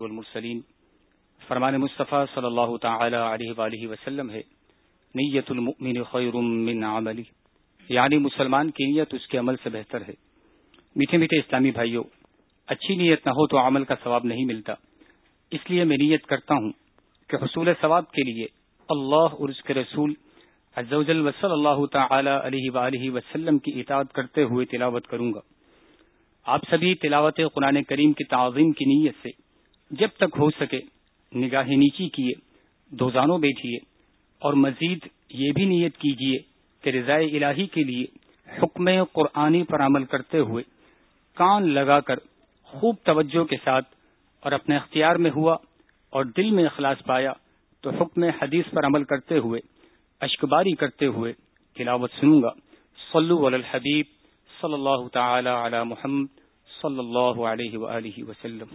والمرسلین۔ فرمان مصطفیٰ صلی اللہ تعالی علیہ وآلہ وسلم ہے، نیت المؤمن خیر من عملی۔ یعنی مسلمان کی نیت اس کے عمل سے بہتر ہے۔ میٹھے میٹھے اسلامی بھائیوں، اچھی نیت نہ ہو تو عمل کا ثواب نہیں ملتا۔ اس لیے میں نیت کرتا ہوں کہ حصول ثواب کے لیے اللہ اور اس کے رسول عزوجل وصل اللہ تعالی علیہ وآلہ وسلم کی اطاعت کرتے ہوئے تلاوت کروں گا۔ آپ سبھی تلاوت قرآن کریم کی تعظیم کی نیت سے جب تک ہو سکے نگاہ نیچی کیے، دوزانوں بیٹھیے، اور مزید یہ بھی نیت کیجیے کہ رضائے الہی کے لیے حکم قرآنی پر عمل کرتے ہوئے کان لگا کر خوب توجہ کے ساتھ اور اپنے اختیار میں ہوا اور دل میں اخلاص پایا تو حکم حدیث پر عمل کرتے ہوئے، اشکباری کرتے ہوئے تلاوت سنوں گا۔ صلو علی الحبیب صلی اللہ تعالی علی محمد صلی اللہ علیہ وآلہ وسلم۔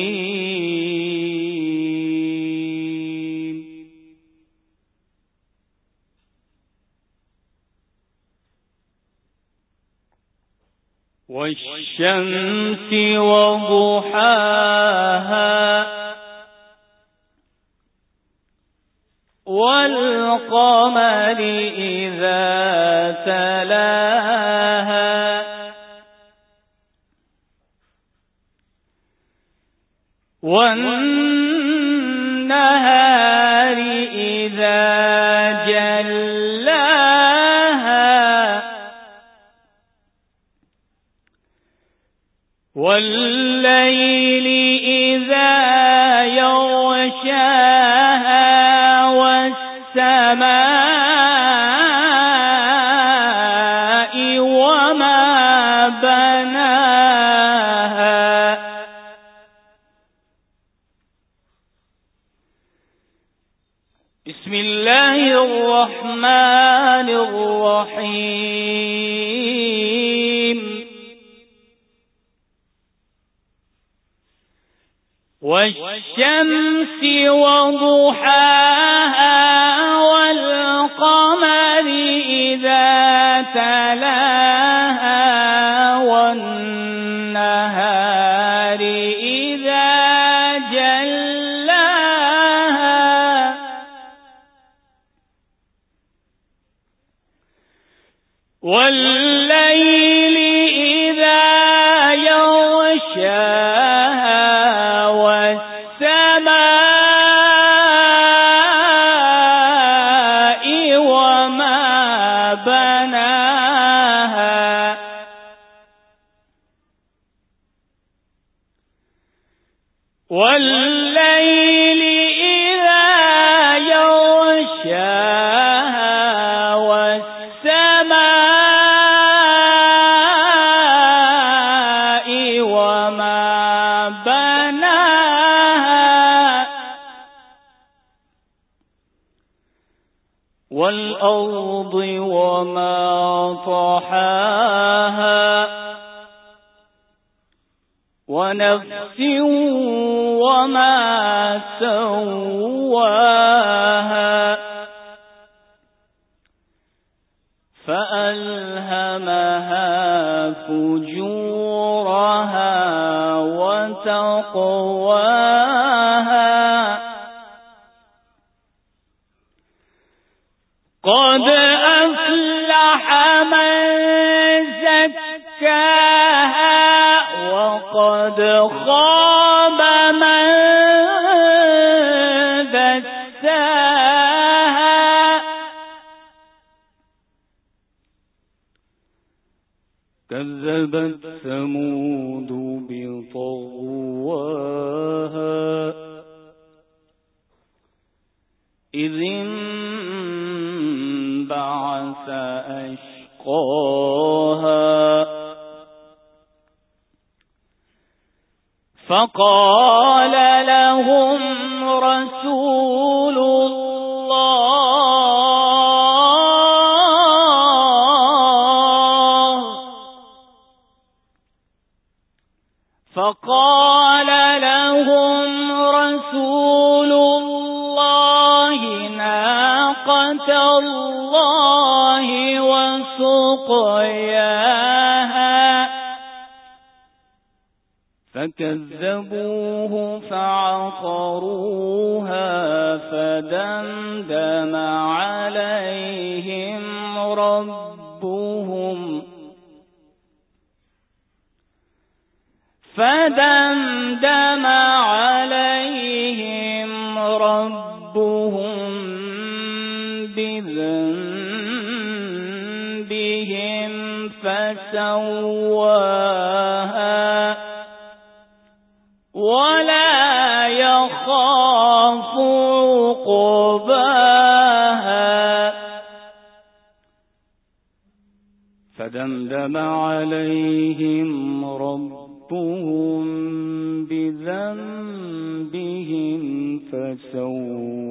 والشمس وضحاها والقمر إذا تلاها والنهار والشمس وضحاها والقمر إذا تلاها طحاها ونفس وما سواها فألهمها فجورها وتقواها وقد فقال فكذبوه فعقروها فدمدم عليهم ربهم فدمدم عليهم ربهم بذنبهم فسواها فدمدم عليهم ربهم بذنبهم فسواها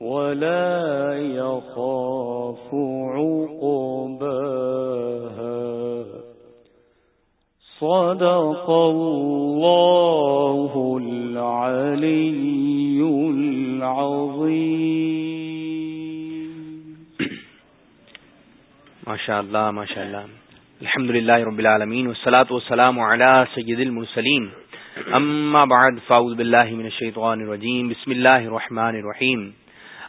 ولا يخاف عقباها صدق الله العلي ما شاء الله ما شاء الله الحمد للہ رب العالمین والصلاة والسلام على سید المرسلین۔ اما بعد فاؤذ باللہ من الشیطان الرجیم بسم اللہ الرحمن الرحیم۔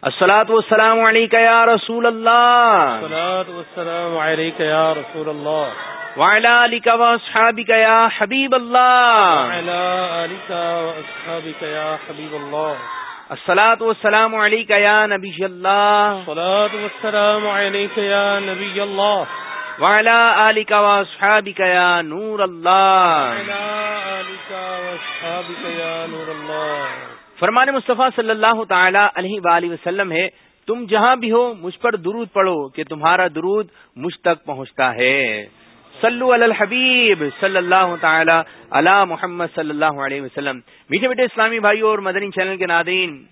الصلاة والسلام علیکہ یا رسول اللہ۔ الصلاة والسلام علیکہ یا رسول اللہ۔ وعلى آلك وأصحابك يا حبيب الله وعلى آلك وأصحابك يا حبيب الله الصلاة والسلام عليك يا نبي الله. الصلاة والسلام عليك يا نبي الله. وعلى آلك وأصحابك يا نور الله. وعلى آلك وأصحابك يا نور الله. فرمان مصطفیٰ صلی اللہ تعالی علیہ وآلہ وسلم ہے تم جہاں بھی ہو مجھ پر درود پڑھو کہ تمہارا درود مجھ تک پہنچتا ہے۔ صلو علی الحبیب صلی اللہ تعالی علی محمد صلی اللہ علیہ وسلم۔ میٹھے میٹھے اسلامی بھائیوں اور مدنی چینل کے ناظرین،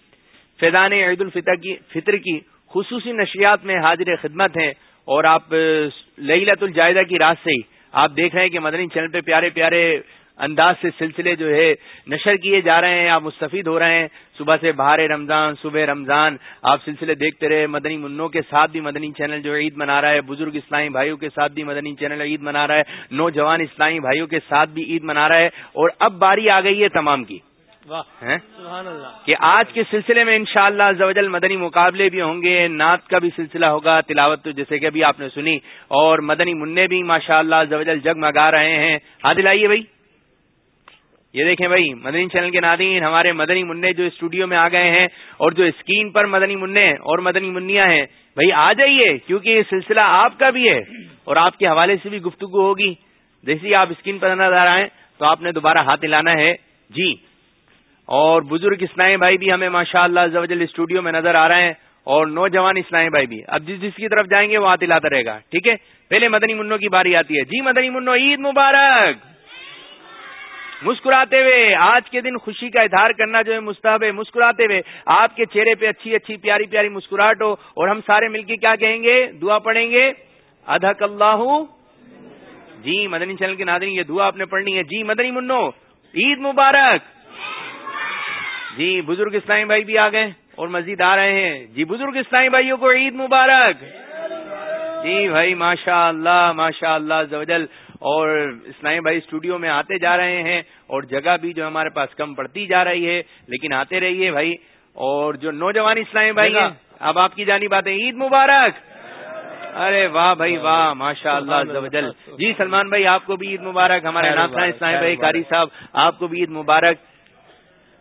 فیضان عید الفطر کی فطر کی خصوصی نشریات میں حاضر خدمت ہیں اور آپ لت الجائزہ کی رات سے ہی آپ دیکھ رہے ہیں کہ مدنی چینل پہ پیارے پیارے انداز سے سلسلے جو ہے نشر کیے جا رہے ہیں آپ مستفید ہو رہے ہیں۔ صبح سے بہار رمضان صبح رمضان۔ آپ سلسلے دیکھتے رہے مدنی منوں کے ساتھ بھی مدنی چینل جو عید منا رہا ہے بزرگ اسلامی بھائیوں کے ساتھ بھی مدنی چینل عید منا رہا ہے۔ نوجوان اسلامی بھائیوں کے ساتھ بھی عید منا رہا ہے۔ اور اب باری آ گئی ہے تمام کی۔ کہ آج کے سلسلے میں انشاءاللہ شاء اللہ مدنی مقابلے بھی ہوں گے۔ نعت کا بھی سلسلہ ہوگا تلاوت تو جیسے کہ ابھی آپ نے سنی۔ اور مدنی منع بھی ماشاء اللہ زوجل جگ مگا رہے ہیں۔ ہاں دلائیے بھائی۔ یہ دیکھیں بھائی، مدنی چینل کے نادین، ہمارے مدنی منع جو اسٹوڈیو میں آ گئے ہیں اور جو اسکرین پر مدنی منع اور مدنی منیا ہیں، بھائی آ جائیے کیونکہ یہ سلسلہ آپ کا بھی ہے اور آپ کے حوالے سے بھی گفتگو ہوگی۔ جیسے آپ اسکرین پر نظر آئے تو آپ نے دوبارہ ہاتھ ہلانا ہے۔ جی۔ اور بزرگ اسلامی بھائی بھی ہمیں ماشاء اللہ اسٹوڈیو میں نظر آ رہے ہیں اور نوجوان اسلامی بھائی بھی۔ اب جس جس کی طرف جائیں گے وہ ہاتھ ہلاتا رہے گا۔ ٹھیک ہے؟ پہلے مدنی منوں کی باری آتی ہے۔ جی مدنی منو عید مبارک! مسکراتے ہوئے، آج کے دن خوشی کا اظہار کرنا جو ہے مستحب ہے، مسکراتے ہوئے، آپ کے چہرے پہ اچھی اچھی پیاری پیاری مسکراہٹ ہو اور ہم سارے مل کے کیا کہیں گے؟ دعا پڑھیں گے؟ ادھک اللہ جی مدنی چینل کے ناظرین، یہ دعا آپ نے پڑھنی ہے۔ جی مدنی منو، عید مبارک! جی بزرگ اسلامی بھائی بھی آ گئے اور مزید آ رہے ہیں۔ جی بزرگ اسلامی بھائیوں کو عید مبارک! جی بھائی ماشاء اللہ ماشاء اللہ زوجل اور اسلامی بھائی اسٹوڈیو میں آتے جا رہے ہیں اور جگہ بھی جو ہمارے پاس کم پڑتی جا رہی ہے لیکن آتے رہیے بھائی۔ اور جو نوجوان اسلامی بھائی ہیں اب آپ کی جانی باتیں عید مبارک۔ ارے واہ بھائی واہ ماشاء اللہ جی سلمان بھائی آپ کو بھی عید مبارک۔ ہمارے ناسا اسلامی بھائی قاری صاحب آپ کو بھی عید مبارک۔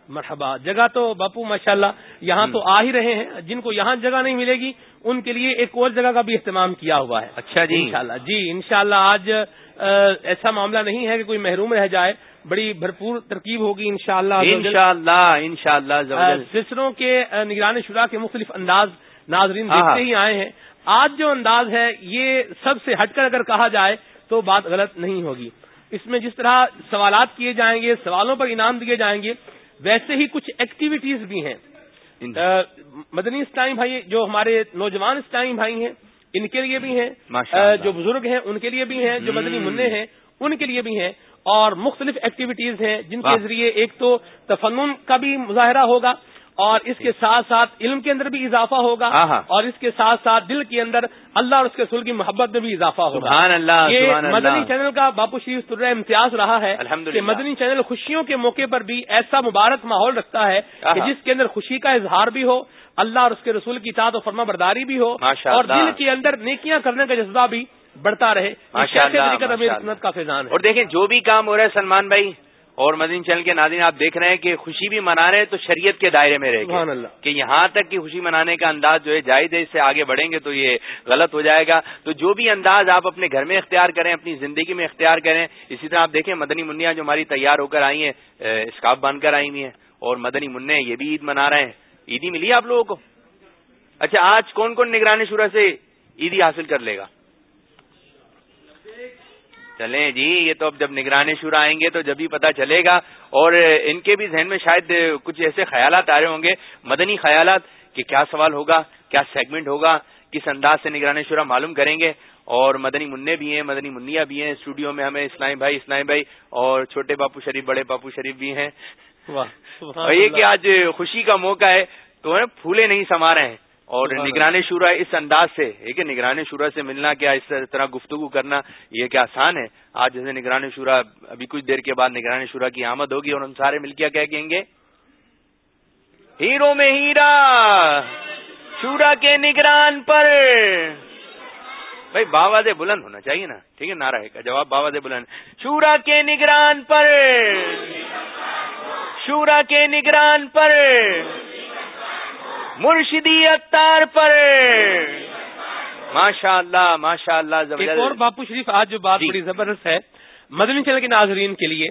مرحبا. جگہ تو باپو ماشاء اللہ یہاں تو آ ہی رہے ہیں. جن کو یہاں جگہ نہیں ملے گی ان کے لیے ایک اور جگہ کا بھی اہتمام کیا ہوا ہے. اچھا جی. انشاءاللہ. جی انشاءاللہ آج ایسا معاملہ نہیں ہے کہ کوئی محروم رہ جائے. بڑی بھرپور ترکیب ہوگی ان شاء اللہ ان شاء اللہ ان شاء اللہ سلسلوں کے نگران شرح کے مختلف انداز ناظرین ہاں، ہاں۔ دیکھتے ہی آئے ہیں. آج جو انداز ہے یہ سب سے ہٹ کر اگر کہا جائے تو بات غلط نہیں ہوگی. اس میں جس طرح سوالات کیے جائیں گے سوالوں پر انعام دیے جائیں گے ویسے ہی کچھ ایکٹیویٹیز بھی ہیں۔ مدنی اسلامی بھائی جو ہمارے نوجوان اسلامی بھائی ہیں ان کے لیے بھی ہیں۔ جو بزرگ ہیں ان کے لیے بھی ہیں۔ جو مدنی منع ہیں ان کے لیے بھی ہیں۔ اور مختلف ایکٹیویٹیز ہیں جن کے ذریعے ایک تو تفنن کا بھی مظاہرہ ہوگا۔ اور اس کے ساتھ ساتھ علم کے اندر بھی اضافہ ہوگا۔ اور اس کے ساتھ ساتھ دل کے اندر اللہ اور اس کے سول کی محبت میں بھی اضافہ ہوگا۔ سبحان اللہ یہ سبحان اللہ۔ مدنی چینل کا باپو شریف طرح امتیاز رہا ہے کہ مدنی چینل خوشیوں کے موقع پر بھی ایسا مبارک ماحول رکھتا ہے کہ جس کے اندر خوشی کا اظہار بھی ہو اللہ اور اس کے رسول کی اطاعت و فرما برداری بھی ہو اور دل کے اندر نیکیاں کرنے کا جذبہ بھی بڑھتا رہے۔ کا فیضان اور دیکھیں جو بھی کام ہو رہا ہے سلمان بھائی اور مدین چینل کے ناظرین آپ دیکھ رہے ہیں کہ خوشی بھی منا رہے ہیں تو شریعت کے دائرے میں رہے گا کہ یہاں تک کہ خوشی منانے کا انداز جو ہے جائز ہے اس سے آگے بڑھیں گے تو یہ غلط ہو جائے گا۔ تو جو بھی انداز آپ اپنے گھر میں اختیار کریں اپنی زندگی میں اختیار کریں اسی طرح آپ دیکھیں مدنی منیا جو ہماری تیار ہو کر آئی ہیں اسکاف باندھ کر آئی ہوئی ہیں اور مدنی منع یہ بھی عید منا رہے ہیں۔ عیدی ملی آپ لوگوں کو؟ اچھا آج کون کون نگرانی شورا سے عیدی حاصل کر لے گا؟ چلیں جی یہ تو اب جب نگرانی شورا آئیں گے تو جب بھی پتا چلے گا۔ اور ان کے بھی ذہن میں شاید کچھ ایسے خیالات آ رہے ہوں گے مدنی خیالات کہ کیا سوال ہوگا کیا سیگمنٹ ہوگا کس انداز سے نگرانی شورا معلوم کریں گے۔ اور مدنی منع بھی ہیں مدنی منیا بھی ہیں۔ اسٹوڈیو میں ہمیں اسلام بھائی اسلام بھائی اور چھوٹے باپو شریف بڑے باپو شریف بھی ہیں۔ یہ کہ آج خوشی کا موقع ہے تو پھولے نہیں سما رہے ہیں۔ اور نگرانی شورا اس انداز سے ایک نگرانی شورا سے ملنا کیا اس طرح گفتگو کرنا یہ کیا آسان ہے؟ آج جیسے نگرانی شورا ابھی کچھ دیر کے بعد نگرانی شورا کی آمد ہوگی اور ہم سارے مل کیا کہیں گے؟ ہیرو میں ہیرا شورا کے نگران پر۔ بھائی باواز بلند ہونا چاہیے نا۔ ٹھیک ہے نارا کا جواب باواز بلند۔ شورا کے نگران پر۔ شورا کے نگران پر۔ مرشدی اتار پر۔ ماشاء اللہ ماشاء اللہ ایک اور باپو شریف آج جو بات جی۔ بڑی زبردست ہے مدنی چینل کے ناظرین کے لیے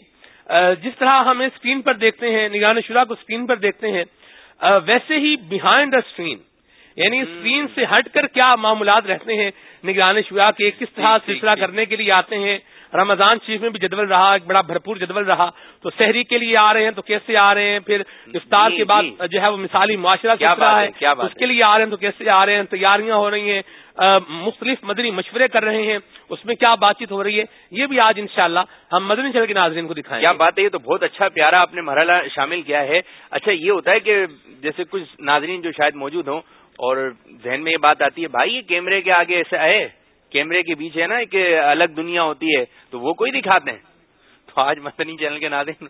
جس طرح ہم اسکرین پر دیکھتے ہیں نگران شورا کو اسکرین پر دیکھتے ہیں ویسے ہی بیہائنڈ دا اسکرین یعنی اسکرین سے ہٹ کر کیا معاملات رہتے ہیں نگران شورا کے کس طرح جی، جی، سلسلہ کرنے کے لیے آتے ہیں رمضان شریف میں بھی جدول رہا ایک بڑا بھرپور جدول رہا۔ تو شہری کے لیے آ رہے ہیں تو کیسے آ رہے ہیں؟ پھر افطار کے بعد جو ہے وہ مثالی معاشرہ کیا رہا ہے اس کے لیے آ رہے ہیں تو کیسے آ رہے ہیں؟ تیاریاں ہو رہی ہیں مختلف مدنی مشورے کر رہے ہیں اس میں کیا بات چیت ہو رہی ہے؟ یہ بھی آج انشاءاللہ ہم مدنی چل کے ناظرین کو دکھائیں کیا بات ہے یہ تو بہت اچھا پیارا آپ نے مرحلہ شامل کیا ہے۔ اچھا یہ ہوتا ہے کہ جیسے کچھ ناظرین جو شاید موجود ہوں اور ذہن میں یہ بات آتی ہے بھائی یہ کیمرے کے آگے ایسے آئے؟ کیمرے کے بیچ ہے نا کہ الگ دنیا ہوتی ہے، تو وہ کوئی دکھاتے ہیں؟ تو آج مدنی چینل کے ناظرین،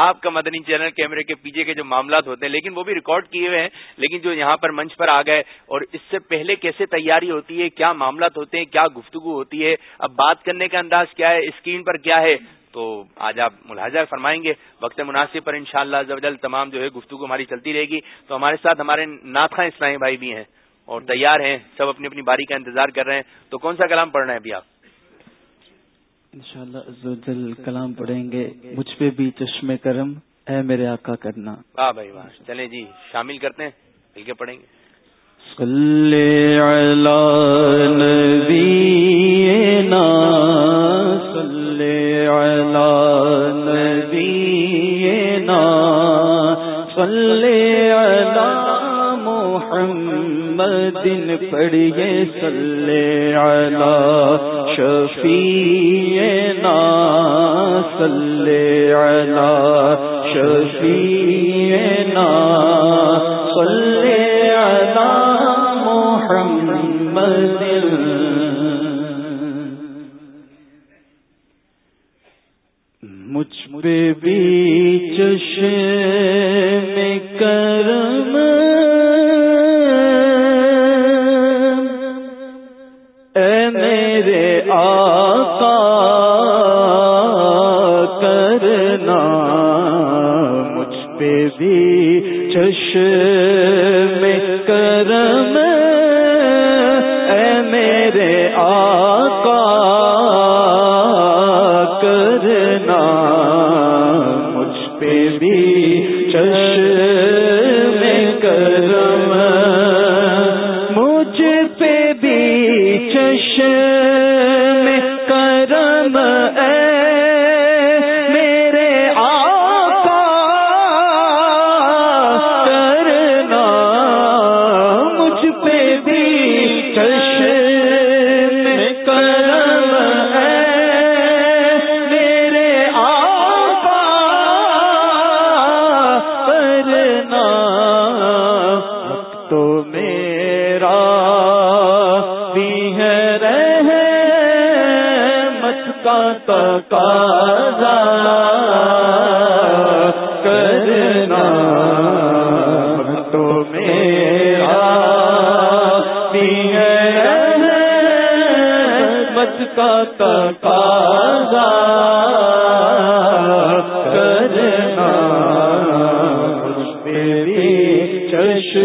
آپ کا مدنی چینل کیمرے کے پیچھے کے جو معاملات ہوتے ہیں، لیکن وہ بھی ریکارڈ کیے ہوئے ہیں، لیکن جو یہاں پر منچ پر آ گئے، اور اس سے پہلے کیسے تیاری ہوتی ہے، کیا معاملات ہوتے ہیں، کیا گفتگو ہوتی ہے، اب بات کرنے کا انداز کیا ہے، اسکرین پر کیا ہے، تو آج آپ ملاحظہ فرمائیں گے، وقت مناسب پر انشاءاللہ شاء اللہ تمام جو ہے گفتگو ہماری چلتی رہے گی، تو ہمارے ساتھ ہمارے ناخا اسلامی بھائی بھی ہیں۔ اور تیار ہیں سب اپنی اپنی باری کا انتظار کر رہے ہیں۔ تو کون سا کلام پڑھ رہے ہیں ابھی آپ؟ انشاءاللہ کلام پڑھیں گے۔ مجھ پہ بھی چشم کرم اے میرے آقا کرنا۔ واہ بھائی واہ۔ چلیں جی شامل کرتے ہیں مل کے پڑھیں گے۔ صلی علی نبینا صلی علی نبینا صلی علی محمد مدن پڑھیے صلی علی شفیعنا، صلی علی شفیعنا، صلی علی محمد. مجھ پہ بھی چشم کرم میں کرم تقاضا کرنا تو میرا مت کا تقاضا کرنا تیری چش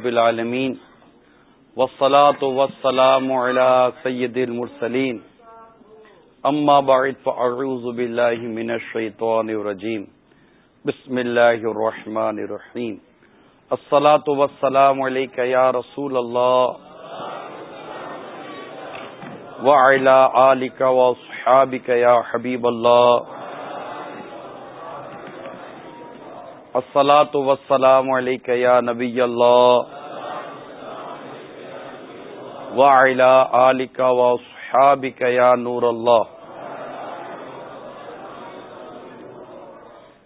رب العالمین۔ وسلاۃ وسلام علی سید المرسلین۔ اما بعد، فاعوذ باللہ من الشیطان الرجیم۔ بسم اللہ الرحمن الرحیم۔ الصلاۃ والسلام علیک یا رسول اللہ۔ وعلی آلک واصحابک یا حبیب اللہ۔ السلاۃ وسلام علیک یا نبی اللہ وعلی آلک واصحابک یا نور اللہ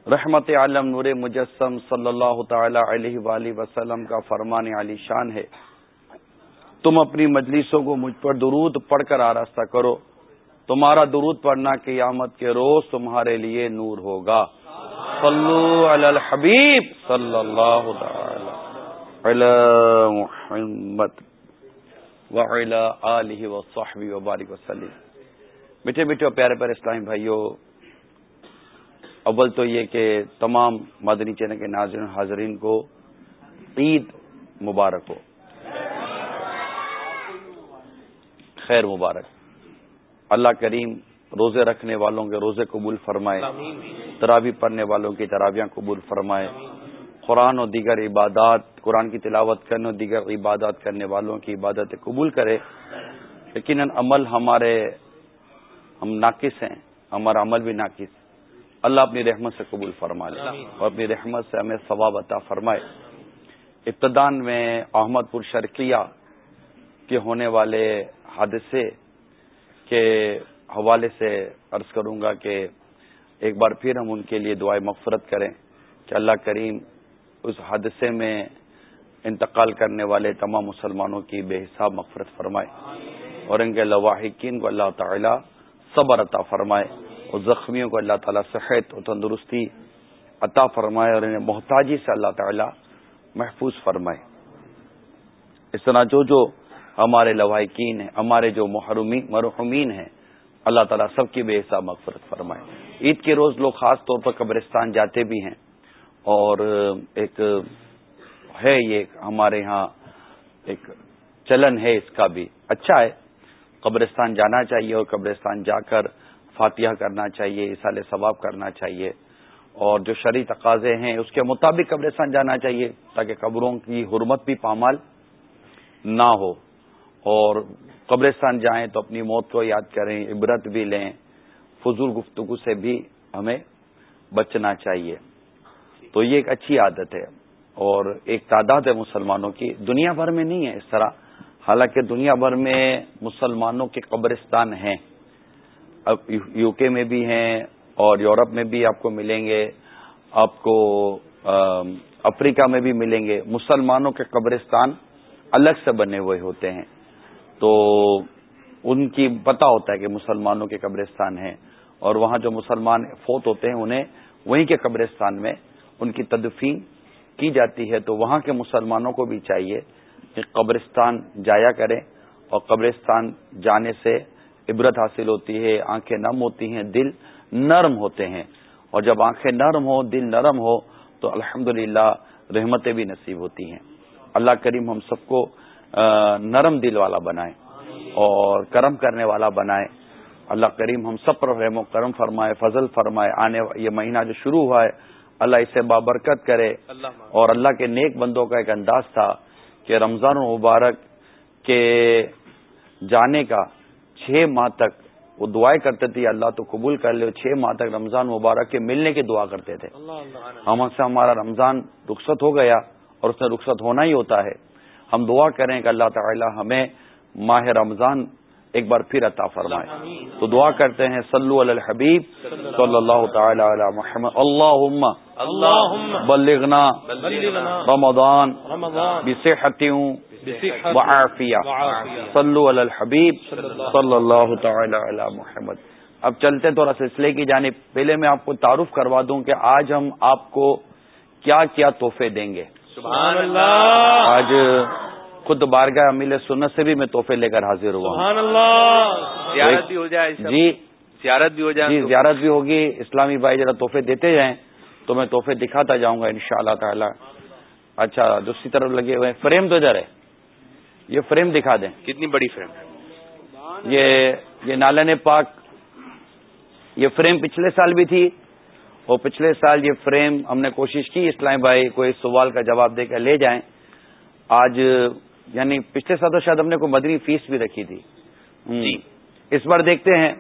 رحمت عالم نور مجسم صلی اللہ تعالی علیہ وآلہ وسلم کا فرمان علی شان ہے. تم اپنی مجلسوں کو مجھ پر درود پڑھ کر آراستہ کرو. تمہارا درود پڑھنا قیامت کے روز تمہارے لیے نور ہوگا. صلو علی الحبیب صلی اللہ تعالی علی محمد وعلی آلہ وصحبہ وبارک وسلم. میٹھے میٹھے پیارے پیارے اسلامی بھائیوں اول تو یہ کہ تمام مدنی چینل کے ناظرین، حاضرین کو عید مبارک ہو۔ خیر مبارک۔ اللہ کریم روزے رکھنے والوں کے روزے قبول فرمائے۔ تراوی پڑھنے والوں کی تراویاں قبول فرمائے قرآن و دیگر عبادات، قرآن کی تلاوت کرنے اور دیگر عبادات کرنے والوں کی عبادت قبول کرے۔ لیکن عمل ہمارے، ہم ناقص ہیں، ہمارا عمل بھی ناقص۔ اللہ اپنی رحمت سے قبول فرما لے اور اپنی رحمت سے ہمیں ثواب عطا فرمائے۔ ابتدان میں احمد پور شرقیہ کے ہونے والے حادثے کے حوالے سے عرض کروں گا کہ ایک بار پھر ہم ان کے لیے دعائیں مغفرت کریں کہ اللہ کریم اس حادثے میں انتقال کرنے والے تمام مسلمانوں کی بے حساب مغفرت فرمائے اور ان کے لواحقین کو اللہ تعالی صبر عطا فرمائے اور زخمیوں کو اللہ تعالی صحت اور تندرستی عطا فرمائے اور انہیں محتاجی سے اللہ تعالی محفوظ فرمائے۔ اس طرح جو جو ہمارے لواحقین ہیں، ہمارے جو مرحومین ہیں اللہ تعالیٰ سب کی بے حساب مغفرت فرمائے۔ عید کے روز لوگ خاص طور پر قبرستان جاتے بھی ہیں۔ اور ایک ہے یہ ہمارے ہاں ایک چلن ہے اس کا بھی۔ اچھا ہے، قبرستان جانا چاہیے اور قبرستان جا کر فاتحہ کرنا چاہیے، اصال ثواب کرنا چاہیے۔ اور جو شرعی تقاضے ہیں، اس کے مطابق قبرستان جانا چاہیے تاکہ قبروں کی حرمت بھی پامال نہ ہو۔ اور قبرستان جائیں تو اپنی موت کو یاد کریں، عبرت بھی لیں۔ فضول گفتگو سے بھی ہمیں بچنا چاہیے۔ تو یہ ایک اچھی عادت ہے اور ایک تعداد ہے مسلمانوں کی۔ دنیا بھر میں نہیں ہے اس طرح۔ حالانکہ دنیا بھر میں مسلمانوں کے قبرستان ہیں۔ اب یو کے میں بھی ہیں اور یورپ میں بھی آپ کو ملیں گے۔ آپ کو افریقہ میں بھی ملیں گے۔ مسلمانوں کے قبرستان الگ سے بنے ہوئے ہوتے ہیں۔ تو ان کی پتہ ہوتا ہے کہ مسلمانوں کے قبرستان ہیں اور وہاں جو مسلمان فوت ہوتے ہیں انہیں وہیں کے قبرستان میں ان کی تدفین کی جاتی ہے، تو وہاں کے مسلمانوں کو بھی چاہیے کہ قبرستان جایا کریں اور قبرستان جانے سے عبرت حاصل ہوتی ہے، آنکھیں نم ہوتی ہیں، دل نرم ہوتے ہیں۔ اور جب آنکھیں نرم ہو دل نرم ہو، تو الحمد رحمتیں بھی نصیب ہوتی ہیں۔ اللہ کریم ہم سب کو نرم دل والا بنائے اور کرم کرنے والا بنائے اللہ کریم ہم سب پر رحم و کرم فرمائے فضل فرمائے۔ آنے یہ مہینہ جو شروع ہوا ہے اللہ اسے بابرکت کرے۔ اور اللہ کے نیک بندوں کا ایک انداز تھا کہ رمضان مبارک کے جانے کا چھ ماہ تک وہ دعائیں کرتے تھے اللہ تو قبول کر لے۔ چھ ماہ تک رمضان مبارک کے ملنے کی دعا کرتے تھے۔ ہم سے ہمارا رمضان رخصت ہو گیا اور اس میں رخصت ہونا ہی ہوتا ہے۔ ہم دعا کریں کہ اللہ تعالی ہمیں ماہ رمضان ایک بار پھر عطا فرمائے۔ تو دعا کرتے ہیں صلو علی الحبیب صلی اللہ تعالی علی محمد۔ اللہ بلغنا رمضان بصحتوں وعافیہ۔ صلو علی الحبیب صلی اللہ تعالی علی محمد۔ اب چلتے تو سلسلے کی جانب۔ پہلے میں آپ کو تعارف کروا دوں کہ آج ہم آپ کو کیا کیا تحفے دیں گے۔ سبحان اللہ! آج خود بارگاہ امیل سنت سے بھی میں تحفے لے کر حاضر ہوا سبحان اللہ! زیارت بھی ہو جائے جی زیارت بھی ہو جائے۔ جی زیارت بھی ہوگی۔ اسلامی بھائی ذرا تحفے دیتے جائیں تو میں تحفے دکھاتا جاؤں گا ان شاء اللہ تعالی۔ اچھا دوسری طرف لگے ہوئے فریم تو ادھر ہے۔ یہ فریم دکھا دیں۔ کتنی بڑی فریم؟ یہ یہ نالن پاک۔ یہ فریم پچھلے سال بھی تھی۔ اور پچھلے سال یہ فریم ہم نے کوشش کی اسلام بھائی کو اس سوال کا جواب دے کر لے جائیں۔ آج یعنی پچھلے سال تو شاید ہم نے کوئی مدنی فیس بھی رکھی تھی۔ جی۔ اس بار دیکھتے ہیں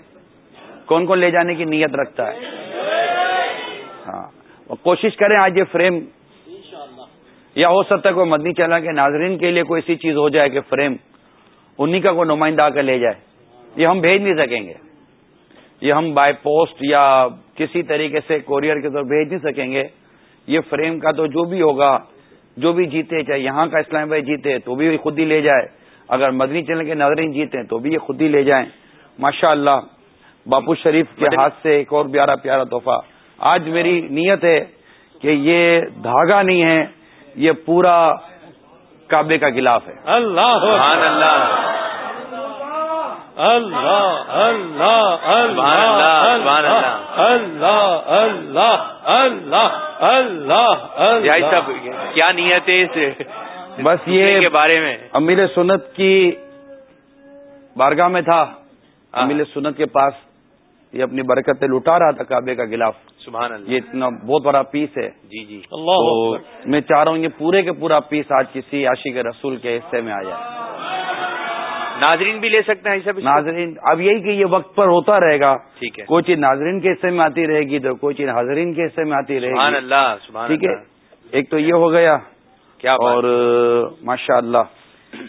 کون کون لے جانے کی نیت رکھتا ہے۔ ہاں۔ کوشش کریں آج یہ فریم یا ہو سکتا ہے کوئی مدنی چلا کے ناظرین کے لیے کوئی ایسی چیز ہو جائے کہ فریم انہی کا کوئی نمائندہ آ کر لے جائے۔ یہ ہم بھیج نہیں سکیں گے۔ یہ ہم بائی پوسٹ یا کسی طریقے سے کوریئر کے طور بھیج نہیں سکیں گے۔ یہ فریم کا تو جو بھی ہوگا جو بھی جیتے چاہے یہاں کا اسلام بھائی جیتے تو بھی خود ہی لے جائے۔ اگر مدنی چینل کے نظرین جیتے تو بھی یہ خود ہی لے جائیں۔ ماشاء اللہ باپو شریف کے ہاتھ سے ایک اور پیارا پیارا تحفہ۔ آج میری نیت ہے کہ یہ دھاگا نہیں ہے یہ پورا کعبے کا گلاف ہے۔ اللہ اللہ۔ اللہ اللہ اللہ اللہ اللہ اللہ. اللہ صاحب کیا نیت ہے بس یہ کے بارے میں؟ امیر سنت کی بارگاہ میں تھا۔ امیر سنت کے پاس یہ اپنی برکتیں لٹا رہا تھا کعبے کا گلاف سبحان اللہ۔ یہ اتنا بہت بڑا پیس ہے۔ جی جی۔ اللہ میں چاہ رہا ہوں یہ پورے کے پورا پیس آج کسی عاشق رسول کے حصے میں آ جائے۔ ناظرین بھی لے سکتے ہیں سب ناظرین اب یہی کہ یہ وقت پر ہوتا رہے گا۔ ٹھیک ہے۔ کوئی چیز ناظرین کے حصے میں آتی رہے گی تو کوئی چیز حاضرین کے حصے میں آتی رہے گی۔ سبحان اللہ سبحان ٹھیک ہے؟ ایک تو یہ ہو گیا۔ کیا اور ماشاء اللہ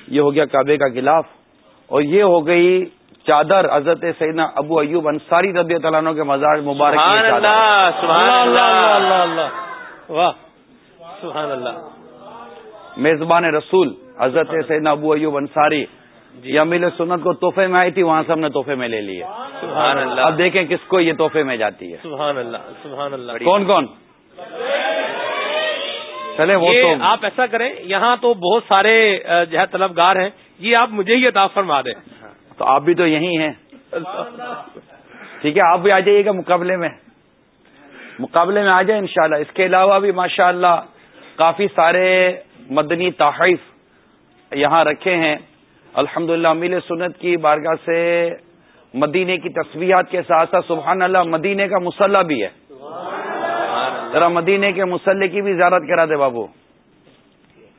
یہ ہو گیا کعبے کا گلاف اور یہ ہو گئی چادر حضرت سیدنا ابو ایوب انصاری رضی اللہ عنہ کے مزاج مبارک سبحان اللہ سبحان اللہ۔ واہ سبحان اللہ۔ میزبان رسول حضرت سیدنا ابو ایوب انصاری جی۔ امیل سنت کو تحفے میں آئی تھی وہاں سے ہم نے تحفے میں لے لیے۔ سبحان اللہ۔ اب دیکھیں کس کو یہ تحفے میں جاتی ہے۔ سبحان اللہ سبحان اللہ۔ کون کون؟ چلے وہ تو آپ ایسا کریں یہاں تو بہت سارے جو ہے طلبگار ہیں یہ آپ مجھے ہی عطا فرما دیں۔ تو آپ بھی تو یہی ہیں۔ ٹھیک ہے آپ بھی آ جائیے گا مقابلے میں۔ مقابلے میں آ جائیں انشاءاللہ۔ اس کے علاوہ بھی ماشاءاللہ کافی سارے مدنی تحائف یہاں رکھے ہیں۔ الحمد للہ امیل سنت کی بارگاہ سے مدینے کی تصویرات کے ساتھ ساتھ سبحان اللہ مدینے کا مسلح بھی ہے۔ ذرا مدینے کے مسلح کی بھی زیارت کرا دے بابو۔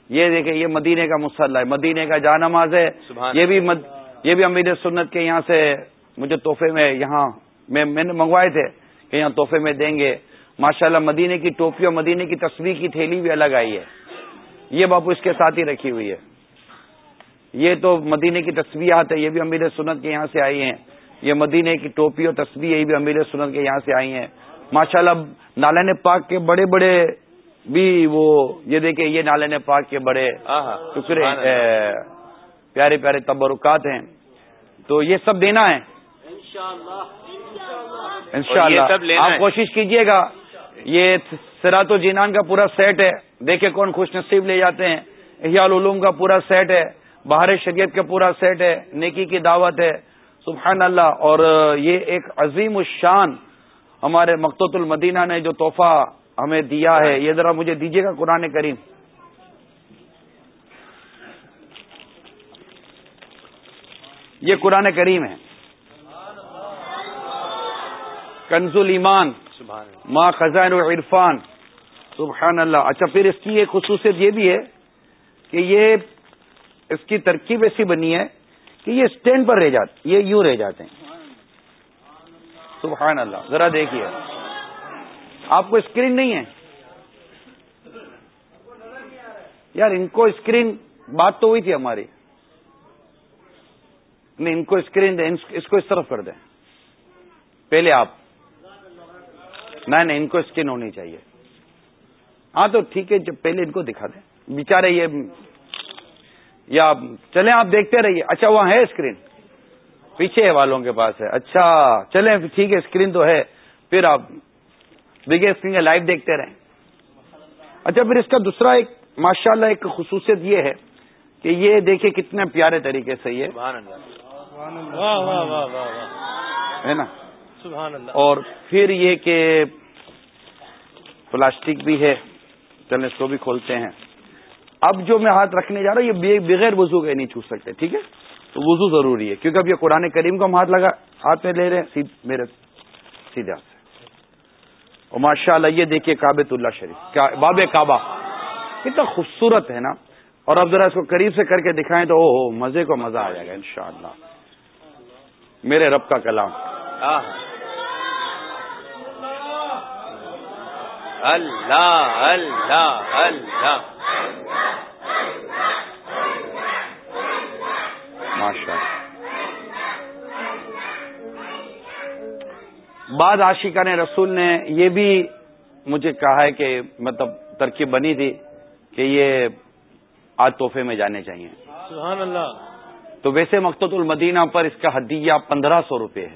یہ دیکھیں یہ مدینے کا مسلح ہے مدینے کا جا نماز ہے یہ بھی مد... یہ بھی امیر سنت کے یہاں سے مجھے تحفے میں یہاں میں میں نے منگوائے تھے کہ یہاں تحفے میں دیں گے۔ ماشاءاللہ مدینے کی ٹوپی اور مدینے کی تصویر کی تھیلی بھی الگ آئی ہے۔ یہ باپو اس کے ساتھ ہی رکھی ہوئی ہے۔ یہ تو مدینے کی تصویرات ہے یہ بھی امیر سنت کے یہاں سے آئی ہیں۔ یہ مدینے کی ٹوپی اور تصویر یہ بھی امیر سنت کے یہاں سے آئی ہیں۔ ماشاءاللہ اللہ نالین پاک کے بڑے بڑے بھی وہ یہ دیکھیں یہ نالین پاک کے بڑے ٹکڑے پیارے پیارے تبرکات ہیں۔ تو یہ سب دینا ہے۔ انشاءاللہ آپ کوشش کیجیے گا۔ یہ سرات و جینان کا پورا سیٹ ہے۔ دیکھیں کون خوش نصیب لے جاتے ہیں۔ احیاء العلوم کا پورا سیٹ ہے۔ باہر شریعت کا پورا سیٹ ہے نیکی کی دعوت ہے۔ سبحان اللہ۔ اور یہ ایک عظیم الشان ہمارے مقت المدینہ نے جو تحفہ ہمیں دیا ہے یہ ذرا مجھے دیجیے گا قرآن کریم۔ یہ قرآن کریم ہے۔ کنز ایمان ماں خزان عرفان سبحان اللہ۔ اچھا پھر اس کی ایک خصوصیت یہ بھی ہے کہ یہ اس کی ترکیب ایسی بنی ہے کہ یہ اسٹینڈ پر رہ جاتے یہ یوں رہ جاتے ہیں۔ سبحان اللہ، ذرا دیکھیے۔ آپ کو اسکرین نہیں ہے؟ یار، ان کو اسکرین، بات تو ہوئی تھی ہماری۔ نہیں، ان کو اسکرین دیں، اس کو اس طرف کر دیں۔ پہلے آپ۔ نہیں نہیں، ان کو اسکرین ہونی چاہیے۔ ہاں تو ٹھیک ہے، جب پہلے ان کو دکھا دیں۔ بےچارے یہ یا چلیں آپ دیکھتے رہیے۔ اچھا وہاں ہے اسکرین پیچھے والوں کے پاس ہے۔ اچھا چلیں ٹھیک ہے اسکرین تو ہے۔ پھر آپ دیکھیے اسکرین لائیو دیکھتے رہیں۔ اچھا پھر اس کا دوسرا ایک ماشاء اللہ ایک خصوصیت یہ ہے کہ یہ دیکھیے کتنے پیارے طریقے سے یہ۔ ہے نا؟ اور پھر یہ کہ پلاسٹک بھی ہے۔ چلیں اس کو بھی کھولتے ہیں۔ اب جو میں ہاتھ رکھنے جا رہا ہوں، یہ بغیر وضو کے نہیں چھو سکتے، ٹھیک ہے؟ تو وضو ضروری ہے، کیونکہ اب یہ قرآن کریم کو ہم ہاتھ لگا ہاتھ میں لے رہے ہیں میرے سیدھے ہاتھ سے۔ اور ماشاء اللہ یہ دیکھیے کابت اللہ شریف باب کعبہ۔ کتنا خوبصورت ہے نا؟ اور اب ذرا اس کو قریب سے کر کے دکھائیں تو او ہو مزے کو مزہ آ جائے گا، انشاءاللہ۔ میرے رب کا کلام۔ اللہ اللہ اللہ. ماشاء بعد عاشقہ نے رسول نے یہ بھی مجھے کہا ہے کہ مطلب ترکیب بنی تھی کہ یہ آج تحفے میں جانے چاہیے۔ سبحان اللہ تو ویسے مقت المدینہ پر اس کا ہدیہ پندرہ سو روپے ہے۔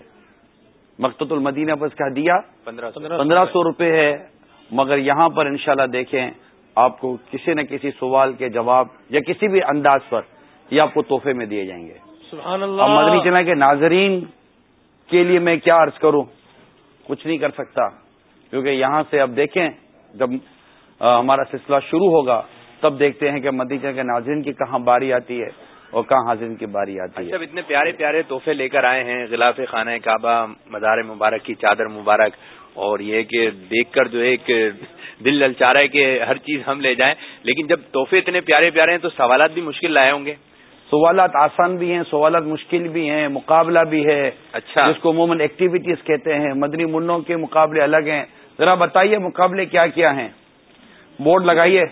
مقت المدینہ پر اس کا ہدیہ پندرہ سو روپے ہے۔ مگر یہاں پر انشاءاللہ دیکھیں آپ کو کسی نہ کسی سوال کے جواب یا کسی بھی انداز پر یہ آپ کو تحفے میں دیے جائیں گے۔ سبحان اللہ۔ اب مدنی چلا کے ناظرین کے لیے میں کیا عرض کروں؟ کچھ نہیں کر سکتا کیونکہ یہاں سے اب دیکھیں جب ہمارا سلسلہ شروع ہوگا تب دیکھتے ہیں کہ مدنی چلا کے ناظرین کی کہاں باری آتی ہے اور کہاں حاضرین کی باری آتی ہے۔ جب اتنے پیارے پیارے تحفے لے کر آئے ہیں غلاف خانہ کعبہ مزار مبارک کی چادر مبارک اور یہ کہ دیکھ کر جو ایک دل للچا رہا ہے کہ ہر چیز ہم لے جائیں۔ لیکن جب تحفے اتنے پیارے پیارے ہیں تو سوالات بھی مشکل لائے ہوں گے۔ سوالات آسان بھی ہیں سوالات مشکل بھی ہیں مقابلہ بھی ہے۔ اچھا۔ جس کو عموماً ایکٹیویٹیز کہتے ہیں مدنی منوں کے مقابلے الگ ہیں۔ ذرا بتائیے مقابلے کیا کیا ہیں؟ بورڈ لگائیے۔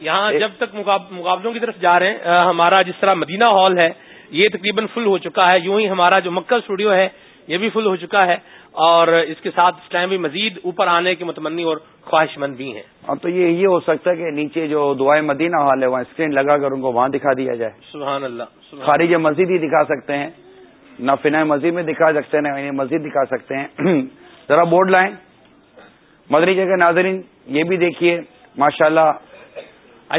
یہاں جب تک مقابلوں کی طرف جا رہے ہیں ہمارا جس طرح مدینہ ہال ہے یہ تقریباً فل ہو چکا ہے۔ یوں ہی ہمارا جو مکہ اسٹوڈیو ہے یہ بھی فل ہو چکا ہے۔ اور اس کے ساتھ اس ٹائم بھی مزید اوپر آنے کے متمنی اور خواہش مند بھی ہیں۔ ہاں تو یہ یہ ہو سکتا ہے کہ نیچے جو دعائیں مدینہ حال ہے وہاں اسکرین لگا کر ان کو وہاں دکھا دیا جائے۔ سبحان اللہ خارج مسجد ہی دکھا سکتے ہیں نہ فنا مسجد میں دکھا سکتے ہیں نہ مسجد دکھا سکتے ہیں۔ ذرا بورڈ لائیں۔ مدنی جگہ ناظرین یہ بھی دیکھیے ماشاء اللہ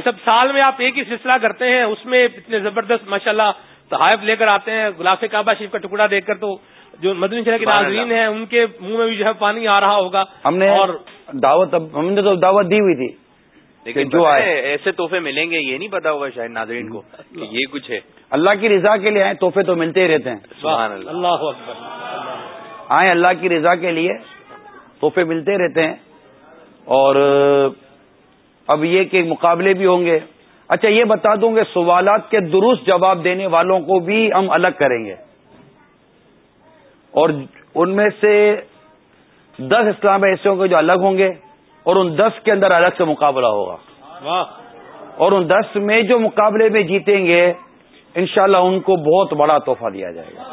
سب سال میں آپ ایک ہی سلسلہ کرتے ہیں اس میں اتنے زبردست ماشاء اللہ تحائف لے کر آتے ہیں گلاف کعبہ شریف کا ٹکڑا دیکھ کر تو جو مدنی شہر کے ناظرین ہیں ان کے منہ میں بھی جو ہے پانی آ رہا ہوگا۔ ہم نے اور دعوت ہم نے تو دعوت دی ہوئی تھی لیکن جو آئے۔ ایسے تحفے ملیں گے یہ نہیں پتا ہوگا شاید ناظرین کو کہ یہ کچھ ہے۔ اللہ کی رضا کے لیے آئے تحفے تو ملتے ہی رہتے ہیں۔ سبحان اللہ۔ اللہ اکبر۔ آئے اللہ کی رضا کے لیے تحفے ملتے رہتے ہیں۔ اور اب یہ کہ مقابلے بھی ہوں گے۔ اچھا یہ بتا دوں گے سوالات کے درست جواب دینے والوں کو بھی ہم الگ کریں گے۔ اور ان میں سے دس اسلام ایسے ہوں گے جو الگ ہوں گے اور ان دس کے اندر الگ سے مقابلہ ہوگا۔ اور ان دس میں جو مقابلے میں جیتیں گے انشاءاللہ ان کو بہت بڑا تحفہ دیا جائے گا۔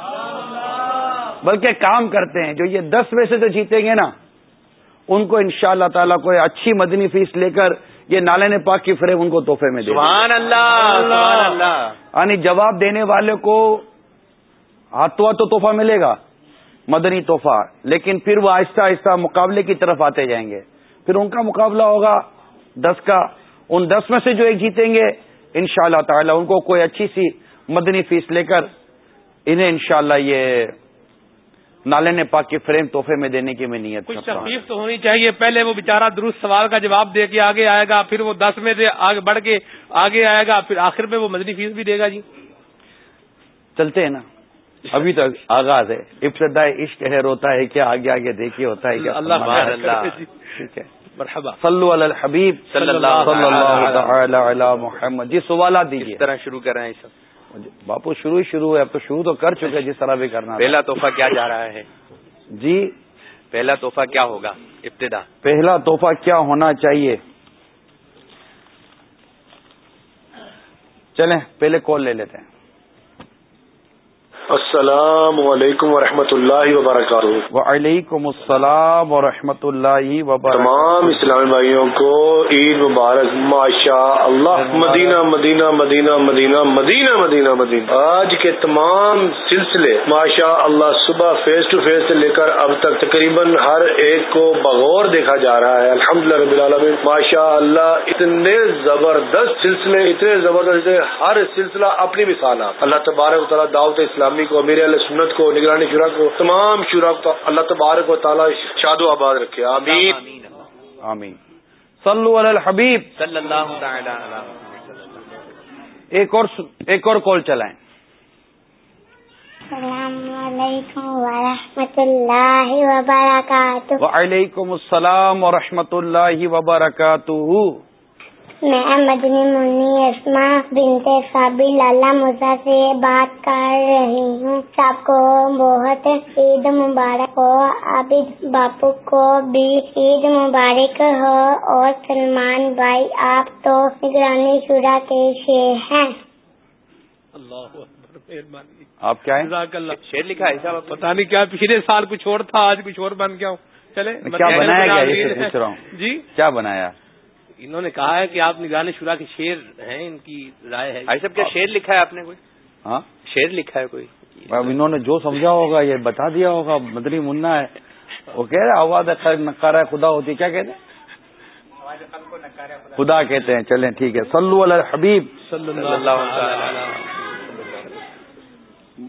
بلکہ کام کرتے ہیں جو یہ دس میں سے جو جیتیں گے نا ان کو ان شاء اللہ تعالیٰ کو اچھی مدنی فیس لے کر یہ نالے نے پاک کی فریب ان کو تحفے میں دے سبحان اللہ یعنی جواب دینے والے کو ہاتھوں ہاتھ تو تحفہ ملے گا۔ مدنی تحفہ۔ لیکن پھر وہ آہستہ آہستہ مقابلے کی طرف آتے جائیں گے۔ پھر ان کا مقابلہ ہوگا دس کا۔ ان دس میں سے جو ایک جیتیں گے ان شاء اللہ تعالی ان کو کوئی اچھی سی مدنی فیس لے کر انہیں انشاءاللہ یہ نالے نے پاک کے فریم تحفے میں دینے کی میں نیت کچھ تکلیف تو ہونی چاہیے۔ پہلے وہ بےچارا درست سوال کا جواب دے کے آگے آئے گا پھر وہ دس میں سے آگے بڑھ کے آگے آئے گا پھر آخر میں وہ مدنی فیس بھی دے گا جی۔ چلتے ہیں نا۔ ابھی تک آغاز ہے۔ ابتدا عشق ہے روتا ہے کیا آگے آگے دیکھیے ہوتا ہے کیا اللہ ٹھیک ہے۔ صلو علی الحبیب۔ صلی اللہ علی محمد۔ جی سوالات دیجیے طرح شروع کر رہے ہیں سب؟ باپو شروع شروع ہے اب تو شروع تو کر چکے جس طرح بھی کرنا۔ پہلا تحفہ کیا جا رہا ہے؟ جی۔ پہلا تحفہ کیا ہوگا؟ ابتدا۔ پہلا تحفہ کیا ہونا چاہیے؟ چلیں پہلے کال لے لیتے ہیں۔ السلام علیکم ورحمۃ اللہ وبرکاتہ۔ وعلیکم السلام ورحمۃ اللہ وبرکاتہ۔ تمام اسلامی بھائیوں کو عید مبارک ماشاء اللہ مدینہ مدینہ مدینہ مدینہ مدینہ مدینہ مدینہ۔ آج کے تمام سلسلے ماشاء اللہ صبح فیس ٹو فیس سے لے کر اب تک تقریباً ہر ایک کو بغور دیکھا جا رہا ہے۔ الحمد للہ رب العالمین۔ ماشاء اللہ اتنے زبردست سلسلے اتنے زبردست ہر سلسلہ اپنی مثال ہے۔ اللہ تبارک تعالیٰ دعوت اسلامی کو میرے علیہ سنت کو نگرانی شورا کو تمام شورا کو اللہ تبارک و تعالیٰ شاد و آباد رکھے۔ آمین۔ آمین۔ صلو علی الحبیب۔ صلی اللہ تعالی ایک اور ایک اور کال چلائیں۔ السلام علیکم ورحمۃ اللہ وبرکاتہ۔ وعلیکم السلام ورحمۃ اللہ وبرکاتہ۔ میں مدنی منی اسما بنتے صابی لالا مرزا سے بات کر رہی ہوں۔ سب کو بہت عید مبارک ہو۔ عابد باپو کو بھی عید مبارک ہو۔ اور سلمان بھائی آپ تو نگرانی شورا کے شیر ہیں۔ آپ کیا شیر لکھا ہے پتا نہیں کیا پچھلے سال کچھ اور تھا آج کچھ اور بن گیا ہوں۔ چلے کیا بنایا گیا پوچھ رہا ہوں۔ جی؟ کیا بنایا؟ انہوں نے کہا ہے کہ آپ نگران شورا کے شیر ہیں ان کی رائے ہے۔ بھائی صاحب کیا شیر لکھا ہے آپ نے کوئی؟ ہاں؟ شیر لکھا ہے کوئی؟ اب انہوں نے جو سمجھا ہوگا یہ بتا دیا ہوگا مدنی منا ہے۔ وہ کہہ رہے آواز نکارا خدا ہوتی کیا کہتے ہیں؟ خدا کہتے ہیں۔ چلیں ٹھیک ہے۔ سلو الحبیب۔ صلی اللہ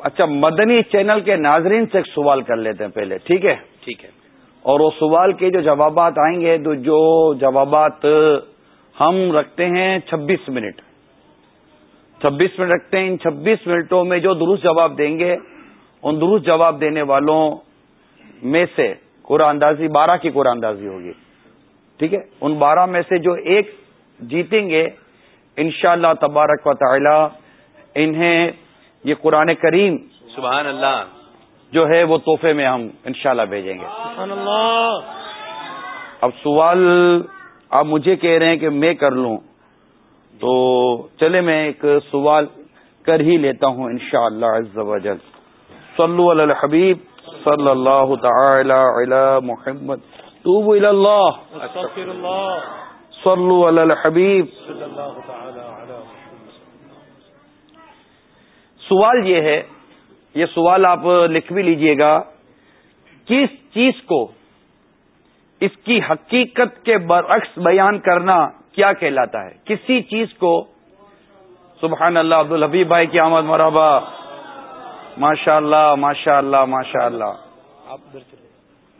اچھا مدنی چینل کے ناظرین سے ایک سوال کر لیتے ہیں پہلے ٹھیک ہے؟ ٹھیک ہے۔ اور وہ سوال کے جو جوابات آئیں گے تو جو جوابات ہم رکھتے ہیں چھبیس منٹ۔ چھبیس منٹ رکھتے ہیں ان چھبیس منٹوں میں جو درست جواب دیں گے، ان درست جواب دینے والوں میں سے قرآن اندازی بارہ کی قرآن اندازی ہوگی۔ ٹھیک ہے؟ ان بارہ میں سے جو ایک جیتیں گے، انشاءاللہ اللہ تبارک و تعالی انہیں یہ قرآن کریم سبحان اللہ۔ جو ہے وہ تحفے میں ہم انشاءاللہ بھیجیں گے۔ سبحان اللہ۔ اب سوال آپ مجھے کہہ رہے ہیں کہ میں کر لوں تو چلے میں ایک سوال کر ہی لیتا ہوں انشاءاللہ شاء اللہ صلو علی الحبیب صلی اللہ تعالی علی محمد۔ توبو الی اللہ۔ صلو علی الحبیب۔ سوال یہ ہے یہ سوال آپ لکھ بھی لیجیے گا۔ کس چیز کو اس کی حقیقت کے برعکس بیان کرنا کیا کہلاتا ہے؟ کسی چیز کو؟ سبحان اللہ عبد الحبیب بھائی کی آمد مرحبا۔ ماشاء اللہ ماشاء اللہ ماشاء اللہ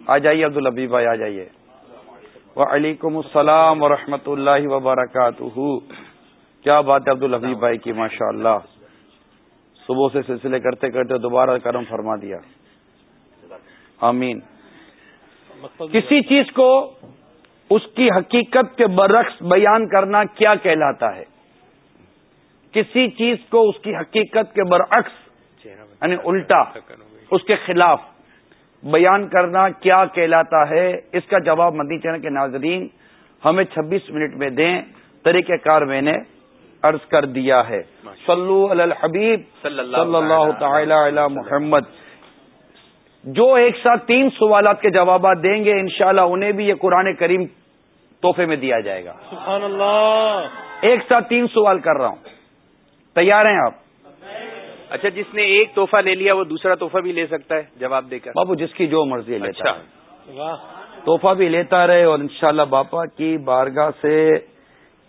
آ جائیے عبد الحبیب بھائی آ جائیے۔ وعلیکم السلام ورحمۃ اللہ وبرکاتہ۔ کیا بات ہے عبد الحبیب بھائی کی ماشاء اللہ صبح سے سلسلے کرتے کرتے دوبارہ کرم فرما دیا۔ آمین۔ کسی چیز کو اس کی حقیقت کے برعکس بیان کرنا کیا کہلاتا ہے؟ کسی چیز کو اس کی حقیقت کے برعکس یعنی الٹا اس کے خلاف بیان کرنا کیا کہلاتا ہے؟ اس کا جواب مدی چین کے ناظرین ہمیں چھبیس منٹ میں دیں۔ طریقہ کار میں نے عرض کر دیا ہے۔ صلو علی الحبیب صلی اللہ تعالی علی محمد۔ جو ایک ساتھ تین سوالات کے جوابات دیں گے انشاءاللہ انہیں بھی یہ قرآن کریم تحفے میں دیا جائے گا۔ سبحان اللہ ایک ساتھ تین سوال کر رہا ہوں۔ تیار ہیں آپ؟ اچھا جس نے ایک تحفہ لے لیا وہ دوسرا تحفہ بھی لے سکتا ہے؟ جواب دے کر۔ بابو جس کی جو مرضی لیتا اچھا۔ ہے تحفہ بھی لیتا رہے اور انشاءاللہ باپا کی بارگاہ سے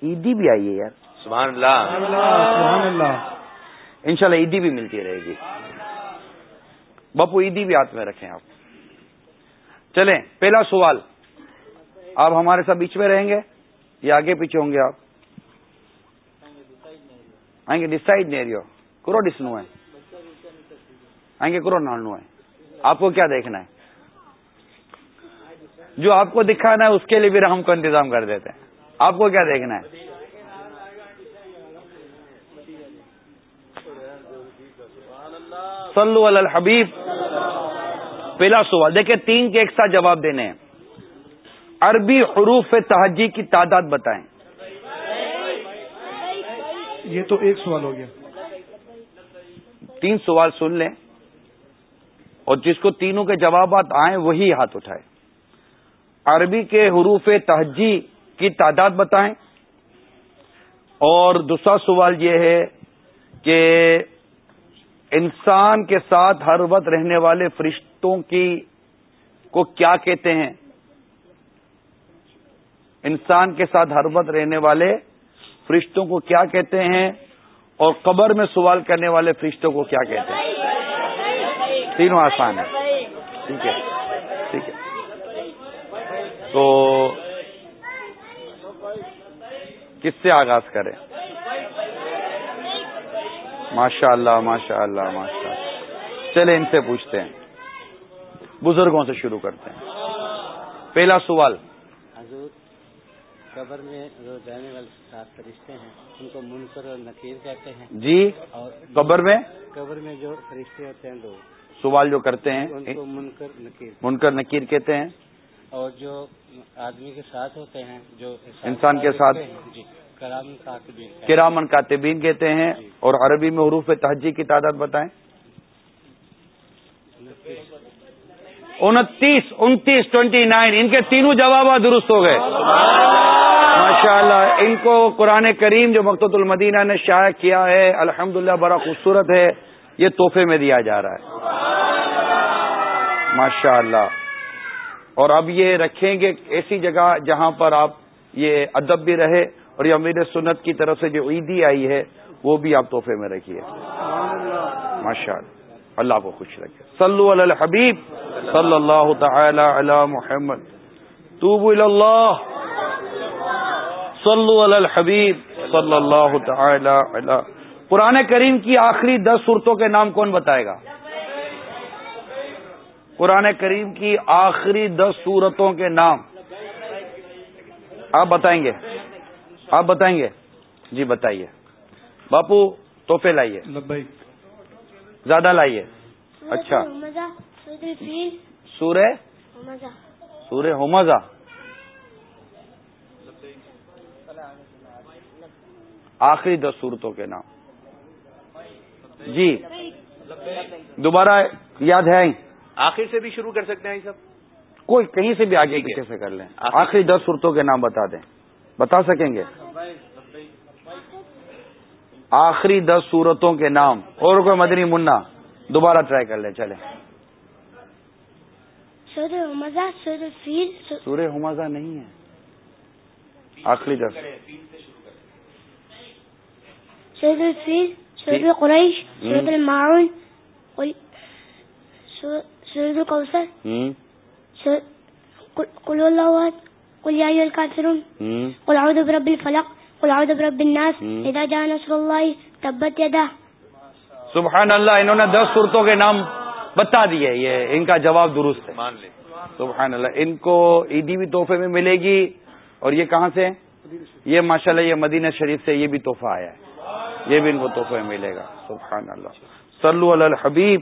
عیدی بھی آئی ہے یار۔ سبحان اللہ. سبحان اللہ. انشاءاللہ عیدی بھی ملتی رہے گی. بپو عیدی بھی ہاتھ میں رکھیں آپ. چلیں پہلا سوال. آپ ہمارے ساتھ بیچ میں رہیں گے یا آگے پیچھے ہوں گے آپ؟ آئیں گے ڈسائڈ رہی کرو ڈس نو ہے آئیں گے کرو نان نو ہے آپ کو کیا دیکھنا ہے؟ جو آپ کو دکھانا ہے اس کے لیے بھی ہم کو انتظام کر دیتے ہیں. آپ کو کیا دیکھنا ہے؟ صلو علی الحبیب. پہلا سوال دیکھیں تین کے ایک ساتھ جواب دینے ہیں۔ عربی حروف تہجی کی تعداد بتائیں۔ یہ تو ایک سوال ہو گیا۔ تین سوال سن لیں۔ اور جس کو تینوں کے جوابات آئیں وہی ہاتھ اٹھائے عربی کے حروف تہجی کی تعداد بتائیں۔ اور دوسرا سوال یہ ہے کہ انسان کے ساتھ ہر وقت رہنے والے فرشتوں کی کو کیا کہتے ہیں؟ انسان کے ساتھ ہر وقت رہنے والے فرشتوں کو کیا کہتے ہیں؟ اور قبر میں سوال کرنے والے فرشتوں کو کیا کہتے ہیں؟ تینوں آسان ہیں۔ ٹھیک ہے۔ ٹھیک ہے۔ تو کس سے آغاز کریں؟ ماشاء اللہ ماشاء اللہ ماشاء اللہ چلے ان سے پوچھتے ہیں۔ بزرگوں سے شروع کرتے ہیں۔ پہلا سوال۔ قبر میں جو جانے والے سات فرشتے ہیں ان کو منکر اور نکیر کہتے ہیں۔ جی؟ اور قبر میں؟ قبر میں جو فرشتے ہوتے ہیں دو۔ سوال جو کرتے ہیں ان کو منکر نکیر۔ منکر نکیر کہتے ہیں۔ اور جو آدمی کے ساتھ ہوتے ہیں جو انسان کے ساتھ؟ جی۔ کرامن کاتبین کہتے ہیں۔ اور عربی میں حروف تہجی کی تعداد بتائیں۔ انتیس انتیس ٹوینٹی نائن، ان کے تینوں جوابات درست ہو گئے۔ ماشاء اللہ ان کو قرآن کریم جو مقت المدینہ نے شائع کیا ہے الحمد بڑا خوبصورت ہے، یہ تحفے میں دیا جا رہا ہے۔ ماشاء اللہ اور اب یہ رکھیں گے ایسی جگہ جہاں پر آپ یہ ادب بھی رہے۔ اور یہ امیر سنت کی طرف سے جو عیدی آئی ہے، وہ بھی آپ تحفے میں رکھیے۔ ماشاء اللہ اللہ کو خوش رکھے۔ صلو علی الحبیب صلی اللہ تعالی علی محمد۔ توبو اللہ۔ صلو علی الحبیب صلی اللہ تعالی علی۔ قرآن کریم کی آخری دس صورتوں کے نام کون بتائے گا؟ قرآن کریم کی آخری دس صورتوں کے نام۔ آپ بتائیں گے۔ آپ بتائیں گے؟ جی بتائیے۔ باپو توحفے لائیے۔ زیادہ لائیے۔ اچھا۔ سورہ سورہ؟ ہومزا آخری دس صورتوں کے نام۔ جی۔ دوبارہ یاد ہے؟ آخر سے بھی شروع کر سکتے ہیں سب؟ کوئی کہیں سے بھی آگے پیچھے سے کر لیں۔ آخری دس صورتوں کے نام بتا دیں۔ بتا سکیں گے؟ آخری دس صورتوں کے نام. اور کوئی مدنی منا دوبارہ ٹرائی کر لیں چلے سورہ حمازہ نہیں ہے. آخری دس. سورة الفيل سورة قريش سورة الماعون سورة الكوثر قل أحد قل يا أيها الكافرون. قل أعوذ برب الفلق. قل أعوذ برب الناس. إذا جاء نصر الله تبت يده. سبحان اللہ انہوں نے دس صورتوں کے نام بتا دیے. یہ ان کا جواب درست ہے. مان لے. سبحان اللہ ان کو عیدی بھی تحفے میں ملے گی. اور یہ کہاں سے؟ یہ ماشاءاللہ یہ مدینہ شریف سے یہ بھی تحفہ آیا ہے. یہ بھی ان کو تحفے میں ملے گا. سبحان اللہ صلو علی الحبیب.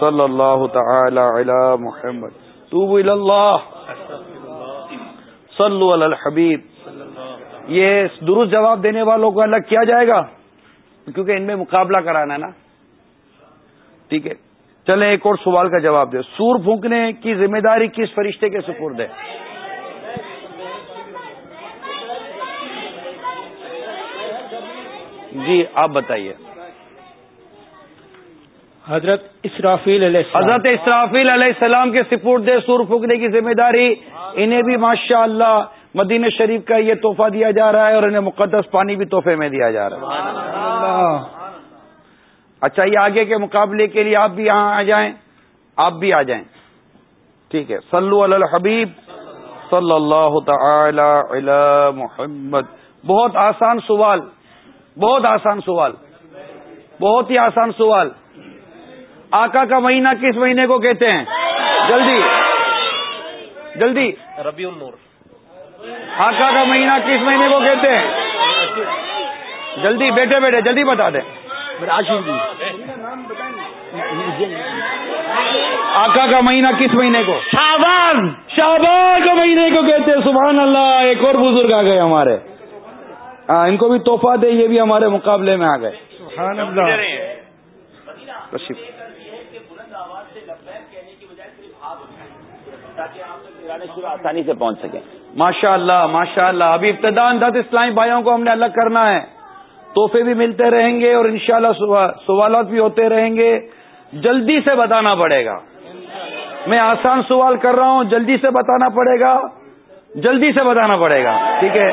صلی اللہ تعالی علی محمد. توبو اللہ. صلو علی الحبیب۔ یہ درست جواب دینے والوں کو الگ کیا جائے گا؟ کیونکہ ان میں مقابلہ کرانا ہے نا۔ ٹھیک ہے۔ چلیں ایک اور سوال کا جواب دے سور پھونکنے کی ذمہ داری کس فرشتے کے سپرد ہے؟ جی آپ بتائیے۔ حضرت اسرافیل علیہ السلام. حضرت اسرافیل علیہ السلام کے سپورٹ دے سور پھونکنے کی ذمہ داری. انہیں بھی ماشاء اللہ مدینہ شریف کا یہ تحفہ دیا جا رہا ہے اور انہیں مقدس پانی بھی تحفے میں دیا جا رہا ہے. اچھا یہ آگے کے مقابلے کے لیے آپ بھی یہاں آ جائیں. آپ بھی آ جائیں. ٹھیک ہے. علی الحبیب. صلی اللہ تعالی علی محمد. بہت آسان سوال. بہت آسان سوال. بہت ہی آسان سوال. آقا کا مہینہ کس مہینے کو کہتے ہیں؟ جلدی۔ جلدی۔ ربی النور۔ آقا کا مہینہ کس مہینے کو کہتے ہیں؟ جلدی۔ بیٹھے بیٹھے جلدی بتا دیں۔ آقا کا مہینہ کس مہینے کو؟ شابان شابان کا مہینے کو کہتے ہیں۔ سبحان اللہ ایک اور بزرگ آ گئے ہمارے۔ ان کو بھی توحفہ دے یہ بھی ہمارے مقابلے میں آ گئے۔ سبحان اللہ۔ آسانی سے پہنچ سکیں۔ ماشاء اللہ ماشاء اللہ ابھی ابتدا دس اسلامی بھائیوں کو ہم نے الگ کرنا ہے۔ تحفے بھی ملتے رہیں گے اور انشاءاللہ سوالات بھی ہوتے رہیں گے۔ جلدی سے بتانا پڑے گا۔ میں آسان سوال کر رہا ہوں جلدی سے بتانا پڑے گا۔ جلدی سے بتانا پڑے گا ٹھیک ہے؟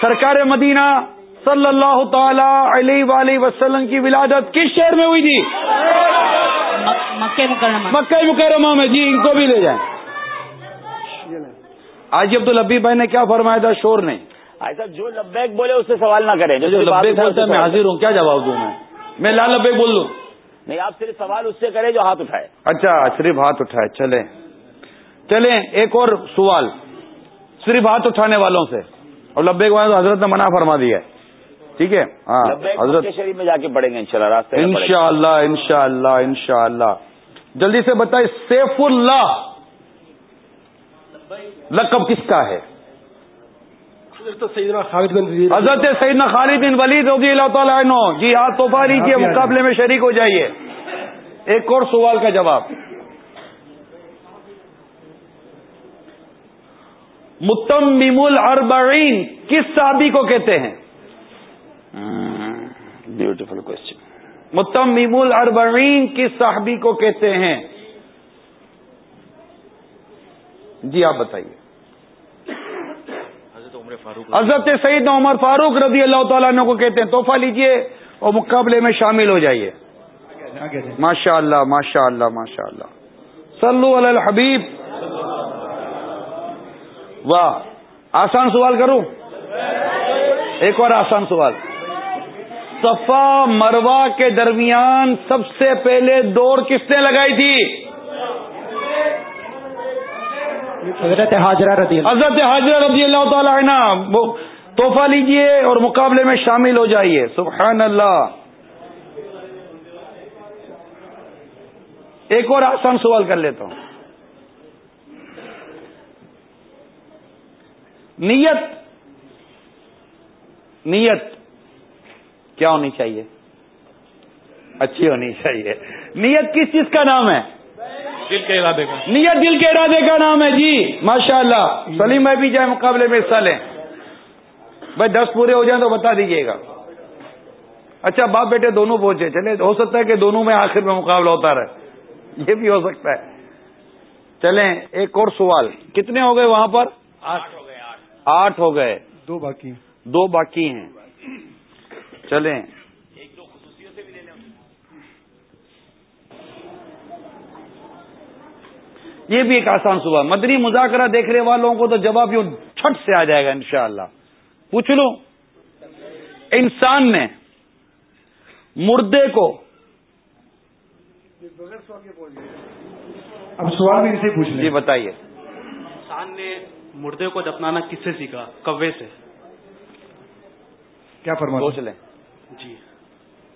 سرکار مدینہ صلی اللہ تعالی علیہ وآلہ وسلم کی ولادت کس شہر میں ہوئی تھی؟ مکہ مکرمہ میں جی ان کو بھی لے جائیں۔ آج عبد الحبی بھائی نے کیا فرمایا تھا؟ شور نے ایسا جو لبیک بولے اس سے سوال نہ کریں جو لبیک بولتا ہے میں حاضر ہوں کیا جواب دوں میں؟ میں لال لبیک بول دوں۔ نہیں آپ صرف سوال اس سے کریں جو ہاتھ اٹھائے۔ اچھا صرف ہاتھ اٹھائے چلیں۔ چلیں ایک اور سوال۔ صرف ہاتھ اٹھانے والوں سے۔ اور لبیک والے حضرت نے منع فرما دیا ہے۔ ٹھیک ہے؟ ہاں حضرت شریف میں جا کے پڑھیں گے انشاء اللہ راستے ان شاء اللہ ان شاء اللہ ان شاء اللہ جلدی سے بتائیے سیف اللہ۔ لقب کس کا ہے؟ حضرت سیدنا خالد بن ولید رضی اللہ تعالیٰ عنہ جی ہاں توفاری کے مقابلے میں شریک ہو جائیے۔ ایک اور سوال کا جواب۔ متم میمول اربعین کس صحابی کو کہتے ہیں؟ بیوٹیفل کوشچن متم میمول اربعین کس صحابی کو کہتے ہیں؟ جی آپ بتائیے۔ حضرت سعید عمر فاروق رضی اللہ تعالیٰ عنہ کو کہتے ہیں تحفہ لیجیے اور مقابلے میں شامل ہو جائیے۔ ماشاء اللہ ماشاء اللہ ماشاء اللہ علی الحبیب۔ واہ آسان سوال کروں؟ ایک اور آسان سوال۔ صفا مروا کے درمیان سب سے پہلے دوڑ کس نے لگائی تھی؟ حضرت حاضرہ رضی اللہ حضرت حاضرہ رضی اللہ تعالی عنہ توحفہ لیجیے اور مقابلے میں شامل ہو جائیے۔ سبحان اللہ ایک اور آسان سوال کر لیتا ہوں۔ نیت نیت کیا ہونی چاہیے؟ اچھی ہونی چاہیے۔ نیت کس چیز کا نام ہے؟ دل کے ارادے کا نیت دل کے ارادے کا نام ہے جی ماشاء اللہ سلیم بھائی بھی جائے مقابلے میں حصہ لیں۔ بھائی دس پورے ہو جائیں تو بتا دیجیے گا۔ اچھا باپ بیٹے دونوں پہنچے۔ چلے ہو سکتا ہے کہ دونوں میں آخر میں مقابلہ ہوتا رہے۔ یہ بھی ہو سکتا ہے۔ چلیں ایک اور سوال۔ کتنے ہو گئے وہاں پر؟ آٹھ ہو گئے آٹھ۔ ہو گئے۔ دو باقی دو باقی ہیں۔ چلیں۔ یہ بھی ایک آسان صبح. مدنی مذاکرہ دیکھنے والوں کو تو جواب یوں چھٹ سے آ جائے گا انشاءاللہ. پوچھ لو انسان نے مردے کو اب سوال بھی اسے پوچھ جی بتائیے۔ انسان نے مردے کو دفنانا کس سے سیکھا؟ کوے سے۔ کیا فرما سوچ لیں۔ جی۔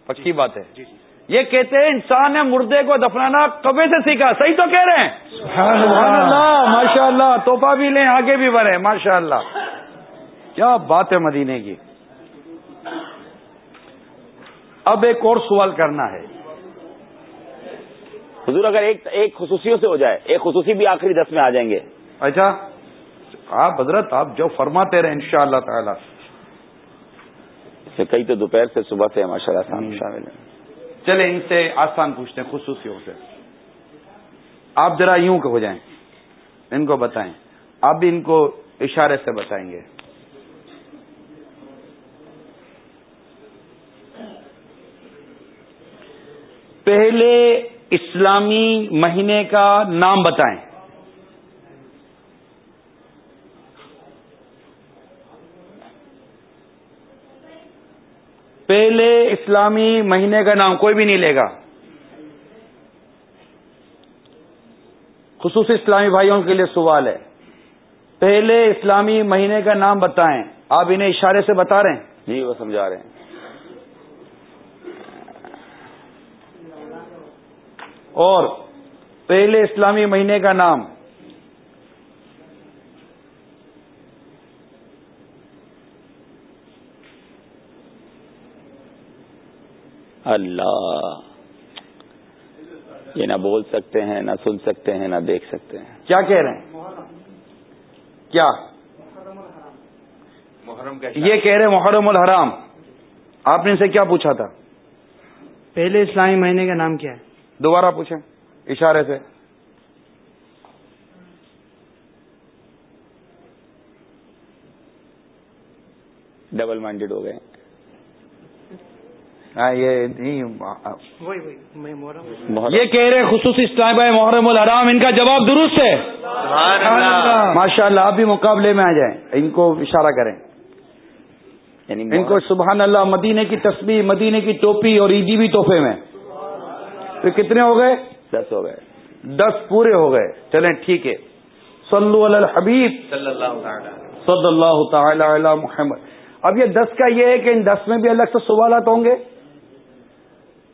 پکی بات ہے۔ جی جی۔ یہ کہتے ہیں انسان نے مردے کو دفنانا کبے سے سیکھا۔ صحیح تو کہہ رہے ہیں۔ سبحان اللہ ماشاء اللہ توحفہ بھی لیں آگے بھی بڑھے ماشاء اللہ۔ کیا بات ہے مدینے کی۔ اب ایک اور سوال کرنا ہے۔ حضور اگر ایک ایک خصوصیوں سے ہو جائے ایک خصوصی بھی آخری دس میں آ جائیں گے۔ اچھا آپ حضرت آپ جو فرماتے رہے ان شاء اللہ تعالی۔ کئی تو دوپہر سے صبح سے ماشاء اللہ شامل ہیں چلے ان سے آسان پوچھتے ہیں خصوصیوں سے آپ ذرا یوں کہ ہو جائیں، ان کو بتائیں۔ آپ بھی ان کو اشارے سے بتائیں گے۔ پہلے اسلامی مہینے کا نام بتائیں۔ پہلے اسلامی مہینے کا نام کوئی بھی نہیں لے گا۔ خصوصی اسلامی بھائیوں کے لیے سوال ہے۔ پہلے اسلامی مہینے کا نام بتائیں۔ آپ انہیں اشارے سے بتا رہے ہیں۔ جی وہ سمجھا رہے ہیں۔ اور پہلے اسلامی مہینے کا نام۔ اللہ۔ یہ نہ بول سکتے ہیں نہ سن سکتے ہیں نہ دیکھ سکتے ہیں۔ کیا کہہ رہے ہیں؟ کیا؟ محرم یہ کہہ رہے محرم الحرام۔ آپ نے ان سے کیا پوچھا تھا؟ پہلے اسلامی مہینے کا نام کیا ہے؟ دوبارہ پوچھیں اشارے سے۔ ڈبل مائنڈیڈ ہو گئے۔ یہ محرم یہ کہہ رہے خصوصی اسلام بھائی محرم الحرام ان کا جواب درست ہے۔ ماشاء اللہ۔ آپ بھی مقابلے میں آ جائیں ان کو اشارہ کریں۔ یعنی ان کو سبحان اللہ مدینے کی تسبیح مدینے کی ٹوپی اور عیدی بھی تحفے میں۔ تو کتنے ہو گئے؟ دس ہو گئے۔ دس پورے ہو گئے۔ چلیں ٹھیک ہے۔ صلو علی الحبیب۔ صلی اللہ تعالی علی محمد۔ اب یہ دس کا یہ ہے کہ ان دس میں بھی الگ سے سوالات ہوں گے۔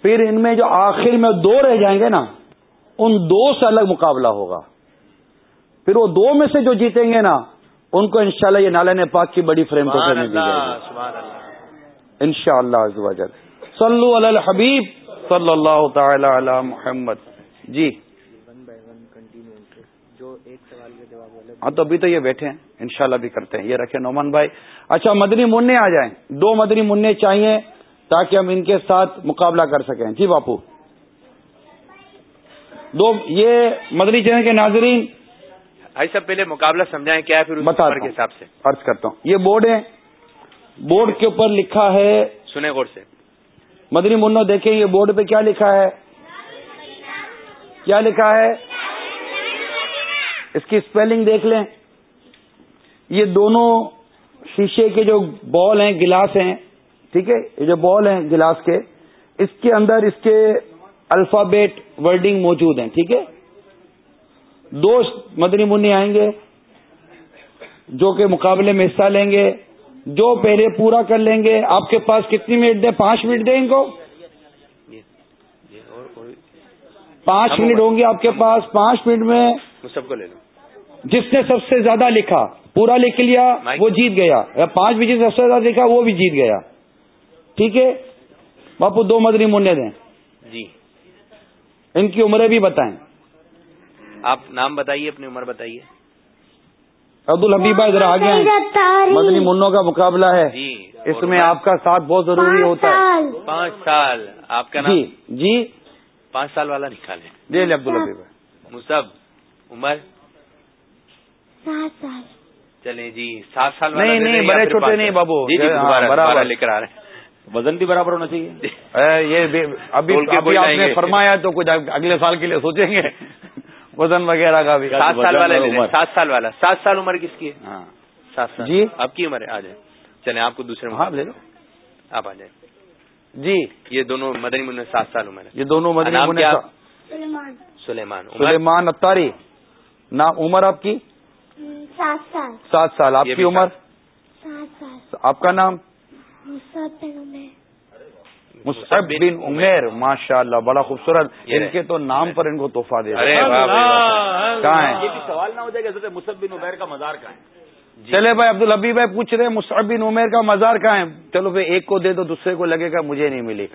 پھر ان میں جو آخر میں دو رہ جائیں گے نا ان دو سے الگ مقابلہ ہوگا۔ پھر وہ دو میں سے جو جیتیں گے نا ان کو انشاءاللہ یہ نالین پاک کی بڑی فریم تو دی جائے گی۔ ان شاء اللہ۔ صلو علی الحبیب صلی اللہ تعالی علی محمد۔ جی۔ ہاں تو ابھی تو یہ بیٹھے ہیں انشاءاللہ بھی کرتے ہیں۔ یہ رکھے نومن بھائی۔ اچھا مدنی منع آ جائیں۔ دو مدنی منع چاہیے۔ تاکہ ہم ان کے ساتھ مقابلہ کر سکیں۔ جی باپو۔ دو یہ مدنی چینل کے ناظرین۔ بھائی صاحب پہلے مقابلہ سمجھائیں کیا ہے پھر بتا کے حساب سے۔ عرض کرتا ہوں۔ یہ بورڈ ہے۔ بورڈ کے اوپر لکھا ہے۔ سنے غور سے۔ مدنی منو دیکھیں یہ بورڈ پہ کیا لکھا ہے۔ کیا لکھا ہے؟ اس کی اسپیلنگ دیکھ لیں۔ یہ دونوں شیشے کے جو بال ہیں گلاس ہیں ٹھیک ہے؟ یہ جو بال ہیں گلاس کے اس کے اندر اس کے الفابیٹ ورڈنگ موجود ہیں ٹھیک ہے؟ دو مدنی منی آئیں گے جو کہ مقابلے میں حصہ لیں گے جو پہلے پورا کر لیں گے آپ کے پاس کتنی منٹ دیں؟ پانچ منٹ دیں ان کو؟ پانچ منٹ ہوں گے آپ کے پاس پانچ منٹ میں سب کو لے لو۔ جس نے سب سے زیادہ لکھا پورا لکھ لیا وہ جیت گیا۔ یا پانچ بھی جس نے سب سے زیادہ لکھا وہ بھی جیت گیا۔ ٹھیک ہے؟ باپو دو مدنی منع دیں۔ جی۔ ان کی عمریں بھی بتائیں۔ آپ نام بتائیے اپنی عمر بتائیے۔ عبد الحبیبہ ادھر آگے ہیں مدنی منوں کا مقابلہ ہے۔ جی۔ اس میں آپ کا ساتھ بہت ضروری ہوتا ہے۔ پانچ سال۔ آپ کا جی نام؟ جی۔ پانچ سال والا نکالے جی عبد الحبیب مصب عمر۔ سات سال۔ چلیں جی سات سال والا نہیں نہیں بڑے چھوٹے نہیں؟ بابو جی ہاں، برابر۔ لے کر آ رہے ہیں۔ وزن بھی برابر ہونا چاہیے۔ یہ ابھی ابھی آپ نے۔ فرمایا تو کچھ اگلے سال کے لیے سوچیں گے۔ وزن وغیرہ کا بھی۔ سات سال والا۔ سات سال والا۔ سات سال عمر کس کی ہے؟ ہاں۔ سات سال۔ جی۔ آپ کی عمر ہے؟ آ جائیں۔ چلیں آپ کو دوسرے ہاں لے لو۔ آپ آ جائیں۔ جی۔ یہ دونوں مدنی من سات سال عمر ہے۔ یہ دونوں مدنی سلمان سلیمان۔ سلیمان۔ اتاری نام عمر آپ کی؟ سات سال۔ سات سال۔ آپ کی عمر؟ آپ کا نام؟ مصعب بن عمیر مصعب بن عمیر ماشاء اللہ بڑا خوبصورت۔ یہ ان۔ کے تو نام پر ان کو تحفہ دے۔ کہاں یہ ہے بھی سوال نہ ہو جائے کہ حضرت مصب بن عمیر کا مزار کہاں ہے؟ چلے بھائی عبد الحبی بھائی پوچھ رہے ہیں مصعب بن عمیر کا مزار کہاں ہے؟ چلو بھائی ایک کو دے دو دوسرے کو لگے گا مجھے نہیں ملی۔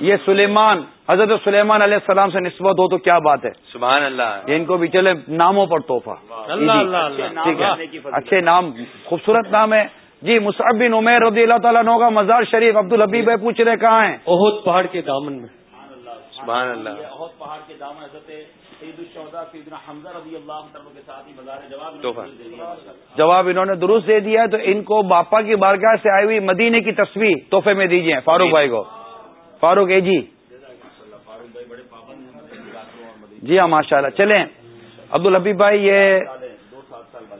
یہ سلیمان حضرت سلیمان علیہ السلام سے نسبت ہو تو کیا بات ہے؟ سبحان اللہ۔ یہ ان کو بھی چلے ناموں پر تحفہ۔ اللہ اللہ اللہ۔ ٹھیک ہے اچھے نام خوبصورت نام ہے۔ جی مصعب بن عمیر رضی اللہ تعالیٰ عنہ کا مزار شریف عبد الحبیب بھائی پوچھ رہے کہاں ہیں؟ بہت پہاڑ کے دامن میں۔ سبحان اللہ بہت پہاڑ کے دامن حضرت سید الشہداء سیدنا حمزہ رضی اللہ عنہ کے ساتھ ہی مزار جواب تحفہ جواب انہوں نے درست دے دیا ہے تو ان کو باپا کی بارگاہ سے آئی ہوئی مدینے کی تصویر تحفے میں دیجیے فاروق بھائی کو۔ فاروق اے جی۔ جی ہاں ماشاء اللہ چلیں۔ عبد الحبیب بھائی یہ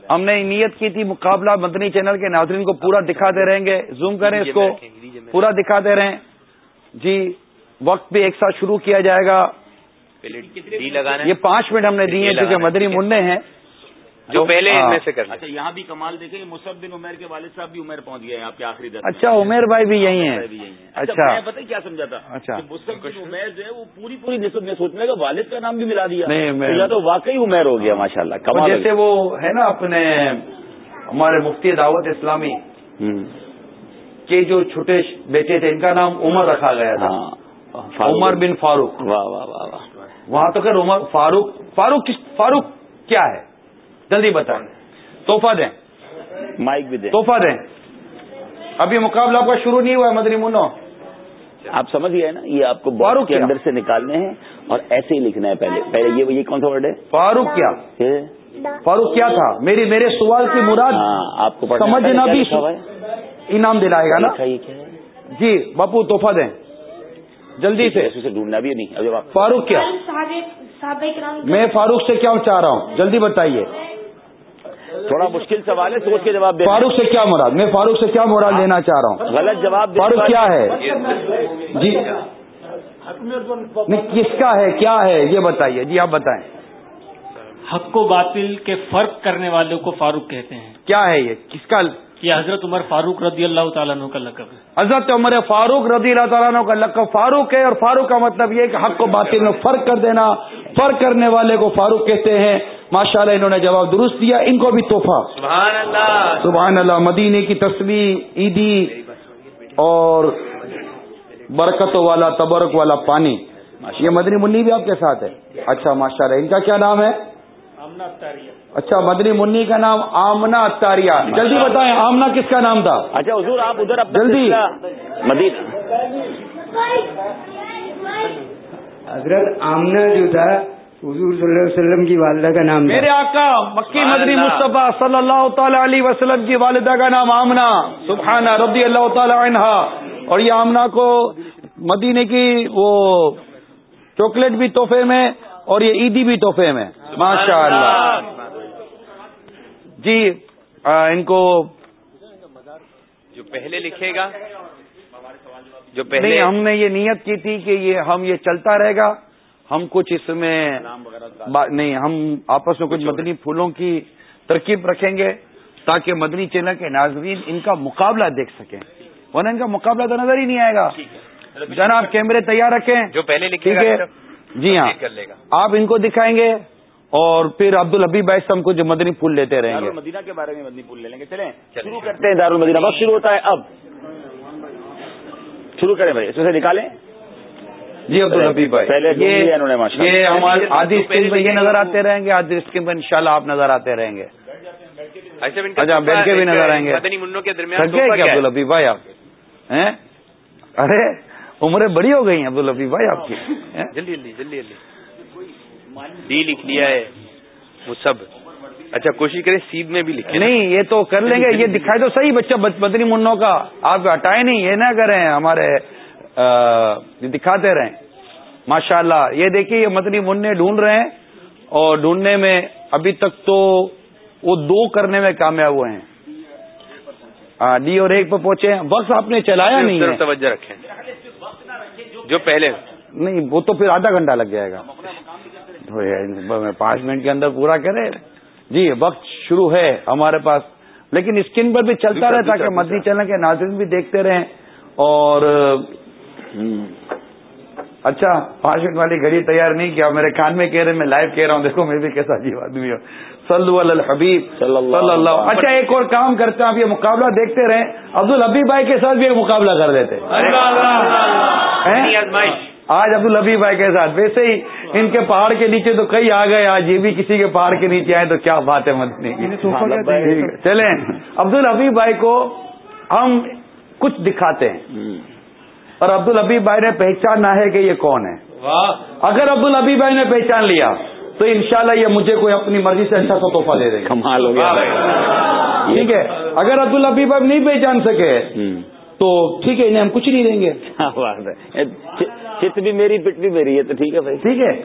ہم نے نیت کی تھی مقابلہ مدنی چینل کے ناظرین کو پورا دکھاتے رہیں گے۔ زوم کریں اس کو۔ پورا دکھاتے رہیں۔ جی وقت بھی ایک ساتھ شروع کیا جائے گا۔ یہ پانچ منٹ ہم نے دیے ہیں کیونکہ مدنی منڈے ہیں۔ جو پہلے ان ہاں۔ میں سے کر لیں اچھا یہاں بھی کمال دیکھیں مصب بن عمیر کے والد صاحب بھی عمیر پہنچ گئے ہیں آپ کے آخری دس اچھا عمیر بھائی بھی یہی ہیں. ہیں۔ اچھا میں پتہ کیا سمجھا تھا؟ اچھا۔ بن عمیر جو ہے وہ پوری پوری نسبت میں سوچنے کا والد کا نام بھی ملا دیا۔ نہیں، تو واقعی عمیر ہو گیا ماشاء اللہ اور جیسے وہ ہے نا اپنے ہمارے مفتی دعوت اسلامی کے جو چھوٹے بیٹے تھے ان کا نام عمر رکھا گیا تھا۔ ہاں عمر بن فاروق۔ واہ واہ واہ واہ۔ وہاں تو خیر عمر فاروق فاروق فاروق کیا ہے؟ جلدی بتائیں۔ توحفہ دیں۔ مائک بھی دیں۔ توحفہ دیں۔ ابھی مقابلہ آپ کا شروع نہیں ہوا ہے مدنی منو۔ آپ سمجھ گئے نا؟ یہ آپ کو فاروق کے؟ اندر سے نکالنے ہیں اور ایسے ہی لکھنا ہے پہلے۔ پہلے یہ یہ کون سا ورڈ ہے؟ فاروق کیا؟ فاروق کیا تھا؟ میری میرے سوال کی مراد ہاں آپ کو۔ سمجھنا بھی؟ انعام دلائے گا نا؟ جی باپو توحفہ دیں۔ جلدی سے۔ ایسے سے ڈھونڈنا بھی نہیں؟ فاروق کیا؟ میں فاروق سے کیا چاہ رہا ہوں؟ جلدی بتائیے۔ تھوڑا مشکل سوال ہے سوچ کے جواب دیں فاروق سے کیا مراد؟ میں فاروق سے کیا مراد لینا چاہ رہا ہوں؟ غلط جواب فاروق کیا ہے؟ جی۔ نہیں کس کا ہے؟ کیا ہے؟ یہ بتائیے۔ جی آپ بتائیں۔ حق و باطل کے فرق کرنے والوں کو فاروق کہتے ہیں۔ کیا ہے یہ؟ کس کا؟ یہ حضرت عمر فاروق رضی اللہ تعالیٰ عنہ کا لقب ہے۔ حضرت عمر فاروق رضی اللہ تعالیٰ عنہ کا لقب فاروق ہے اور فاروق کا مطلب یہ ہے کہ حق و باطل میں فرق کر دینا۔ فرق کرنے والے کو فاروق کہتے ہیں۔ ماشاء اللہ انہوں نے جواب درست دیا ان کو بھی تحفہ۔ سبحان اللہ سبحان اللہ مدینے کی تصویر عیدی اور برکتوں والا تبرک والا پانی۔ یہ مدنی منی بھی آپ کے ساتھ ہے۔ اچھا ماشاء اللہ ان کا کیا نام ہے؟ اچھا مدنی منی کا نام آمنا اتاریہ جلدی بتائیں آمنا کس کا نام تھا؟ اچھا حضور آپ ادھر جلدی۔ مدینہ۔ حضرت آمنا جو تھا حضور صلی اللہ علیہ وسلم کی والدہ کا نام میرے آقا مکی مدنی مصطفیٰ صلی اللہ تعالی علیہ وسلم کی والدہ کا نام آمنا سبحانہ رضی اللہ تعالی عنہا اور یہ آمنا کو مدینے کی وہ چاکلیٹ بھی تحفے میں اور یہ عیدی بھی تحفے میں۔ ماشاء اللہ جی ان کو جو پہلے لکھے گا۔ جو پہلے نہیں ہم نے یہ نیت کی تھی کہ یہ ہم یہ چلتا رہے گا۔ ہم کچھ اس میں با- نہیں ہم آپس میں کچھ مدنی پھولوں کی ترکیب رکھیں گے تاکہ مدنی چینل کے ناظرین ان کا مقابلہ دیکھ سکیں۔ ورنہ ان کا مقابلہ تو نظر ہی نہیں آئے گا۔ جناب کیمرے تیار رکھیں۔ جو پہلے لکھے ٹھیک گا ہے؟ صرف جی ہاں۔ آپ ان کو دکھائیں گے اور پھر عبد الحبیب بھائی سے ہم کچھ مدنی پھول لیتے رہیں گے۔ مدینہ کے بارے میں مدنی پول لے لیں گے۔ چلیں شروع کرتے ہیں۔ دارالمدینہ وقت شروع ہوتا ہے اب۔ شروع کریں بھائی اس میں سے نکالیں؟ جی عبد الحبیب بھائی۔ پہلے یہ لیا انہوں نے ماشاءاللہ۔ یہ ہمارے آدھی اسکرین پہ یہ نظر آتے رہیں گے آدھی اسکرین پہ انشاءاللہ آپ نظر آتے رہیں گے۔ اچھا بیٹھ کے بھی نظر آئیں گے۔ مدنی منوں کے درمیان تھک گئے صوفہ کیا کیا ہے؟ عبد الحبیب بھائی آپ؟ ہیں؟ ارے عمریں بڑی ہو گئی ہیں عبد الحبیب بھائی آپ کی۔ ہیں؟ جلدی جلدی جلدی۔ جلدی ڈی لکھ لیا ہے وہ سب۔ اچھا کوشش کریں سیدھ میں بھی لکھیں۔ نہیں یہ تو کر لیں گے یہ دکھائے تو صحیح بچہ بد- بدنی منوں کا۔ آپ ہٹائے نہیں یہ نہ کریں ہمارے دکھاتے رہیں۔ ماشاء اللہ یہ دیکھیے یہ مدنی منع ڈھونڈ رہے ہیں۔ اور ڈھونڈنے میں ابھی تک تو وہ دو کرنے میں کامیاب ہوئے ہیں۔ آ، ڈی اور ایک پہ پہنچے ہیں۔ وقت آپ نے چلایا نہیں توجہ رکھیں۔ جو پہلے۔ نہیں وہ تو پھر آدھا گھنٹہ لگ جائے گا۔ پانچ منٹ کے اندر پورا کرے۔ جی وقت شروع ہے ہمارے پاس۔ لیکن اسکرین پر بھی چلتا رہے تاکہ مدنی چینل کے ناظرین بھی دیکھتے رہیں۔ اور اچھا پانچ منٹ والی گھڑی تیار نہیں کیا۔ میرے کان میں کہہ رہے میں لائیو کہہ رہا ہوں۔ دیکھو میں بھی کیسا عجیب آدمی ہوں۔ علی الحبیب۔ صلی اللہ اچھا ایک اور کام کرتے ہیں۔ آپ یہ مقابلہ دیکھتے رہیں۔ عبد الحبیب بھائی کے ساتھ بھی ایک مقابلہ کر دیتے۔ آج عبد الحبیب بھائی کے ساتھ ویسے ہی ان کے پہاڑ کے نیچے تو کئی آ گئے آج یہ بھی کسی کے پہاڑ کے نیچے آئے تو کیا بات ہے مدنی۔ چلیں۔ عبد الحبیب بھائی کو ہم کچھ دکھاتے ہیں۔ اور عبد الحبیب بھائی نے پہچاننا ہے کہ یہ کون ہے۔ اگر عبد الحبیب بھائی نے پہچان لیا تو انشاءاللہ یہ مجھے کوئی اپنی مرضی سے اچھا سا تحفہ دے ہو گیا۔ ٹھیک ہے۔ اگر عبد الحبیب بھائی نہیں پہچان سکے تو ٹھیک ہے انہیں ہم کچھ نہیں دیں گے۔ چت بھی میری پٹ بھی میری ہے تو ٹھیک ہے بھائی۔ ٹھیک ہے۔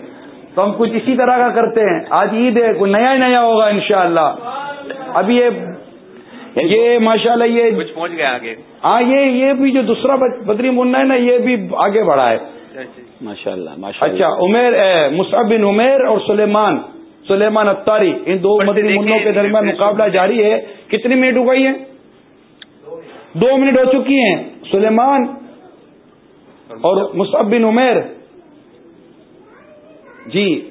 تو ہم کچھ اسی طرح کا کرتے ہیں۔ آج عید ہے کوئی نیا ہی نیا ہوگا انشاءاللہ۔ ابھی یہ یہ ماشاءاللہ یہ کچھ پہنچ گیا آگے۔ ہاں یہ یہ بھی جو دوسرا بد- بدری منا ہے نا یہ بھی آگے بڑھا ہے۔ ماشاء اللہ ماشاء اچھا عمیر مصعب بن عمیر اور سلیمان سلیمان اتاری ان دو مدنی منوں کے درمیان مقابلہ جاری ہے۔ کتنی منٹ گئی ہیں؟ دو منٹ ہو چکی ہیں۔ سلیمان اور مصعب بن عمیر۔ جی۔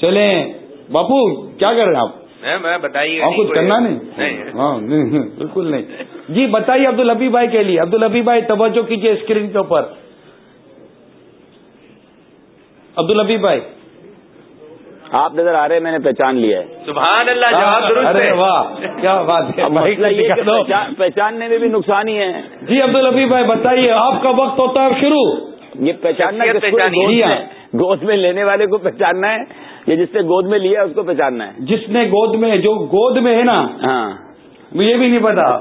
چلیں۔ باپو کیا کر رہے ہیں آپ؟ میں بتائیے آپ کچھ کرنا نہیں؟ ہاں بالکل نہیں۔ جی بتائیے عبد الحبی بھائی کے لیے۔ عبد الحبی بھائی توجہ کیجیے اسکرین کے اوپر۔ عبد الحبی بھائی۔ آپ نظر آ رہے ہیں میں نے پہچان لیا ہے۔ سبحان اللہ جواب درست ارے ہے۔ واہ کیا بات ہے یہ ہے پہچاننے میں بھی نقصان ہی ہے۔ جی عبد الحبیب بھائی بتائیے آپ کا وقت ہوتا ہے شروع۔ یہ پہچاننا پہچانی گود ہاں۔ میں۔ لینے والے کو پہچاننا ہے یا جس نے گود میں لیا اس کو پہچاننا ہے؟ جس نے گود میں جو گود میں ہے نا۔ ہاں۔ مجھے بھی نہیں پتا۔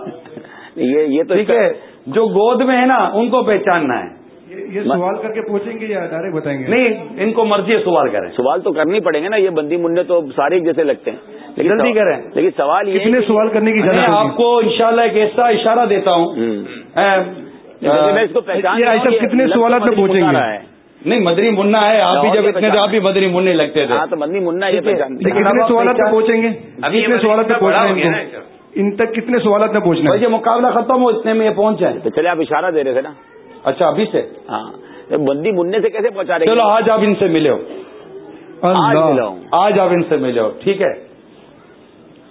یہ یہ تو ٹھیک ہے جو گود میں ہے نا ان کو پہچاننا ہے۔ یہ سوال کر کے پوچھیں گے یا ڈائریکٹ بتائیں گے؟ نہیں ان کو مرضی ہے سوال کریں۔ سوال تو کرنی پڑیں گے نا یہ بندی منڈے تو سارے ایک جیسے لگتے ہیں۔ لیکن جلدی کریں۔ لیکن سوال یہ سوال کرنے کی آپ کو انشاءاللہ ایک ایسا اشارہ دیتا ہوں۔ میں اس کو پہچان کتنے سوالات میں پوچھیں گے؟ نہیں مدری منا ہے آپ بھی جب اتنے آپ بھی مدری مننے لگتے تھے۔ ہاں تو مدنی منا یہ کتنے سوالات میں پہنچیں گے؟ ابھی یہ کتنے سوالات گیا نا۔ ہے ان تک کتنے سوالات میں پہنچنا بھائی ہے یہ مقابلہ ختم ہو اتنے میں یہ پہنچ جائیں تو چلے آپ اشارہ دے رہے تھے نا۔ اچھا ابھی سے؟ ہاں۔ بندی مننے سے کیسے پہنچا رہے چلو آج آپ ان سے ملے ہو۔ آج آپ ان سے ملے ہو ٹھیک ہے؟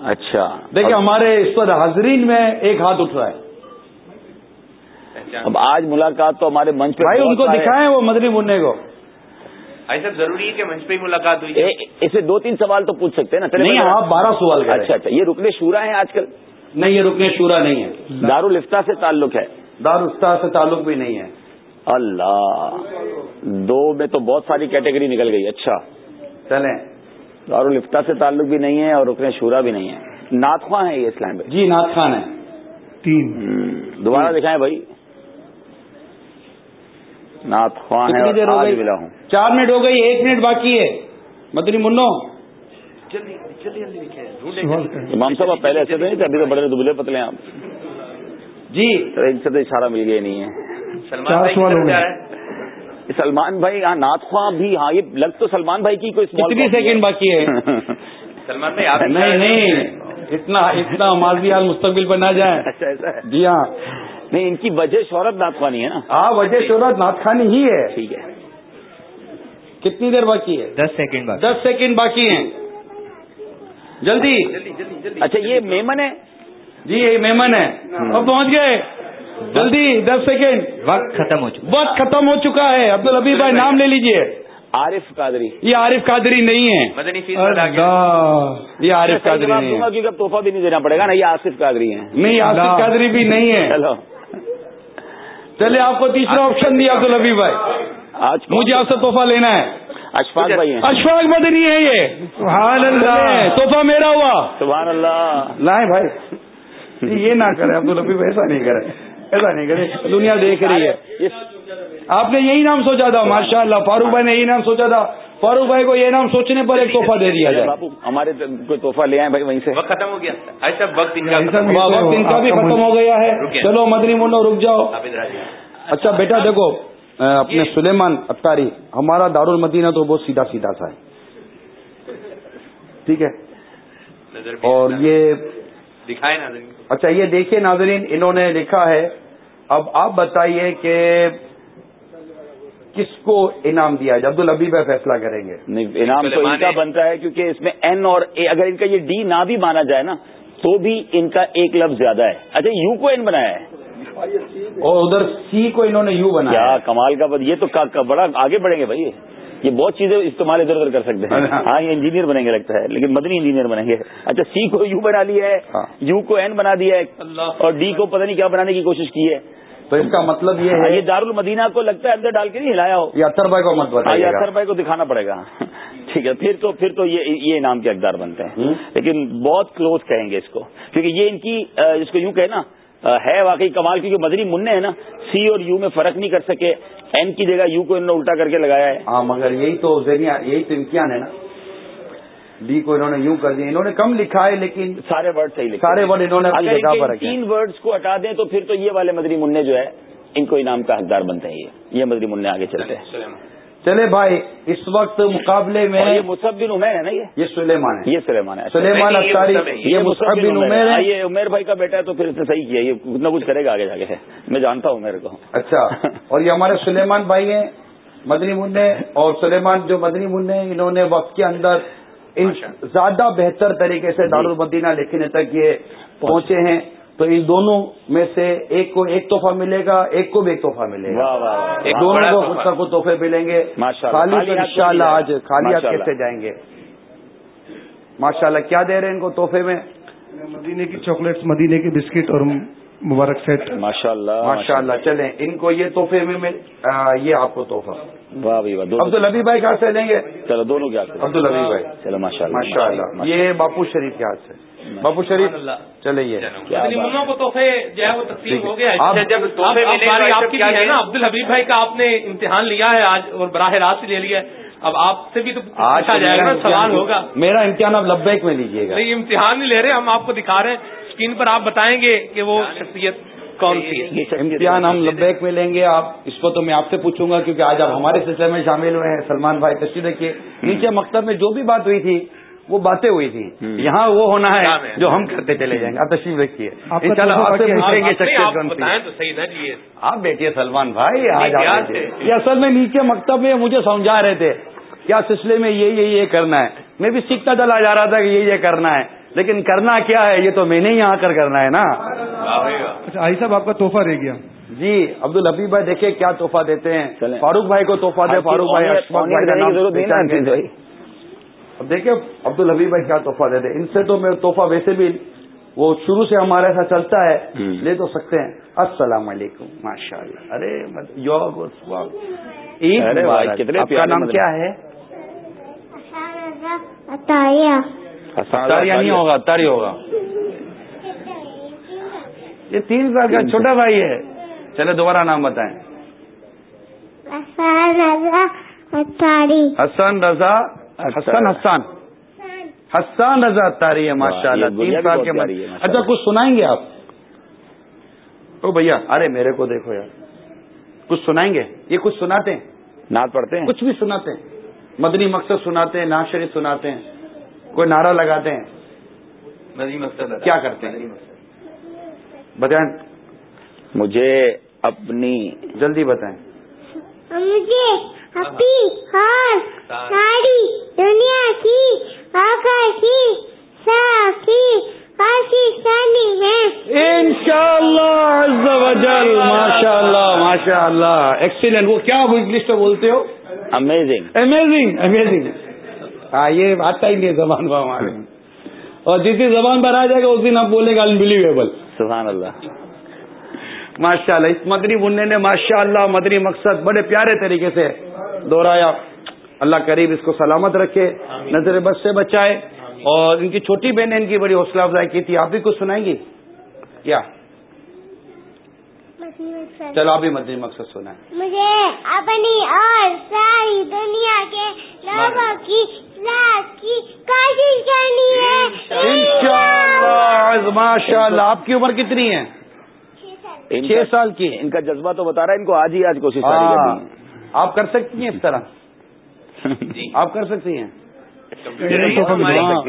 اچھا۔ دیکھیں ہمارے اس پر حاضرین میں ایک ہاتھ اٹھ رہا ہے۔ اب آج ملاقات تو ہمارے منچ پہ ان کو دکھائیں وہ مدری مننے کو۔ بھائی صاحب ضروری ہے کہ منچ پہ ہی ملاقات ہوئی اسے دو تین سوال تو پوچھ سکتے ہیں نا نہیں آپ بارہ سوال اچھا اچھا یہ رکن شورا ہیں آج کل؟ نہیں یہ رکنے شورا نہیں ہے۔ دارالفتا سے تعلق ہے۔ دارالفتا سے تعلق بھی نہیں ہے۔ اللہ۔ دو میں تو بہت ساری کیٹیگری نکل گئی اچھا۔ چلیں۔ دارالفتا سے تعلق بھی نہیں ہے اور رکن شورا بھی نہیں ہے۔ ناتخواں ہے یہ اسلام جی ناد خان ہے تین۔ دوبارہ دکھائیں بھائی۔ ہے گئی؟ ملا ہوں چار منٹ ہو گئی ایک منٹ باقی ہے۔ مدنی منو۔ امام صاحب آپ پہلے ایسے تھے ابھی تو بڑے دبلے پتلے ہیں آپ۔ جی ان سے تو اشارہ مل گیا نہیں ہے۔ سلمان بھائی سلمان بھائی ہاں ناتخواں بھی ہاں یہ لگ تو سلمان بھائی کی کوئی کتنی۔ سیکنڈ باقی ہے؟ سلمان بھائی آپ نہیں؟ نہیں اتنا اتنا ماضی آج مستقبل پر نہ جائیں۔ اچھا ایسا ہے جی ہاں۔ نہیں ان کی وجہ شہرت ناتخوانی ہے نا۔ ہاں وجہ شہرت ناد خانی ہی ہے۔ ٹھیک ہے۔ کتنی دیر باقی ہے؟ دس سیکنڈ دس سیکنڈ باقی ہیں۔ جلدی۔ اچھا یہ میمن ہے؟ جی یہ مہمان ہے۔ اب پہنچ گئے۔ جلدی دس سیکنڈ۔ وقت ختم ہو چکا۔ وقت ختم ہو چکا ہے۔ عبد الحبیب بھائی نام لے لیجیے۔ عارف قادری۔ یہ عارف قادری نہیں ہے۔ مدنی یہ عارف قادری نہیں ہے۔ کیونکہ تحفہ بھی نہیں دینا پڑے گا نا یہ آصف قادری ہیں۔ نہیں عاصف قادری بھی نہیں ہے۔ چلو۔ چلے آپ کو تیسرا آپشن دیا عبد الحبیب بھائی۔ آج مجھے آپ سے تحفہ لینا ہے۔ اشفاق بھائی ہیں۔ اشفاق مدنی ہے یہ۔ سبحان اللہ۔ تحفہ میرا ہوا۔ سبحان اللہ۔ لائیں بھائی۔ یہ نہ کرے عبد الحبیب ایسا نہیں کرے ایسا نہیں کرے دنیا دیکھ رہی ہے۔ آپ نے یہی نام سوچا تھا ماشاء اللہ فاروق بھائی نے یہی نام سوچا تھا۔ فاروق بھائی کو یہ نام سوچنے پر ایک تحفہ دے دیا جائے۔ باپو ہمارے تو کوئی تحفہ لے آئے بھائی وہیں سے؟ وقت ختم ہو گیا۔ ایسا وقت ان کا بھی- واہ، وقت ان کا بھی ختم ہو گیا ہے۔ چلو مدنی منو رک جاؤ۔ اچھا بیٹا دیکھو اپنے سلیمان اتاری ہمارا دارالمدینہ تو بہت سیدھا سیدھا سا ہے۔ ٹھیک ہے؟ اور یہ دکھائے نا اچھا یہ دیکھیے ناظرین انہوں نے لکھا ہے۔ اب آپ بتائیے کہ کس کو انعام دیا جائے؟ عبد الحبیب فیصلہ کریں گے۔ نہیں انعام تو ان کا بنتا ہے کیونکہ اس میں این اور اے اگر ان کا یہ ڈی نہ بھی مانا جائے نا تو بھی ان کا ایک لفظ زیادہ ہے۔ اچھا یو کو این بنایا ہے۔ اور ادھر سی کو انہوں نے یو بنایا۔ کمال کا یہ تو بڑا آگے بڑھیں گے بھائی۔ یہ۔ بہت چیزیں استعمال ادھر ادھر کر سکتے ہیں۔ ہاں۔ یہ انجینئر بنیں گے لگتا ہے لیکن مدنی انجینئر بنیں گے۔ اچھا سی کو یو بنا لیا ہے۔ ہاں۔ یو کو این بنا دیا ہے۔ اور ڈی کو پتہ نہیں کیا بنانے کی کوشش کی ہے۔ تو اس کا مطلب یہ ہاں، ہے یہ دارالمدینہ کو لگتا ہے اندر ڈال کے نہیں ہلایا ہو۔ یہ اتر بھائی کو مت ہاں بتائیے اختر بھائی کو دکھانا پڑے گا۔ ٹھیک ہے پھر تو پھر تو یہ یہ انعام کے حقدار بنتے ہیں۔ لیکن بہت کلوز کہیں گے اس کو۔ کیونکہ یہ ان کی جس کو یوں کہ نا آ، ہے واقعی کمال کیونکہ مدری منع ہے نا سی اور یو میں فرق نہیں کر سکے۔ این کی جگہ یو کو انہوں نے الٹا کر کے لگایا ہے۔ ہاں مگر یہی تو ذریعہ یہی تو امتحان ہے نا۔ ڈی کو انہوں نے یوں کر دیا۔ انہوں نے کم لکھا ہے لیکن سارے ورڈ صحیح لکھے۔ سارے ورڈ انہوں نے تین ورڈز کو ہٹا دیں تو پھر تو یہ والے مدری منع جو ہے ان کو انعام کا حقدار بنتے ہیں۔ یہ یہ مدری منع آگے چلتے ہیں۔ چلے بھائی اس وقت مقابلے میں یہ مصحف بن عمیر ہے نا یہ؟ سلیمان ہے۔ یہ سلیمان ہے۔ سلیمان اختاری یہ مصعب بن عمیر ہاں، ہے۔ یہ عمیر بھائی کا بیٹا ہے تو پھر اس نے صحیح کیا۔ یہ کتنا کچھ کرے گا آگے جا کے۔ میں جانتا ہوں عمیر کو۔ اچھا اور یہ ہمارے سلیمان بھائی ہیں مدنی منع اور سلیمان جو مدنی منع ہیں انہوں نے وقت کے اندر ان زیادہ بہتر طریقے سے دارالمدینہ لکھنے تک یہ پہنچے ہیں۔ تو ان دونوں میں سے ایک کو ایک تحفہ ملے گا ایک کو بھی ایک تحفہ ملے گا۔ واہ واہ واہ ایک دونوں کو۔ خود کا کو تحفے ملیں گے۔ خالی ہاتھ ان شاء اللہ آج خالی ہاتھ اللہ۔ کیسے جائیں گے؟ ماشاء اللہ کیا دے رہے ہیں ان کو تحفے میں؟ مدینے کی چاکلیٹس مدینے کے بسکٹ اور مبارک سیٹ۔ ماشاء اللہ ماشاء اللہ چلیں ان کو یہ تحفے میں یہ آپ کو تحفہ۔ واہ بھائی واہ دونوں- عبد الحبی بھائی کہاں سے لیں گے؟ چلو دونوں کے ہاتھ سے۔ عبد الحبی بھائی۔ چلو ماشاء اللہ ماشاء اللہ یہ باپو شریف کے ہاتھ سے۔ باپو شریف بات منوں کو تحفے جو ہے وہ تقسیم ہو گیا اچھا، جب تحفے آپ کی ہے؟ نا؟ عبد الحبیب بھائی کا آپ نے امتحان لیا ہے آج اور براہ راست لے لیا ہے۔ اب آپ سے بھی تو آج پوچھا جائے گا سوال ہوگا۔ میرا امتحان آپ لبیک میں لیجیے گا۔ نہیں امتحان نہیں لے رہے ہم آپ کو دکھا رہے ہیں۔ اسکرین پر آپ بتائیں گے کہ وہ شخصیت کون سی ہے۔ امتحان ہم لبیک میں لیں گے۔ آپ اس کو تو میں آپ سے پوچھوں گا کیونکہ آج آپ ہمارے سلسلے میں شامل ہوئے ہیں۔ سلمان بھائی تشریف رکھیے نیچے مکتب میں جو بھی بات ہوئی تھی وہ باتیں ہوئی تھی یہاں وہ ہونا ہے جو ہم کرتے چلے جائیں گے۔ آپ تشریف رکھیے۔ ان شاء اللہ آپ سے۔ پوچھیں گے آپ- جی۔ آپ بیٹھیے سلمان بھائی آج۔ یہ اصل میں نیچے مکتب میں مجھے سمجھا رہے تھے۔ کیا سلسلے میں یہ یہ یہ کرنا ہے؟ میں بھی سیکھتا چلا جا رہا تھا کہ یہ یہ کرنا ہے۔ لیکن کرنا کیا ہے؟ یہ تو میں نے ہی آ کر کرنا ہے نا۔ اچھا آئی صاحب آپ کا تحفہ رہ گیا۔ جی عبد الحبیب بھائی دیکھیے کیا تحفہ دیتے ہیں۔ فاروق بھائی کو تحفہ دے فاروق بھائی ضرورت نہیں نا پہچان عزیز کے بھائی۔ اب دیکھیے عبد الحبیب بھائی کیا تحفہ دیتے ہیں؟ ان سے تو میں تحفہ ویسے بھی وہ شروع سے ہمارے ایسا چلتا ہے۔ لے تو سکتے ہیں۔ السلام علیکم ماشاء اللہ ارے آپ کا نام مدنی۔ کیا ہے؟ نہیں ہوگا اتاری ہوگا۔ یہ تین سال کا چھوٹا بھائی ہے۔ چلے دوبارہ نام بتائیں۔ حسان رضا اتاری حسن رضا حسن حسان حسان رضا اتاری ہے ماشاء اللہ تین سال کے اچھا۔ کچھ سنائیں گے آپ؟ او بھیا ارے میرے کو دیکھو یار کچھ سنائیں گے؟ یہ کچھ سناتے ہیں؟ نعت پڑھتے ہیں؟ کچھ بھی سناتے ہیں؟ مدنی مقصد سناتے ہیں ناز شریف سناتے ہیں کوئی نعرہ لگاتے ہیں؟ مدنی مقصد کیا کرتے ہیں؟ بتائیں۔ مجھے اپنی جلدی بتائیں۔ مجھے ساری دنیا کی پاکستانی ہے اللہ ماشاء اللہ ماشاء اللہ ایکسیلنٹ وہ کیا انگلش میں بولتے ہو امیزنگ امیزنگ امیزنگ ہاں یہ آتا ہی نہیں ہے زبان پر ہمارے اور جس کی زبان پر آ جائے گا اس دن آپ بولے گا انبلیویبل سبحان اللہ ماشاء اللہ اس مدنی منع نے ماشاء اللہ مدنی مقصد بڑے پیارے طریقے سے دوہرایا اللہ قریب اس کو سلامت رکھے نظر بس سے بچائے۔ اور ان کی چھوٹی بہن نے ان کی بڑی حوصلہ افزائی کی تھی۔ آپ بھی کچھ سنائیں گی؟ کیا؟ چلو آپ بھی مدنی مقصد سنائیں۔ مجھے اپنی اور ساری دنیا کے لوگوں کی کی کوشش کرنی ہے۔ انشاءاللہ ماشاء اللہ آپ کی عمر کتنی ہے؟ چھ سال۔ کی۔ ان کا جذبہ تو بتا رہا ہے ان کو آج ہی آج کوشش آپ کر سکتی ہیں اس طرح؟ آپ کر سکتی ہیں؟ ہاں۔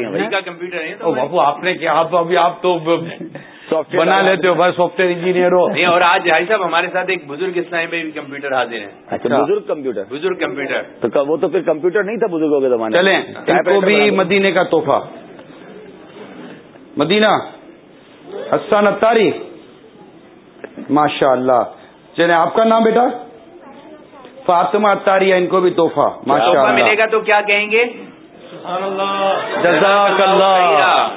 باپو آپ نے کیا؟ آپ ابھی آپ تو سافٹ ویئر بنا لیتے ہو بس سافٹ ویئر انجینئر ہو۔ نہیں اور آج بھائی صاحب ہمارے ساتھ ایک بزرگ اسلام میں بھی کمپیوٹر حاضر ہیں۔ اچھا بزرگ کمپیوٹر؟ بزرگ کمپیوٹر۔ تو وہ تو پھر کمپیوٹر نہیں تھا بزرگوں کے زمانے چلیں ان کو بھی مدینے کا تحفہ۔ مدینہ حسان اتاری ماشاء اللہ چلیں آپ کا نام بیٹا؟ فاطمہ اتاری ہے ان کو بھی تحفہ ماشاء تحفہ ملے اللہ گا تو کیا کہیں گے؟ جزاک اللہ۔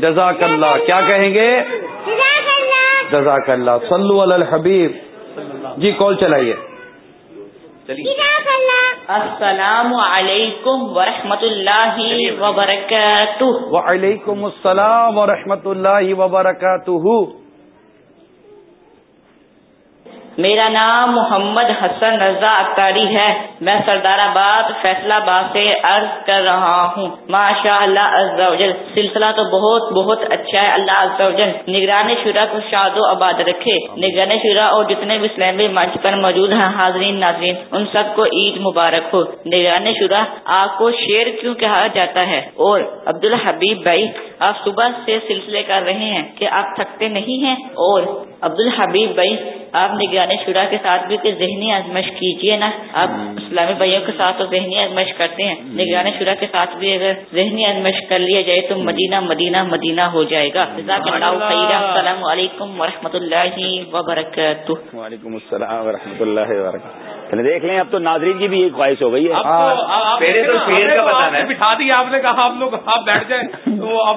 جزاک اللہ کیا کہیں گے؟ جزاک اللہ صلو علی الحبیب۔ جی کال چلائیے۔ السلام علیکم ورحمۃ اللہ وبرکاتہ۔ وعلیکم السلام ورحمۃ اللہ وبرکاتہ۔ میرا نام محمد حسن رضا اختاری ہے۔ میں سردار آباد، فیصلہ آباد سے عرض کر رہا ہوں۔ ماشاء اللہ عز و جل، سلسلہ تو بہت بہت اچھا ہے۔ اللہ عز و جل، نگران شورا کو شاد و آباد رکھے۔ نگران شورا اور جتنے بھی اسلامی منچ پر موجود ہیں، حاضرین، ناظرین، ان سب کو عید مبارک ہو۔ نگران شورا، آپ کو شیر کیوں کہا جاتا ہے؟ اور عبد الحبیب بھائی آپ صبح سے سلسلے کر رہے ہیں کہ آپ تھکتے نہیں ہیں اور عبد الحبیب بھائی آپ نگرانی شورا کے ساتھ بھی ذہنی آزمائش کیجیے نا۔ آپ اسلامی بھائیوں کے ساتھ تو ذہنی آزمائش کرتے ہیں نگرانی شورا کے ساتھ بھی اگر ذہنی آزمائش کر لیا جائے تو مدینہ مدینہ مدینہ ہو جائے گا۔ السلام علیکم و اللہ وبرکاتہ۔ وعلیکم السلام و اللہ وبرکاتہ۔ دیکھ لیں اب تو ناظرین کی بھی ایک خواہش ہو گئی ہے۔ پہلے تو شیر کا بتانا ہے۔ بٹھا دیا آپ نے کہا آپ لوگ آپ بیٹھ جائیں تو اب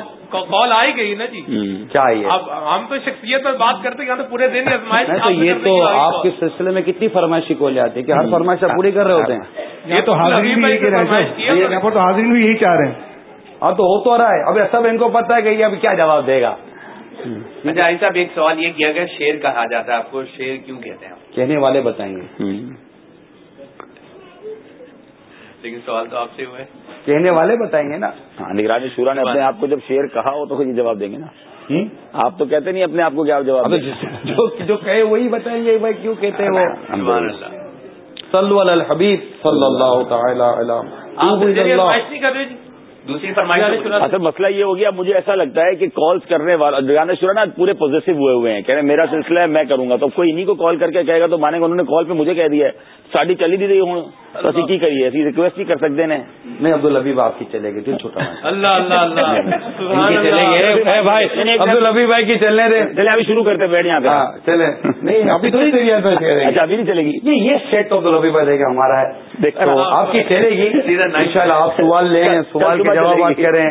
کال آئی گئی نا جی۔ کیا اب ہم تو شخصیت پر بات کرتے ہیں تو پورے دن ازمائش تو یہ تو آپ کے سلسلے میں کتنی فرمائشی کو لے آتی ہے کہ ہر فرمائش پوری کر رہے ہوتے ہیں؟ یہ تو حاضرین بھی یہی تو حاضرین بھی یہی چاہ رہے ہیں۔ ہاں تو ہو تو رہا ہے۔ اب سب ان کو پتا ہے کہ یہ ابھی کیا جواب دے گا۔ اچھا صاحب ایک سوال یہ کیا گیا شیر کہا جاتا ہے آپ کو شیر کیوں کہتے ہیں کہنے والے بتائیں گے۔ لیکن سوال تو آپ سے ہوئے۔ کہنے والے بتائیں گے نا۔ ہاں نگرانی شورا نے اپنے آپ کو جب شیر کہا ہو تو یہ جواب دیں گے نا۔ آپ تو کہتے نہیں اپنے آپ کو کیا جواب جو کہے وہی بتائیں گے بھائی کیوں کہتے ہیں وہ صلو علی الحبیب صلی اللہ تعالی دوسری فرمائش اصل مسئلہ یہ ہو گیا مجھے ایسا لگتا ہے کہ کالز کرنے والا نگرانی شورا نا پورے پوزیسو ہوئے ہوئے ہیں کہہ رہے میرا سلسلہ ہے میں کروں گا۔ تو کوئی انہیں کو کال کر کے کہے گا تو مانے گا انہوں نے کال پہ مجھے کہہ دیا ہے۔ ساڑی چلی دی رہی ہوں۔ اسی کی کریے ایسی ریکویسٹ ہی کر سکتے ہیں۔ نہیں عبد الحبیب آپ کی چلے گی دل چھوٹا اللہ اللہ اللہ۔ بھائی عبد الحبیب بھائی کی چلنے دے۔ چلے ابھی شروع کرتے بیٹھ یہاں پہ چلے۔ نہیں ابھی تو اچھا ابھی نہیں چلے گی۔ نہیں یہ سیٹ عبد الحبیب بھائی کا ہمارا ہے۔ آپ کی چلے گی۔ ان شاء اللہ آپ سوال لیں سوال کے جواب کریں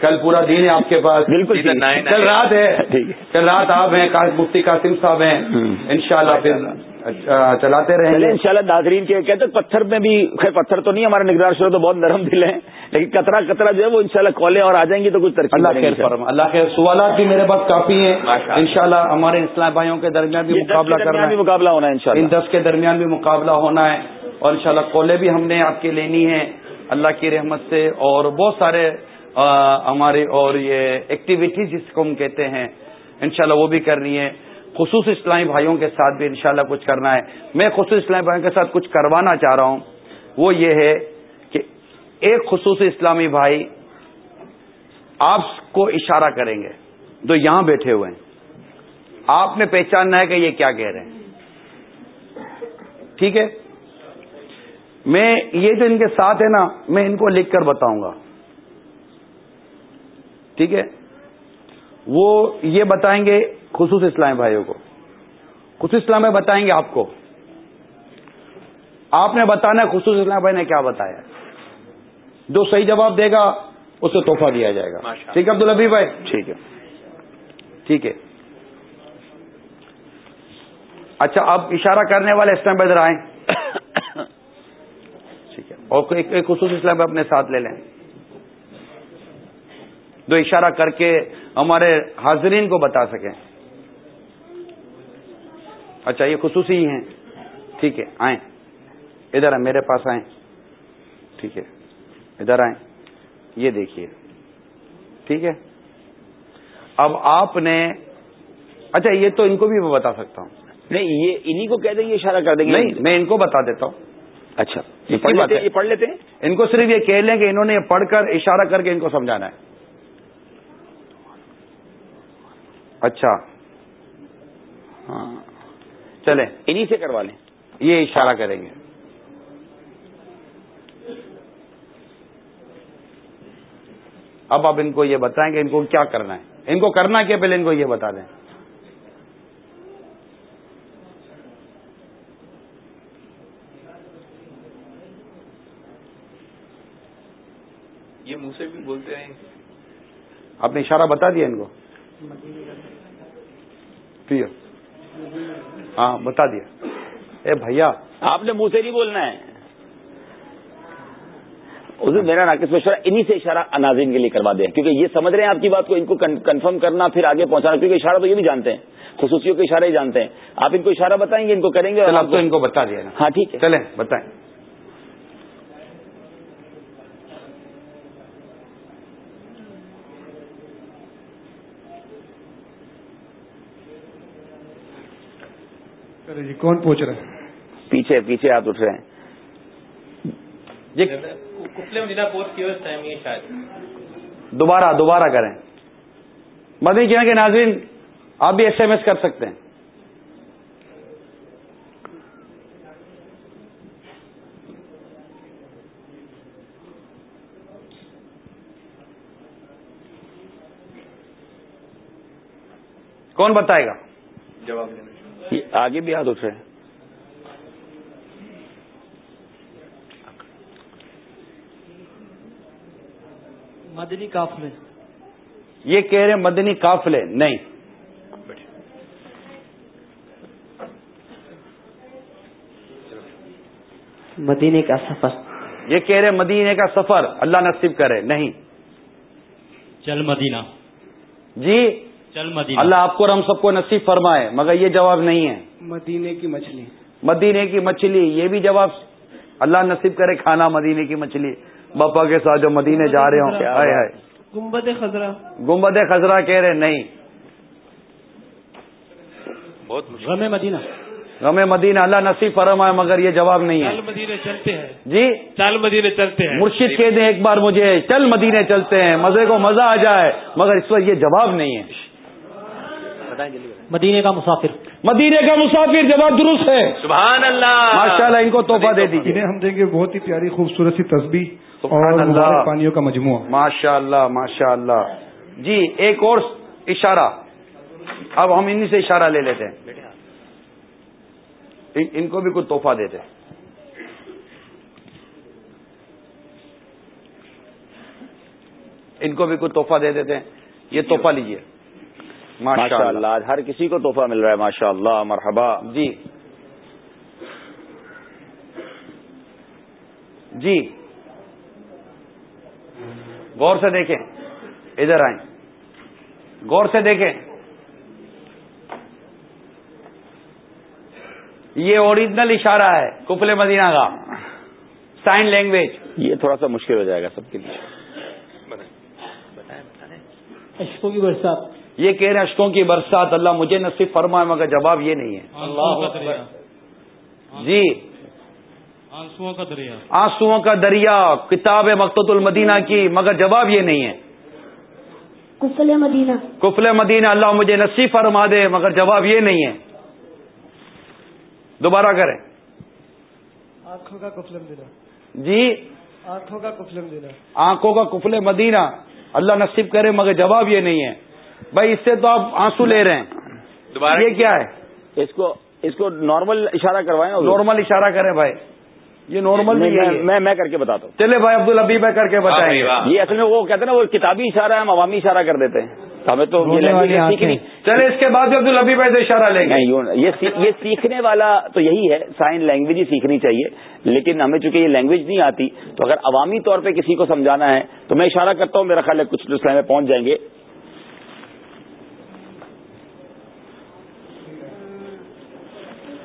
کل پورا دن ہے آپ کے پاس۔ بالکل کل رات ہے۔ کل رات آپ ہیں مفتی قاسم صاحب ہیں۔ انشاءاللہ پھر چلاتے رہیں ان شاء اللہ ناظرین کے کہتے پتھر میں بھی خیر پتھر تو نہیں ہمارے نگران شروع تو بہت نرم دل ہیں لیکن کترا کترا جو ہے وہ انشاءاللہ شاء کالے اور آ جائیں گی تو کچھ ترقی اللہ خیر فرما۔ اللہ خیر۔ سوالات بھی میرے پاس کافی ہیں۔ انشاءاللہ ہمارے اسلام بھائیوں کے درمیان بھی مقابلہ کرنا ہے۔ مقابلہ ہونا ہے ان دس کے درمیان بھی مقابلہ ہونا ہے اور انشاءاللہ شاء کالے بھی ہم نے آپ کی لینی ہے اللہ کی رحمت سے اور بہت سارے ہماری اور یہ ایکٹیویٹیز جس کو ہم کہتے ہیں، انشاءاللہ وہ بھی کرنی ہے۔ خصوص اسلامی بھائیوں کے ساتھ بھی انشاءاللہ کچھ کرنا ہے۔ میں خصوص اسلامی بھائیوں کے ساتھ کچھ کروانا چاہ رہا ہوں۔ وہ یہ ہے کہ ایک خصوصی اسلامی بھائی آپ کو اشارہ کریں گے۔ جو یہاں بیٹھے ہوئے ہیں۔ آپ نے پہچاننا ہے کہ یہ کیا کہہ رہے ہیں۔ ٹھیک ہے؟ میں یہ جو ان کے ساتھ ہے نا میں ان کو لکھ کر بتاؤں گا۔ ٹھیک ہے؟ وہ یہ بتائیں گے خصوص اسلام بھائیوں کو۔ خصوص اسلام بھائی بتائیں گے آپ کو۔ آپ نے بتانا ہے خصوص اسلام بھائی نے کیا بتایا۔ جو صحیح جواب دے گا اسے تحفہ دیا جائے گا۔ ٹھیک ہے عبدالحبی بھائی؟ ٹھیک ہے۔ ٹھیک ہے۔ اچھا اب اشارہ کرنے والے اسلام ادھر آئیں۔ اور ایک خصوص اسلام اپنے ساتھ لے لیں۔ جو اشارہ کر کے ہمارے حاضرین کو بتا سکیں۔ اچھا یہ خصوصی ہی ہیں۔ ٹھیک ہے آئیں۔ ادھر آئیں میرے پاس آئیں۔ ٹھیک ہے ادھر آئیں۔ یہ دیکھیے۔ ٹھیک ہے۔ اب آپ نے اچھا یہ تو ان کو بھی میں بتا سکتا ہوں۔ نہیں یہ انہیں کو کہہ دیں گے اشارہ کر دیں گے۔ نہیں میں ان کو بتا دیتا ہوں۔ اچھا یہ پڑھ لیتے ہیں؟ ان کو صرف یہ کہہ لیں کہ انہوں نے یہ پڑھ کر اشارہ کر کے ان کو سمجھانا ہے۔ اچھا۔ ہاں۔ چلیں۔ انہی سے کروا لیں۔ یہ اشارہ کریں گے۔ اب آپ ان کو یہ بتائیں گے ان کو کیا کرنا ہے۔ ان کو کرنا کیا پہلے ان کو یہ بتا دیں۔ یہ منہ سے بھی بولتے ہیں آپ نے اشارہ بتا دیا ان کو؟ ہاں بتا دیا۔ اے بھیا آپ نے منہ سے نہیں بولنا ہے۔ اس میرا ناقص مشورہ انہی سے اشارہ اناظرین کے لیے کروا دیں۔ کیونکہ یہ سمجھ رہے ہیں آپ کی بات کو ان کو کنفرم کرنا پھر آگے پہنچانا۔ کیونکہ اشارہ تو یہ بھی جانتے ہیں۔ خصوصیوں کے اشارے ہی جانتے ہیں۔ آپ ان کو اشارہ بتائیں گے ان کو کریں گے آپ تو ان کو بتا دیا ہاں ٹھیک ہے۔ چلیں بتائیں۔ جی کون پوچھ رہے ہیں پیچھے پیچھے آپ اٹھ رہے ہیں۔ دوبارہ دوبارہ کریں۔ مدنی چینل کے ناظرین آپ بھی ایس ایم ایس کر سکتے ہیں۔ کون بتائے گا؟ جواب آگے بھی ہاتھ اٹھ رہے ہیں۔ مدنی قافلے۔ یہ کہہ رہے ہیں مدنی قافلے نہیں۔ مدینے کا سفر۔ یہ کہہ رہے مدینے کا سفر اللہ نصیب کرے نہیں۔ چل مدینہ۔ جی۔ چل مدینہ۔ اللہ آپ کو اور ہم سب کو نصیب فرمائے مگر یہ جواب نہیں ہے۔ مدینے کی مچھلی۔ مدینے کی مچھلی یہ بھی جواب اللہ نصیب کرے کھانا مدینے کی مچھلی۔ باپا کے ساتھ جو مدینے جا رہے ہوں۔ ہائے ہائے گنبد خزرہ گمبد خزرہ کہہ رہے نہیں۔ بہت غم مدینہ۔ غم مدینہ اللہ نصیب فرمائے مگر یہ جواب نہیں ہے۔ مدینے چلتے ہیں۔ جی؟ چال مدینے چلتے ہیں۔ مرشد کہہ دیں ایک بار مجھے چل مدینے چلتے ہیں۔ مزے کو مزہ آ جائے مگر اس وقت یہ جواب نہیں ہے۔ مدینے کا مسافر۔ مدینے کا مسافر جواب درست ہے سبحان اللہ۔ ماشاء اللہ ان کو تحفہ دے دیجیے انہیں ہم دیں گے بہت ہی پیاری خوبصورت سی تصبیح سبحان اور پانیوں کا مجموعہ۔ ماشاء اللہ ماشاء اللہ جی ایک اور اشارہ۔ اب ہم انہیں سے اشارہ لے لیتے ہیں۔ ان ان کو بھی کچھ تحفہ دیتے ہیں۔ ان کو بھی کچھ تحفہ دے دیتے ہیں۔ یہ تحفہ لیجیے ماشاء اللہ آج ہر کسی کو تحفہ مل رہا ہے ماشاء اللہ مرحبا. جی. جی. غور سے دیکھیں. ادھر آئیں. غور سے دیکھیں. یہ اوریجنل اشارہ ہے کفل مدینہ کا. سائن لینگویج یہ تھوڑا سا مشکل ہو جائے گا سب کے لیے. کی برسات یہ کہہ رہے ہیں اشکوں کی برسات اللہ مجھے نصیب فرمائے مگر جواب یہ نہیں ہے۔ اللہ جی۔ آنسو کا دریا۔ آنسو کا دریا کتاب مقت المدینہ کی مگر جواب یہ نہیں ہے۔ کفل مدینہ۔ کفل مدینہ اللہ مجھے نصیب فرما دے مگر جواب یہ نہیں ہے۔ دوبارہ کریں۔ آنکھوں کا کفلم دینا جی۔ آنکھوں کا کفلم دینا آنکھوں کا کفل مدینہ اللہ نصیب کرے مگر جواب یہ نہیں ہے۔ بھائی اس سے تو آپ آنسو لے رہے ہیں۔ دوبارہ یہ کیا ہے؟ اس کو اس کو نارمل اشارہ کروائیں نارمل اشارہ کریں بھائی۔ یہ نارمل نہیں، میں- ہے میں میں کر کے بتاتا ہوں۔ چلے بھائی عبد الحبی میں کر کے بتائیں۔ بھائی،۔ یہ اصل میں وہ کہتے ہیں نا وہ کتابی اشارہ ہے ہم عوامی اشارہ کر دیتے ہیں۔ ہمیں تو چلے اس کے بعد عبد الحبی بھائی سے اشارہ لیں گے۔ یہ سی- یہ سیکھنے والا تو یہی ہے سائن لینگویج ہی سیکھنی چاہیے۔ لیکن ہمیں چونکہ یہ لینگویج نہیں آتی تو اگر عوامی طور پہ کسی کو سمجھانا ہے تو میں اشارہ کرتا ہوں میرا خیال ہے کچھ میں پہنچ جائیں گے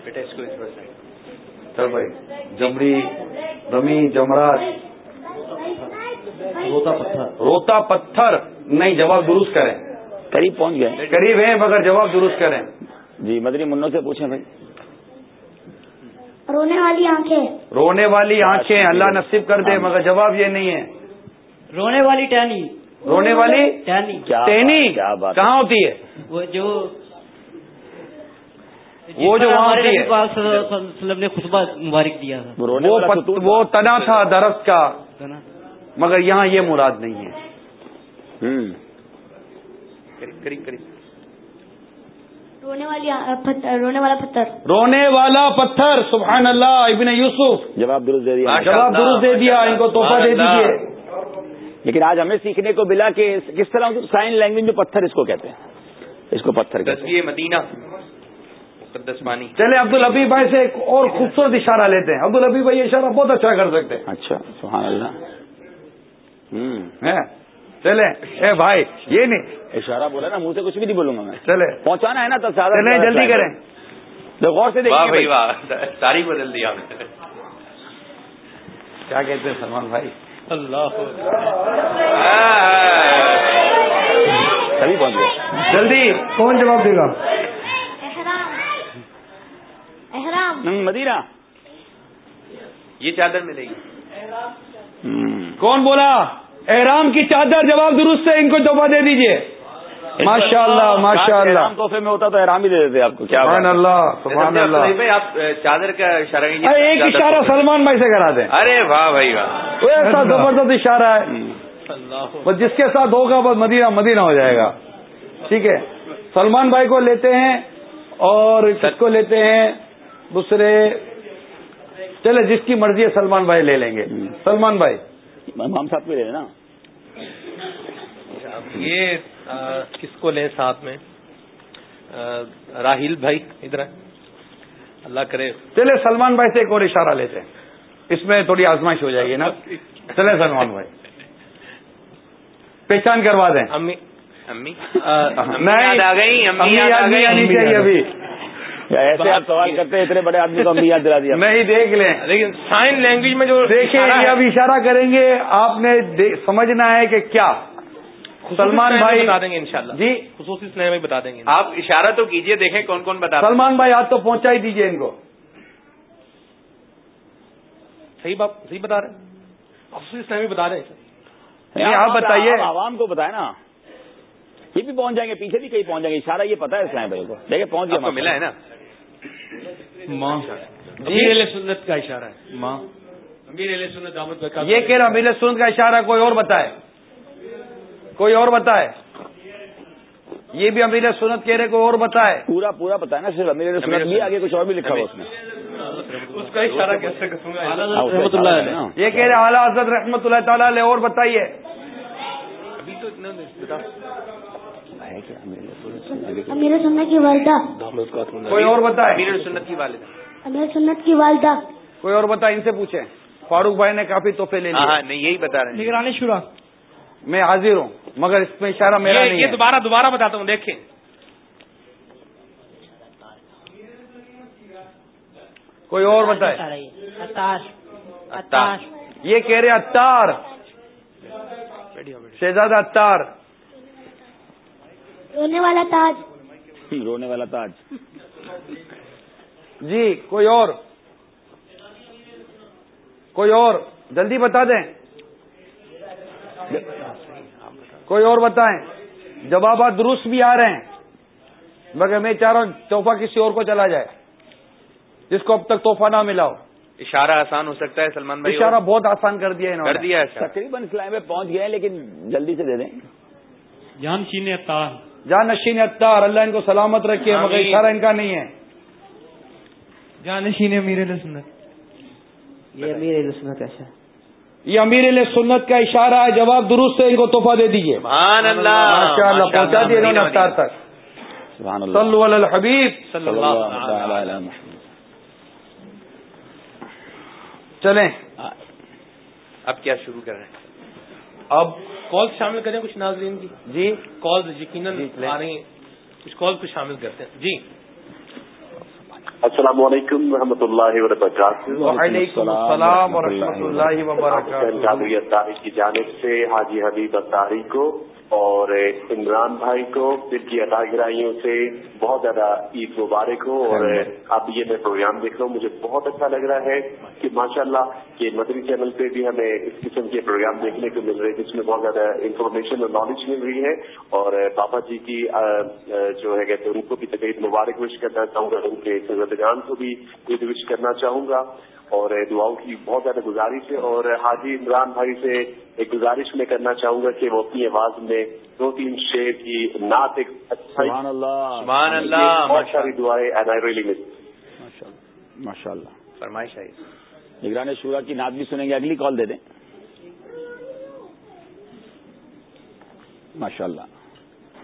بیٹا اس کو اس پر سے چل بھائی جمری رمی جمرات روتا پتھر۔ روتا پتھر۔ نہیں جواب درست کریں۔ قریب پہنچ گئے۔ قریب ہیں مگر جواب درست کریں۔ جی مدنی منوں سے پوچھیں بھائی۔ رونے والی آنکھیں۔ رونے والی آنکھیں اللہ نصیب کر دے مگر جواب یہ نہیں ہے۔ رونے والی ٹہنی۔ رونے والی ٹہنی۔ کیا ٹہنی؟ بات- کیا بات۔ کہاں ہوتی ہے؟ وہ جو وہ جو وہاں ہے۔ وسلم نے خطبہ مبارک دیا تھا۔ وہ تنا تھا درخت کا مگر یہاں یہ مراد نہیں ہے۔ رونے والی آ- پتھر رونے والا پتھر۔ رونے والا پتھر سبحان اللہ ابن یوسف۔ جواب درست دے دیا۔ جواب۔ درست دے دیا ان کو تحفہ دے۔ دیجیے لیکن آج ہمیں سیکھنے کو ملا کہ کس طرح سائن لینگویج میں پتھر اس کو کہتے ہیں۔ اس کو پتھر کہتے ہیں۔ مدینہ۔ مقدس پانی چلے عبد الحبی بھائی سے ایک اور خوبصورت اشارہ لیتے ہیں۔ عبد الحبی بھائی اشارہ بہت اچھا کر سکتے ہیں۔ اچھا سبحان اللہ؟ چلے اے بھائی یہ نہیں۔ اشارہ بولا نا منہ سے کچھ بھی نہیں بولوں گا میں۔ چلے۔ پہنچانا ہے نا تو زیادہ چلے جلدی کریں۔ تو غور سے تاریخ بدل دیا کیا کہتے ہیں سلمان بھائی؟ اللہ۔ سبھی پہنچ گئے۔ جلدی کون جواب دے گا؟ احرام. مدینہ. یہ چادر ملے گی. کون بولا؟ احرام کی چادر جواب درست سے ان کو تحفہ دے دیجیے ماشاء اللہ ماشاء اللہ تحفے میں ہوتا تو احرام ہی دے دیتے آپ کو. کیا سبحان اللہ سبحان اللہ. بھائی آپ چادر کا اشارہ ایک اشارہ سلمان بھائی سے کرا دیں. ارے واہ بھائی واہ. وہ ایسا زبردست اشارہ ہے۔ بس جس کے ساتھ ہوگا بس مدینہ مدینہ ہو جائے گا۔ ٹھیک ہے؟ سلمان بھائی کو لیتے ہیں اور کس کو لیتے ہیں؟ دوسرے چلے جس کی مرضی ہے سلمان بھائی لے لیں گے۔ سلمان بھائی۔ ہم ساتھ میں لے نا یہ کس کو لیں ساتھ میں؟ راہیل بھائی ادھر اللہ کرے۔ چلے سلمان بھائی سے ایک اور اشارہ لیتے ہیں۔ اس میں تھوڑی آزمائش ہو جائے گی نا۔ چلے سلمان بھائی۔ پہچان کروا دیں۔ امی امی نہیں آ گئی امی یاد نہیں آنی چاہیے ابھی۔ ایسے آپ سوال کرتے ہیں اتنے بڑے آدمی کو امی یاد دلا دیا۔ نہیں دیکھ لیں۔ لیکن سائن لینگویج میں جو دیکھیں اب اشارہ کریں گے آپ نے سمجھنا ہے کہ کیا۔ سلمان بھائی بتا دیں گے انشاءاللہ۔ جی؟ خصوصی سنہ میں بتا دیں گے۔ آپ اشارہ تو کیجیے دیکھیں کون کون بتا سلمان بھائی آج تو پہنچا ہی دیجیے ان کو۔ صحیح بات صحیح بتا رہے ہیں۔ خصوصی سنہ میں بتا رہے ہیں۔ آپ بتائیے۔ عوام کو بتائے نا۔ یہ بھی پہنچ جائیں گے پیچھے بھی کہیں پہنچ جائیں گے۔ اشارہ یہ پتا ہے اسلام بھائی کو۔ دیکھیں پہنچ آپ گیا ملا ہے نا؟ ماں امیر علیہ سنت کا اشارہ ہے. ماں. امیر علیہ سنت دامت بکا یہ کہہ رہا میرے سنت کا اشارہ کوئی اور بتائے. کوئی اور بتائے. یہ بھی امیر سنت کہہ رہے کوئی اور بتائے. پورا پورا بتائے نا صرف امیر سنت. بھی آگے کچھ اور بھی لکھا ہوا اس میں. اس کا اشارہ کیسے رحمۃ اللہ علیہ. یہ کہہ رہے اعلیٰ حضرت رحمۃ اللہ تعالی علیہ اور بتائیے. ابھی تو اتنا امیر سنت کی والدہ۔ کوئی اور بتائے۔ امیر سنت کی والدہ۔ امیر سنت کی والدہ۔ کوئی اور بتائے ان سے پوچھیں۔ فاروق بھائی نے کافی تحفے لے ہاں لیے۔ ہاں نہیں یہی بتا رہے نگرانی شورا میں حاضر ہوں مگر اس میں اشارہ میرا نہیں یہ ہے۔ دوبارہ دوبارہ بتاتا ہوں دیکھیں۔ کوئی اور بتائے۔ یہ۔ کہہ رہے اتار۔ شہزادہ اتار۔ رونے والا تاج۔ رونے والا تاج۔ جی کوئی اور؟ کوئی اور؟ جلدی بتا دیں۔ کوئی اور بتائیں۔ جوابات درست بھی آ رہے ہیں مگر میں چاہ رہا ہوں تحفہ کسی اور کو چلا جائے جس کو اب تک تحفہ نہ ملا ہو۔ اشارہ آسان ہو سکتا ہے سلمان بھائی اشارہ بہت آسان کر دیا انہوں کر نے دیا ہے تقریباً اسلام میں پہنچ گئے لیکن جلدی سے دے دیں۔ جان چین تار جان نشین اتار اللہ ان کو سلامت رکھے مگر۔ اشارہ ان کا نہیں ہے۔ جانشین امیر سنت۔ یہ امیر سنت ایسا یہ امیر علیہ سنت کا اشارہ ہے جواب درست سے ان کو تحفہ دے دیجیے سبحان اللہ ماشاء اللہ پہنچا دیا انہوں نے مدینہ، اتار تک۔ سبحان اللہ۔ صلو علی الحبیب۔ صلی اللہ چلیں۔ اب کیا شروع کر رہے ہیں؟ اب کال شامل کریں کچھ ناظرین کی؟ جی۔ کال یقیناً جی،۔ آ رہی ہیں۔ کچھ کال کو شامل کرتے ہیں۔ جی۔ السلام علیکم ورحمۃ اللہ وبرکاتہ۔ وعلیکم السلام ورحمۃ اللہ وبرکاتہ۔ اتاری کی جانب سے حاجی حبیب اتاری کو اور عمران بھائی کو دل کی عطا گرائیوں سے بہت زیادہ عید مبارک ہو اور اب یہ میں پروگرام دیکھ رہا ہوں مجھے بہت اچھا لگ رہا ہے کہ ماشاءاللہ یہ مدری چینل پہ بھی ہمیں اس قسم کے پروگرام دیکھنے کو مل رہے ہیں جس میں بہت زیادہ انفارمیشن اور نالج مل رہی ہے۔ اور بابا جی کی جو ہے کہتے ہیں ان کو بھی تقریب مبارک وش کرنا چاہوں گا ان کے سزدگان کو بھی عید وش کرنا چاہوں گا اور دعاؤں کی بہت زیادہ گزارش ہے اور حاجی عمران بھائی سے ایک گزارش میں کرنا چاہوں گا کہ وہ اپنی آواز میں دو تین شعر کی نعت ایک اچھا سبحان اللہ سبحان اللہ بہت ساری دعائیں ماشاء اللہ فرمائش آئی نگران شورا کی نعت بھی سنیں گے اگلی کال دے دیں۔ ماشاء اللہ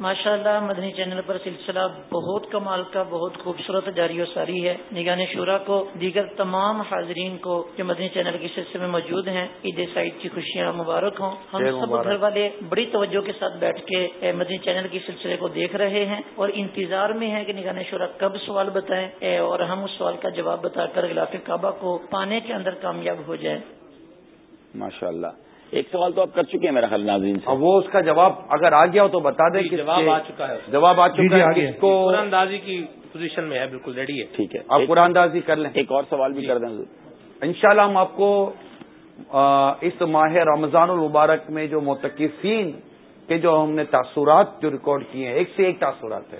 ماشاء اللہ مدنی چینل پر سلسلہ بہت کمال کا بہت خوبصورت جاری و ساری ہے۔ نگان شورا کو دیگر تمام حاضرین کو جو مدنی چینل کے سلسلے میں موجود ہیں عید سعید کی خوشیاں مبارک ہوں۔ ہم خیر سب۔ گھر والے بڑی توجہ کے ساتھ بیٹھ کے مدنی چینل کے سلسلے کو دیکھ رہے ہیں اور انتظار میں ہے کہ نگان شورا کب سوال بتائیں اور ہم اس سوال کا جواب بتا کر غلاف کعبہ کو پانے کے اندر کامیاب ہو جائیں۔ ماشاء اللہ ایک سوال تو آپ کر چکے ہیں میرا خیال ناظرین سے۔ اب وہ اس کا جواب اگر آ گیا ہو تو بتا دیں جی، کس جواب آ چکا ہے۔ جواب آ جی، چکا جی، آ ہے۔ کس کو قرآن اندازی کی پوزیشن میں ہے بالکل ریڈی ہے۔ ٹھیک ہے۔ آپ قرآن دازی کر لیں۔ ایک اور سوال بھی۔ کر دیں انشاءاللہ ہم آپ کو اس ماہ رمضان المبارک میں جو متقفین کے جو ہم نے تاثرات جو ریکارڈ کیے ہیں ایک سے ایک تاثرات ہے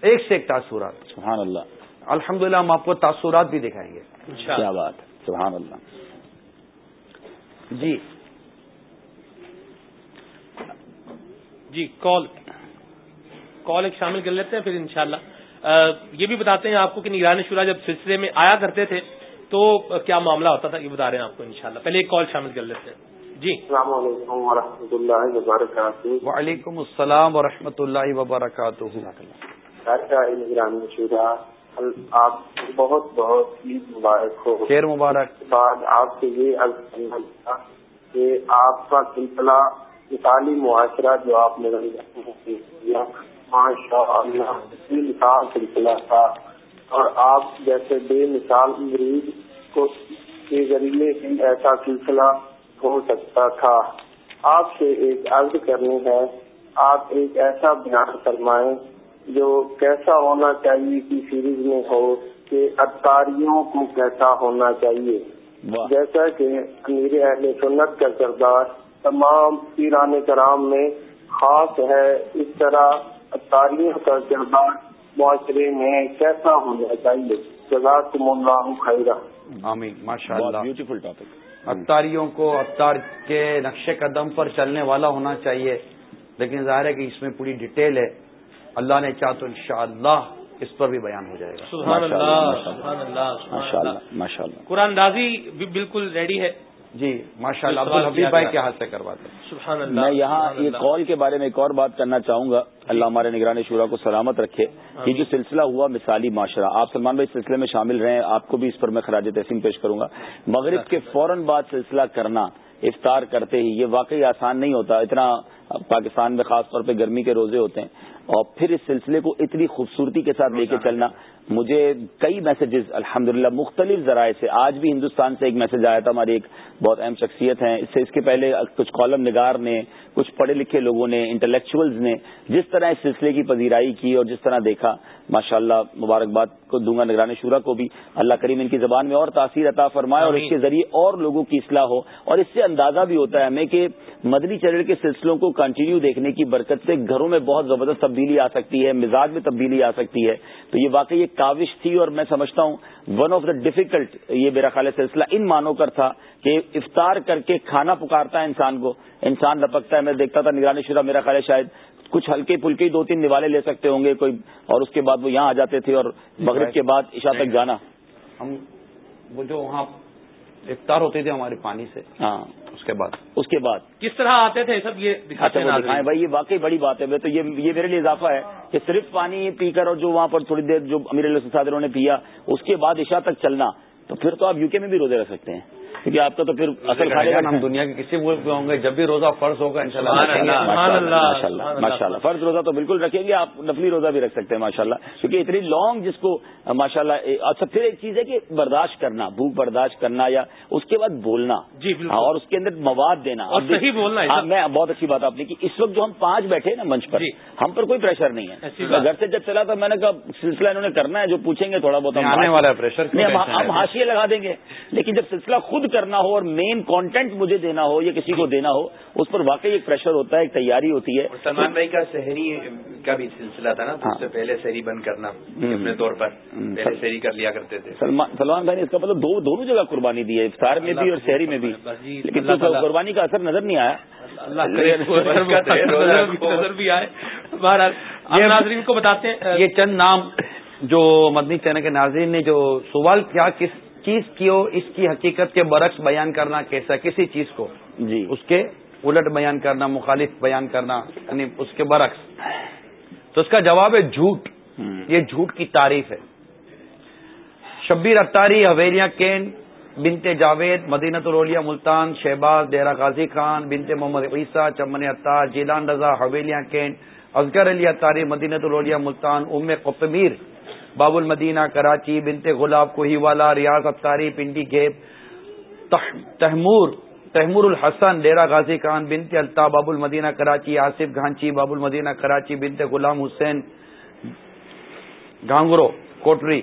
ایک سے ایک تاثرات۔ سبحان اللہ۔ الحمد ہم آپ کو تاثرات بھی دکھائیں گے۔ کیا بات سبحان اللہ۔ جی۔ جی کال۔ کال ایک شامل کر لیتے ہیں پھر انشاءاللہ۔ یہ بھی بتاتے ہیں آپ کو کہ نگران شورا جب سلسلے میں آیا کرتے تھے تو کیا معاملہ ہوتا تھا؟ یہ بتا رہے ہیں آپ کو انشاءاللہ۔ پہلے ایک کال شامل کر لیتے ہیں۔ جی۔ السلام علیکم و اللہ وبرکاتہ۔ وعلیکم السلام و اللہ وبرکاتہ۔ نگرانی شورا آپ بہت بہت عید مبارک ہو۔ خیر مبارک۔ بعد آپ سے یہ کہ آپ کا سلسلہ مثالی معاشرہ جو آپ نے ماشاء اللہ مثال سلسلہ تھا۔ اور آپ جیسے بے مثال مریض کو کے ذریعے ہی ایسا سلسلہ ہو سکتا تھا۔ آپ سے ایک عرض کرنی ہے آپ ایک ایسا بیان فرمائیں جو کیسا ہونا چاہیے کی سیریز میں ہو کہ اتاریوں کو کیسا ہونا چاہیے۔ جیسا کہ امیر اہل سنت کا کردار تمام پیران کرام میں خاص ہے اس طرح تاریخ کا کردار معاشرے میں کیسا ہونا چاہیے؟ جزاکم اللہ خیرہ آمین ماشاء اللہ بیوٹیفل ٹاپک اتاریوں کو اتار کے نقش قدم پر چلنے والا ہونا چاہیے لیکن ظاہر ہے کہ اس میں پوری ڈیٹیل ہے۔ اللہ نے چاہ تو انشاءاللہ اس پر بھی بیان ہو جائے گا۔ سبحان اللہ سبحان اللہ ماشاء اللہ۔ قرآن دازی بھی بالکل ریڈی ہے۔ جی ماشاء اللہ عبدالحبیب بھائی کے ہاتھ سے کرواتے سبحان اللہ میں یہاں یہ کال کے بارے میں ایک اور بات کرنا چاہوں گا۔ اللہ ہمارے نگرانی شورا کو سلامت رکھے۔ یہ جو سلسلہ ہوا مثالی معاشرہ آپ سلمان بھائی سلسلے میں شامل رہے آپ کو بھی اس پر میں خراج تحسین پیش کروں گا۔ مغرب کے فوراً بعد سلسلہ کرنا افطار کرتے ہی یہ واقعی آسان نہیں ہوتا۔ اتنا پاکستان میں خاص طور پہ گرمی کے روزے ہوتے ہیں۔ اور پھر اس سلسلے کو اتنی خوبصورتی کے ساتھ لے کے چلنا مجھے کئی میسجز الحمدللہ مختلف ذرائع سے آج بھی ہندوستان سے ایک میسج آیا تھا ہماری ایک بہت اہم شخصیت ہیں۔ اس سے اس کے پہلے کچھ کالم نگار نے کچھ پڑھے لکھے لوگوں نے انٹلیکچوئلز نے جس طرح اس سلسلے کی پذیرائی کی اور جس طرح دیکھا ماشاء اللہ مبارکباد کو دوں گا نگران شورا کو بھی۔ اللہ کریم ان کی زبان میں اور تاثیر عطا فرمائے اور اس کے ذریعے اور لوگوں کی اصلاح ہو۔ اور اس سے اندازہ بھی ہوتا ہے ہمیں کہ مدنی چینل کے سلسلوں کو کنٹینیو دیکھنے کی برکت سے گھروں میں بہت زبردست تبدیلی آ سکتی ہے مزاج میں تبدیلی آ سکتی ہے۔ تو یہ واقعی ایک کاوش تھی اور میں سمجھتا ہوں ون آف دا ڈیفیکلٹ یہ میرا خیال سلسلہ ان مانوں کر تھا کہ افطار کر کے کھانا پکارتا ہے انسان کو۔ انسان لپکتا ہے میں دیکھتا تھا نگرانی شرح میرا خیال ہے شاید کچھ ہلکے پھلکے دو تین نوالے لے سکتے ہوں گے کوئی۔ اور اس کے بعد وہ یہاں آ جاتے تھے اور مغرب کے بعد عشاء تک جانا۔ ہم وہ جو وہاں افطار ہوتے تھے ہمارے پانی سے ہاں۔ اس کے بعد۔ اس کے بعد۔ کس طرح آتے تھے سب یہ دکھاتے دکھائیں بھائی یہ واقعی بڑی بات ہے۔ تو یہ یہ میرے لیے اضافہ ہے کہ صرف پانی پی کر اور جو وہاں پر تھوڑی دیر جو امیر علیہ صادروں نے پیا اس کے بعد عشاء تک چلنا۔ تو پھر تو آپ یو کے میں بھی روزے رکھ سکتے ہیں۔ کیونکہ آپ کا تو پھر اصل کھا گا ہم دنیا کے کسی ملک میں ہوں گے جب بھی روزہ فرض ہوگا ان شاء اللہ ماشاء اللہ فرض روزہ تو بالکل رکھیں گے آپ نفلی روزہ بھی رکھ سکتے ہیں ماشاء اللہ کیونکہ اتنی لانگ جس کو ماشاء اللہ اچھا پھر ایک چیز ہے کہ برداشت کرنا بھوک برداشت کرنا یا اس کے بعد بولنا۔ جی اور اس کے اندر مواد دینا۔ اور صحیح بولنا ہاں میں بہت اچھی بات آپ نے کی۔ اس وقت جو ہم پانچ بیٹھے نا منچ پر ہم پر کوئی پریشر نہیں ہے۔ گھر سے جب چلا تو میں نے کہا سلسلہ انہوں نے کرنا ہے جو پوچھیں گے تھوڑا بہت آنے والا پریشر ہم ہاشیے لگا دیں گے۔ لیکن جب سلسلہ خود کرنا ہو اور مین کانٹینٹ مجھے دینا ہو یا کسی کو دینا ہو اس پر واقعی ایک پریشر ہوتا ہے ایک تیاری ہوتی ہے۔ سلمان بھائی کا شہری کا بھی سلسلہ تھا نا اس سے پہلے شہری بند کرنا اپنے طور پر۔ پہلے شہری کر لیا کرتے تھے۔ سلمان بھائی نے اس کا مطلب دو دونوں جگہ قربانی دی ہے افطار میں بھی اور شہری میں بھی۔ لیکن قربانی کا اثر نظر نہیں آیا۔ نظر بھی آئے۔ ناظرین کو بتاتے ہیں یہ چند نام جو مدنی چینل کے ناظرین نے جو سوال کیا کس چیز کی ہو اس کی حقیقت کے برعکس بیان کرنا کیسا کسی چیز کو جی۔ اس کے الٹ بیان کرنا مخالف بیان کرنا یعنی اس کے برعکس۔ تو اس کا جواب ہے جھوٹ۔ یہ جھوٹ کی تعریف ہے۔ شبیر اختاری حویلیاں کین بنتے جاوید مدینت الولیا ملتان شہباز ڈیرا غازی خان بنتے محمد عیسیٰ چمن اطار جیلان رضا حویلیاں کین ازغر علی اطاری مدینت الولیا ملتان ام قطمیر باب المدینہ کراچی بنتے گلاب کوہی والا ریاض اختاری پنڈی گیب تحمور تحمور الحسن ڈیرا غازی خان بنتے الطاف باب المدینہ کراچی، آصف گھانچی باب المدینہ کراچی بنتے غلام حسین، گھانگرو، کوٹری،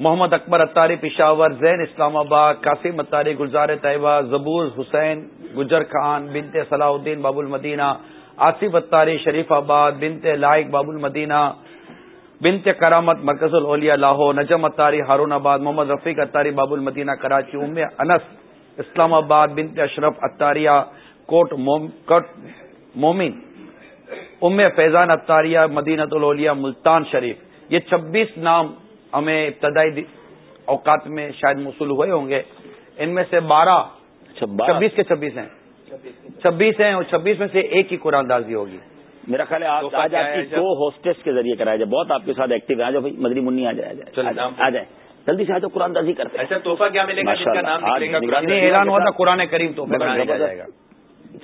محمد اکبر اتاری پشاور، زین اسلام آباد، قاسم اتاری گلزار طیبہ، زبور حسین، گجر خان، بنت صلاح الدین باب المدینہ آصف اتاری شریف آباد، بنت لائق باب المدینہ بنت کرامت مرکز الاولیاء لاہور نجم اتاری ہارون آباد محمد رفیق اتاری باب المدینہ کراچی ام انس اسلام آباد بنت اشرف اتاریہ کوٹ مومن ام فیضان اتاریہ مدینہ الاولیاء ملتان شریف۔ یہ چھبیس نام ہمیں ابتدائی اوقات میں شاید موصول ہوئے ہوں گے۔ ان میں سے بارہ چھبیس؟ کے چھبیس ہیں۔ چھبیس ہیں اور چھبیس میں سے ایک ہی قرآن دازی ہوگی۔ میرا خیال ہے آج آپ کی دو ہوسٹس کے ذریعے کرایا جائے بہت آپ کے ساتھ ایکٹیو ہے آ جاؤ بھائی مدری منی آ جائے آ جائے۔ جلدی سے آ جاؤ قرآن دازی کرتے ہیں۔ تحفہ کیا ملے گا؟ اعلان ہوا تھا قرآن کریم تو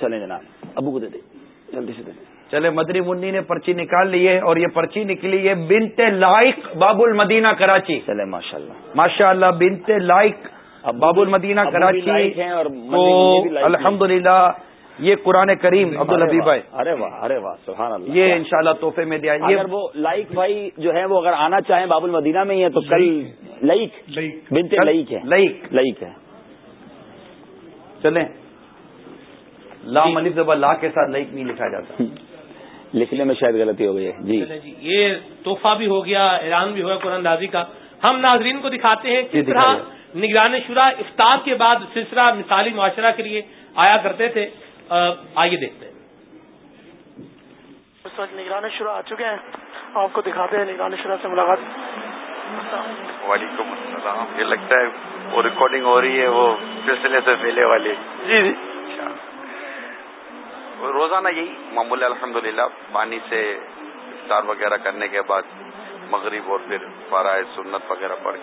چلیں جناب ابو کو دے دیں۔ جلدی سے دے دیں۔ چلے مدری منی نے پرچی نکال لی ہے اور یہ پرچی نکلی ہے بنتے لائق باب المدینہ کراچی۔ چلے ماشاء اللہ ماشاء اللہ بنتے لائق باب المدینہ کراچی تو الحمد للہ یہ قرآن کریم عبد الحبیب بھائی۔ ارے واہ ارے واہ سبحان اللہ۔ یہ انشاءاللہ شاء تحفے میں دیا۔ اگر وہ لائک بھائی جو ہے وہ اگر آنا چاہیں باب المدینہ میں ہی ہے تو کل لائک بنتے لائک ہے۔ لائک لائک ہے۔ چلیں۔ لا ملک زبا لا کے ساتھ لائک نہیں لکھا جاتا۔ لکھنے میں شاید غلطی ہو گئی ہے۔ جی۔ جی یہ تحفہ بھی ہو گیا اعلان بھی ہوا قرآن دازی کا۔ ہم ناظرین کو دکھاتے ہیں کس طرح نگران شورا افطار کے بعد سلسلہ مثالی معاشرہ کے لیے آیا کرتے تھے۔ آئیے دیکھتے ہیں۔ اس وقت نگران شورا آ چکے ہیں۔ آپ کو دکھاتے ہیں نگران شورا سے ملاقات۔ وعلیکم السلام یہ لگتا ہے وہ ریکارڈنگ ہو رہی ہے وہ سلسلے سے پہلے والی۔ جی جی۔ روزانہ یہی معمول الحمد للہ پانی سے افطار وغیرہ کرنے کے بعد مغرب اور پھر فارائے سنت وغیرہ پڑھ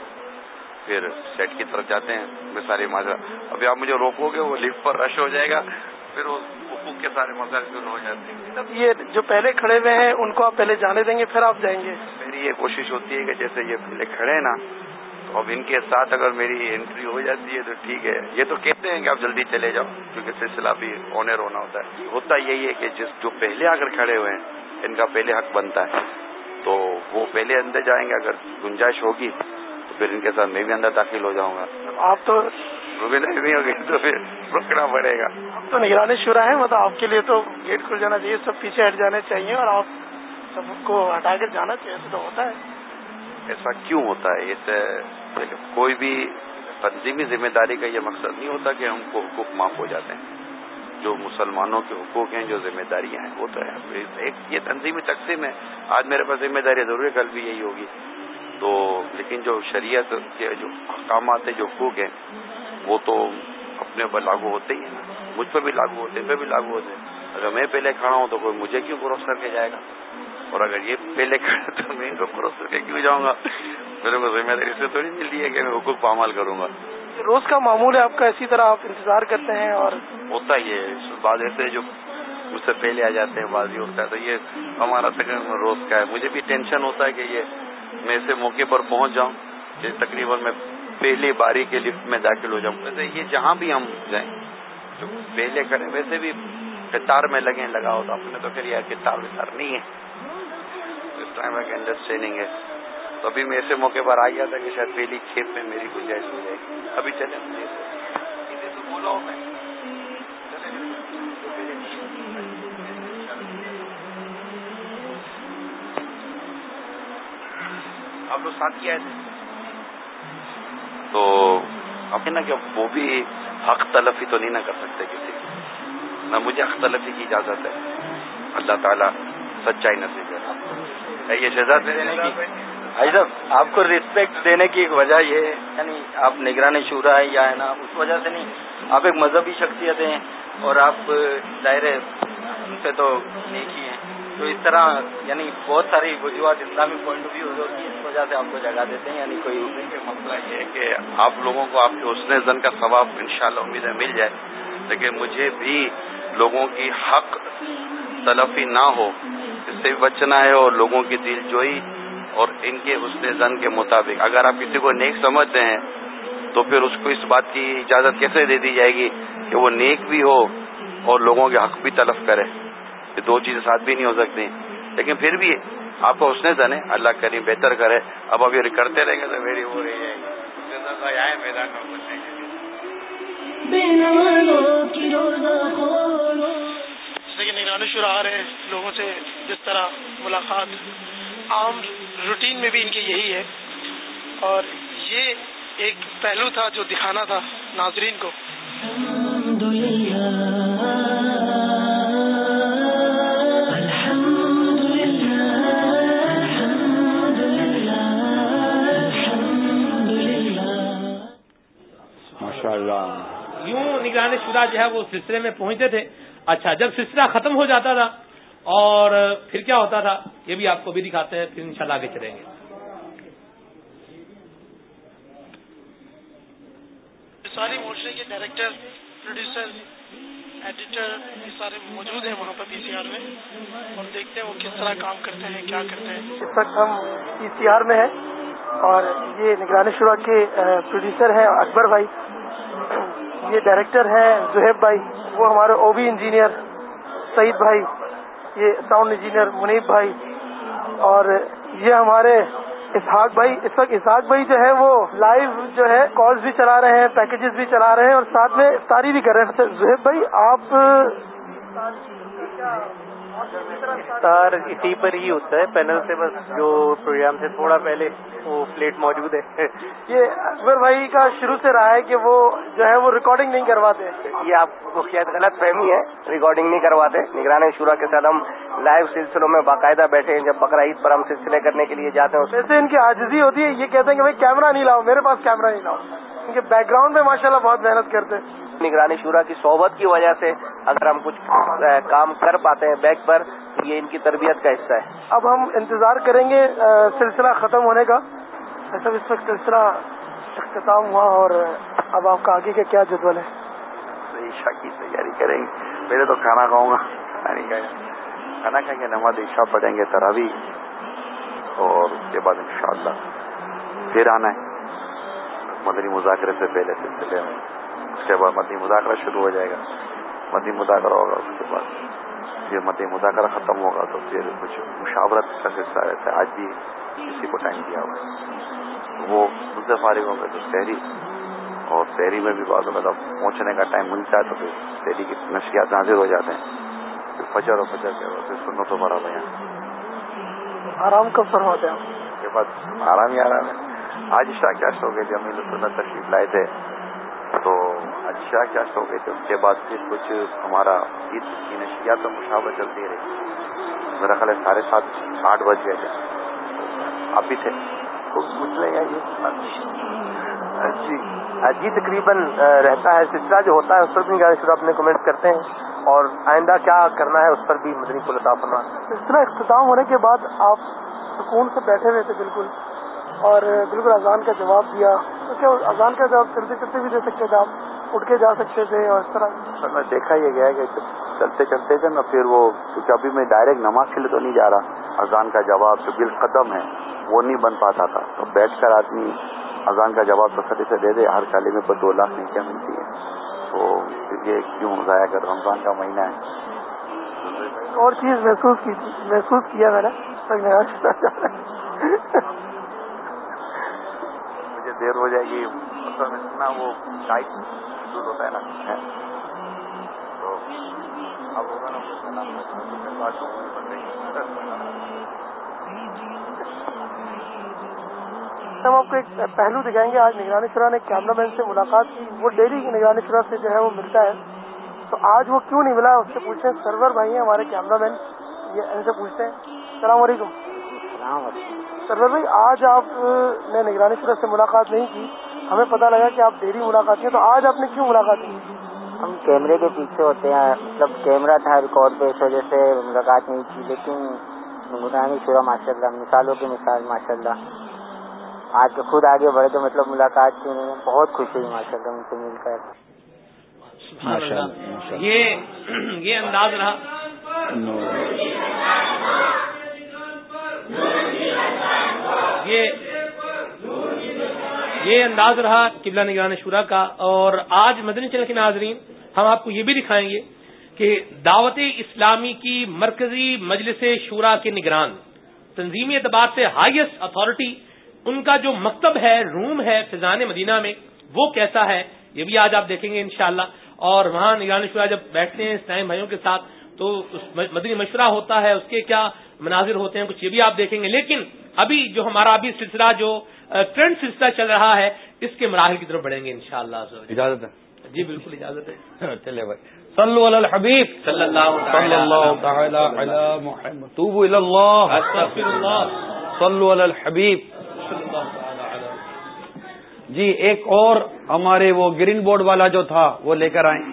پھر سیٹ کی طرف جاتے ہیں۔ میں ساری ماجرا ابھی آپ مجھے روکو گے وہ لفٹ پر رش ہو جائے گا۔ پھر وہ حقوق کے سارے مسائل شروع ہو جاتے ہیں یہ جو پہلے کھڑے ہوئے ہیں ان کو آپ پہلے جانے دیں گے پھر آپ جائیں گے۔ میری یہ کوشش ہوتی ہے کہ جیسے یہ پہلے کھڑے ہیں نا تو اب ان کے ساتھ اگر میری انٹری ہو جاتی ہے تو ٹھیک ہے۔ یہ تو کہتے ہیں کہ آپ جلدی چلے جاؤ کیونکہ سلسلہ بھی آنر ہونا ہوتا ہے۔ ہوتا یہی ہے کہ جس جو پہلے آ کر کھڑے ہوئے ہیں ان کا پہلے حق بنتا ہے۔ تو وہ پہلے اندر جائیں گے اگر گنجائش ہوگی تو پھر ان کے ساتھ میں بھی اندر داخل ہو جاؤں گا۔ آپ تو نہیں ہوگی تو پھر رکنا پڑے گا۔ تو نگرانی شروع ہے مطلب آپ کے لیے تو گیٹ کھل جانا چاہیے سب پیچھے ہٹ جانے چاہیے اور آپ سب کو ہٹا کر جانا چاہیے تو ہوتا ہے۔ ایسا کیوں ہوتا ہے؟ اس کوئی بھی تنظیمی ذمہ داری کا یہ مقصد نہیں ہوتا کہ ہم کو حقوق معاف ہو جاتے ہیں۔ جو مسلمانوں کے حقوق ہیں جو ذمہ داریاں ہیں وہ تو ہے ایک یہ تنظیمی تقسیم ہے۔ آج میرے پاس ذمہ داری ضروری کل بھی یہی ہوگی۔ تو لیکن جو شریعت کے جو احکامات جو حقوق ہیں وہ تو اپنے اوپر لاگو ہوتے ہی ہیں مجھ پہ بھی لاگو ہوتے ہیں پہ بھی لاگو ہوتے۔ ہیں اگر میں پہلے کھڑا ہوں تو کوئی مجھے کیوں کراس کر کے جائے گا؟ اور اگر یہ پہلے کھڑا تو میں ان کو کراس کر کے کیوں جاؤں گا؟ میرے کو ذمہ داری سے تھوڑی ملتی ہے کہ میں حقوق پامال کروں گا۔ روز کا معمول ہے آپ کا اسی طرح آپ انتظار کرتے ہیں اور ہوتا ہی ہے۔ بعض ایسے جو مجھ سے پہلے آ جاتے ہیں بازی ہوتا ہے۔ تو یہ ہمارا سیکنڈ روز کا ہے۔ مجھے بھی ٹینشن ہوتا ہے کہ یہ میں ایسے موقع پر پہنچ جاؤں کہ تقریباً میں پہلی باری کے لفٹ میں داخل ہو جاؤں ویسے یہ جہاں بھی ہم جائیں، جو پہلے کریں، ویسے بھی کتار میں لگیں، لگا ہو تو اپنے تو پھر یار کتار وتار نہیں ہے۔ اس ٹائم ایک انڈرسٹینڈنگ ہے۔ تو ابھی میں ایسے موقع پر آ گیا تھا کہ شاید پہلی کھیپ میں میری گنجائش ہو جائے۔ گی ابھی چلے۔ تو بولا میں۔ آپ لوگ ساتھ کیا تھے۔ تو اب نا کہ وہ بھی حق تلفی تو نہیں نہ کر سکتے کسی نہ مجھے حق تلفی کی اجازت ہے۔ اللہ تعالیٰ سچائی نصیب ہے یہ شہزاد بھائی صاحب، آپ کو ریسپیکٹ دینے کی ایک وجہ یہ ہے یعنی آپ نگرانی شورا ہے یا ہے نا، اس وجہ سے نہیں۔ آپ ایک مذہبی شخصیت ہیں اور آپ ظاہر ان سے تو نیک ہی ہیں تو اس طرح یعنی بہت ساری وجوہات اسلامی پوائنٹ آف ویو ہوتی ہے اس وجہ سے آپ کو جگہ دیتے ہیں یعنی کوئی مسئلہ یہ ہے کہ آپ لوگوں کو آپ کے حسن زن کا ثواب انشاءاللہ امید ہے مل جائے۔ لیکن مجھے بھی لوگوں کی حق تلفی نہ ہو، اس سے بھی بچنا ہے اور لوگوں کی دل جوئی اور ان کے حسن زن کے مطابق۔ اگر آپ کسی کو نیک سمجھتے ہیں، تو پھر اس کو اس بات کی اجازت کیسے دے دی جائے گی کہ وہ نیک بھی ہو اور لوگوں کے حق بھی تلف کرے؟ یہ دو چیزیں ساتھ بھی نہیں ہو سکتی۔ لیکن پھر بھی آپ کو اس نے زنے اللہ کریم بہتر کرے۔ اب ابھی کرتے رہیں گے تو میری وہ رہی میدان میں کہ نگرانی شروع آ رہے ہیں لوگوں سے جس طرح ملاقات عام روٹین میں بھی ان کی یہی ہے۔ اور یہ ایک پہلو تھا جو دکھانا تھا ناظرین کو۔ اللہ۔ یوں نگران شدہ جو ہے وہ سلسلے میں پہنچتے تھے۔ اچھا جب سلسلہ ختم ہو جاتا تھا اور پھر کیا ہوتا تھا؟ یہ بھی آپ کو بھی دکھاتے ہیں پھر انشاءاللہ آگے چلیں گے۔ سارے مورچے کے ڈائریکٹر پروڈیوسر ایڈیٹر یہ سارے موجود ہیں وہاں پر پی سی آر میں۔ اور دیکھتے ہیں وہ کس طرح کام کرتے ہیں کیا کرتے ہیں۔ اس وقت ہم پی سی آر میں ہیں اور یہ نگرانی شورا کے پروڈیوسر ہیں اکبر بھائی۔ یہ ڈائریکٹر ہیں زہیب بھائی، وہ ہمارے او بی انجینئر سعید بھائی، یہ ساؤنڈ انجینئر منیب بھائی اور یہ ہمارے اسحاق بھائی۔ اس وقت اسحاق بھائی جو ہے وہ لائیو جو ہے کالز بھی چلا رہے ہیں پیکجز بھی چلا رہے ہیں اور ساتھ میں افطاری بھی کر رہے ہیں۔ زہیب بھائی، آپ افطار اسی پر ہی ہوتا ہے پینل سے بس جو پروگرام سے تھوڑا پہلے وہ پلیٹ موجود ہے۔ یہ اکبر بھائی کا شروع سے رہا ہے کہ وہ جو ہے وہ ریکارڈنگ نہیں کرواتے۔ یہ آپ کو شاید غلط فہمی ہے ریکارڈنگ نہیں کرواتے۔ نگرانی شورا کے ساتھ ہم لائیو سلسلوں میں باقاعدہ بیٹھے ہیں۔ جب بقرا عید پر ہم سلسلے کرنے کے لیے جاتے ہیں ویسے ان کی عاجزی ہوتی ہے یہ کہتے ہیں کہ بھائی کیمرہ نہیں لاؤ میرے پاس کیمرہ نہیں لاؤ۔ ان کے بیک گراؤنڈ میں ماشاء اللہ بہت محنت کرتے ہیں۔ نگرانی شورا کی صحبت کی وجہ سے اگر ہم کچھ کام کر پاتے ہیں بیک پر تو یہ ان کی تربیت کا حصہ ہے۔ اب ہم انتظار کریں گے سلسلہ ختم ہونے کا۔ ایسا اس وقت سلسلہ اختتام ہوا اور اب آپ کا آگے کا کیا جدول ہے عشا کی تیاری کریں گے۔ پہلے تو کھانا کھاؤں گا۔ کھانا کھائیں گے۔ نماز عشا پڑھیں گے تراوی اور اس کے بعد انشاءاللہ پھر آنا ہے۔ مدنی مذاکرے سے پہلے سلسلے میں۔ اس کے بعد مدنی مذاکرہ شروع ہو جائے گا۔ مدنی مذاکرہ ہوگا اس کے بعد پھر مدنی مذاکرہ ختم ہوگا تو پھر کچھ مشاورت کا سلسلہ رہتا ہے۔ آج بھی کسی کو ٹائم دیا ہوا ہے۔ وہ مجھ سے فارغ ہوں گے تو شہری اور شہری میں بھی بعض مطلب پہنچنے کا ٹائم ملتا ہے تو پھر شہری کی نشریات حاضر ہو جاتے ہیں۔ پھر فجر اور فجر کے بعد پھر سنو تو بڑا بیان آرام کب فرماتے ہیں؟ اس کے بعد آرام ہی آرام ہے۔ آج شاہ کیا شو گئے جب ہم سنت تشریف لائے تھے۔ تو آج شاہ کیا شو گئے تھے۔ اس کے بعد پھر کچھ ہمارا عید کی نشریات تو مشاور چلتی رہی میرا خیال ہے ساڑھے سات آٹھ بج گئے تھے۔ آپ بھی تھے۔ پوچھ لیں گے جی جی تقریباً رہتا ہے۔ سلسلہ جو ہوتا ہے، اس پر بھی شروع اپنے کمنٹ کرتے ہیں۔ اور آئندہ کیا کرنا ہے، اس پر بھی مدنی کو لطاف فرما۔ سلسلہ اختتام ہونے کے بعد آپ سکون سے بیٹھے ہوئے تھے، بالکل۔ اور بالکل اذان کا جواب دیا۔ کیونکہ اذان کا جواب چلتے چلتے بھی دے سکتے تھے آپ اٹھ کے جا سکتے تھے اور اس طرح۔ سر میں دیکھا یہ گیا کہ چلتے چلتے تھے نا پھر وہ کیونکہ ابھی میں ڈائریکٹ نماز کے لیے تو نہیں جا رہا۔ اذان کا جواب جو بال قدم ہے وہ نہیں بن پاتا تھا۔ تو بیٹھ کر آدمی اذان کا جواب تسلی سے دے دے ہر کالے میں پر دو لاکھ کیا ملتی ہے تو یہ کیوں ضائع کر رمضان کا مہینہ ہے۔ اور چیز محسوس کی محسوس کیا میں نے؟ دیر ہو جائے گی۔ مطلب اتنا وہ ٹائٹ محسوس ہوتا ہے نا تو اب ہوگا نا ہم آپ کو ایک پہلو دکھائیں گے۔ آج نگرانی شرح نے کیمرہ مین سے ملاقات کی۔ وہ ڈیلی کی نگرانی شرح سے جو ہے وہ ملتا ہے۔ تو آج وہ کیوں نہیں ملا؟ اس سے پوچھتے ہیں سرور بھائی ہیں ہمارے کیمرہ مین یہ ان سے پوچھتے ہیں۔ السلام علیکم۔ سرور بھائی آج آپ نے نگرانی شرح سے ملاقات نہیں کی۔ ہمیں پتا لگا کہ آپ ڈیلی ملاقات کی تو آج آپ نے کیوں ملاقات کی؟ ہم کیمرے کے پیچھے ہوتے ہیں۔ مطلب کیمرہ تھا ریکارڈ پہ اس وجہ سے ملاقات نہیں کی۔ لیکن نگرانی شورا ماشاء اللہ مثالوں کی مثال ماشاء اللہ آج تو خود آگے بڑھے تو مطلب ملاقات کی بہت خوشی ہوئی ماشاء اللہ ان سے مل کر۔ یہ انداز رہا۔ یہ یہ انداز رہا قبلہ نگران شورا کا اور آج مدنی چل کے ناظرین ہم آپ کو یہ بھی دکھائیں گے کہ دعوت اسلامی کی مرکزی مجلس شورا کے نگران، تنظیمی اعتبار سے ہائیسٹ اتھارٹی ان کا جو مکتب ہے روم ہے فضان مدینہ میں، وہ کیسا ہے؟ یہ بھی آج آپ دیکھیں گے انشاءاللہ۔ اور وہاں نگران شورا جب بیٹھتے ہیں اسلام بھائیوں کے ساتھ، تو مدنی مشورہ ہوتا ہے، اس کے کیا مناظر ہوتے ہیں کچھ یہ بھی آپ دیکھیں گے۔ لیکن ابھی جو ہمارا ابھی سلسلہ جو ٹرینڈ سلسلہ چل رہا ہے اس کے مراحل کی طرف بڑھیں گے انشاءاللہ اجازت ہے؟ جی بالکل اجازت ہے۔ چلے بھائی۔ صلو علی الحبیب۔ صلی اللہ صلی اللہ تعالی علی محمد۔ توبو الی اللہ۔ استغفر اللہ صلو علی الحبیب جی ایک اور ہمارے وہ گرین بورڈ والا جو تھا وہ لے کر آئیں۔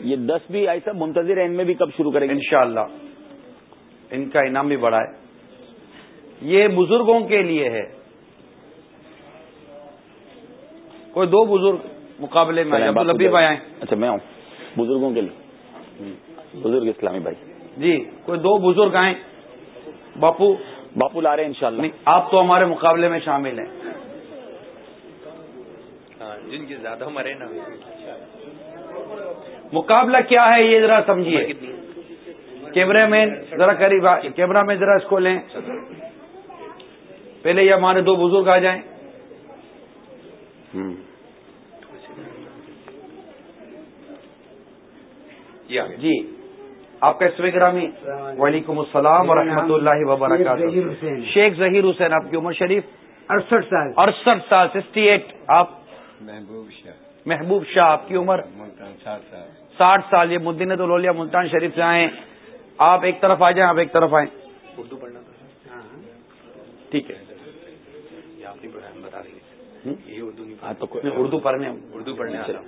یہ دس بھی ایسا منتظر ہے ان میں بھی کب شروع کریں گے؟ انشاءاللہ۔ ان کا انعام بھی بڑا ہے۔ یہ بزرگوں کے لیے ہے۔ کوئی دو بزرگ مقابلے میں عبدالبی بھائی آئیں اچھا میں آؤں۔ بزرگوں کے لیے۔ بزرگ اسلامی بھائی۔ جی کوئی دو بزرگ آئیں باپو۔ باپو لا رہے ہیں انشاءاللہ۔ نہیں آپ تو ہمارے مقابلے میں شامل ہیں۔ جن کی زیادہ عمر ہے نا۔ مقابلہ کیا ہے یہ ذرا سمجھیے۔ کیمرے مین ذرا قریب کیمرہ میں ذرا اس کو لیں۔ پہلے یہ ہمارے دو بزرگ آ جائیں۔ جی آپ کا اسم گرامی وعلیکم السلام ورحمۃ اللہ وبرکاتہ۔ شیخ ظہیر حسین۔ آپ کی عمر شریف؟ اڑسٹھ سال۔ اڑسٹھ سال سکسٹی ایٹ۔ آپ؟ محبوب شاہ۔ محبوب شاہ آپ کی عمر؟ ساٹھ سال۔ ساٹھ سال یہ مدینت الولیا ملتان شریف سے آئے۔ آپ ایک طرف آ جائیں آپ ایک طرف آئیں۔ اردو پڑھنا تھا ٹھیک ہے۔ یہ آپ نہیں پڑھا ہم بتا دیں گے۔ یہ اردو نہیں ہاں اردو پڑھنے اردو پڑھنے آ رہا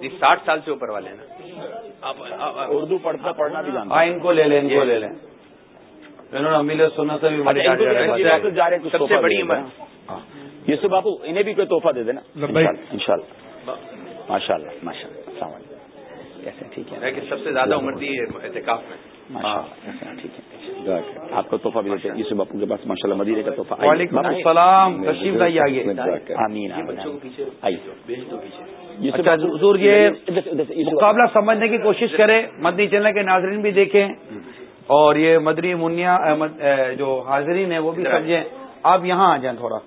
جی ساٹھ سال سے اوپر والے نا۔ اردو پڑھتا پڑھنا بھی ہاں ان کو لے لیں ان کو لے لیں۔ انہوں نے امیل سننا سے بھی رہے سب سے بڑی عمر۔ یوسف باپو انہیں بھی کوئی تحفہ دے دینا۔ ان شاء اللہ ماشاء اللہ ماشاء اللہ السلام علیکم۔ ٹھیک ہے۔ کہ سب سے زیادہ عمر تھی احتکاف میں۔ ٹھیک ہے۔ آپ کو تحفہ بھی دیتے یوسف باپو کے پاس ماشاء اللہ مدیرے کا تحفہ۔ وعلیکم السلام تشریف لائیے آگے۔ آمین اچھا حضور یہ مقابلہ سمجھنے کی کوشش کرے مدنی چینل کے ناظرین بھی دیکھیں۔ اور یہ مدنی منیا جو حاضرین ہیں وہ بھی سمجھیں۔ آپ یہاں آ جائیں تھوڑا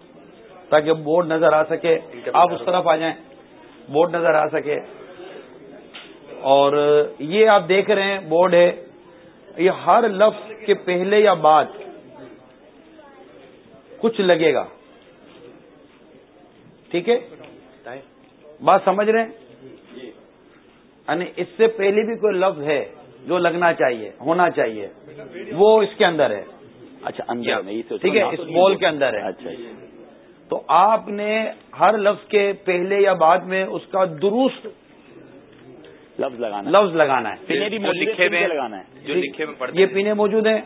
تاکہ بورڈ نظر آ سکے۔ آپ اس طرف آ جائیں۔ بورڈ نظر آ سکے۔ اور یہ آپ دیکھ رہے ہیں بورڈ ہے۔ یہ ہر لفظ کے پہلے یا بعد کچھ لگے گا۔ ٹھیک ہے؟ بات سمجھ رہے ہیں؟ یعنی اس سے پہلے بھی کوئی لفظ ہے جو لگنا چاہیے ہونا چاہیے۔ وہ اس کے اندر ہے۔ اچھا اندر ٹھیک ہے اس بول کے اندر ہے۔ اچھا۔ تو آپ نے ہر لفظ کے پہلے یا بعد میں اس کا درست لفظ لگانا لفظ لگانا ہے۔ لکھے میں لگانا ہے۔ جو لکھے میں پڑھتے یہ پینے موجود ہیں۔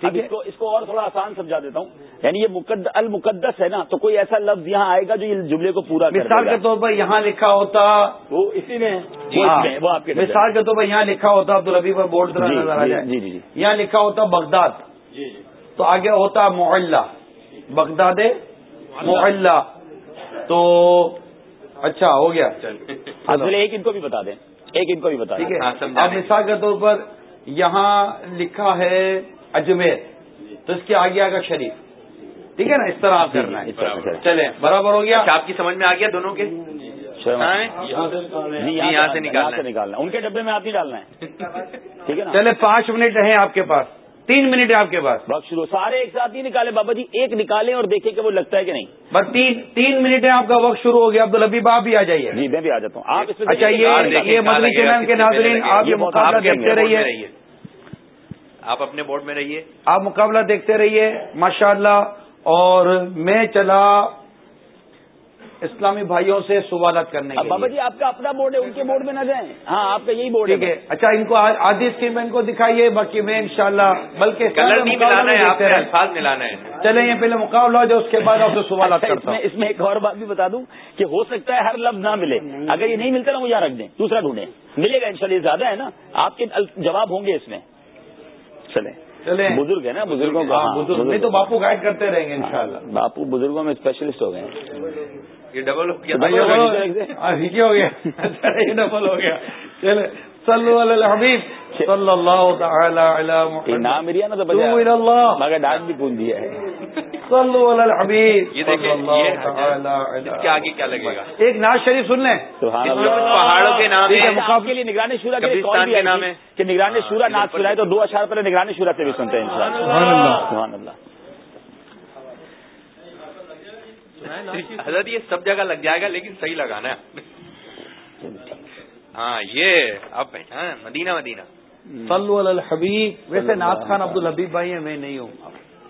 ٹھیک ہے۔ اس کو اور تھوڑا آسان سمجھا دیتا ہوں۔ یعنی یہ المقدس ہے نا تو کوئی ایسا لفظ یہاں آئے گا جو یہ جملے کو پورا مثال کے طور پر یہاں لکھا ہوتا وہ اسی میں وہ آپ کے مثال کے طور پر یہاں لکھا ہوتا عبدالربی پر بورڈ نظر آ جائے۔ جی جی یہاں لکھا ہوتا بغداد۔ تو آگے ہوتا معلہ۔ بغداد معلہ۔ تو اچھا ہو گیا۔ ایک ان کو بھی بتا دیں۔ ایک ان کو بھی بتا ٹھیک ہے اب مثال کے طور پر یہاں لکھا ہے اجمیر۔ تو اس کے آگے آگا شریف۔ ٹھیک ہے نا؟ اس طرح آپ کرنا ہے۔ چلے برابر ہو گیا۔ آپ کی سمجھ میں آ گیا دونوں کے؟ یہاں سے نکالنا ان کے ڈبے میں آپ نہیں ڈالنا ہے۔ ٹھیک ہے چلے پانچ منٹ ہیں آپ کے پاس۔ تین منٹ ہے آپ کے پاس۔ وقت شروع۔ سارے ایک ساتھ ہی نکالے بابا جی ایک نکالیں اور دیکھیں کہ وہ لگتا ہے کہ نہیں۔ بس تین تین منٹ ہے آپ کا وقت شروع ہو گیا۔ عبد الحبیب آپ بھی آ جائیے۔ جی میں بھی آ جاتا ہوں۔ آپ اچھا یہ مدنی چینل کے ناظرین آپ یہ مقابلہ دیکھتے رہیے۔ آپ اپنے بورڈ میں رہیے۔ آپ مقابلہ دیکھتے رہیے ماشاء اللہ اور میں چلا اسلامی بھائیوں سے سوالات کرنے کے بابا جی آپ کا اپنا بورڈ ہے ان کے بورڈ میں نہ جائیں۔ ہاں آپ کا یہی بورڈ ہے اچھا ان کو آدھی اسکیم میں ان کو دکھائیے باقی میں انشاءاللہ بلکہ کلر نہیں ملانا ہے آپ الفاظ ملانا ہے چلیں یہ پہلے مقابلہ ہو جائے اس کے بعد آپ سے سوالات کرتا ہوں۔ اس میں ایک اور بات بھی بتا دوں کہ ہو سکتا ہے ہر لفظ نہ ملے۔ اگر یہ نہیں ملتا نا وہ یہاں رکھ دیں۔ دوسرا ڈھونڈیں۔ ملے گا انشاءاللہ یہ زیادہ ہے نا۔ آپ کے جواب ہوں گے اس میں۔ چلیں۔ چلے بزرگ ہے نا بزرگوں کا۔ ہاں، بزرگ۔ نہیں تو باپو گائڈ کرتے رہیں گے انشاءاللہ۔ باپو بزرگوں میں اسپیشلسٹ ہو گئے۔ ہیں یہ ڈبل ہو گیا. یہ ڈبل ہو گیا؟ چلے صلو علی الحبیب. صلی اللہ تعالی علی محمد. نام نا تو تو الی اللہ. مگر ڈاک بھی دیا ہے. صلو علی الحبیب. یہ دیکھیں صلی اللہ یہ تعالی علی اس کے آگے کیا لگے گا؟ ایک ناز شریف سن لیں. سبحان اللہ. پہاڑوں کے نام ہیں. کے لیے نگرانی شورا کے بھی ہے کہ نگرانی شورا ناچ سنائے تو دو اشار پہلے نگرانی شورا سے بھی سنتے ہیں انشاءاللہ. سبحان اللہ. سبحان اللہ. حضرت یہ سب جگہ لگ جائے گا لیکن صحیح لگانا ہے۔ ہاں یہ اب ہاں مدینہ مدینہ۔ صلو علی الحبیب۔ ویسے ناز خان عبد الحبیب بھائی ہیں میں نہیں ہوں۔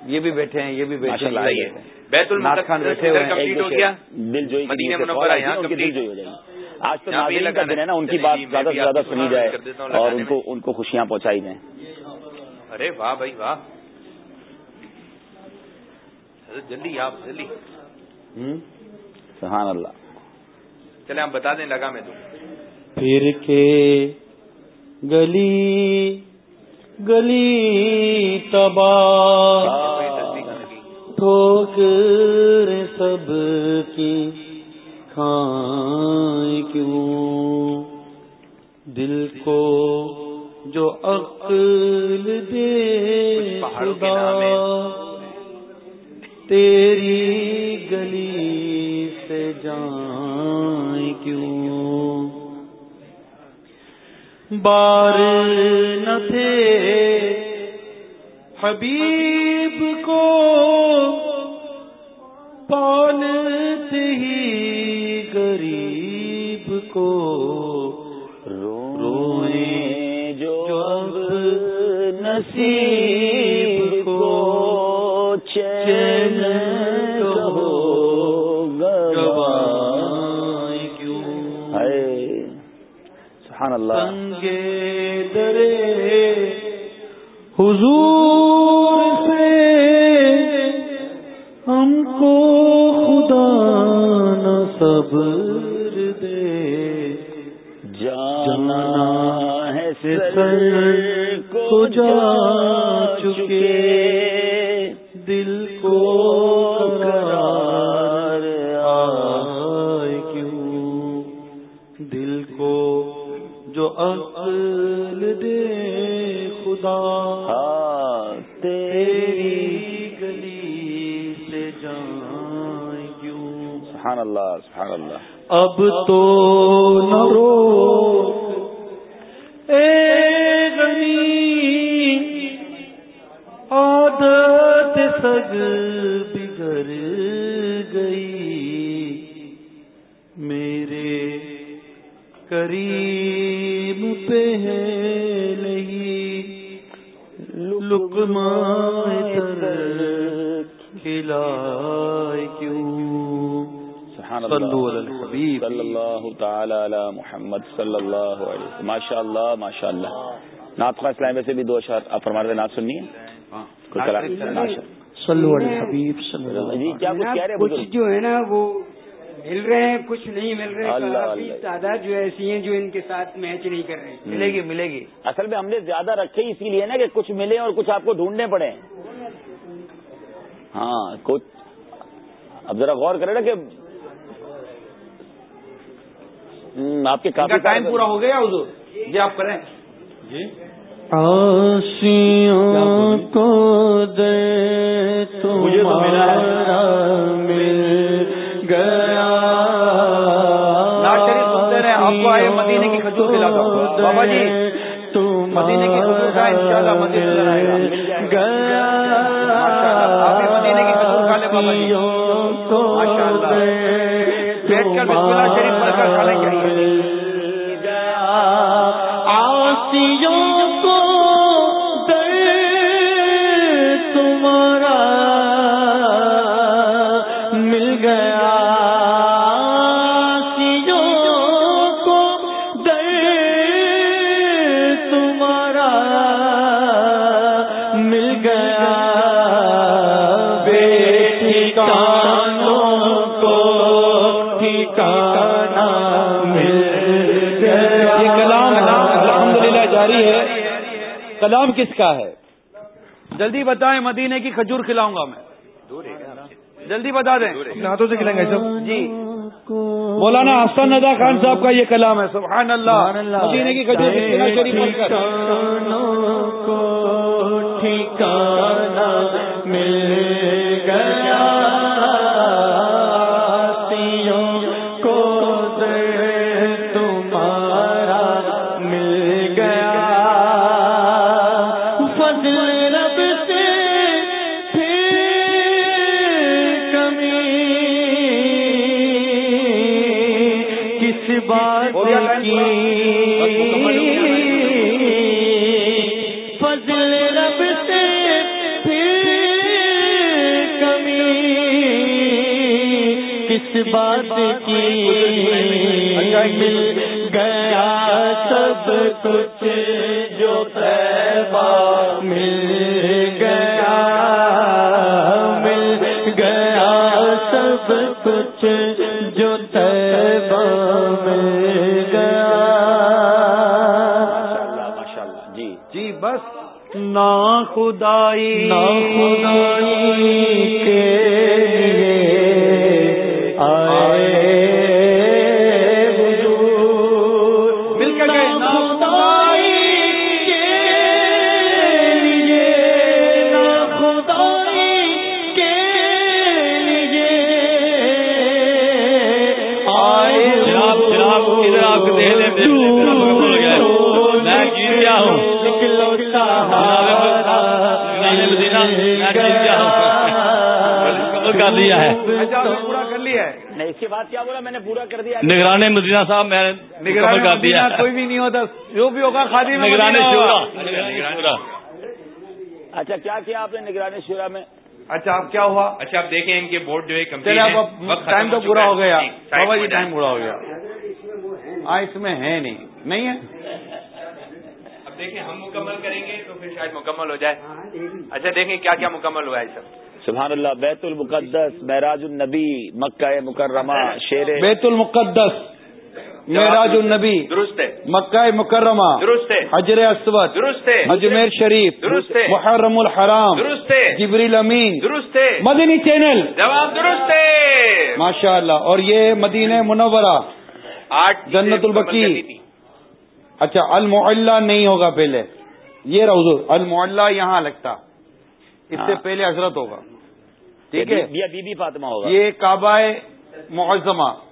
یہ بھی بیٹھے ہیں یہ بھی بیٹھے ہیں۔ بیت ناز خان بیٹھے ہوئے ہیں کمپلیٹ ہو گیا۔ دل جوئی مدینہ منورہ یہاں دل۔ جوئی ہو جائے گی۔ آج تو ناظرین کا دن ہے نا ان کی چلیے بات جی، زیادہ سے زیادہ کو سنی جائے اور ان کو ان کو خوشیاں پہنچائی جائیں۔ ارے واہ بھائی واہ۔ جلدی آپ جلدی۔ سبحان اللہ۔ چلے آپ بتا دیں لگا میں دوں۔ پھر کے گلی گلی تباہ۔ ٹھوکر سب کی کھائیں کیوں؟ دل کو جو عقل دے خدا۔ تیری گلی سے جائیں کیوں؟ بار نہ تھے حبیب کو پالتے ہی غریب کو۔ روئے جو اب نصیب اللہ سنگے درے حضور سے ہم کو خدا نہ صبر دے۔ جانا ہے سر کو جا چکے، دل کو عقل دے خدا۔ ہاں تیری گلی سے جائیں کیوں؟ سبحان اللہ سبحان اللہ۔ اب تو ماشاء اللہ ماشاء اللہ نعت خواہ اسلام ویسے بھی دو اشار آپ فرما رہے نعت سننی ہے؟ صلو علی صلی اللہ جی کیا کچھ کہہ رہے ہیں کچھ بزرگ؟ جو ہے نا وہ مل رہے ہیں کچھ نہیں مل رہے۔ تعداد جو ایسی ہیں جو ان کے ساتھ میچ نہیں کر رہے۔ ملے گی ملے گی۔ اصل میں ہم نے زیادہ رکھے ہی اسی لیے نا کہ کچھ ملے اور کچھ آپ کو ڈھونڈنے پڑے۔ ہاں کچھ۔ اب ذرا غور کرے نا کہ آپ کے کافی ٹائم پورا ہو گیا حضور۔ جی آپ کریں؟ جی۔ آسیوں کو دے مجھے تو ملا مل گیا۔ ناز شریف سنتے رہے آپ کو آئے مدینے کی کھجور بابا جی مدینے کی کھجور کا انشاءاللہ مدینے میں آئے گا مل جائے گا۔ گیا۔ آپ مدینے کی کھجور کھا لیں بابا جی۔ ماشاء کلام کس کا ہے؟ جلدی بتائیں مدینے کی کھجور کھلاؤں گا میں۔ جلدی بتا دیں۔ ہاتھوں سے کھلائیں گے سب۔ جی۔ مولانا حسن ندا خان صاحب کا یہ کلام ہے۔ سبحان اللہ۔ مدینے کی کھجور شریف مل گیا۔ بات کی۔ مل گیا سب کچھ جو تیبا صاحب میں نے نگرانی کر دیا۔ کوئی بھی نہیں ہوتا جو بھی ہوگا خادی میں نگران مدینہ شورا اچھا کیا کیا آپ نے نگرانی شورا میں؟ اچھا اب کیا ہوا؟ اچھا آپ دیکھیں ان کے بورڈ جو ہے ٹائم تو چکا پورا ہے۔ ہو گیا۔ جی، بابا جی۔ ٹائم پورا ہو گیا۔ ہاں اس میں ہے نہیں۔ نہیں ہے؟ اب دیکھیں ہم مکمل کریں گے تو پھر شاید مکمل ہو جائے۔ اچھا دیکھیں کیا کیا مکمل ہوا ہے سب سبحان اللہ بیت المقدس معراج النبی مکہ مکرمہ شیر بیت المقدس۔ معراج النبی درست ہے۔ مکہ مکرمہ درست ہے۔ حجر اسود درست ہے۔ اجمیر شریف درست ہے۔ محرم الحرام درست ہے۔ جبریل امین درست ہے۔ مدنی چینل۔ جواب درست ہے۔ ماشاء اللہ۔ اور یہ مدینہ منورہ آٹھ جنت تھی۔ اچھا المعلہ نہیں ہوگا پہلے۔ یہ روزو المعلہ یہاں لگتا۔ اس سے ہاں۔ پہلے حضرت ہوگا۔ ٹھیک ہے؟ یہ بی بی فاطمہ ہوگا۔ یہ کعبہ معظمہ۔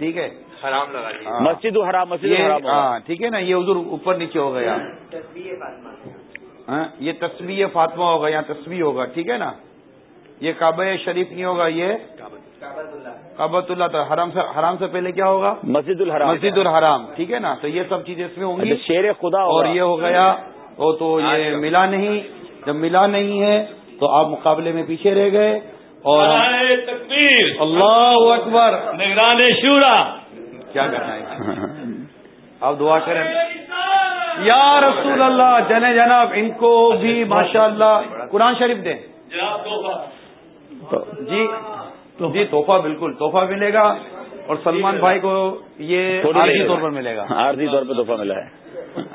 ٹھیک ہے؟ حرام لگا دیا ہاں۔ مسجد الحرام مسجد یہ الحرام۔ ہوگا ہاں ٹھیک ہے نا؟ یہ حضور اوپر نیچے ہو گیا۔ ہاں یہ تصویر فاطمہ ہوگا یہاں تصویر ہوگا ٹھیک ہے نا؟ یہ کعبہ شریف نہیں ہوگا یہ کابت اللہ تو حرام سے حرام سے پہلے کیا ہوگا؟ مسجد الحرام۔ مسجد الحرام ٹھیک ہے نا؟ تو یہ سب چیزیں اس میں ہوں گی۔ اچھا، شیر خدا اور یہ ہو گیا وہ تو یہ ملا نہیں۔ جب ملا نہیں ہے تو آپ مقابلے میں پیچھے رہ گئے۔ اور تکبیر. اللہ اکبر. نگران شورا. کیا کرنا ہے؟ آپ دعا کریں. یا رسول اللہ جن جناب ان کو بھی ماشاء اللہ قرآن شریف دیں. جی جی تحفہ بالکل تحفہ ملے گا اور سلمان بھائی کو یہ عارضی۔ طور پر ملے گا. عارضی طور پہ تحفہ ملا ہے.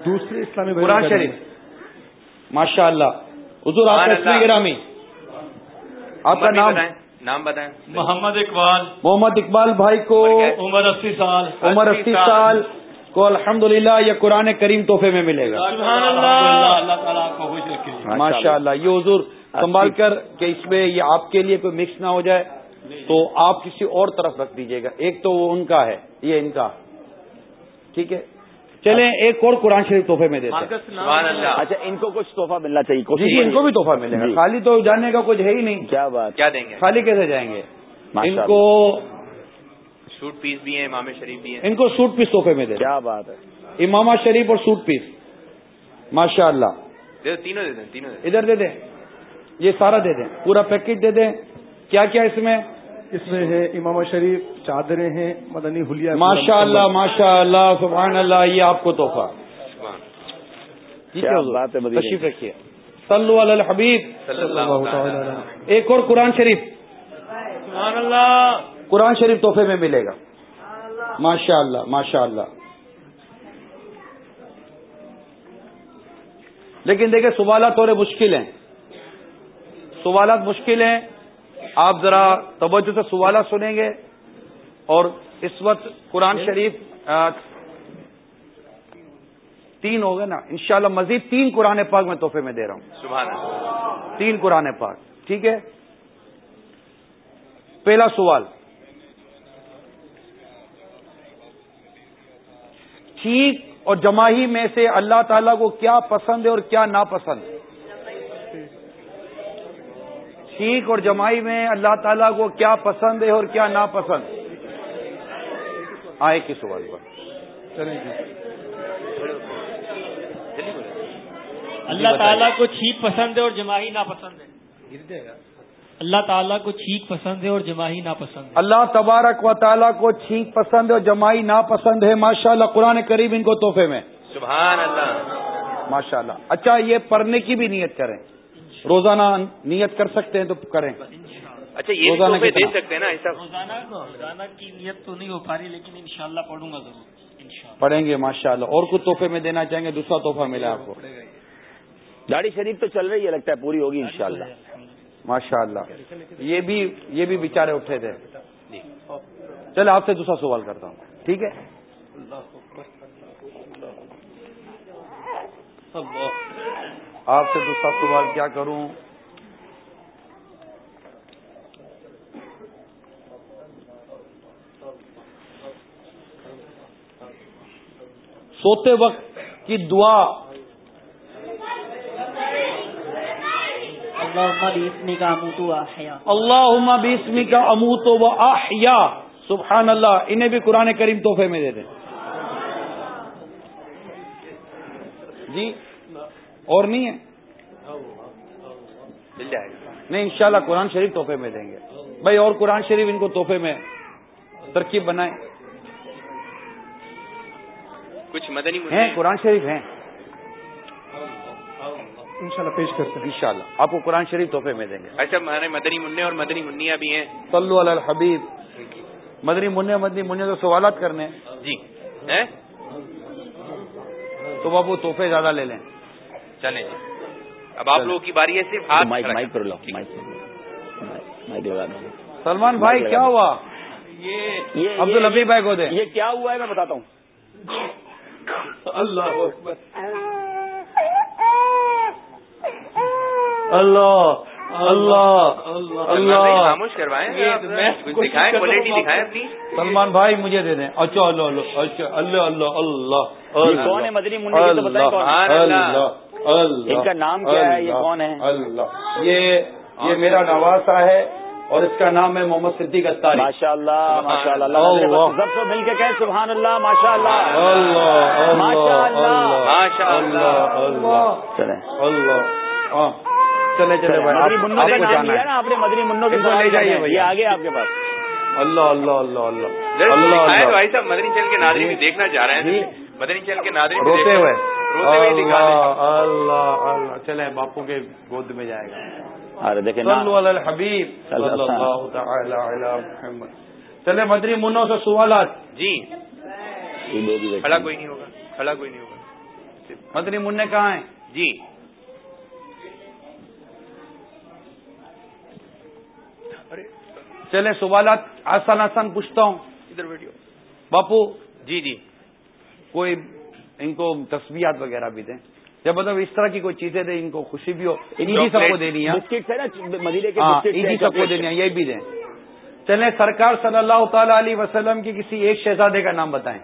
دوسرے اسلامی قرآن شریف. ماشاء اللہ حضور آپ۔ گرامی. آپ کا نام؟ نام بتائیں۔ محمد اقبال۔ محمد اقبال بھائی کو عمر اسی سال۔ عمر اسی سال۔ کو الحمدللہ یہ قرآن کریم تحفے میں ملے گا۔ سبحان اللہ۔ اللہ۔ تعالیٰ آپ کو خوش رکھے۔ ماشاء اللہ یہ حضور سنبھال کر کہ اس میں یہ آپ کے لیے کوئی مکس نہ ہو جائے تو آپ کسی اور طرف رکھ دیجیے گا۔ ایک تو وہ ان کا ہے یہ ان کا۔ ٹھیک ہے؟ چلیں ایک اور قرآن شریف تحفے میں دیتے ہیں۔ سبحان اللہ۔ اچھا ان کو کچھ تحفہ ملنا چاہیے جی کوشش جی ان کو بھی تحفہ ملے گا۔ جی۔ خالی تو جانے کا کچھ ہے ہی نہیں۔ کیا بات۔ کیا دیں گے؟ خالی کیسے جائیں گے؟ ان۔ کو سوٹ پیس بھی ہیں امام شریف بھی ہیں۔ ان کو سوٹ پیس تحفے میں دے کیا بات ہے۔ امامہ شریف اور سوٹ پیس۔ ماشاء اللہ دے تینوں دے دیں تینوں دے دیں۔ ادھر دے دیں۔ یہ سارا دے دیں پورا پیکٹ دے دیں۔ کیا کیا اس میں؟ اس میں ہے امام شریف چادریں ہیں مدنی حلیہ ماشاء اللہ ماشاء اللہ سبحان اللہ یہ آپ کو تحفہ۔ تشریف رکھیے۔ صلو علی الحبیب۔ صلی اللہ تعالی علیہ۔ ایک اور قرآن شریف۔ سبحان اللہ قرآن شریف تحفے میں ملے گا۔ ماشاء اللہ ماشاء اللہ لیکن دیکھیں سوالات تھوڑے مشکل ہیں۔ سوالات مشکل ہیں۔ آپ ذرا توجہ سے سوالات سنیں گے اور اس وقت قرآن شریف تین ہو گئے نا۔ انشاءاللہ مزید تین قرآن پاک میں تحفے میں دے رہا ہوں۔ سبحان تین قرآن پاک ٹھیک ہے؟ پہلا سوال۔ ٹھیک اور جماہی میں سے اللہ تعالیٰ کو کیا پسند ہے اور کیا ناپسند؟ ٹھیک اور جمائی میں اللہ تعالیٰ کو کیا پسند ہے اور کیا ناپسند؟ آئے کی سوال پر؟ اللہ تعالیٰ کو چھیک پسند ہے اور جماہی ناپسند ہے۔ اللہ تعالیٰ کو چھینک پسند ہے اور جماہی ناپسند ہے۔ اللہ تبارک و تعالیٰ کو چھینک پسند ہے اور جمائی ناپسند ہے۔ ماشاء اللہ قرآن قریب ان کو تحفے میں۔ سبحان اللہ۔ ماشاء اللہ اچھا یہ پڑھنے کی بھی نیت کریں۔ روزانہ نیت کر سکتے ہیں تو کریں۔ اچھا یہ روزانہ دے سکتے ہیں نا ایسا؟ روزانہ روزانہ کی نیت تو نہیں ہو پا رہی لیکن انشاءاللہ پڑھوں گا ضرور پڑھیں گے ماشاء اللہ اور کچھ تحفے میں دینا چاہیں گے دوسرا تحفہ ملا آپ کو۔ داڑھی شریف تو چل رہی ہے لگتا ہے پوری ہوگی انشاءاللہ۔ ماشاء اللہ یہ بھی یہ بھی بیچارے اٹھے تھے۔ چلے آپ سے دوسرا سوال کرتا ہوں۔ ٹھیک ہے؟ آپ سے دوسرا سوال کیا کروں؟ سوتے وقت کی دعا۔ اللہ بیسمی کا امو تو وہ آحیا سبحان اللہ انہیں بھی قرآن کریم تحفے میں دے دیں۔ جی؟ اور نہیں ہے؟ مل جائے گا۔ نہیں انشاءاللہ قرآن شریف تحفے میں دیں گے۔ بھائی اور قرآن شریف ان کو تحفے میں ترکیب بنائیں۔ کچھ مدنی ہیں قرآن شریف ہیں۔ انشاءاللہ پیش کرتے ہیں۔ انشاءاللہ آپ کو قرآن شریف تحفے میں دیں گے۔ اچھا ہمارے مدنی منع اور مدنی منیا بھی ہیں۔ صلو علی الحبیب۔ مدنی منع مدنی منیا تو سوالات کرنے۔ جی ہیں؟ تو بابو تحفے زیادہ لے لیں۔ چلیں جی۔ اب آپ لوگوں کی باری ہے صرف ہاتھ سلمان بھائی کیا ہوا؟ یہ عبد الحبیب بھائی کو دے۔ یہ کیا ہوا ہے میں بتاتا ہوں۔ اللہ اللہ اللہ اللہ۔ خاموش کروائیں۔ دکھائیں کوالٹی دکھائیں اپنی۔ سلمان بھائی مجھے دے دیں۔ اچھا اللہ اللہ اچھا اللہ اللہ کون ہے مدنی منڈی؟ اللہ۔ اللہ۔ ان کا نام کیا ہے؟ یہ کون ہے؟ اللہ. یہ یہ میرا نواسا ہے اور اس کا نام ہے محمد صدیق اتاری ماشاء اللہ ماشاء اللہ اللہ. سب سے مل کے کہیں سبحان اللہ ماشاء اللہ اللہ ماشاء اللہ. ماشاء اللہ اللہ. اللہ. چلے چلے بھائی. مدنی منوں نا آپ نے مدنی منوں کے لے جائیے بھائی یہ آگے آپ کے پاس۔ اللہ اللہ اللہ اللہ. اللہ اللہ. بھائی صاحب مدنی چل کے ناظرین بھی جی۔ دیکھنا چاہ رہے جی۔ ہیں مدنی چل کے ناظرین بھی روتے ہوئے۔ اللہ اللہ اللہ۔ چلے باپو کے گود میں جائے گا۔ ارے دیکھیں الحبیب۔ اللہ تعالی علی محمد۔ چلے مدری منوں سے سوالات جی۔ کھڑا۔ کوئی نہیں ہوگا کھڑا کوئی نہیں ہوگا۔ مدری منع کہاں ہیں جی۔ چلے سوالات آسان آسان پوچھتا ہوں۔ ادھر ویڈیو باپو۔ جی جی۔ کوئی ان کو تصویرات وغیرہ بھی دیں۔ جب مطلب اس طرح کی کوئی چیزیں دیں ان کو خوشی بھی ہو۔ انہیں سب کو دینی ہے ہاں سب کو دینی ہے یہ بھی دیں۔ چلیں سرکار صلی اللہ تعالی علیہ وسلم کی کسی ایک شہزادے کا نام بتائیں۔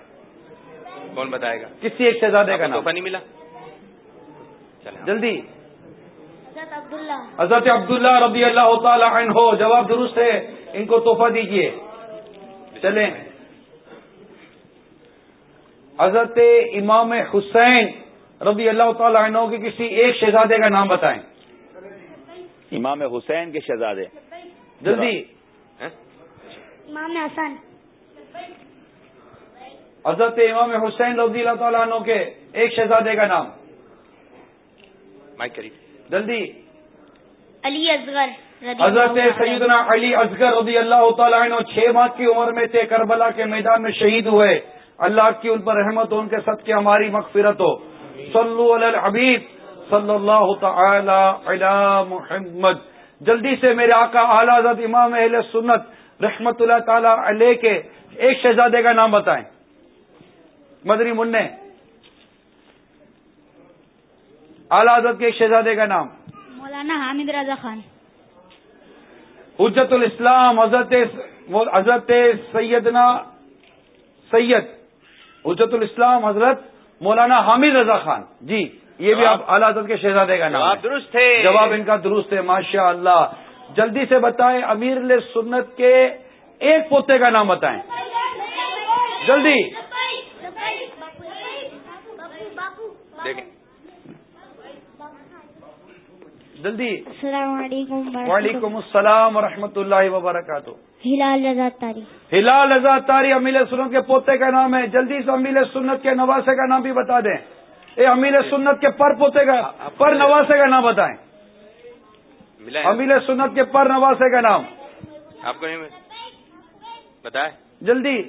کون بتائے گا؟ کسی ایک شہزادے کا نام۔ نہیں ملا؟ چلیں۔ جلدی۔ عبداللہ۔ حضرت عبداللہ رضی اللہ تعالی عنہ جواب درست ہے۔ ان کو تحفہ دیجیے چلیں۔ حضرت امام حسین رضی اللہ تعالی عنہ کے کسی ایک شہزادے کا نام بتائیں۔ امام حسین کے شہزادے۔ جلدی۔ امام حسن۔ حضرت امام حسین رضی اللہ تعالیٰ عنہ کے ایک شہزادے کا نام۔ جلدی۔ علی اصغر رضی حضرت۔ سیدنا علی اصغر رضی اللہ تعالیٰ عنہ چھ ماہ کی عمر میں تھے کربلا کے میدان میں شہید ہوئے۔ اللہ کی ان پر رحمت ہو ان کے سب کی ہماری مغفرت ہو۔ صلو علی الحبیب صلی اللہ تعالی علی محمد۔ جلدی سے میرے آقا اعلی حضرت امام اہل سنت رحمت اللہ تعالی علیہ کے ایک شہزادے کا نام بتائیں۔ مدری منع۔ اعلی حضرت کے ایک شہزادے کا نام۔ مولانا حامد رضا خان۔ حجت الاسلام حضرت حضرت سیدنا سید حجت الاسلام حضرت مولانا حامد رضا خان۔ جی یہ بھی آپ اعلی حضرت کے شہزادے کا نام درست ہے۔ جواب ان کا درست ہے ماشاء اللہ جلدی سے بتائیں امیر سنت کے ایک پوتے کا نام بتائیں۔ جلدی۔ دیکھیں۔ جلدی۔ السلام علیکم وعلیکم السلام ورحمۃ اللہ وبرکاتہ۔ ہلال رضا تاری۔ ہلال رضا تاری امیل سنت کے پوتے کا نام ہے۔ جلدی سے امیل سنت کے نواسے کا نام بھی بتا دیں۔ اے امیل سنت کے پر پوتے کا پر نواسے کا نام بتائیں۔ امیل سنت کے پر نواسے کا نام۔ آپ کو نہیں بتائے جلدی۔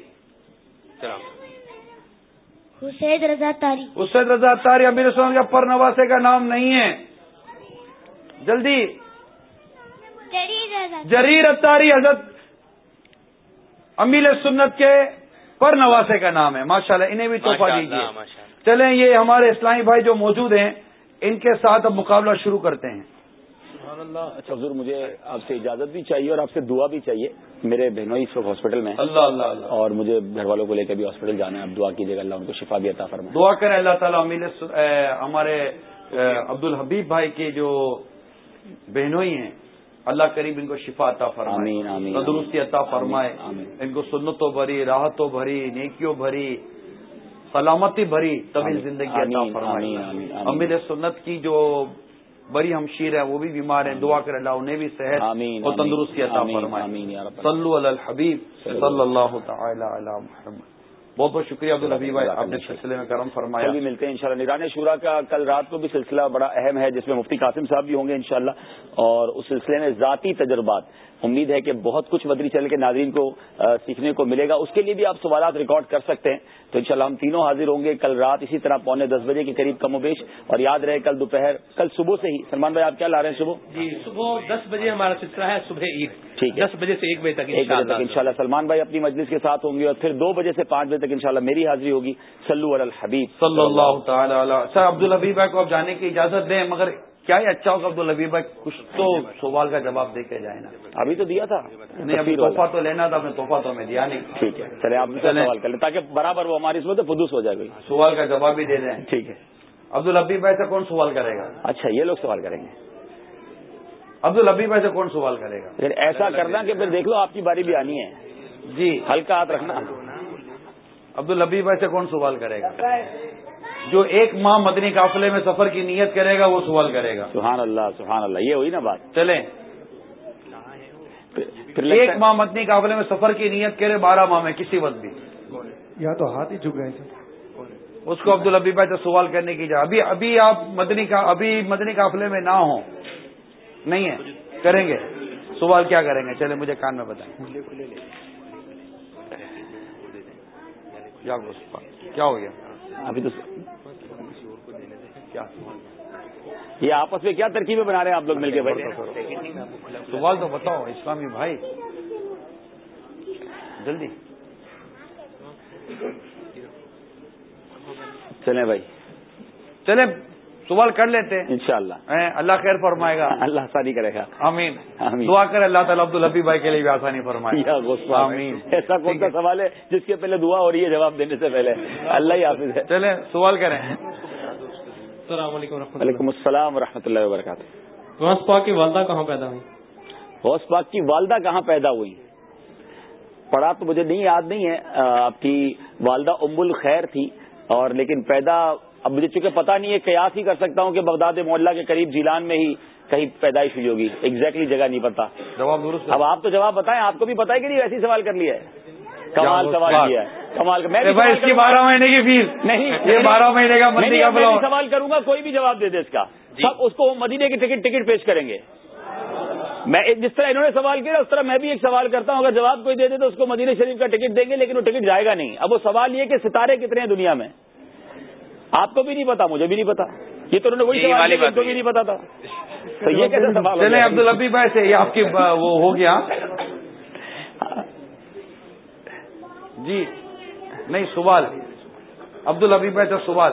حسین رضا تاری۔ حسین رضا تاری امیر سنت کے پر نواسے کا نام نہیں ہے۔ جلدی۔ جریر اتاری حضرت امیل سنت کے پر نواسے کا نام ہے۔ ماشاءاللہ انہیں بھی توحفہ دیجیے چلیں یہ ہمارے اسلامی بھائی جو موجود ہیں ان کے ساتھ اب مقابلہ شروع کرتے ہیں۔ اچھا حضور مجھے آپ سے اجازت بھی چاہیے اور آپ سے دعا بھی چاہیے۔ میرے بہنوں اس وقت ہاسپٹل میں اللہ اللہ اللہ۔ اور مجھے گھر والوں کو لے کے بھی ہاسپٹل جانا ہے۔ اب دعا کیجیے گا اللہ ان کو شفا بھی عطا فرمائے۔ دعا کریں اللہ تعالیٰ امیل ہمارے عبد الحبیب بھائی کے جو بہنوئی ہیں۔ اللہ قریب ان کو شفا عطا فرمائے۔ تندرستی عطا فرمائے۔ ان کو سنتوں بھری راحتوں بھری نیکیوں بھری سلامتی بھری طویل زندگی عطا فرمائے۔ امیر سنت کی جو بڑی ہمشیر ہے وہ بھی بیمار ہیں۔ دعا کر اللہ انہیں بھی صحت اور تندرستی عطا فرمائے۔ صلو علی الحبیب صلی اللہ تعالی علی محمد۔ بہت بہت شکریہ عبد الحبیب بھائی آپ نے سلسلے میں کرم فرمایا۔ بھی ملتے ہیں انشاءاللہ۔ نگران شورا کا کل رات کو بھی سلسلہ بڑا اہم ہے جس میں مفتی قاسم صاحب بھی ہوں گے انشاءاللہ اور اس سلسلے میں ذاتی تجربات۔ امید ہے کہ بہت کچھ مدری چل کے ناظرین کو سیکھنے کو ملے گا۔ اس کے لیے بھی آپ سوالات ریکارڈ کر سکتے ہیں۔ تو انشاءاللہ ہم تینوں حاضر ہوں گے کل رات اسی طرح پونے دس بجے کے قریب کم و بیش۔ اور یاد رہے کل دوپہر کل صبح سے ہی۔ سلمان بھائی آپ کیا لا رہے ہیں صبح؟ جی صبح دس بجے ہمارا سلسلہ ہے صبح عید ٹھیک ہے۔ دس بجے سے ایک بجے تک ایک بجے تک ان شاء اللہ سلمان بھائی اپنی مجلس کے ساتھ ہوں گے اور پھر دو بجے سے پانچ بجے تک انشاءاللہ میری حاضری ہوگی۔ سلو الحبیب۔ صلی اللہ تعالی سر عبد الحبیب بھائی کو آپ جانے کی اجازت دیں مگر کیا ہی اچھا ہوگا عبد الحبیب بھائی؟ کچھ تو سوال کا جواب دے کے جائیں نا۔ ابھی تو دیا تھا۔ نہیں ابھی تحفہ تو لینا تھا اپنے تحفہ تو ہمیں دیا نہیں۔ ٹھیک ہے چلے آپ سوال کر لیں تاکہ برابر وہ ہماری اس میں تو فدوس ہو جائے گا سوال کا جواب بھی دے دیں۔ ٹھیک ہے۔ عبد الحبیب بھائی سے کون سوال کرے گا؟ اچھا یہ لوگ سوال کریں گے۔ عبد الحبیب بھائی سے کون سوال کرے گا؟ پھر ایسا کرنا کہ پھر دیکھ لو آپ کی باری بھی آنی ہے۔ جی۔ ہلکا ہاتھ رکھنا۔ عبد الحبیب بھائی سے کون سوال کرے گا؟ جو ایک ماہ مدنی قافلے میں سفر کی نیت کرے گا وہ سوال کرے گا۔ سبحان اللہ سبحان اللہ یہ ہوئی نا بات؟ چلیں۔ ایک ماہ مدنی قافلے میں سفر کی نیت کرے بارہ ماہ میں کسی وقت بھی۔ یا تو ہاتھ ہی جھک گئے تھے اس کو عبد الحبیب بھائی سے سوال کرنے کی جائے ابھی ابھی آپ مدنی کا ابھی مدنی قافلے میں نہ ہوں۔ نہیں ہے۔ کریں گے۔ سوال کیا کریں گے؟ چلے مجھے کان میں بتائیں۔ کیا ہو گیا؟ ابھی تو یہ آپس میں کیا ترکیبیں بنا رہے ہیں آپ لوگ مل کے بھائی؟ سوال تو بتاؤ اسلامی بھائی۔ جلدی۔ چلیں بھائی۔ چلیں۔ سوال کر لیتے ہیں۔ انشاءاللہ۔ اللہ خیر فرمائے گا۔ اللہ آسانی کرے گا۔ آمین۔ دعا کر اللہ تعالیٰ عبد الحبی بھائی کے لیے بھی آسانی فرمائے۔ آمین۔ ایسا کون سا سوال ہے جس کے پہلے دعا ہو رہی ہے جواب دینے سے پہلے؟ اللہ ہی حافظ ہے۔ چلیں سوال کریں۔ السلام علیکم وعلیکم السلام و اللہ وبرکاتہ۔ غوث پاک کی والدہ کہاں پیدا ہوئی؟ غوث پاک کی والدہ کہاں پیدا ہوئی؟ پڑھا تو مجھے نہیں یاد نہیں ہے۔ آپ کی والدہ ام الخیر تھی اور لیکن پیدا اب مجھے چونکہ پتا نہیں ہے قیاس ہی کر سکتا ہوں کہ بغداد محلہ کے قریب جیلان میں ہی کہیں پیدائش ہوئی ہوگی۔ ایگزیکٹلی جگہ نہیں پتا۔ جواب درست اب آپ تو جواب بتائیں آپ کو بھی پتا ہے کہ نہیں؟ ویسے سوال کر لیا ہے۔ کمال سوال کیا ہے۔ کمال میں اس کی بارہ مہینے کی فیس۔ نہیں یہ بارہ مہینے کا سوال کروں گا کوئی بھی جواب دے دے اس کا۔ سب اس کو مدینے کی ٹکٹ ٹکٹ پیش کریں گے۔ میں جس طرح انہوں نے سوال کیا اس طرح میں بھی ایک سوال کرتا ہوں۔ اگر جواب کوئی دے دے تو اس کو مدینہ شریف کا ٹکٹ دیں گے لیکن وہ ٹکٹ جائے گا نہیں۔ اب وہ سوال یہ کہ ستارے کتنے ہیں دنیا میں؟ آپ کو بھی نہیں پتا مجھے بھی نہیں پتا۔ یہ تو انہوں نے وہی سوال کیا بھی نہیں پتا تھا۔ تو یہ کیسے سوال چلے عبد الحبی بھائی سے یہ آپ کی وہ ہو گیا۔ جی نہیں سوال۔ عبد الحبیب بھائی سے سوال۔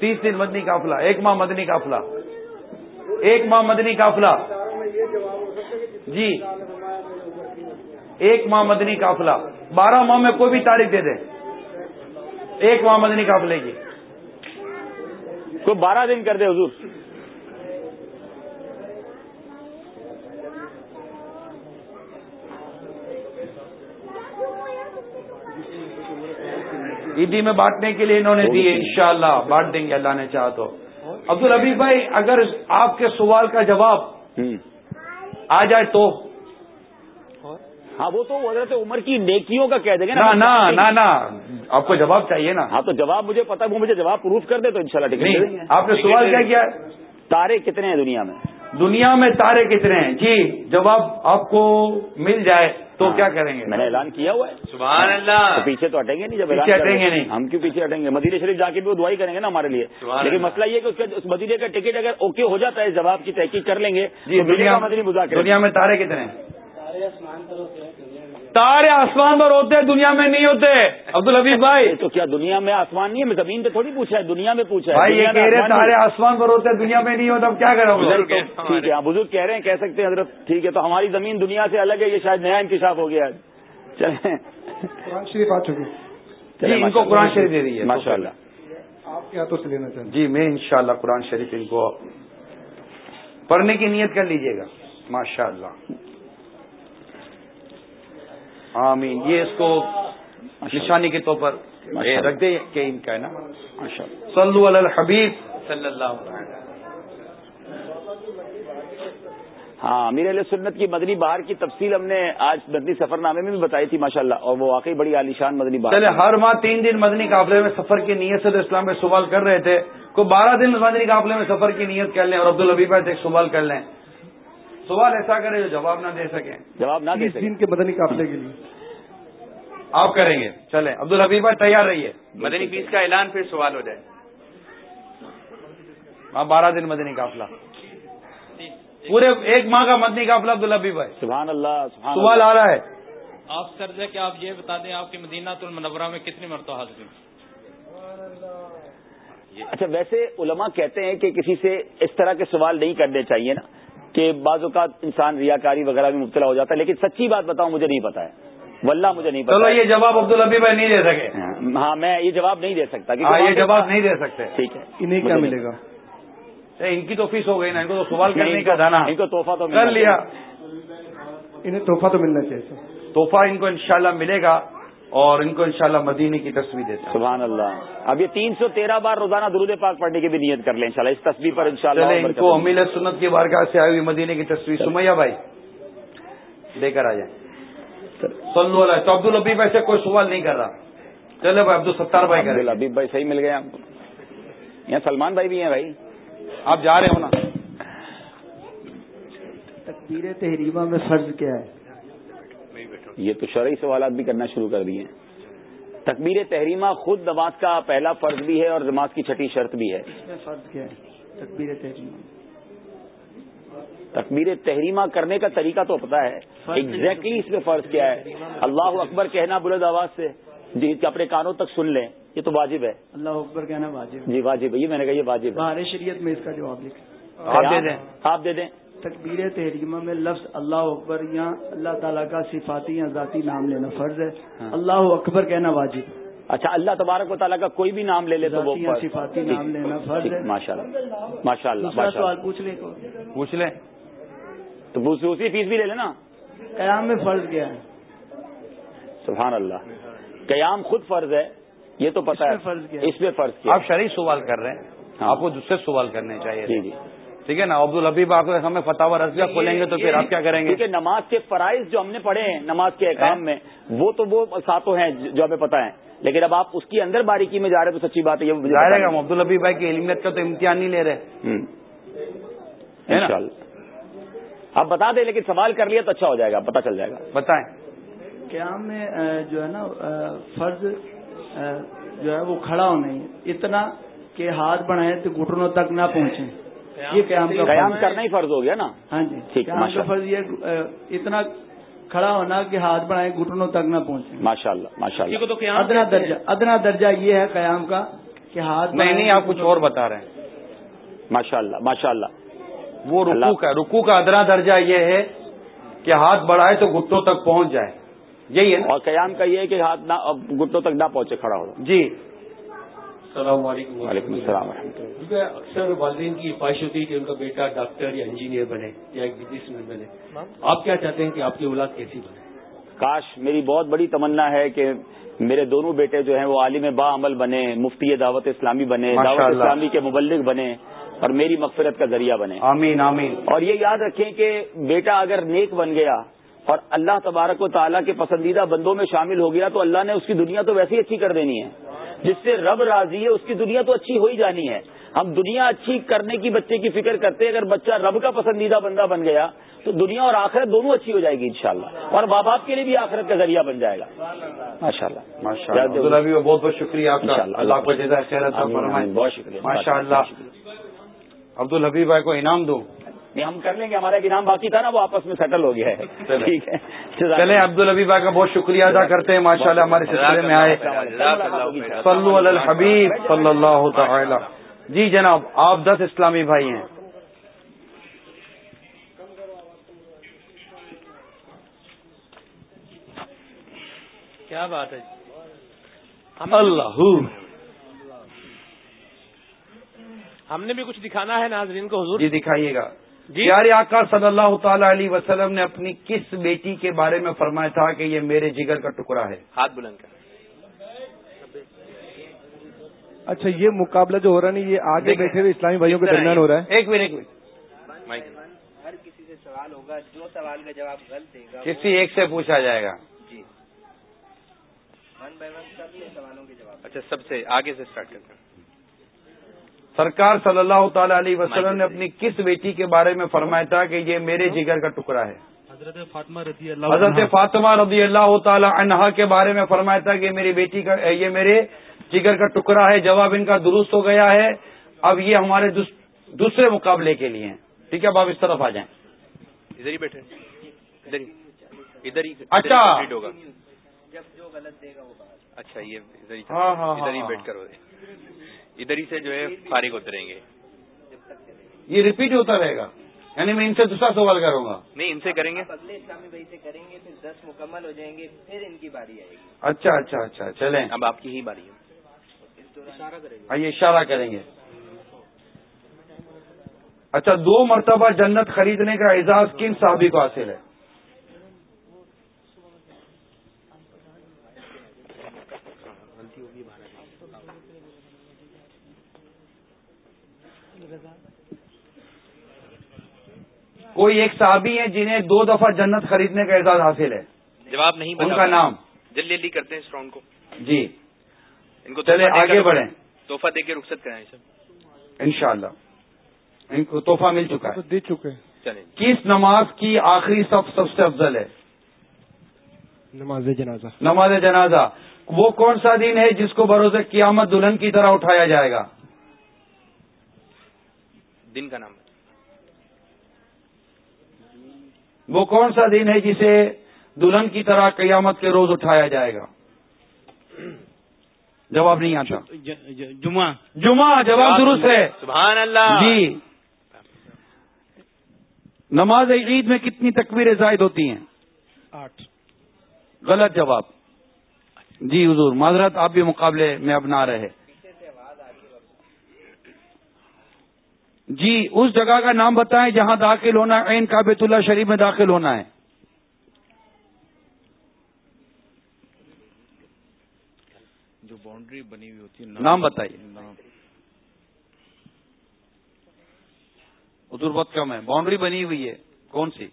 تیس دن مدنی قافلہ ایک ماہ مدنی قافلہ۔ ایک ماہ مدنی قافلہ۔ جی۔ ایک ماہ مدنی قافلہ۔ بارہ ماہ میں کوئی بھی تاریخ دے دے ایک ماہ مدنی قافلے کی۔ کوئی بارہ دن کر دے حضور۔ عیدی میں بانٹنے کے لیے انہوں نے دی انشاءاللہ بانٹ دیں گے اللہ نے چاہ تو۔ عبد الحبیب بھائی اگر آپ کے سوال کا جواب آ جائے تو ہاں وہ تو حضرت عمر کی نیکیوں کا کہہ دیں گے نا۔ نا آپ کو جواب چاہیے نا۔ ہاں تو جواب مجھے پتا وہ مجھے جواب پروف کر دے تو انشاءاللہ شاء اللہ آپ نے سوال کیا کیا؟ تارے کتنے ہیں دنیا میں؟ دنیا میں تارے کتنے ہیں؟ جی جواب آپ کو مل جائے تو کیا کریں گے؟ میں نے اعلان کیا ہوا ہے۔ سبحان اللہ۔ پیچھے تو ہٹیں گے نہیں جب پیچھے ہٹیں گے نہیں۔ ہم کیوں پیچھے ہٹیں گے؟ مدینہ شریف جا کے بھی وہ دعائی کریں گے نا ہمارے لیے۔ لیکن مسئلہ یہ کہ اس مدینے کا ٹکٹ اگر اوکے ہو جاتا ہے جواب کی تحقیق کر لیں گے جی دنیا میں تارے کتنے ہیں؟ تارے آسمان پر ہوتے دنیا میں نہیں ہوتے۔ عبد الحبیب بھائی۔ تو کیا دنیا میں آسمان نہیں ہے؟ زمین پہ تھوڑی پوچھا ہے دنیا میں پوچھا ہے۔ بھائی یہ کہہ رہے تارے آسمان پر ہوتے دنیا میں نہیں ہوتا اب کیا کریں؟ ٹھیک ہے بزرگ کہہ رہے ہیں کہہ سکتے ہیں حضرت ٹھیک ہے تو ہماری زمین دنیا سے الگ ہے یہ شاید نیا انکشاف ہو گیا چلیں۔ قرآن شریف آ چکے جی ان کو قرآن شریف دے دیجیے ماشاء اللہ آپ کے ہاتھوں سے لینا چاہیں۔ جی میں انشاءاللہ قرآن شریف ان کو پڑھنے کی نیت کر لیجیے گا۔ ماشاء اللہ آمین. یہ اس کو نشانی کے طور پر رکھ دے کہ ان کا ہے نا؟ صلو علی الحبیب. صلی اللہ علیہ ہاں امیر علیہ سنت کی مدنی بہار کی تفصیل ہم نے آج مدنی سفر نامے میں بھی بتائی تھی ماشاءاللہ اور وہ واقعی بڑی عالیشان مدنی بہار چلے ہر ماہ تین دن مدنی قافلے میں سفر کی نیت سے تو اسلام میں سوال کر رہے تھے کوئی بارہ دن مدنی قافلے میں سفر کی نیت کر لیں اور عبد الحبیب ایک سوال کر لیں۔ سوال ایسا کرے جو جواب نہ دے سکیں۔ جواب نہ دے سکیں۔ کے بدنی قافلے کے لیے؟ آپ کریں گے۔ چلیں عبد الحبیب بھائی تیار رہیے۔ مدنی فیس کا اعلان پھر سوال ہو جائے۔ ہاں بارہ دن مدنی قافلہ پورے ایک ماہ کا مدنی قافلہ عبد الحبیب بھائی۔ سبحان اللہ سبحان سوال آ رہا ہے۔ آپ سر کہ آپ یہ بتا دیں آپ کی مدینہ المنورہ میں کتنی مرتبہ حاضر ہیں اچھا ویسے علماء کہتے ہیں کہ کسی سے اس طرح کے سوال نہیں کرنے چاہیے نا۔ کہ بعض اوقات انسان ریاکاری وغیرہ میں مبتلا ہو جاتا ہے لیکن سچی بات بتاؤں مجھے نہیں پتا ہے۔ واللہ مجھے نہیں پتا چلو یہ جواب عبد الحبیب بھائی نہیں دے سکے۔ ہاں میں یہ جواب نہیں دے سکتا ہاں یہ جواب نہیں دے سکتے۔ ٹھیک ہے۔ انہیں کیا ملے گا؟ ان کی تو فیس ہو گئی نا ان کو تو سوال کرنے کا جانا ان کو تحفہ تو کر لیا۔ انہیں تحفہ تو ملنا چاہیے۔ تحفہ ان کو انشاءاللہ ملے گا۔ اور ان کو انشاءاللہ مدینے کی تصویر دیتے ہیں سبحان اللہ۔ اب یہ تین سو تیرہ بار روزانہ درود پاک پڑھنے کی بھی نیت کر لیں انشاءاللہ۔ اس تصویر پر چلے ان انشاءاللہ کو امیل سنت کی بارگاہ سے آئی ہوئی مدینے کی تصویر۔ سمیہ بھائی دے کر آ جائیں۔ صلو علیہ۔ تو عبد الحبیب بھائی سے کوئی سوال نہیں کر رہا۔ چلے بھائی عبد الستار بھائی کریں۔ حبیب بھائی صحیح مل گئے آپ۔ یہاں سلمان بھائی بھی ہیں بھائی۔ آپ جا رہے ہو نا؟ تکبیر تحریمہ میں فرض کیا ہے۔ یہ تو شرعی سوالات بھی کرنا شروع کر دیے ہیں۔ تکبیر تحریمہ خود نماز کا پہلا فرض بھی ہے اور نماز کی چھٹی شرط بھی ہے۔ فرض کیا ہے؟ تکبیر تحریمہ۔ تکبیر تحریمہ کرنے کا طریقہ تو پتا ہے۔ ایگزیکٹلی اس میں فرض کیا ہے۔ اللہ اکبر کہنا بلند آواز سے۔ جی اپنے کانوں تک سن لیں۔ یہ تو واجب ہے۔ اللہ اکبر کہنا واجب جی واجب ہے۔ یہ میں نے کہا یہ واجب ہے۔ شریعت میں اس کا جواب لکھا آپ دے دیں۔ آپ دے دیں۔ تکبیر تحریمہ میں لفظ اللہ اکبر یا اللہ تعالیٰ کا صفاتی یا ذاتی نام لینا فرض ہے۔ اللہ اکبر کہنا واجب۔ اچھا اللہ تبارک و تعالیٰ کا کوئی بھی نام لے لے تو وہ صفاتی نام لینا فرض ہے۔ ماشاء اللہ ماشاء اللہ سوال اللہ۔ پوچھ لیں کو پوچھ لیں تو دوسری فیس بھی لے لینا۔ قیام میں فرض کیا ہے؟ سبحان اللہ۔ قیام خود فرض ہے یہ تو پتا اس میں فرض کیا ہے؟ ہے؟ اس میں فرض کیا آپ شرعی سوال کر رہے ہیں۔ آپ کو دوسرے سوال کرنے چاہیے جی جی۔ ٹھیک ہے نا؟ عبد الحبیب آپ ہمیں فتح و رضویہ کھولیں گے تو پھر آپ کیا کریں گے؟ کیونکہ نماز کے فرائض جو ہم نے پڑھے ہیں نماز کے احکام میں وہ تو وہ ساتوں ہیں جو ہمیں پتا ہے۔ لیکن اب آپ اس کی اندر باریکی میں جا رہے تو سچی بات ہے یہ پتا۔ ہم۔ عبد الحبیب بھائی کی علمیت کا تو امتحان نہیں لے رہے۔ آپ بتا دیں لیکن سوال کر لیا تو اچھا ہو جائے گا پتہ چل جائے گا۔ بتائیں۔ قیام میں جو ہے نا فرض جو ہے وہ کھڑا ہونا اتنا کہ ہاتھ بڑھائیں تو گھٹنوں تک نہ پہنچیں۔ یہ قیام کا قیام کرنا ہی فرض ہو گیا نا؟ ہاں جی ٹھیک کا فرض یہ اتنا کھڑا ہونا کہ ہاتھ بڑھائیں گھٹنوں تک نہ پہنچے ماشاء اللہ ماشاء اللہ ادنا درجہ ادنا درجہ یہ ہے قیام کا کہ ہاتھ نہیں نہیں آپ کچھ اور بتا رہے ہیں۔ ماشاء اللہ ماشاء اللہ وہ رکو کا رکو کا ادنا درجہ یہ ہے کہ ہاتھ بڑھائے تو گھٹوں تک پہنچ جائے۔ یہی ہے اور قیام کا یہ ہے کہ ہاتھ نہ گھٹوں تک نہ پہنچے کھڑا ہو جی۔ السلام علیکم وعلیکم السلام ورحمۃ اللہ۔ اکثر والدین کی خواہش ہوتی ہے کہ ان کا بیٹا ڈاکٹر یا انجینئر بنے یا ایک بزنس مین بنے۔ آپ کیا چاہتے ہیں کہ آپ کی اولاد کیسی بنے؟ کاش میری بہت بڑی تمنا ہے کہ میرے دونوں بیٹے جو ہیں وہ عالم با عمل بنے مفتی دعوت اسلامی بنے دعوت اسلامی کے مبلغ بنے اور میری مغفرت کا ذریعہ بنے۔ آمین آمین۔ اور یہ یاد رکھیں کہ بیٹا اگر نیک بن گیا اور اللہ تبارک و تعالیٰ کے پسندیدہ بندوں میں شامل ہو گیا تو اللہ نے اس کی دنیا تو ویسے ہی اچھی کر دینی ہے۔ جس سے رب راضی ہے اس کی دنیا تو اچھی ہو ہی جانی ہے۔ ہم دنیا اچھی کرنے کی بچے کی فکر کرتے ہیں اگر بچہ رب کا پسندیدہ بندہ بن گیا تو دنیا اور آخرت دونوں اچھی ہو جائے گی انشاءاللہ۔ اور ماں باپ کے لیے بھی آخرت کا ذریعہ بن جائے گا۔ ماشاء اللہ ماشاء اللہ بہت بہت شکریہ آپ کا۔ اللہ بہت شکریہ۔ ماشاء اللہ عبد الحبیب بھائی کو انعام دو نہیں ہم کر لیں گے ہمارا انعام باقی تھا نا وہ آپس میں سیٹل ہو گیا ہے۔ ٹھیک ہے۔ چلے عبد بھائی کا بہت شکریہ ادا کرتے ہیں ماشاء اللہ ہمارے سلسلے میں آئے۔ صلو علی الحبیب صلی اللہ تعالی۔ جی جناب آپ دس اسلامی بھائی ہیں۔ کیا بات ہے اللہ۔ ہم نے بھی کچھ دکھانا ہے ناظرین کو حضور۔ جی دکھائیے گا۔ پیارے آقا صلی اللہ تعالی علیہ وسلم نے اپنی کس بیٹی کے بارے میں فرمایا تھا کہ یہ میرے جگر کا ٹکڑا ہے؟ ہاتھ بلند کر۔ اچھا یہ مقابلہ جو ہو رہا ہے یہ آگے بیٹھے ہوئے اسلامی بھائیوں کے درمیان ہو رہا ہے؟ ایک منٹ ایک منٹ۔ ہر کسی سے سوال ہوگا جو سوال کا جواب غلط دے گا کسی ایک سے پوچھا جائے گا۔ جی۔ ون بائی ون سب سوالوں کے جواب۔ اچھا سب سے آگے سے اسٹارٹ کرتے ہیں۔ سرکار صلی اللہ تعالی علیہ وسلم نے اپنی کس بیٹی کے بارے میں فرمایا تھا کہ یہ میرے جگر کا ٹکڑا ہے۔ حضرت فاطمہ رضی اللہ حضرت فاطمہ رضی اللہ تعالی عنہا کے بارے میں فرمایا تھا کہ میری بیٹی کا یہ میرے جگر کا ٹکڑا ہے۔ جواب ان کا درست ہو گیا ہے۔ اب یہ ہمارے دوسرے مقابلے کے لیے ہیں۔ ٹھیک ہے اب آپ اس طرف آ جائیں۔ ادھر ہی بیٹھے۔ ادھر ہی ادھر ہی اچھا۔ ہوگا۔ جب جو غلط دے گا وہ اچھا یہ ادھر ہی ہاں ہاں ادھر ہی بیٹھ کر ادھر ہی سے جو ہے فارغ ہوتے رہیں گے۔ یہ ریپیٹ ہوتا رہے گا۔ یعنی میں ان سے دوسرا سوال کروں گا۔ نہیں ان سے کریں گے۔ اگلے اسلامی بھائی سے کریں گے پھر دس مکمل ہو جائیں گے پھر ان کی باری آئے گی۔ اچھا اچھا اچھا چلیں۔ اب آپ کی ہی باری ہے۔ آئیے اشارہ کریں گے۔ اچھا دو مرتبہ جنت خریدنے کا اعزاز کن صحابی کو حاصل ہے؟ کوئی ایک صحابی ہیں جنہیں دو دفعہ جنت خریدنے کا اعزاز حاصل ہے۔ جواب نہیں ان کا نام۔ جلدی جلدی کرتے ہیں اس راؤنڈ کو۔ جی۔ ان کو چلے آگے بڑھیں۔ تحفہ دے کے رخصت کرائیں سر انشاءاللہ۔ ان کو تحفہ مل چکا ہے۔ دے چکے چلیں۔ کس نماز کی آخری سب سب سے افضل ہے؟ نماز جنازہ۔ نماز جنازہ۔ وہ کون سا دن ہے جس کو بروز قیامت دلہن کی طرح اٹھایا جائے گا؟ دن کا نام وہ کون سا دن ہے جسے دلہن کی طرح قیامت کے روز اٹھایا جائے گا؟ جواب نہیں آتا۔ جمعہ۔ جمعہ جواب درست ہے۔ سبحان اللہ۔ جی۔ نماز عید میں کتنی تکبیریں زائد ہوتی ہیں؟ آٹھ۔ غلط جواب۔ جی حضور معذرت آپ بھی مقابلے میں اب نہ رہے۔ جی اس جگہ کا نام بتائیں جہاں داخل ہونا ہے عین کابت اللہ شریف میں داخل ہونا ہے۔ جو باؤنڈری بنی ہوئی ہوتی ہے نام بتائیے۔ حضور بہت کم ہے۔ باؤنڈری بنی ہوئی ہے۔ کون سی؟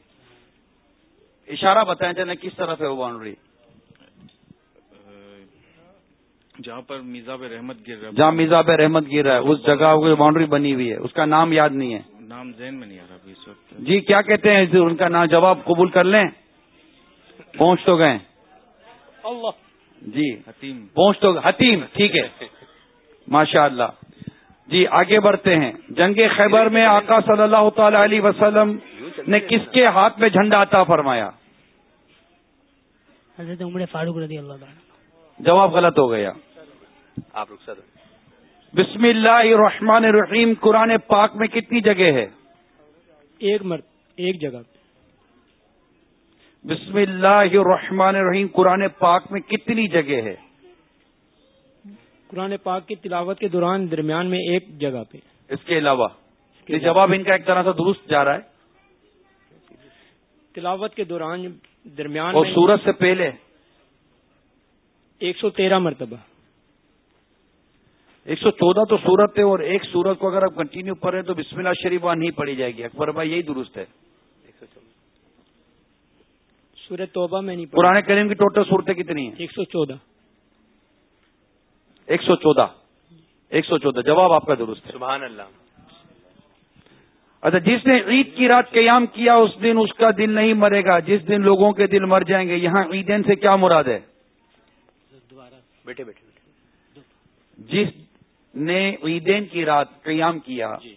اشارہ بتائیں چلیں کس طرف ہے وہ باؤنڈری جہاں پر میزاب رحمت گر رہا ہے جہاں میزاب رحمت گر رہا ہے اس جگہ کو باؤنڈری بنی ہوئی ہے اس کا نام یاد نہیں ہے۔ نام ذہن میں نہیں آ رہا اس وقت۔ جی کیا کہتے ہیں ان کا نام جواب قبول کر لیں۔ پہنچ تو گئے۔ اللہ۔ جی حتیم۔ پہنچ تو حتیم ٹھیک ہے۔ ماشاء اللہ۔ جی آگے بڑھتے ہیں۔ جنگ خیبر میں آقا صلی اللہ تعالی علیہ وسلم نے کس کے ہاتھ میں جھنڈا عطا فرمایا؟ حضرت عمر فاروق رضی اللہ تعالیٰ جواب غلط ہو گیا۔ آپ رخصت بسم اللہ الرحمن الرحیم قرآن پاک میں کتنی جگہ ہے؟ ایک مرد ایک جگہ۔ بسم اللہ الرحمن الرحیم قرآن پاک میں کتنی جگہ ہے؟ قرآن پاک کی تلاوت کے دوران درمیان میں ایک جگہ پہ۔ اس کے علاوہ یہ جواب ان کا ایک طرح سے درست جا رہا ہے۔ تلاوت کے دوران درمیان اور سورج سے پہلے۔ ایک سو تیرہ مرتبہ۔ ایک سو چودہ تو سورت ہے اور ایک سورت کو اگر آپ کنٹینیو پڑھیں تو بسم اللہ شریف وہاں نہیں پڑھی جائے گی۔ اکبر بھائی یہی درست ہے۔ سورت توبہ میں نہیں قرآن کریم کی ٹوٹل صورتیں کتنی ہیں؟ ایک سو چودہ۔ ایک سو چودہ۔ ایک سو چودہ۔ جواب آپ کا درست ہے۔ سبحان اللہ۔ اچھا جس نے عید کی رات قیام کیا اس دن اس کا دل نہیں مرے گا۔ جس دن لوگوں کے دل مر جائیں گے یہاں عیدین سے کیا مراد ہے؟ بیٹے بیٹے جس نے عیدین کی رات قیام کیا جی۔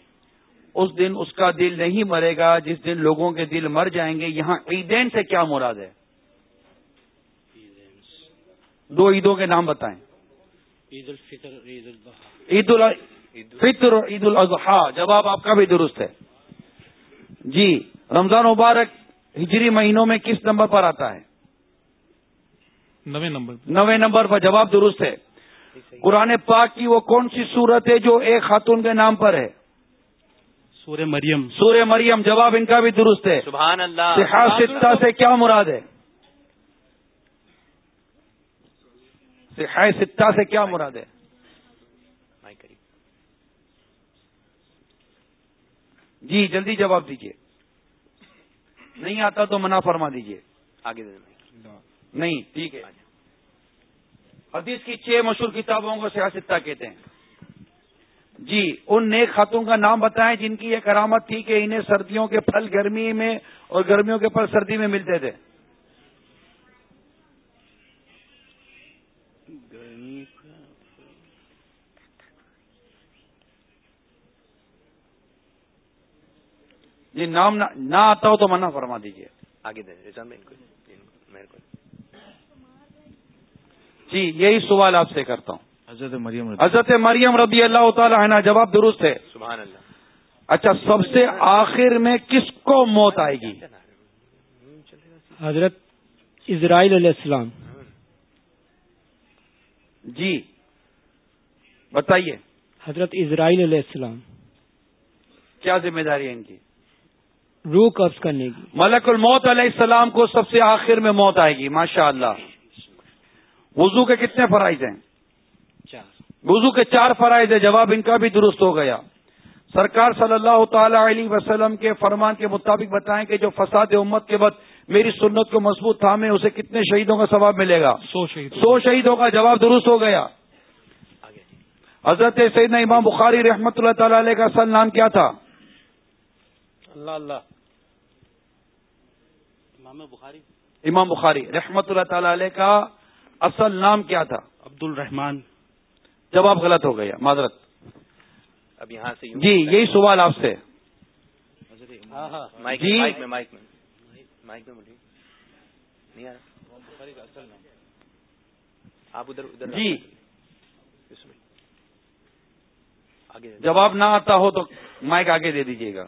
اس دن اس کا دل نہیں مرے گا جس دن لوگوں کے دل مر جائیں گے۔ یہاں عیدین سے کیا مراد ہے؟ دو عیدوں کے نام بتائیں۔ عید الفطر عید عید الفطر اور عید الاضحیٰ۔ جواب آپ کا بھی درست ہے۔ جی رمضان مبارک ہجری مہینوں میں کس نمبر پر آتا ہے؟ نوے نمبر نوے نمبر پر جواب درست ہے۔ قرآن پاک کی وہ کون سی صورت ہے جو ایک خاتون کے نام پر ہے؟ سورہ مریم۔ سورہ مریم جواب ان کا بھی درست ہے۔ سبحان اللہ۔ ستہ سے کیا مراد ہے؟ ستہ سے کیا مراد ہے؟ جی جلدی جواب دیجیے نہیں آتا تو منع فرما دیجیے آگے نہیں ٹھیک ہے۔ حدیث کی چھ مشہور کتابوں کو سیاستہ کہتے ہیں۔ جی ان نیک خاتون کا نام بتائیں جن کی یہ کرامت تھی کہ انہیں سردیوں کے پھل گرمی میں اور گرمیوں کے پھل سردی میں ملتے تھے۔ جی نام نہ آتا ہو تو منع فرما دیجیے آگے دے رضا میں ان کو ان کو- میرے کو جی یہی سوال آپ سے کرتا ہوں۔ حضرت مریم حضرت مریم رضی اللہ تعالی عنہ جواب درست ہے۔ سبحان اللہ۔ اچھا سب سے آخر میں کس کو موت آئے گی؟ حضرت اسرائیل علیہ السلام۔ جی بتائیے۔ حضرت اسرائیل علیہ السلام۔ کیا ذمہ داری ہے ان کی؟ روح قبض کرنے کی۔ ملک الموت علیہ السلام کو سب سے آخر میں موت آئے گی ماشاء اللہ وضو کے کتنے فرائض ہیں؟ وضو کے چار فرائض ہیں جواب ان کا بھی درست ہو گیا۔ سرکار صلی اللہ تعالی علیہ وسلم کے فرمان کے مطابق بتائیں کہ جو فساد امت کے بعد میری سنت کو مضبوط تھامے اسے کتنے شہیدوں کا ثواب ملے گا؟ سو شہید سو شہیدوں کا جواب درست ہو گیا۔ حضرت سیدنا امام بخاری رحمت اللہ تعالی علیہ کا اصل نام کیا تھا؟ اللہ اللہ۔ امام بخاری۔ رحمت اللہ تعالی علیہ کا اصل نام کیا تھا؟ عبد الرحمان جواب غلط ہو گیا معذرت۔ اب یہاں سے جی یہی سوال آپ سے۔ جی۔ آپ ادھر ادھر جی۔ جواب نہ آتا ہو تو مائک آگے دے دیجیے گا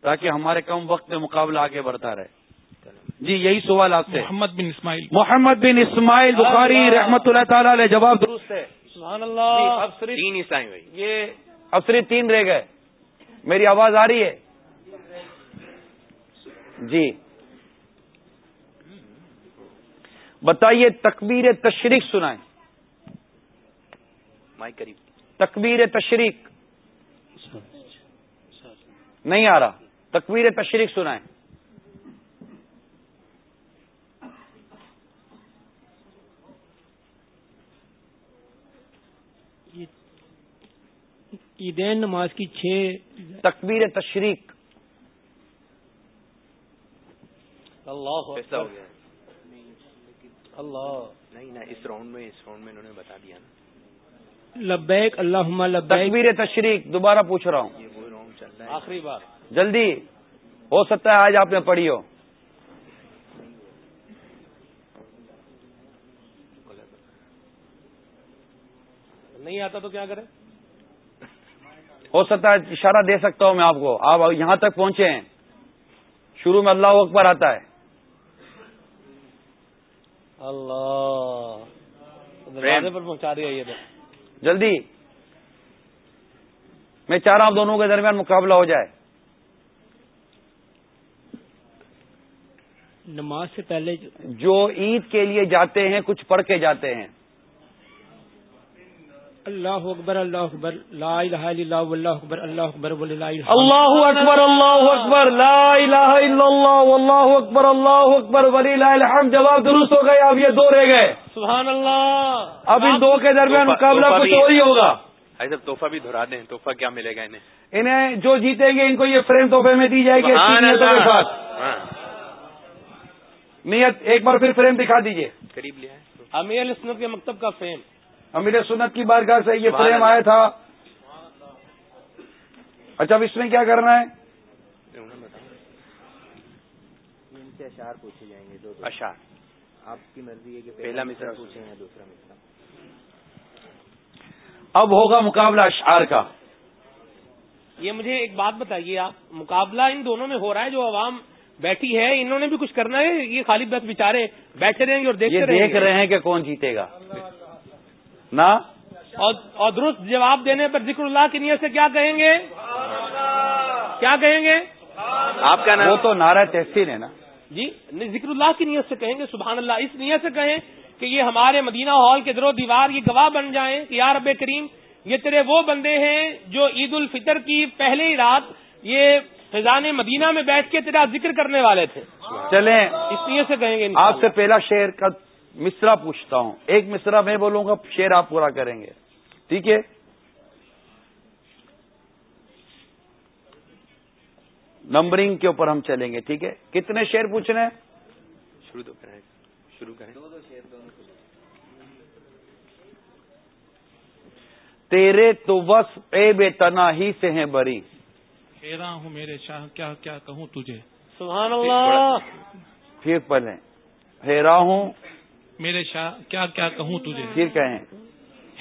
تاکہ ہمارے کم وقت میں مقابلہ آگے بڑھتا رہے۔ جی یہی سوال آپ سے۔ محمد بن اسماعیل۔ محمد بن اسماعیل بخاری رحمت اللہ تعالی علیہ جواب درست ہے۔ سبحان جی، اللہ افسری تین عیسائی بھائی یہ افسری تین رہ گئے۔ میری آواز آ رہی ہے؟ جی۔ بتائیے تکبیر تشریق سنائیں۔ مائک قریب۔ تکبیر تشریق۔ نہیں آ رہا۔ تکبیر تشریق سنائیں۔ عیدین نماز کی چھ تکبیر تشریق. اللہ فیصلہ ہو گیا. اللہ نہیں نہ اس راؤنڈ میں اس راؤنڈ میں انہوں نے بتا دیا نا۔ لبیک اللہ لبیک۔ تکبیر تشریق دوبارہ پوچھ رہا ہوں۔ آخری بار۔ جلدی۔ ہو سکتا ہے آج آپ نے پڑھی ہو۔ نہیں آتا تو کیا کریں؟ ہو سکتا ہے اشارہ دے سکتا ہوں میں آپ کو۔ آپ یہاں تک پہنچے ہیں۔ شروع میں اللہ اکبر آتا ہے۔ اللہ۔ پر پہنچا دیا یہ تو۔ جلدی۔ میں چاہ رہا ہوں دونوں کے درمیان مقابلہ ہو جائے۔ نماز سے پہلے جو عید کے لیے جاتے ہیں کچھ پڑھ کے جاتے ہیں۔ اللہ اکبر اللہ اکبر لا الہ الا اللہ واللہ اکبر اللہ اکبر وللہ الحمد اللہ اکبر اللہ اکبر لا الہ الا اللہ واللہ اکبر اللہ اکبر وللہ الحمد۔ جواب درست ہو گئے اب یہ دو رہ گئے۔ سبحان اللہ۔ اب ان دو کے درمیان مقابلہ کچھ اور ہی ہوگا۔ بھائی صاحب تحفہ بھی دہرا دیں تحفہ کیا ملے گا انہیں؟ انہیں جو جیتیں گے ان کو یہ فریم تحفے میں دی جائے گی ہاں۔ نیت ایک بار پھر فریم دکھا دیجیے۔ قریب لیا ہے امیر السنت کے مکتب کا فیم امیر سنت کی بارگاہ سے یہ فریم۔ آیا تھا۔ اچھا اب اس میں کیا کرنا ہے؟ اشعار پوچھے جائیں گے دو دو۔ اشار آپ کی مرضی ہے کہ پہلا مصرع پوچھیں یا دوسرا مصرع اب ہوگا مقابلہ اشعار کا۔ یہ مجھے ایک بات بتائیے آپ مقابلہ ان دونوں میں ہو رہا ہے جو عوام بیٹھی ہے انہوں نے بھی کچھ کرنا ہے؟ یہ خالی بس بیچارے بیٹھے رہیں گے اور دیکھتے یہ رہیں دیکھ گے۔ رہے ہیں کہ کون جیتے گا۔ نا اور اور درست جواب دینے پر ذکر اللہ کی نیت سے کیا کہیں گے؟ کیا کہیں گے؟ آپ کا وہ نام تو نعرہ تحسین ہے نا۔ جی نہیں، ذکر اللہ کی نیت سے کہیں گے سبحان اللہ اس نیت سے کہیں کہ یہ ہمارے مدینہ ہال کے درو دیوار یہ گواہ بن جائیں کہ یا رب کریم یہ تیرے وہ بندے ہیں جو عید الفطر کی پہلی رات یہ فضان مدینہ میں بیٹھ کے تیرا ذکر کرنے والے تھے۔ چلیں۔ اس نیت سے کہیں گے آپ۔ سے پہلا شعر کا مصرا پوچھتا ہوں۔ ایک مصرا میں بولوں گا شعر آپ پورا کریں گے۔ ٹھیک ہے؟ نمبرنگ کے اوپر ہم چلیں گے ٹھیک ہے؟ کتنے شعر پوچھنے ہیں؟ شروع تو کریں شروع کریں۔ تیرے تو وس اے بے تناہی سے ہیں بری۔ حیران ہوں میرے شاہ کیا کیا کہوں تجھے؟ سبحان اللہ۔ پھر پڑھیں۔ حیران ہوں میرے شاہ کیا کیا کہوں تجھے؟ پھر کہیں۔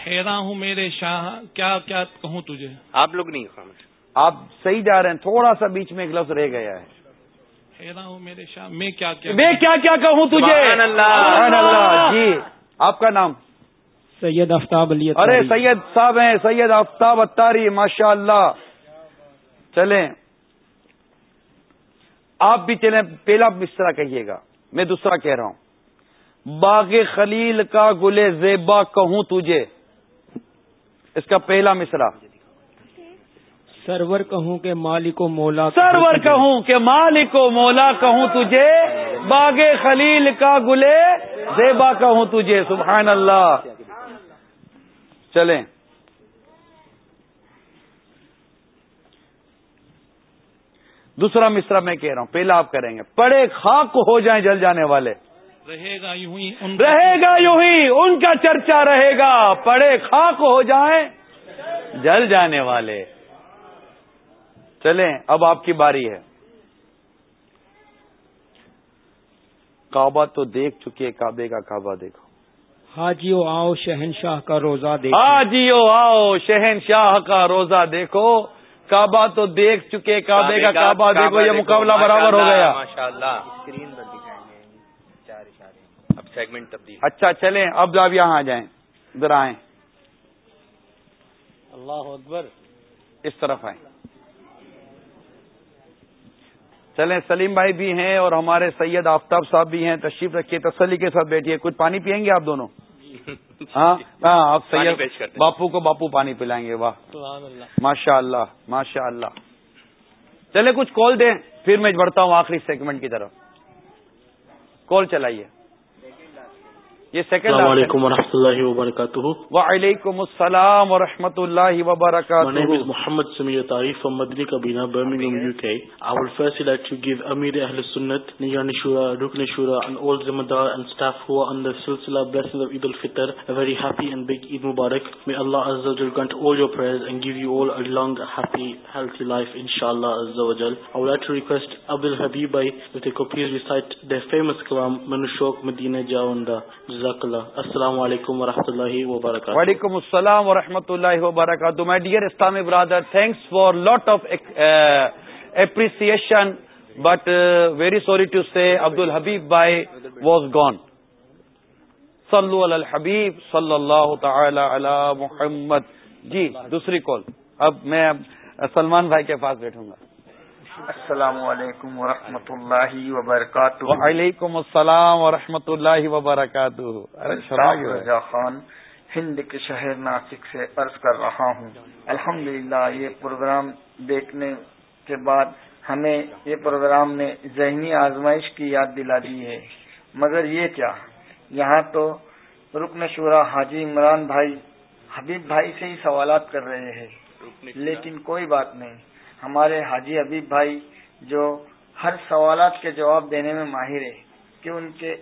حیران ہوں میرے شاہ کیا کیا کہوں تجھے؟ آپ لوگ نہیں آپ صحیح جا رہے ہیں تھوڑا سا بیچ میں ایک لفظ رہ گیا ہے۔ حیران ہوں میرے شاہ میں کیا کیا میں کیا کیا کہوں تجھے؟ سبحان اللہ۔ سبحان اللہ جی۔ آپ کا نام؟ سید آفتاب علی ارے۔ سید صاحب ہیں سید آفتاب اتاری ماشاء اللہ چلیں۔ آپ بھی چلیں پہلا مصرا کہیے گا۔ میں دوسرا کہہ رہا ہوں۔ باغ خلیل کا گلے زیبا کہوں تجھے۔ اس کا پہلا مصرا سرور کہوں کہ مالک و مولا سرور کہوں کہ مالک و مولا کہوں تجھے۔ باغ خلیل کا گلے زیبا کہوں تجھے۔ سبحان اللہ۔ چلیں۔ دوسرا مصرا میں کہہ رہا ہوں۔ پہلا آپ کریں گے۔ پڑے خاک ہو جائیں جل جانے والے۔ رہے گا یوں ہی ان رہے گا یوں ہی ان کا چرچا رہے گا۔ پڑے خاک ہو جائیں جل جانے والے۔ چلیں اب آپ کی باری ہے۔ کعبہ تو دیکھ چکے کعبے کا کعبہ دیکھو۔ حاجیو آؤ شہنشاہ کا روزہ دیکھو۔ آجیو آؤ شہنشاہ کا روزہ دیکھو۔ کعبہ تو دیکھ چکے کعبے کا کعبہ دیکھو یہ مقابلہ برابر ہو گیا۔ ماشاء اللہ اسکرین پر دکھائیں گے چار اشارے اب سیگمنٹ تبدیل۔ اچھا چلیں اب آپ یہاں آ جائیں۔ ادھر آئیں۔ اللہ اکبر۔ اس طرف آئیں۔ چلیں سلیم بھائی بھی ہیں اور ہمارے سید آفتاب صاحب بھی ہیں۔ تشریف رکھیے تسلی کے ساتھ بیٹھیے۔ کچھ پانی پیئیں گے آپ دونوں؟ ہاں؟ ہاں آپ سید۔ باپو کو باپو پانی پلائیں گے واہ۔ ماشاء اللہ۔ ماشاء اللہ چلے کچھ کال دیں۔ پھر میں بڑھتا ہوں آخری سیگمنٹ کی طرف۔ کال چلائیے۔ یہ سیکنڈ السلام علیکم ورحمۃ اللہ وبرکاتہ وعلیکم السلام ورحمۃ اللہ وبرکاتہ محمد سمیع تعریف و مدنی کابینہ برمنگم یو کے I will فیسل at to give امیر اہل سنت نگران شورا رکن شورا ان اول ذمہ دار ان سٹاف ہوا ان دا سلسلہ blessing of Eid al-Fitr a very happy and big Eid Mubarak may Allah عز وجل grant all your prayers and give you all a long happy healthy life انشاءاللہ عز وجل آئی ول ایٹ ریکویسٹ عبد الحبیب بھائی ویت کو پلیز ریسائٹ دی فیمس کلام منو شوق مدینہ جاوندہ Jazakallah. Assalamu alaikum wa rahmatullahi wa barakatuh. وعلیکم السلام ورحمۃ اللہ وبرکاتہ مائی ڈیئر اسلامی برادر thanks for lot of appreciation but very sorry to say Abdul Habib by was gone صلو علی الحبیب صلی اللہ تعالی علی محمد جی دوسری کال اب میں سلمان بھائی کے پاس بیٹھوں گا السلام علیکم ورحمۃ اللہ وبرکاتہ۔ وعلیکم السلام ورحمۃ اللہ وبرکاتہ۔ رضا خان ہند کے شہر ناسک سے عرض کر رہا ہوں۔ الحمدللہ یہ پروگرام دیکھنے کے بعد ہمیں یہ پروگرام نے ذہنی آزمائش کی یاد دلا دی ہے۔ مگر یہ کیا؟ یہاں تو رکن شورا حاجی عمران بھائی حبیب بھائی سے ہی سوالات کر رہے ہیں۔ لیکن کوئی بات نہیں۔ ہمارے حاجی حبیب بھائی جو ہر سوالات کے جواب دینے میں ماہر ہے کہ ان کے،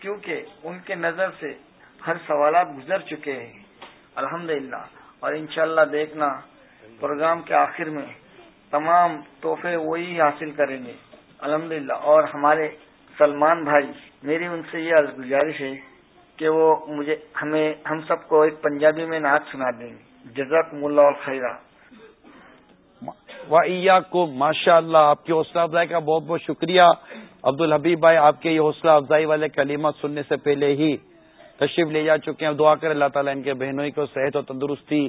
کیونکہ ان کے نظر سے ہر سوالات گزر چکے ہیں۔ الحمد اور انشاءاللہ دیکھنا پروگرام کے آخر میں تمام تحفے وہی حاصل کریں گے۔ الحمد اور ہمارے سلمان بھائی، میری ان سے یہ عرض گزارش ہے کہ وہ مجھے، ہمیں، ہم سب کو ایک پنجابی میں نعت سنا دیں۔ گے جزاک ملا اور خیرہ۔ و کو ماشاء اللہ آپ کی حوصلہ افزائی کا بہت بہت شکریہ عبد الحبیب بھائی آپ کے یہ حوصلہ افزائی والے کلمات سننے سے پہلے ہی تشریف لے جا چکے ہیں دعا کر اللہ تعالیٰ ان کے بہنوئی کو صحت و تندرستی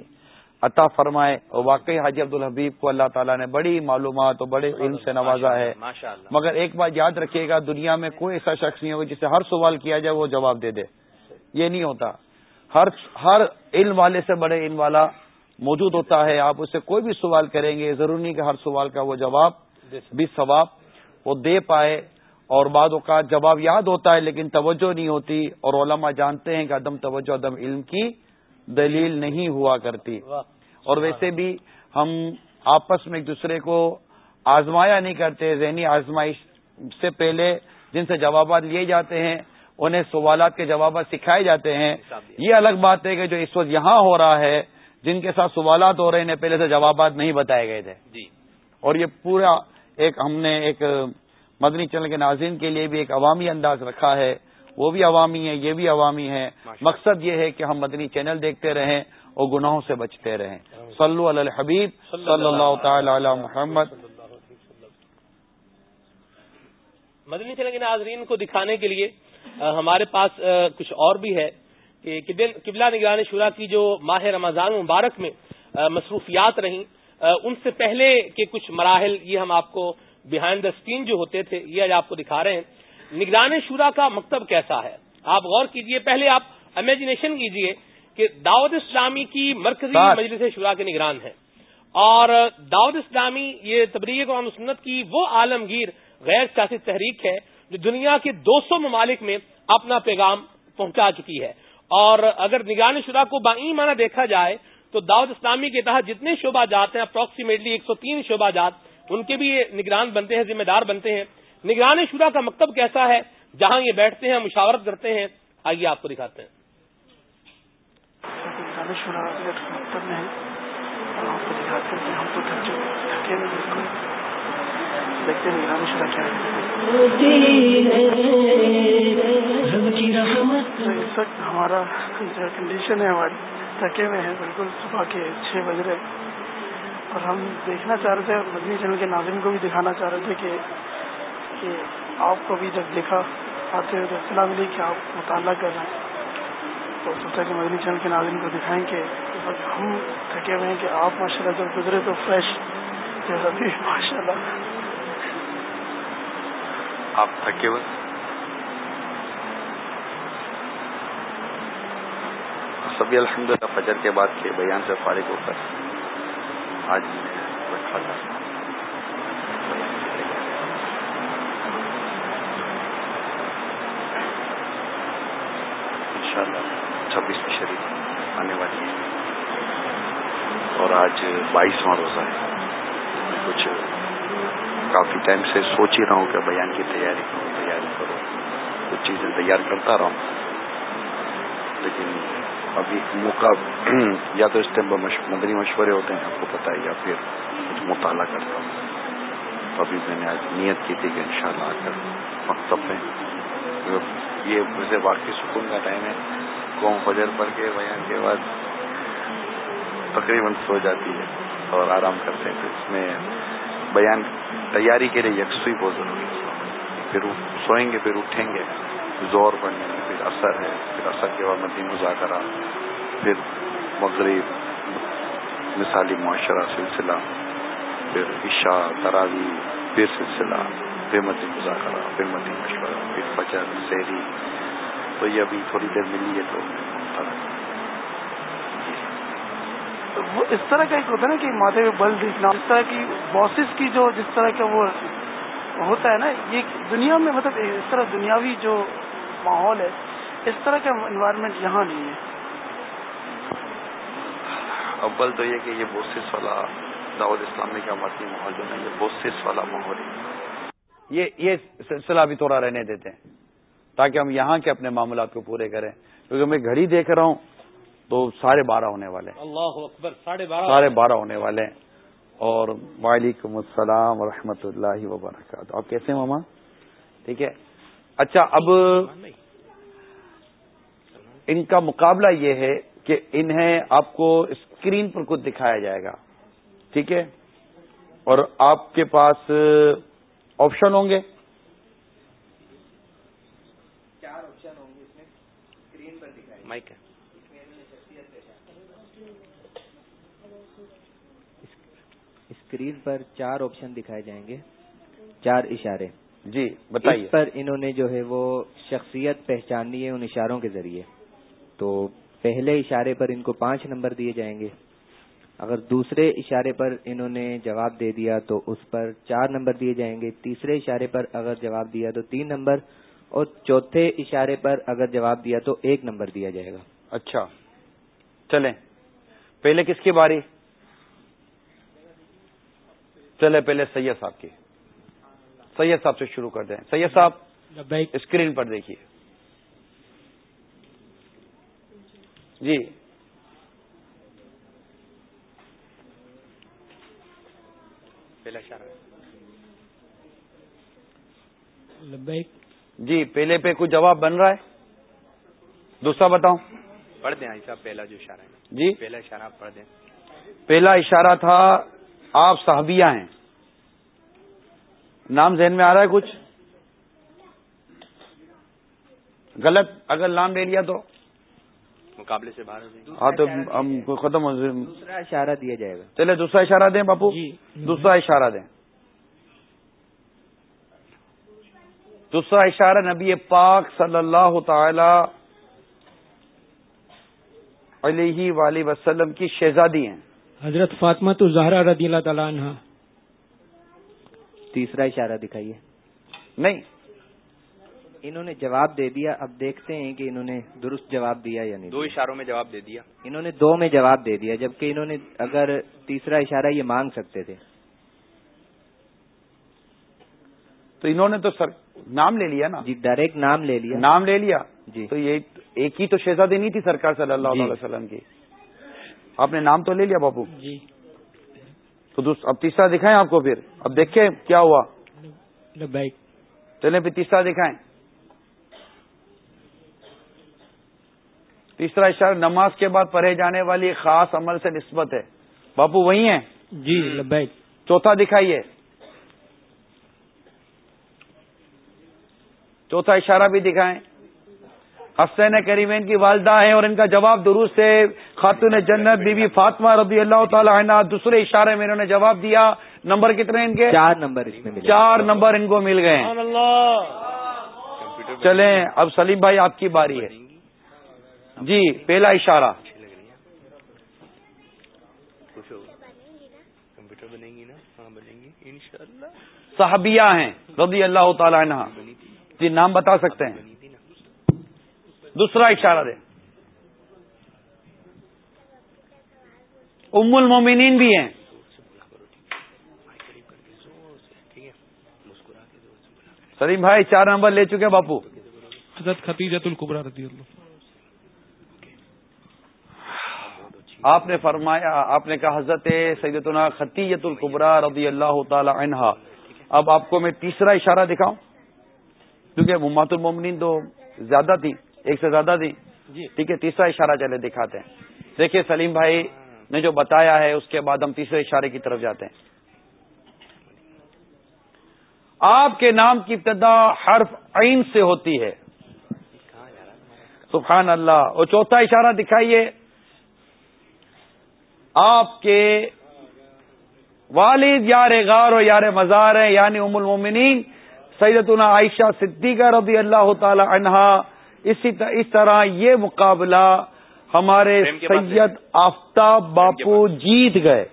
عطا فرمائے. اور واقعی حاجی عبد الحبیب کو اللہ تعالیٰ نے بڑی معلومات اور بڑے علم سے نوازا ہے. مگر ایک بات یاد رکھیے گا دنیا میں کوئی ایسا شخص نہیں ہوگا جسے ہر سوال کیا جائے وہ جواب دے دے. یہ نہیں ہوتا. ہر ہر علم والے سے بڑے علم والا موجود ہوتا ہے آپ اسے کوئی بھی سوال کریں گے ضروری نہیں کہ ہر سوال کا وہ جواب بھی ثواب وہ دے پائے۔ اور بعد اوقات جواب یاد ہوتا ہے لیکن توجہ نہیں ہوتی۔ اور علماء جانتے ہیں کہ عدم توجہ عدم علم کی دلیل نہیں ہوا کرتی۔ اور ویسے بھی ہم آپس میں ایک دوسرے کو آزمایا نہیں کرتے ذہنی آزمائش سے پہلے جن سے جوابات لیے جاتے ہیں انہیں سوالات کے جوابات سکھائے جاتے ہیں۔ یہ الگ بات ہے کہ جو اس وقت یہاں ہو رہا ہے جن کے ساتھ سوالات ہو رہے ہیں پہلے سے جوابات نہیں بتائے گئے تھے۔ جی۔ اور یہ پورا ایک ہم نے ایک مدنی چینل کے ناظرین کے لیے بھی ایک عوامی انداز رکھا ہے۔ وہ بھی عوامی ہے یہ بھی عوامی ہے مقصد یہ ہے کہ ہم مدنی چینل دیکھتے رہیں اور گناہوں سے بچتے رہیں۔ صلو علی الحبیب صلی اللہ تعالی علی محمد۔ مدنی چینل کے ناظرین کو دکھانے کے لیے ہمارے پاس کچھ اور بھی ہے۔ کہ قبلہ نگران شورا کی جو ماہ رمضان مبارک میں مصروفیات رہیں ان سے پہلے کے کچھ مراحل یہ ہم آپ کو بہائنڈ دا اسکرین جو ہوتے تھے یہ آج آپ کو دکھا رہے ہیں۔ نگران شورا کا مکتب کیسا ہے؟ آپ غور کیجیے پہلے آپ امیجنیشن کیجیے کہ دعوت اسلامی کی مرکزی مجلس شورا کے نگران ہیں۔ اور دعوت اسلامی یہ تبلیغ قوم سنت کی وہ عالمگیر غیر سیاسی تحریک ہے جو دنیا کے دو سو ممالک میں اپنا پیغام پہنچا چکی ہے۔ اور اگر نگران شدہ کو بائی معنی دیکھا جائے تو دعوت اسلامی کے تحت جتنے شعبہ جات ہیں اپروکسیمیٹلی ایک سو تین شعبہ جات ان کے بھی نگران بنتے ہیں ذمہ دار بنتے ہیں۔ نگران شدہ کا مکتب کیسا ہے؟ جہاں یہ بیٹھتے ہیں مشاورت کرتے ہیں۔ آئیے آپ کو دکھاتے ہیں۔ دیکھتے ہیں کیا اس وقت ہمارا جو کنڈیشن ہے ہماری تھکے ہوئے ہیں بالکل صبح کے چھ بج رہے اور ہم دیکھنا چاہ رہے تھے مدنی چینل کے ناظرین کو بھی دکھانا چاہ رہے تھے کہ کہ آپ کو بھی جب دیکھا آتے ہوئے تو اطلاع ملی کہ آپ مطالعہ کر رہے ہیں۔ تو سوچا کہ مدنی چینل کے ناظرین کو دکھائیں کہ ہم تھکے ہوئے ہیں کہ آپ ماشاء اللہ جب گزرے تو فریش جیسا بھی ماشاء اللہ آپ تھکے ہوئے؟ سبھی الحمد للہ فجر کے بعد کے بیان سے فارغ ہو کر آج رکھا شریف آنے والی ہے اور آج بائیسواں روزہ ہے۔ میں کچھ کافی ٹائم سے سوچ ہی رہا ہوں کہ بیان کی تیاری کروں تیاری کروں۔ کچھ چیزیں تیار کرتا رہا ہوں، لیکن ابھی موقع یا تو اس ٹائم مدنی مشورے ہوتے ہیں، آپ کو پتا ہے، یا پھر کچھ مطالعہ کرتا ہوں۔ تو ابھی میں نے آج نیت کی تھی کہ انشاءاللہ شاء اللہ آ کر مکتب میں یہ مجھے واقعی سکون کا ٹائم ہے۔ قوم فجر پڑھ کے بیان کے بعد تقریباً سو جاتی ہے اور آرام کرتے ہیں۔ تو اس میں بیان تیاری کے لیے یکسوئی بہت ضروری ہے۔ پھر سوئیں گے، پھر اٹھیں گے، زور پڑنے میں پھر اثر ہے پھر اثر کے بعد مدی مذاکرہ، پھر مغرب، مثالی معاشرہ سلسلہ، پھر عشاء تراوی پھر سلسلہ، پھر مدی مذاکرہ، پھر مدی مشورہ، پھر فجر سیری تو یہ ابھی تھوڑی دیر ملی ہے جی۔ تو وہ اس طرح کا ایک ہوتا ہے نا کہ ماتھے میں بل دیکھنا، اس طرح کی باسز کی جو جس طرح کا وہ ہوتا ہے نا، یہ دنیا میں مطلب اس طرح دنیاوی جو ماحول ہے اس طرح کا انوائرمنٹ یہاں نہیں ہے۔ اول تو یہ کہ یہ بوسس والا دعوت اسلامی کا ماتی ماحول جو ہے یہ بوسس والا ماحول ہے یہ یہ سلسلہ بھی تھوڑا رہنے دیتے ہیں تاکہ ہم یہاں کے اپنے معاملات کو پورے کریں۔ کیونکہ میں گھڑی دیکھ رہا ہوں تو ساڑھے بارہ ہونے والے اللہ اکبر ساڑھے بارہ ساڑھے بارہ ہونے والے ہیں۔ اور وعلیکم السلام و اللہ وبرکاتہ۔ آپ کیسے ہیں ماما؟ ٹھیک ہے۔ اچھا اب ان کا مقابلہ یہ ہے کہ انہیں آپ کو اسکرین پر کچھ دکھایا جائے گا ٹھیک ہے؟ اور آپ کے پاس آپشن ہوں گے؟ مائک اسکرین پر چار آپشن دکھائے جائیں گے۔ چار اشارے۔ جی بتائیے۔ پر انہوں نے جو ہے وہ شخصیت پہچاننی ہے ان اشاروں کے ذریعے۔ تو پہلے اشارے پر ان کو پانچ نمبر دیے جائیں گے۔ اگر دوسرے اشارے پر انہوں نے جواب دے دیا تو اس پر چار نمبر دیے جائیں گے۔ تیسرے اشارے پر اگر جواب دیا تو تین نمبر۔ اور چوتھے اشارے پر اگر جواب دیا تو ایک نمبر دیا جائے گا۔ اچھا۔ چلیں۔ پہلے کس کی باری؟ چلے پہلے سید صاحب کی۔ سید صاحب سے شروع کر دیں۔ سید صاحب اسکرین پر دیکھیے۔ جی۔ پہلا اشارہ۔ جی پہلے پہ کچھ جواب بن رہا ہے؟ دوسرا بتاؤں۔ پڑھ دیں صاحب پہلا جو اشارہ ہے۔ جی۔ پہلا اشارہ آپ پڑھ دیں۔ پہلا اشارہ تھا آپ صحابیہ ہیں۔ نام ذہن میں آ رہا ہے کچھ؟ غلط اگر نام لے لیا تو؟ مقابلے سے باہر ہاں تو ہم ختم ہو دوسرا اشارہ دیا جائے گا۔ چلے دوسرا اشارہ دیں باپو؟ جی۔ دوسرا اشارہ دیں۔ دوسرا اشارہ نبی پاک صلی اللہ تعالی علیہ وآلہ وسلم کی شہزادی ہیں۔ حضرت فاطمہ تو زہرا رضی اللہ تعالیٰ عنہ۔ تیسرا اشارہ دکھائیے۔ نہیں انہوں نے جواب دے دیا اب دیکھتے ہیں کہ انہوں نے درست جواب دیا یا نہیں دو اشاروں میں جواب دے دیا۔ انہوں نے دو میں جواب دے دیا جبکہ انہوں نے اگر تیسرا اشارہ یہ مانگ سکتے تھے۔ تو انہوں نے تو سر نام لے لیا نا؟ جی ڈائریکٹ نام لے لیا۔ نام لے لیا۔ جی۔ تو یہ ایک ہی تو شہزادی نہیں تھی سرکار صلی اللہ علیہ جی۔ وسلم کی۔ آپ نے نام تو لے لیا باپو جی۔ تو اب تیسرا دکھائیں آپ کو پھر۔ اب دیکھیں کیا ہوا۔ چلیں پھر تیسرا دکھائیں۔ تیسرا اشارہ نماز کے بعد پڑھے جانے والی خاص عمل سے نسبت ہے۔ باپو وہی ہیں؟ جی لبیک۔ چوتھا دکھائیے۔ چوتھا اشارہ بھی دکھائیں۔ حسین کریمین کی والدہ ہیں اور ان کا جواب درست ہے خاتون جنت بی بی فاطمہ رضی اللہ تعالی عنہ دوسرے اشارے میں انہوں نے جواب دیا۔ نمبر کتنے ان کے؟ چار نمبر اس میں چار نمبر ان کو مل گئے۔ چلیں اب سلیم بھائی آپ کی باری ہے۔ جی پہلا اشارہ۔ صحابیہ ہیں رضی اللہ تعالی عنہ۔ جی نام بتا سکتے ہیں۔ دوسرا اشارہ دیں۔ ام المومنین بھی ہیں۔ سلیم بھائی چار نمبر لے چکے باپو۔ حضرت خطیجت القبرا رضی اللہ آپ نے فرمایا آپ نے کہا حضرت سیدتنا خطیت القبرا رضی اللہ تعالی عنہا۔ اب آپ کو میں تیسرا اشارہ دکھاؤں۔ کیونکہ ممات المومنین تو زیادہ تھی ایک سے زیادہ تھی۔ جی۔ ٹھیک ہے تیسرا اشارہ چلے دکھاتے ہیں۔ دیکھیے سلیم بھائی نے جو بتایا ہے اس کے بعد ہم تیسرے اشارے کی طرف جاتے ہیں۔ آپ کے نام کی ابتدا حرف عین سے ہوتی ہے۔ سبحان اللہ۔ اور چوتھا اشارہ دکھائیے۔ آپ کے والد یار غار و یار مزار ہیں یعنی ام المومنین سیدتنا عائشہ صدیقہ رضی اللہ تعالی عنہا اسی اس طرح یہ مقابلہ ہمارے سید آفتاب باپو جیت گئے۔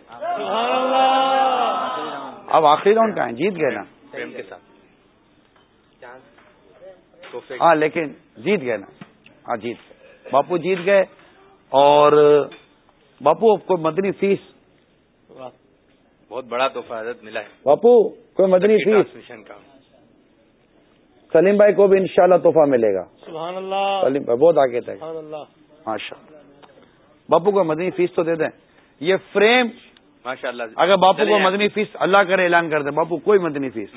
اب آخری راؤنڈ کا جیت گئے نا۔ ہاں لیکن جیت گئے نا۔ ہاں جیت گئے۔ باپو جیت گئے اور باپو کوئی مدنی فیس؟ بہت بڑا تحفہ ملا ہے۔ باپو کوئی مدنی فیس؟ سلیم بھائی کو بھی انشاءاللہ تحفہ ملے گا۔ سبحان اللہ۔ سلیم بھائی بہت آگے تک ماشاء اللہ۔ باپو کو مدنی فیس تو دے دیں۔ یہ فریم ماشاء اللہ۔ اگر باپو کو مدنی فیس اللہ کرے اعلان کر دیں۔ باپو کوئی مدنی فیس؟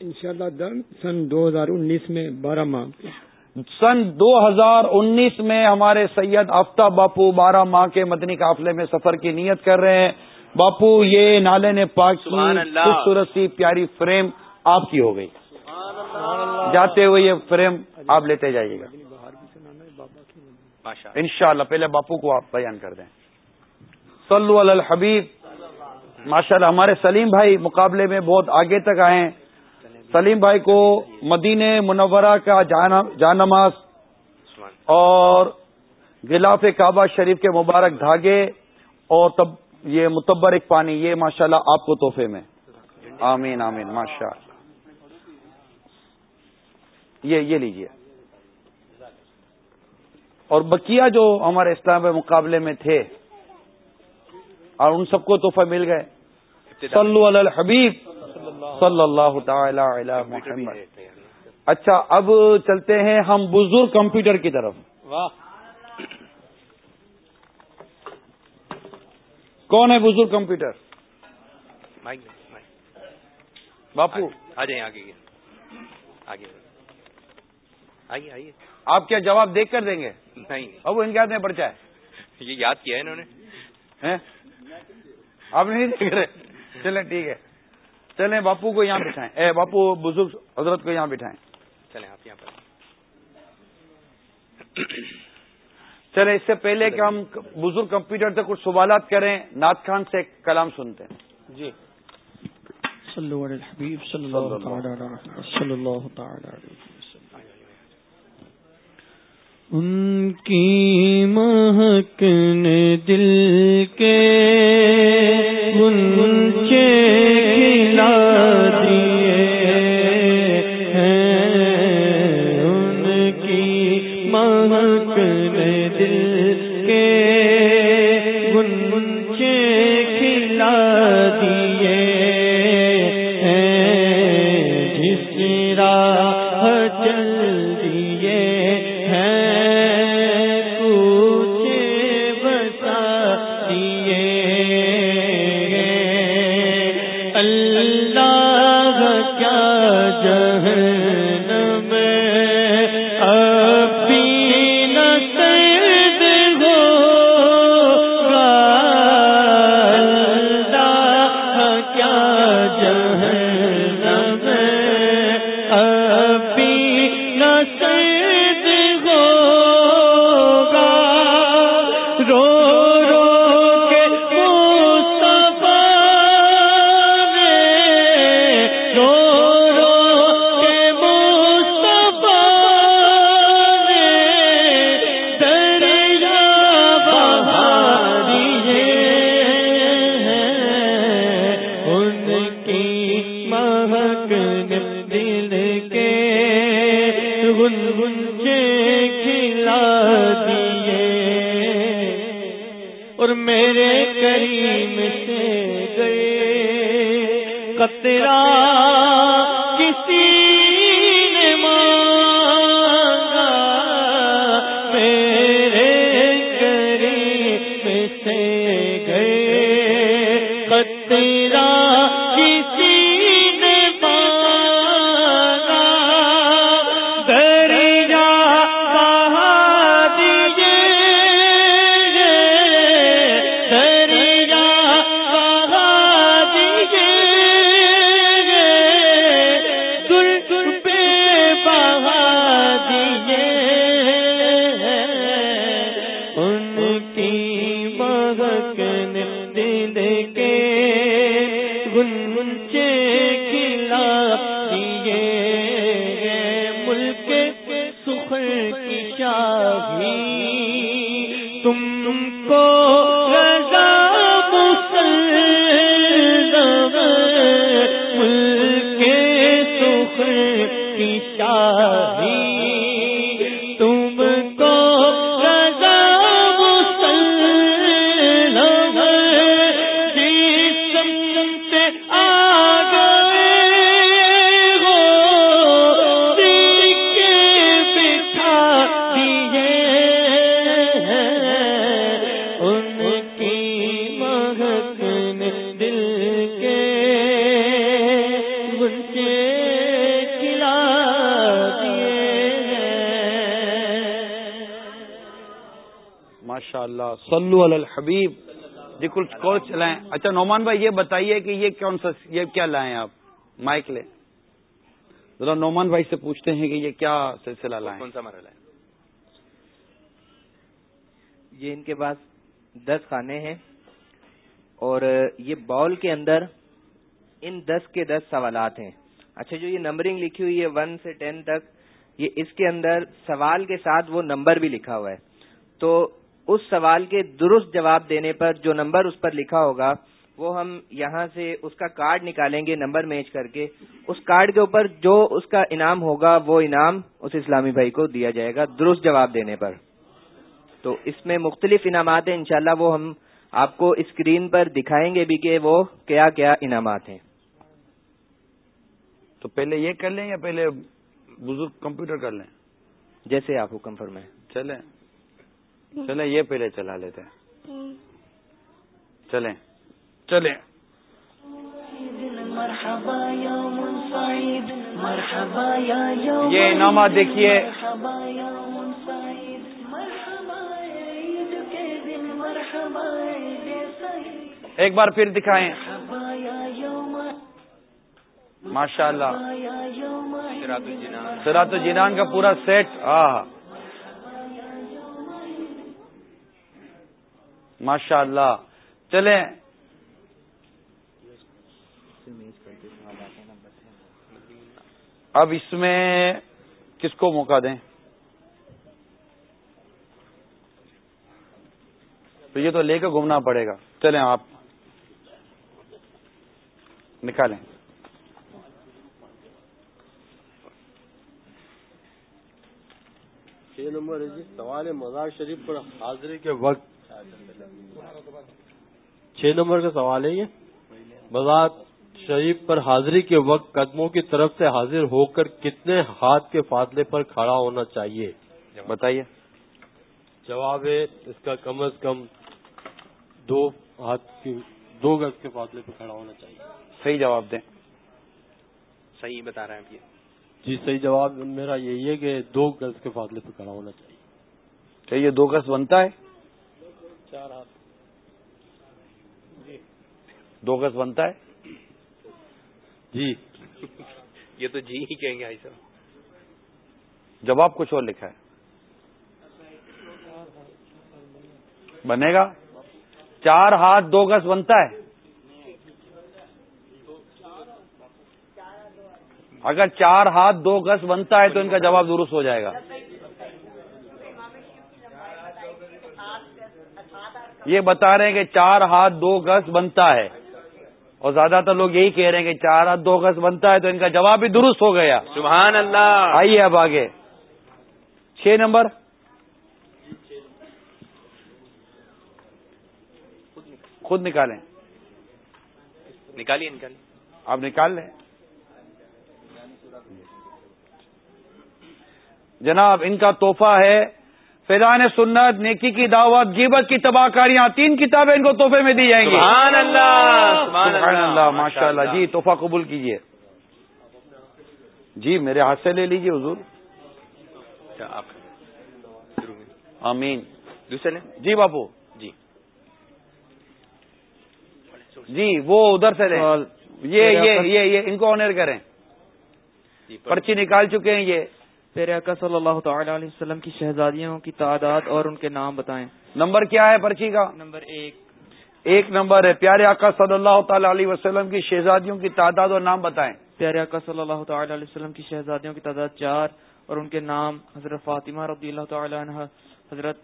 ان شاء اللہ سن دو ہزار انیس میں بارہ ماہ۔ سن دو ہزار انیس میں ہمارے سید آفتاب باپو بارہ ماہ کے مدنی قافلے میں سفر کی نیت کر رہے ہیں۔ باپو یہ نالے نے پاک خوبصورت سی پیاری فریم آپ کی ہو گئی۔ جاتے ہوئے یہ فریم آپ لیتے جائیے گا۔ ان شاء اللہ پہلے باپو کو آپ بیان کر دیں۔ صلو علی الحبیب۔ ماشاء اللہ ہمارے سلیم بھائی مقابلے میں بہت آگے تک آئے ہیں۔ سلیم بھائی کو مدین منورہ کا جانماز اور غلاف کعبہ شریف کے مبارک دھاگے اور تب یہ متبر ایک پانی، یہ ماشاءاللہ اللہ آپ کو تحفے میں۔ آمین آمین ماشاء اللہ یہ یہ لیجیے اور بکیا جو ہمارے اسلام مقابلے میں تھے، اور ان سب کو تحفہ مل گئے۔ صلو علی الحبیب۔ صلی اللہ تعالی علی محمد. اچھا اب چلتے ہیں ہم بزرگ کمپیوٹر کی طرف۔ کون ہے بزرگ کمپیوٹر؟ باپو۔ آ جائیں آگے آگے آئیے آئیے۔ آپ کیا جواب دیکھ کر دیں گے؟ نہیں۔ اب ان کے ہاتھ میں پرچہ ہے۔ یہ یاد کیا ہے انہوں نے؟ آپ نہیں دیکھ رہے؟ چلیں ٹھیک ہے۔ چلیں باپو کو یہاں بٹھائیں۔ اے باپو بزرگ حضرت کو یہاں بٹھائیں۔ چلیں آپ یہاں پر۔ چلے اس سے پہلے کہ ہم بزرگ کمپیوٹر سے کچھ سوالات کریں ناد خان سے کلام سنتے ہیں۔ جی۔ صلی اللہ تعالی ان کی مہک نے دل کے گنچے کھلا صلو علی الحبیب جی کچھ کال چلائیں۔ اچھا نعمان بھائی، یہ بتائیے کہ یہ کون سا، یہ کیا لائیں آپ؟ مائک لیں۔ ذرا نعمان بھائی سے پوچھتے ہیں کہ یہ کیا سلسلہ لائیں۔ کون سا مرحلہ یہ ان کے پاس دس خانے ہیں اور یہ باؤل کے اندر ان دس کے دس سوالات ہیں۔ اچھا جو یہ نمبرنگ لکھی ہوئی ہے، ون سے ٹین تک، یہ اس کے اندر سوال کے ساتھ وہ نمبر بھی لکھا ہوا ہے۔ تو اس سوال کے درست جواب دینے پر جو نمبر اس پر لکھا ہوگا وہ ہم یہاں سے اس کا کارڈ نکالیں گے نمبر میچ کر کے۔ اس کارڈ کے اوپر جو اس کا انعام ہوگا وہ انعام اس اسلامی بھائی کو دیا جائے گا درست جواب دینے پر۔ تو اس میں مختلف انعامات ہیں انشاءاللہ وہ ہم آپ کو اسکرین پر دکھائیں گے بھی کہ وہ کیا کیا انعامات ہیں۔ تو پہلے یہ کر لیں یا پہلے بزرگ کمپیوٹر کر لیں؟ جیسے آپ حکم فرمائیں۔ چلیں۔ چلیں یہ پہلے چلا لیتے ہیں۔ چلیں۔ چلیں۔ یہ انعامات دیکھیے۔ ایک بار پھر دکھائیں۔ ماشاء اللہ سرات الجنان کا پورا سیٹ ہاں ماشاء اللہ چلیں۔ اب اس میں کس کو موقع دیں؟ تو یہ تو لے کے گھومنا پڑے گا۔ چلیں آپ نکالیں۔ چھ نمبر ہے جی سوال مزار شریف پر حاضری کے وقت چھ نمبر کا سوال ہے یہ۔ مزار شریف پر حاضری کے وقت قدموں کی طرف سے حاضر ہو کر کتنے ہاتھ کے فاصلے پر کھڑا ہونا چاہیے؟ بتائیے۔ جواب ہے اس کا کم از کم دو ہاتھ کی دو گز کے فاصلے پر کھڑا ہونا چاہیے۔ صحیح جواب دیں۔ صحیح بتا رہے ہیں آپ یہ۔ جی صحیح جواب میرا یہی ہے کہ دو گز کے فاصلے پہ کھڑا ہونا چاہیے۔ کیا یہ دو گز بنتا ہے؟ چار ہاتھ دو گز بنتا ہے؟ جی۔ یہ تو جی ہی کہیں گے آئی صاحب۔ جواب کچھ اور لکھا ہے۔ بنے گا؟ چار ہاتھ دو گز بنتا ہے۔ اگر چار ہاتھ دو گز بنتا ہے تو ان کا جواب درست ہو جائے گا۔ یہ بتا رہے ہیں کہ چار ہاتھ دو گز بنتا ہے۔ اور زیادہ تر لوگ یہی کہہ رہے ہیں کہ چار ہاتھ دو گز بنتا ہے تو ان کا جواب بھی درست ہو گیا۔ سبحان اللہ آئیے اب آگے۔ چھ نمبر۔ خود نکالیں۔ نکالیے نکالیے۔ آپ نکال لیں۔ جناب ان کا تحفہ ہے۔ فیضان سنت نیکی کی دعوت گیبت کی تباہ کاریاں تین کتابیں ان کو تحفے میں دی جائیں گی۔ سبحان اللہ سبحان اللہ ماشاء اللہ جی تحفہ قبول کیجیے۔ جی میرے ہاتھ سے لے لیجیے حضور۔ آمین۔ دوسرے جی باپو جی۔ جی وہ ادھر سے لیں۔ یہ یہ یہ یہ ان کو آنر کریں۔ پرچی نکال چکے ہیں یہ۔ پیرے آقا صلی اللہ تعالی علیہ وسلم کی شہزادیوں کی تعداد اور ان کے نام بتائیں۔ نمبر کیا ہے پرچی کا؟ نمبر ایک۔ ایک نمبر ہے پیارے آقا صلی اللہ تعالی علیہ وسلم کی شہزادیوں کی تعداد اور نام بتائیں۔ پیارے آقا صلی اللہ تعالی علیہ وسلم کی شہزادیوں کی تعداد چار اور ان کے نام حضرت فاطمہ رضی اللہ تعالی عنہ حضرت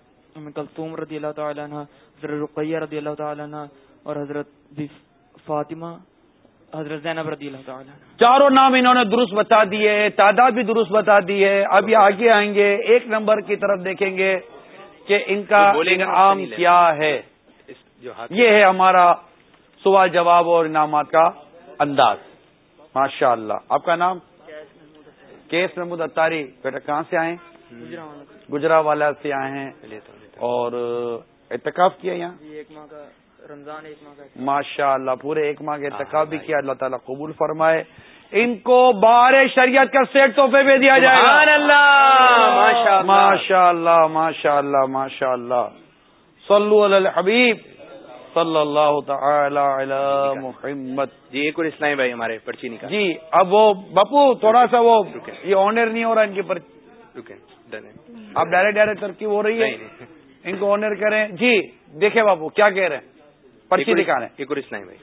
کلثوم رضی اللہ تعالی عنہ حضرت رقیہ رضی اللہ تعالی عنہ اور حضرت فاطمہ حضرت زینب رضی اللہ تعالی چاروں نام انہوں نے درست بتا دیے تعداد بھی درست بتا دی ہے اب یہ آگے آئیں گے ایک نمبر کی طرف دیکھیں گے کہ ان کا انعام کیا ہے۔ یہ ہے ہمارا سوال جواب اور انعامات کا انداز۔ ماشاء اللہ آپ کا نام؟ کیس محمود اتاری بیٹا کہاں سے آئے؟ گجرا والا سے آئے ہیں۔ اور اعتکاف کیا یہاں؟ رمضان ایک ماہ ماشاء اللہ پورے ایک ماہ کے اعتکاف بھی کیا اللہ تعالیٰ قبول فرمائے۔ ان کو بار شریعت کا سیٹ تحفے میں دیا جائے گا۔ ماشاء اللہ ماشاء اللہ ماشاء اللہ صلو علی الحبیب صلی اللہ تعالی علی محمد۔ جی ایک اور اسلامی بھائی ہمارے پرچی نکال۔ جی اب وہ بپو تھوڑا سا وہ یہ آنر نہیں ہو رہا ان کی پرچی اب ڈائریکٹ ڈائریکٹ ترقی ہو رہی ہے۔ ان کو آنر کریں۔ جی دیکھیں باپو کیا کہہ رہے ہیں؟ پرچی دکھانے ایک اور اسلامی بھائی۔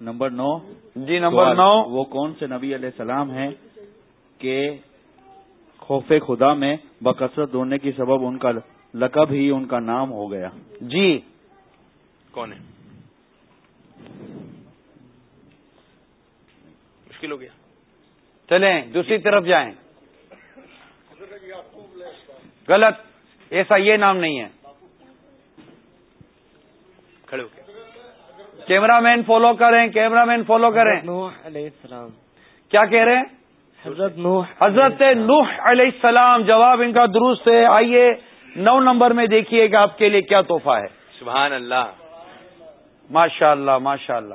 نمبر نو۔ جی نمبر نو۔ وہ کون سے نبی علیہ السلام ہیں کہ خوف خدا میں بکثرت دوڑنے کی سبب ان کا لقب ہی ان کا نام ہو گیا؟ جی۔ کون ہے مشکل ہو گیا۔ چلیں دوسری طرف جائیں۔ غلط. ایسا یہ نام نہیں ہے. کھڑے ہو کیمرہ مین فالو کریں کیمرہ مین فالو کریں. علیہ السلام. کیا کہہ رہے ہیں؟ حضرت نوح. حضرت نوح علیہ السلام جواب ان کا درست ہے. آئیے نو نمبر میں دیکھیے کہ آپ کے لیے کیا تحفہ ہے. سبحان اللہ. ماشاء اللہ ماشاء اللہ.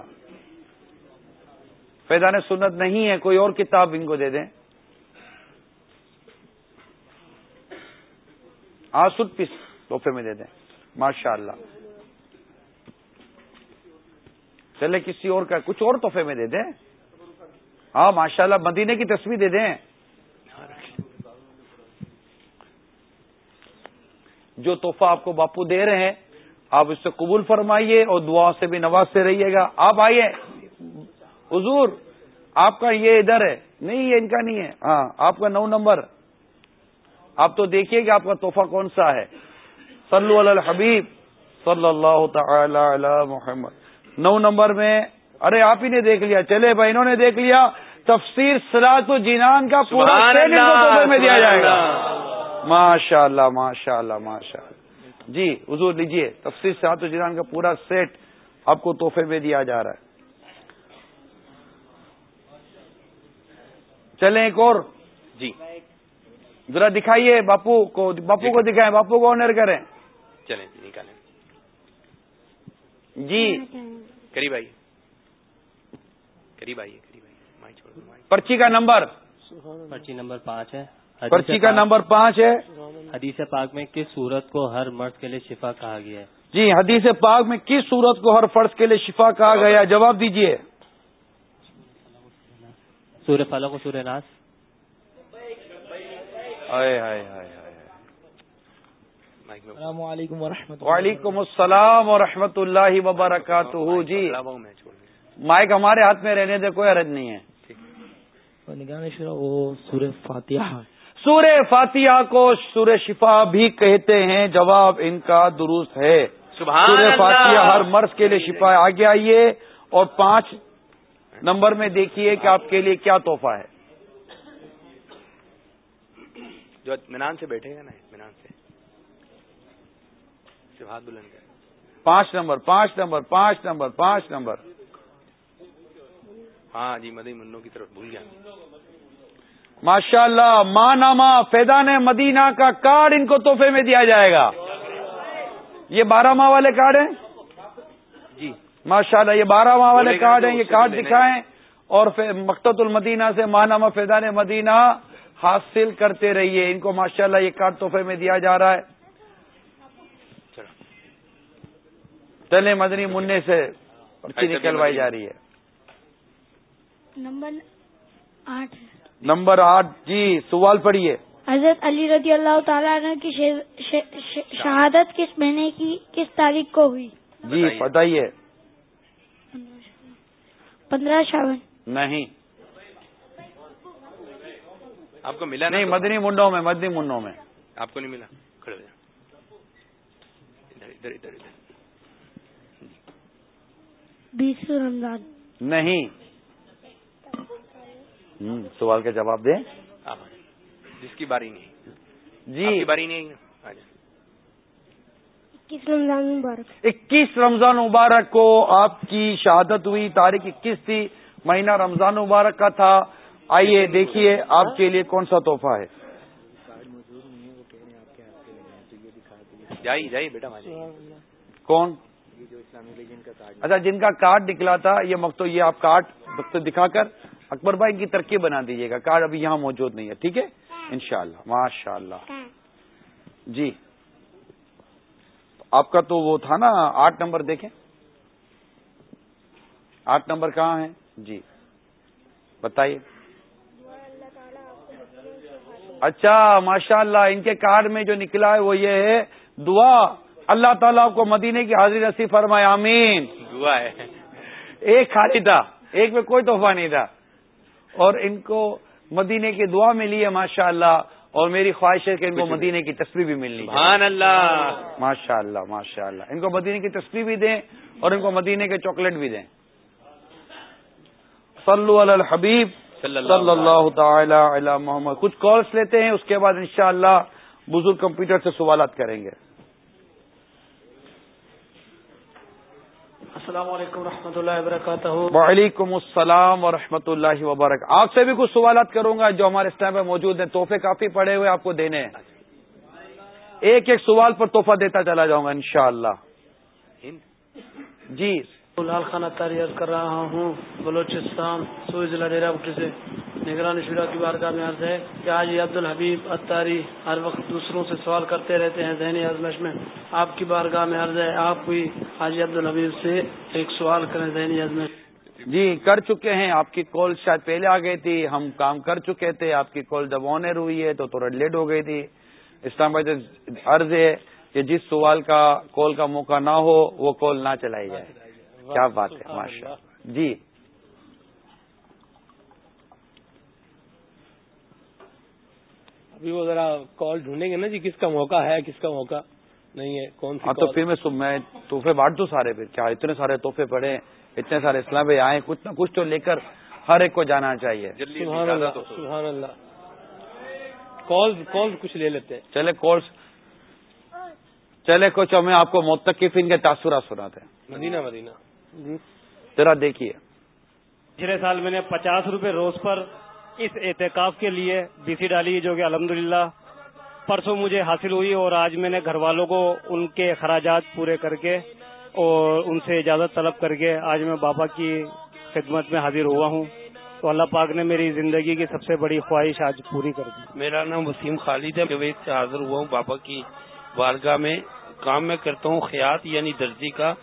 فیضان سنت نہیں ہے کوئی اور کتاب ان کو دے دیں. آسد پیس تحفے میں دے دیں۔ ماشاء اللہ چلے، کسی اور کا کچھ اور تحفے میں دے دیں۔ ہاں ماشاء اللہ مدینے کی تصویر دے دیں۔ جو تحفہ آپ کو باپو دے رہے ہیں، آپ اس سے قبول فرمائیے اور دعا سے بھی نوازتے رہیے گا۔ آپ آئیے۔ حضور، آپ کا یہ ادھر ہے۔ نہیں، یہ ان کا نہیں ہے۔ ہاں آپ کا نو نمبر۔ آپ تو دیکھیے کہ آپ کا تحفہ کون سا ہے۔ صلو علی الحبیب صلی اللہ تعالی علی محمد۔ نو نمبر میں ارے آپ ہی نے دیکھ لیا۔ چلے بھائی انہوں نے دیکھ لیا۔ تفسیر سراج و جینان کا پورا میں دیا جائے گا۔ ماشاء اللہ۔ ماشاء اللہ ماشاء اللہ جی حضور لیجیے تفسیر سراج و جینان کا پورا سیٹ آپ کو تحفے میں دیا جا رہا ہے۔ چلیں ایک اور۔ جی۔ ذرا دکھائیے باپو کو باپو کو دکھائیں باپو کو آنر کریں۔ چلیں جی نکالیں۔ جی۔ قریب آئیے۔ قریب آئیے قریب آئیے۔ پرچی کا نمبر۔ پرچی نمبر پانچ ہے۔ پرچی کا نمبر پانچ ہے۔ حدیث پاک میں کس صورت کو ہر مرد کے لیے شفا کہا گیا ہے؟ جی حدیث پاک میں کس صورت کو ہر فرض کے لیے شفا کہا گیا جواب دیجیے سورہ فلق و سورہ السلام علیکم ورحمۃ وعلیکم السلام و رحمۃ اللہ وبرکاتہ۔ جی۔ مائک ہمارے ہاتھ میں رہنے دے کوئی عرض نہیں ہے۔ وہ سورہ فاتحہ۔ سورہ فاتحہ کو سورہ شفا بھی کہتے ہیں جواب ان کا درست ہے۔ سورہ فاتحہ ہر مرض کے لیے شفا آگے آئیے اور پانچ نمبر میں دیکھیے کہ آپ کے لیے کیا تحفہ ہے۔ جو اطمینان سے بیٹھے گا نا اطمینان سے۔ ہاتھ بلند کر۔ پانچ نمبر پانچ نمبر پانچ نمبر پانچ نمبر۔ ہاں جی مدی منو کی طرف بھول گیا۔ ماشاء اللہ ماں نامہ فیضان مدینہ کا کارڈ ان کو تحفے میں دیا جائے گا۔ یہ بارہ ماہ والے کارڈ ہیں؟ جی۔ ماشاء اللہ یہ بارہ ماہ والے کارڈ ہیں یہ کارڈ دکھائیں اور مقت المدینہ سے ماہنامہ فیضان مدینہ حاصل کرتے رہیے۔ ان کو ماشاء اللہ یہ کارڈ تحفے میں دیا جا رہا ہے۔ چلے مدنی منع سے پرچی نکلوائی جا رہی ہے۔ نمبر آٹھ۔ نمبر آٹھ جی سوال پڑھیے۔ حضرت علی رضی اللہ تعالیٰ عنہ کی شہادت کس مہینے کی کس تاریخ کو ہوئی؟ جی بتائیے۔ پندرہ شاون نہیں۔ آپ کو ملا نہیں مدنی منڈوں میں مدنی منڈوں میں۔ آپ کو نہیں ملا؟ کھڑے ادھر ادھر ادھر بیس رمضان۔ نہیں۔ سوال کا جواب دیں۔ جس کی باری نہیں۔ جی۔ باری نہیں اکیس رمضان مبارک۔ اکیس رمضان مبارک کو آپ کی شہادت ہوئی۔ تاریخ اکیس تھی مہینہ رمضان مبارک کا تھا۔ آئیے دیکھیے آپ کے لیے کون سا تحفہ ہے؟ کون؟ اچھا جن کا کارڈ نکلا تھا یہ مکتو یہ آپ کارڈ دکھا کر اکبر بھائی کی ترکیب بنا دیجیے گا۔ کارڈ ابھی یہاں موجود نہیں ہے ٹھیک ہے؟ انشاءاللہ اللہ ماشاء اللہ جی آپ کا تو وہ تھا نا آٹھ نمبر دیکھیں۔ آٹھ نمبر کہاں ہے؟ جی بتائیے۔ اچھا ماشاء اللہ ان کے کارڈ میں جو نکلا ہے وہ یہ ہے دعا۔ اللہ تعالیٰ کو مدینے کی حاضری نصیب فرمائے آمین۔ دعا ہے۔ ایک خالی تھا ایک میں کوئی تحفہ نہیں تھا۔ اور ان کو مدینے کی دعا ملی ہے ماشاء اللہ اور میری خواہش ہے کہ ان کو مدینے کی تصویر بھی ملنی سبحان اللہ۔ ماشاء اللہ ماشاء اللہ ان کو مدینے کی تصویر بھی دیں اور ان کو مدینے کے چاکلیٹ بھی دیں۔ صلو علی الحبیب۔ صلی اللہ تعالی علی محمد۔ کچھ کالس لیتے ہیں اس کے بعد انشاءاللہ بزرگ کمپیوٹر سے سوالات کریں گے۔ السلام علیکم و اللہ وبرکاتہ۔ وعلیکم السلام و اللہ وبرکاتہ۔ آپ سے بھی کچھ سوالات کروں گا جو ہمارے اسٹائم میں موجود ہیں۔ تحفے کافی پڑے ہوئے آپ کو دینے ہیں۔ ایک ایک سوال پر تحفہ دیتا چلا جاؤں گا انشاءاللہ۔ جی۔ لال خان اتاری عرض کر رہا ہوں، بلوچستان سوئی ضلع ڈیرا بٹی سے نگرانی شورا کی بارگاہ میں عرض ہے کہ آج عبد الحبیب اتاری ہر وقت دوسروں سے سوال کرتے رہتے ہیں ذہنی آزمش میں۔ آپ کی بارگاہ میں عرض ہے، آپ بھی حاجی عبد الحبیب سے ایک سوال کریں ذہنی آزمش جی کر چکے ہیں۔ آپ کی کال شاید پہلے آ گئی تھی۔ ہم کام کر چکے تھے۔ آپ کی کال جب آنر ہوئی ہے تو تھوڑا لیٹ ہو گئی تھی۔ اسلام آباد عرض ہے کہ جس سوال کا، کال کا موقع نہ ہو، وہ کال نہ چلائی جائے۔ کیا بات ہے ماشاء جی۔ ابھی وہ ذرا کال ڈھونڈیں گے نا جی کس کا موقع ہے کس کا موقع نہیں ہے کون ہاں تو پھر میں میں تحفے بانٹ دوں سارے پھر۔ کیا اتنے سارے تحفے پڑے اتنے سارے اسلام بھائی آئے کچھ نہ کچھ تو لے کر ہر ایک کو جانا چاہیے۔ سبحان اللہ سبحان اللہ۔ کال کال کچھ لے لیتے ہیں۔ چلے کالس چلے کچھ ہمیں آپ کو متقفین کے تاثرات سناتے ہیں۔ مدینہ مدینہ۔ جی۔ ذرا دیکھیے۔ پچھلے سال میں نے پچاس روپے روز پر اس احتکاف کے لیے بی سی ڈالی جو کہ الحمدللہ پرسوں مجھے حاصل ہوئی اور آج میں نے گھر والوں کو ان کے اخراجات پورے کر کے اور ان سے اجازت طلب کر کے آج میں بابا کی خدمت میں حاضر ہوا ہوں۔ تو اللہ پاک نے میری زندگی کی سب سے بڑی خواہش آج پوری کر دی۔ میرا نام وسیم خالد ہے۔ میں سے حاضر ہوا ہوں بابا کی بارگاہ میں۔ کام میں کرتا ہوں خیات یعنی درزی کا۔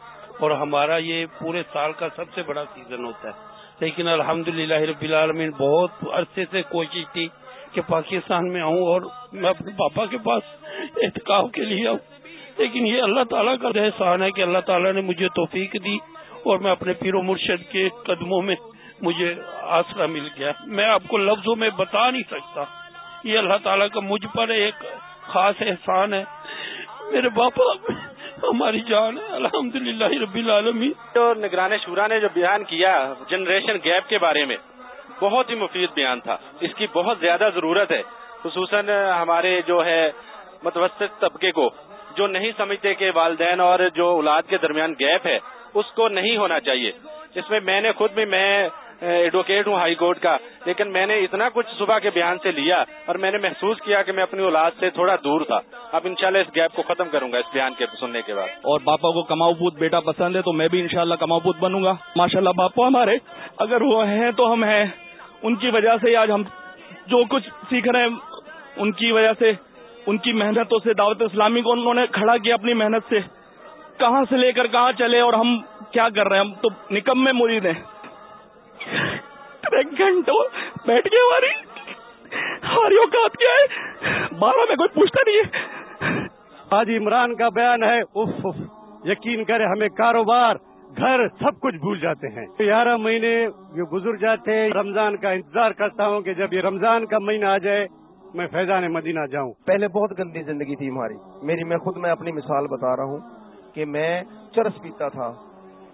اور ہمارا یہ پورے سال کا سب سے بڑا سیزن ہوتا ہے۔ لیکن الحمد رب العالمین بہت عرصے سے کوشش تھی کہ پاکستان میں آؤں اور میں اپنے پاپا کے پاس احتکاب کے لیے آؤں۔ لیکن یہ اللہ تعالیٰ کا احسان ہے کہ اللہ تعالیٰ نے مجھے توفیق دی اور میں اپنے پیر و مرشد کے قدموں میں مجھے آسرا مل گیا۔ میں آپ کو لفظوں میں بتا نہیں سکتا۔ یہ اللہ تعالیٰ کا مجھ پر ایک خاص احسان ہے۔ میرے باپا ہماری جان ہے الحمد للہ رب العالمین۔ جو نگران شورا نے جو بیان کیا جنریشن گیپ کے بارے میں، بہت ہی مفید بیان تھا۔ اس کی بہت زیادہ ضرورت ہے، خصوصاً ہمارے جو ہے متوسط طبقے کو، جو نہیں سمجھتے کہ والدین اور جو اولاد کے درمیان گیپ ہے، اس کو نہیں ہونا چاہیے۔ اس میں میں نے خود بھی، میں ایڈوکیٹ ہوں ہائی کورٹ کا، لیکن میں نے اتنا کچھ صبح کے بیان سے لیا اور میں نے محسوس کیا کہ میں اپنی اولاد سے تھوڑا دور تھا۔ اب انشاءاللہ اس گیپ کو ختم کروں گا اس بیان کے سننے کے بعد۔ اور باپا کو کماؤ پوت، بیٹا پسند ہے تو میں بھی انشاءاللہ شاء کماؤ پوت بنوں گا۔ ماشاء اللہ باپا ہمارے اگر وہ ہیں تو ہم ہیں۔ ان کی وجہ سے آج ہم جو کچھ سیکھ رہے ہیں، ان کی وجہ سے، ان کی محنتوں سے، دعوت اسلامی کو انہوں نے کھڑا کیا اپنی محنت سے۔ کہاں سے لے کر کہاں چلے اور ہم کیا کر رہے ہیں؟ ہم تو نکم میں مرید ہیں۔ گھنٹوں بیٹھ گئے ہماری۔ ہماری اوقات کیا ہے؟ بارہ میں کوئی پوچھتا نہیں ہے۔ آج عمران کا بیان ہے۔ اف اف یقین کرے ہمیں کاروبار گھر سب کچھ بھول جاتے ہیں۔ گیارہ مہینے جو گزر جاتے ہیں رمضان کا انتظار کرتا ہوں کہ جب یہ رمضان کا مہینہ آ جائے میں فیضان مدینہ جاؤں۔ پہلے بہت گندی زندگی تھی ہماری۔ میری میں خود میں اپنی مثال بتا رہا ہوں کہ میں چرس پیتا تھا۔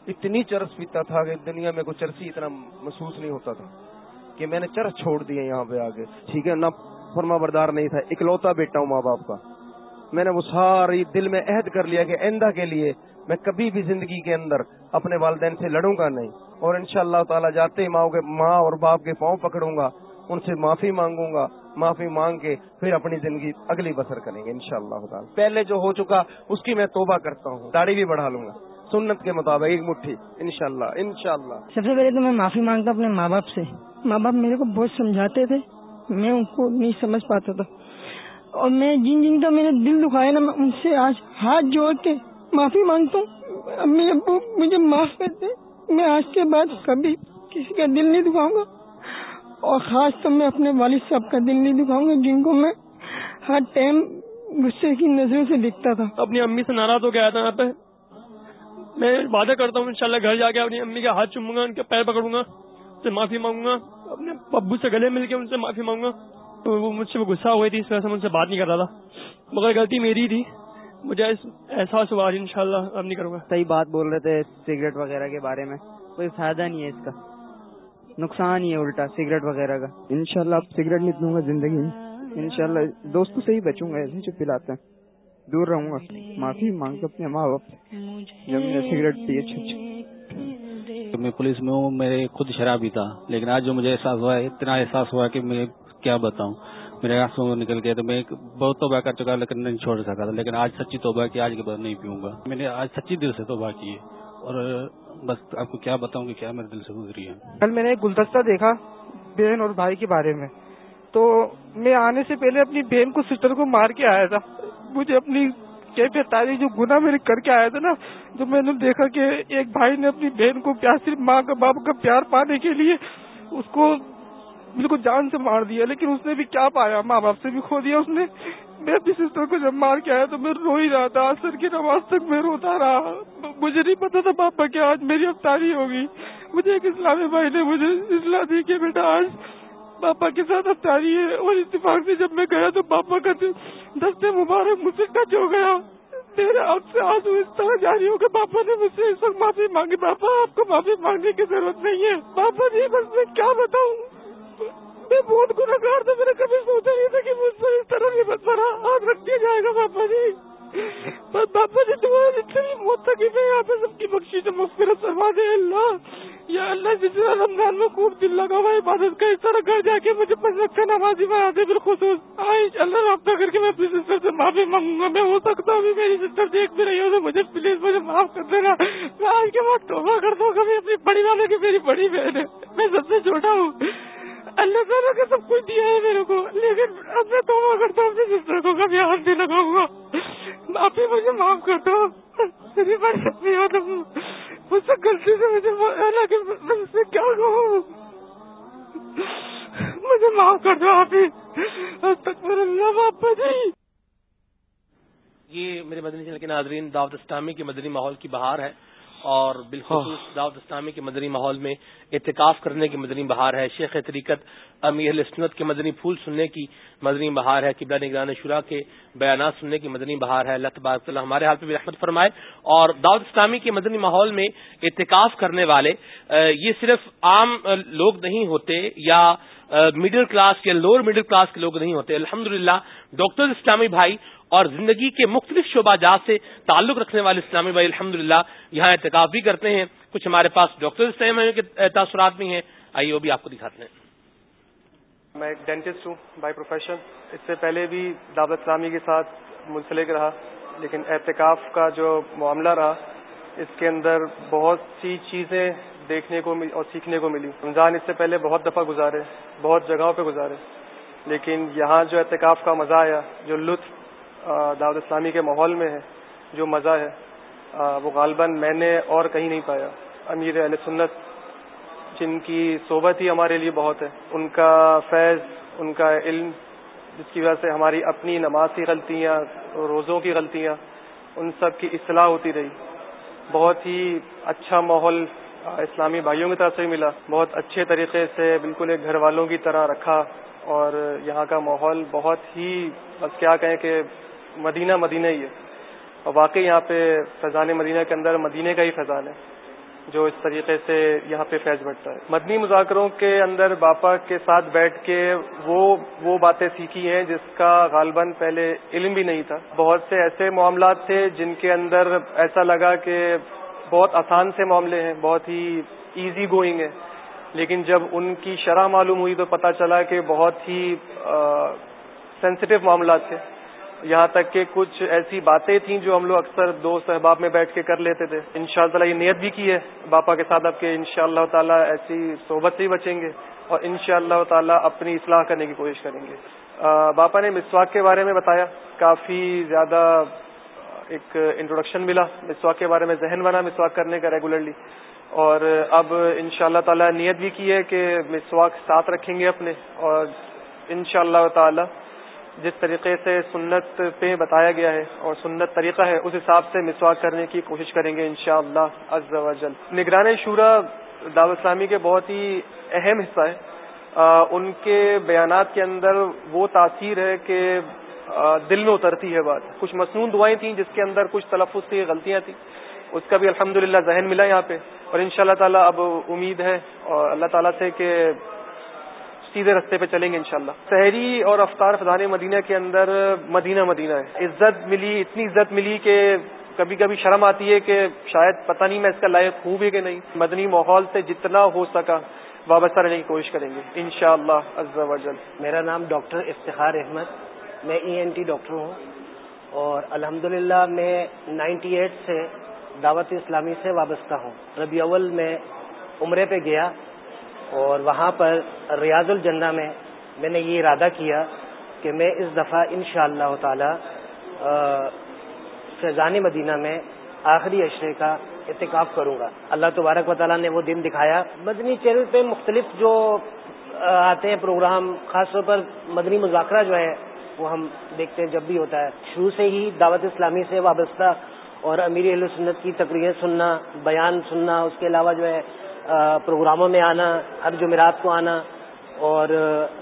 اتنی چرس پیتا تھا کہ دنیا میں کوئی چرسی اتنا محسوس نہیں ہوتا تھا کہ میں نے چرس چھوڑ دیا یہاں پہ آگے۔ ٹھیک ہے، نہ فرما بردار نہیں تھا، اکلوتا بیٹا ہوں ماں باپ کا۔ میں نے وہ ساری دل میں عہد کر لیا کہ آئندہ کے لیے میں کبھی بھی زندگی کے اندر اپنے والدین سے لڑوں گا نہیں۔ اور ان شاء اللہ تعالیٰ جاتے ہی ماں کے ماں اور باپ کے پاؤں پکڑوں گا، ان سے معافی مانگوں گا۔ معافی مانگ کے پھر اپنی زندگی اگلی بسر کریں گے ان شاء اللہ تعالیٰ۔ پہلے جو ہو چکا، اس کی میں توبہ کرتا ہوں، داڑھی بھی بڑھا لوں گا۔ سنت کے مطابق ایک مٹھی انشاءاللہ انشاءاللہ۔ سب سے پہلے تو میں معافی مانگتا اپنے ماں باپ سے۔ ماں باپ میرے کو بہت سمجھاتے تھے میں ان کو نہیں سمجھ پاتا تھا۔ اور میں جن جن کا میرے دل دکھایا نا میں ان سے آج ہاتھ جوڑ کے معافی مانگتا ہوں۔ امی ابو مجھے معاف کرتے میں آج کے بعد کبھی کسی کا دل نہیں دکھاؤں گا۔ اور خاص تو میں اپنے والد صاحب کا دل نہیں دکھاؤں گا جن کو میں ہر ٹائم غصے کی نظروں سے دیکھتا تھا۔ اپنی امی سے ناراض ہو گیا تھا یہاں پہ۔ میں وعدہ کرتا ہوں انشاءاللہ گھر جا کے اپنی امی کا ہاتھ چوموں گا ان کے پیر پکڑوں گا سے معافی مانگوں گا اپنے ابو سے گلے مل کے ان سے معافی مانگوں گا۔ تو وہ مجھ سے وہ غصہ ہوئی تھی اس وجہ سے میں ان سے بات نہیں کر رہا تھا۔ مگر غلطی میری تھی۔ مجھے احساس ہوا آج ان شاء اللہ اب نہیں کروں گا۔ صحیح بات بول رہے تھے سگریٹ وغیرہ کے بارے میں۔ کوئی فائدہ نہیں ہے اس کا۔ نقصان ہی ہے الٹا سگریٹ وغیرہ کا۔ انشاءاللہ اب سگریٹ نہیں پیوں گا زندگی میں۔ انشاءاللہ دوستوں سے ہی بچوں گا ایسے جو پلاتے ہیں۔ دور رہوں گا۔ معافی مانگ کے اپنے ماں باپ جب میں نے سگریٹ پی اچھا میں پولیس میں ہوں میں خود شرابی تھا لیکن آج جو مجھے احساس ہوا ہے اتنا احساس ہوا کہ میں کیا بتاؤں۔ میرے آنسو نکل گئے تو میں بہت توبہ کر چکا لیکن نہیں چھوڑ سکا تھا۔ لیکن آج سچی توبہ کی آج کے بعد نہیں پیوں گا۔ میں نے آج سچی دل سے توبہ کی ہے۔ اور بس آپ کو کیا بتاؤں کہ کیا میرے دل سے گزری ہے۔ کل میں نے ایک گلدستہ دیکھا بہن اور بھائی کے بارے میں۔ تو میں آنے سے پہلے اپنی بہن کو سسٹر کو مار کے آیا تھا۔ مجھے اپنی کیفیت تاریخ جو گنا میرے کر کے آیا تھا نا، تو میں نے دیکھا کہ ایک بھائی نے اپنی بہن کو پیار، صرف ماں کا، باپ کا پیار پانے کے لیے اس کو بالکل جان سے مار دیا، لیکن اس نے بھی کیا پایا؟ ماں باپ سے بھی کھو دیا اس نے۔ میں اپنی سسٹر کو جب مار کے آیا تو میں رو ہی رہا تھا۔ سر کی نماز تک میں روتا رہا۔ مجھے نہیں پتا تھا پاپا کہ آج میری افطاری ہوگی۔ مجھے ایک اسلامی بھائی نے مجھے اصلاح دی کہ بیٹا، آج پاپا کے ساتھ افطاری ہے اور اتفاق سے جب میں گیا تو پاپا کا دستے مبارک مجھ سے ٹچ ہو گیا۔ میرے آپ سے آج اس طرح جاری ہو کہ پاپا نے مجھ سے اس وقت معافی مانگی۔ پاپا آپ کو معافی مانگنے کی ضرورت نہیں ہے۔ پاپا جی بس میں کیا بتاؤں؟ میں بہت گناگار تھا میں نے کبھی سوچا نہیں تھا کہ مجھ سے اس طرح بھی بس بڑا ہاتھ رکھ دیا جائے گا پاپا جی۔ بس پاپا جی تمہاری اتنی موت تک میں یہاں پہ سب کی بخشی سے مغفرت فرما دے، اللہ، یا اللہ، جس طرح رمضان میں خوب دل لگا ہوا عبادت کا اس طرح گھر جا کے مجھے پنج رکھا نمازی بنا دے بالخصوص آئیں اللہ، رابطہ کر کے میں اپنی سسٹر سے معافی مانگوں گا، میں ہو سکتا ہوں میری سسٹر دیکھ بھی رہی ہوں تو مجھے پلیز مجھے معاف کر دینا۔ میں آج کے بعد توبہ کرتا ہوں، کبھی اپنی بڑی والے کی میری بڑی بہن ہے، میں سب سے چھوٹا ہوں۔ اللہ تعالیٰ کا سب کچھ دیا ہے میرے کو۔ لیکن اب میں توبہ کرتا ہوں اپنی سسٹر کو کبھی ہاتھ نہیں لگاؤں گا۔ معافی مجھے معاف کر دو۔ میری بڑی اپنی مجھ سے غلطی سے مجھے اللہ کے میں اس سے کیا کہوں؟ مجھے معاف کر دو آپ ہی۔ تک اللہ واپا جی یہ میرے مدنی چینل کے ناظرین، دعوت اسلامی کے مدنی ماحول کی بہار ہے۔ اور بالخصوص دعوت اسلامی کے مدنی ماحول میں اعتکاف کرنے کی مدنی بہار ہے۔ شیخ طریقت امیر السنت کے مدنی پھول سننے کی مدنی بہار ہے۔ قبلہ نگران شورا کے بیانات سننے کی مدنی بہار ہے۔ اللہ تبارک اللہ ہمارے حال پہ بھی رحمت فرمائے۔ اور دعوت اسلامی کے مدنی ماحول میں اعتکاف کرنے والے یہ صرف عام لوگ نہیں ہوتے یا مڈل کلاس یا لوور مڈل کلاس کے لوگ نہیں ہوتے۔ الحمد ڈاکٹر اسلامی بھائی اور زندگی کے مختلف شعبہ جات سے تعلق رکھنے والے اسلامی بھائی الحمد یہاں اعتکاف بھی کرتے ہیں۔ کچھ ہمارے پاس ڈاکٹر تاثرات بھی ہیں۔ آئیے وہ بھی آپ کو دکھاتے ہیں۔ میں ایک ڈینٹسٹ ہوں بائی پروفیشن اس سے پہلے بھی دعوت اسلامی کے ساتھ منسلک رہا، لیکن احتکاف کا جو معاملہ رہا، اس کے اندر بہت سی چیزیں دیکھنے کو اور سیکھنے کو ملی۔ رمضان اس سے پہلے بہت دفعہ گزارے، بہت جگہوں پہ گزارے، لیکن یہاں جو احتکاف کا مزہ آیا، جو لطف دعوت اسلامی کے ماحول میں ہے، جو مزہ ہے وہ غالباً میں نے اور کہیں نہیں پایا۔ امیر علیہ سنت، جن کی صحبت ہی ہمارے لیے بہت ہے، ان کا فیض، ان کا علم، جس کی وجہ سے ہماری اپنی نماز کی غلطیاں، روزوں کی غلطیاں، ان سب کی اصلاح ہوتی رہی۔ بہت ہی اچھا ماحول اسلامی بھائیوں کی طرف سے ملا۔ بہت اچھے طریقے سے بالکل ایک گھر والوں کی طرح رکھا اور یہاں کا ماحول بہت ہی، بس کیا کہیں کہ مدینہ مدینہ ہی ہے۔ اور واقعی یہاں پہ فیضان مدینہ کے اندر مدینہ کا ہی فیضان ہے، جو اس طریقے سے یہاں پہ فیض بڑھتا ہے۔ مدنی مذاکروں کے اندر باپا کے ساتھ بیٹھ کے وہ وہ باتیں سیکھی ہیں جس کا غالباً پہلے علم بھی نہیں تھا۔ بہت سے ایسے معاملات تھے جن کے اندر ایسا لگا کہ بہت آسان سے معاملے ہیں، بہت ہی ایزی گوئنگ ہے لیکن جب ان کی شرح معلوم ہوئی تو پتہ چلا کہ بہت ہی سینسٹیو معاملات تھے۔ یہاں تک کہ کچھ ایسی باتیں تھیں جو ہم لوگ اکثر دو صحباب میں بیٹھ کے کر لیتے تھے۔ ان شاء اللہ تعالیٰ یہ نیت بھی کی ہے باپا کے ساتھ اب کہ ان شاء اللہ تعالیٰ ایسی صحبت سے ہی بچیں گے اور ان شاء اللہ تعالیٰ اپنی اصلاح کرنے کی کوشش کریں گے۔ باپا نے مسواک کے بارے میں بتایا۔ کافی زیادہ ایک انٹروڈکشن ملا مسواک کے بارے میں، ذہن بنا مسواک کرنے کا ریگولرلی اور اب ان شاء اللہ تعالیٰ نیت بھی کی ہے کہ مسواک ساتھ رکھیں گے اپنے اور ان شاء اللہ تعالیٰ جس طریقے سے سنت پہ بتایا گیا ہے اور سنت طریقہ ہے، اس حساب سے مسواک کرنے کی کوشش کریں گے انشاءاللہ شاء اللہ نگران شورا دعوت اسلامی کے بہت ہی اہم حصہ ہے۔ ان کے بیانات کے اندر وہ تاثیر ہے کہ دل میں اترتی ہے بات۔ کچھ مصنون دعائیں تھیں جس کے اندر کچھ تلفظ تھی غلطیاں تھیں۔ اس کا بھی الحمد ذہن ملا یہاں پہ۔ اور ان شاء اللہ تعالیٰ اب امید ہے اور اللہ تعالیٰ سے کہ سیدھے رستے پہ چلیں گے انشاءاللہ۔ شہری اور افطار فضان مدینہ کے اندر مدینہ مدینہ ہے۔ عزت ملی، اتنی عزت ملی کہ کبھی کبھی شرم آتی ہے کہ شاید پتہ نہیں میں اس کا لائق ہوں بھی کہ نہیں۔ مدنی ماحول سے جتنا ہو سکا وابستہ رہنے کی کوشش کریں گے۔ ان شاء اللہ میرا نام ڈاکٹر افتخار احمد۔ میں ای این ٹی ڈاکٹر ہوں اور الحمد میں نائنٹی ایٹ سے دعوت اسلامی سے وابستہ ہوں۔ ربیع اول میں عمرے پہ گیا۔ اور وہاں پر ریاض الجنہ میں میں نے یہ ارادہ کیا کہ میں اس دفعہ ان شاء اللہ تعالی فیضان مدینہ میں آخری اشرے کا اتکاف کروں گا۔ اللہ تبارک و تعالیٰ نے وہ دن دکھایا۔ مدنی چینل پہ مختلف جو آتے ہیں پروگرام، خاص طور پر مدنی مذاکرہ جو ہے، وہ ہم دیکھتے ہیں جب بھی ہوتا ہے۔ شروع سے ہی دعوت اسلامی سے وابستہ اور امیر علیہ سنت کی تقریر سننا، بیان سننا، اس کے علاوہ جو ہے پروگراموں میں آنا ہر جمعرات کو آنا اور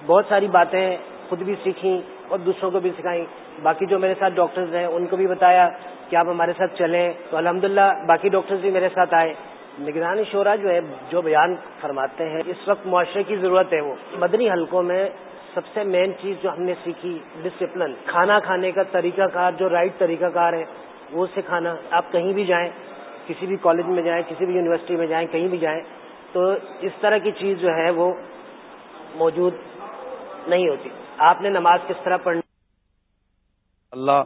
بہت ساری باتیں خود بھی سیکھیں اور دوسروں کو بھی سکھائیں۔ باقی جو میرے ساتھ ڈاکٹرز ہیں، ان کو بھی بتایا کہ آپ ہمارے ساتھ چلیں۔ تو الحمدللہ باقی ڈاکٹرز بھی میرے ساتھ آئے۔ نگرانی شعرا جو ہے، جو بیان فرماتے ہیں، اس وقت معاشرے کی ضرورت ہے وہ۔ مدنی حلقوں میں سب سے مین چیز جو ہم نے سیکھی ڈسپلن کھانا کھانے کا طریقہ کار، جو رائٹ طریقہ کار ہے، وہ سکھانا۔ آپ کہیں بھی جائیں کسی بھی کالج میں جائیں کسی بھی یونیورسٹی میں جائیں کہیں بھی جائیں تو اس طرح کی چیز جو ہے وہ موجود نہیں ہوتی۔ آپ نے نماز کس طرح پڑھنی؟ اللہ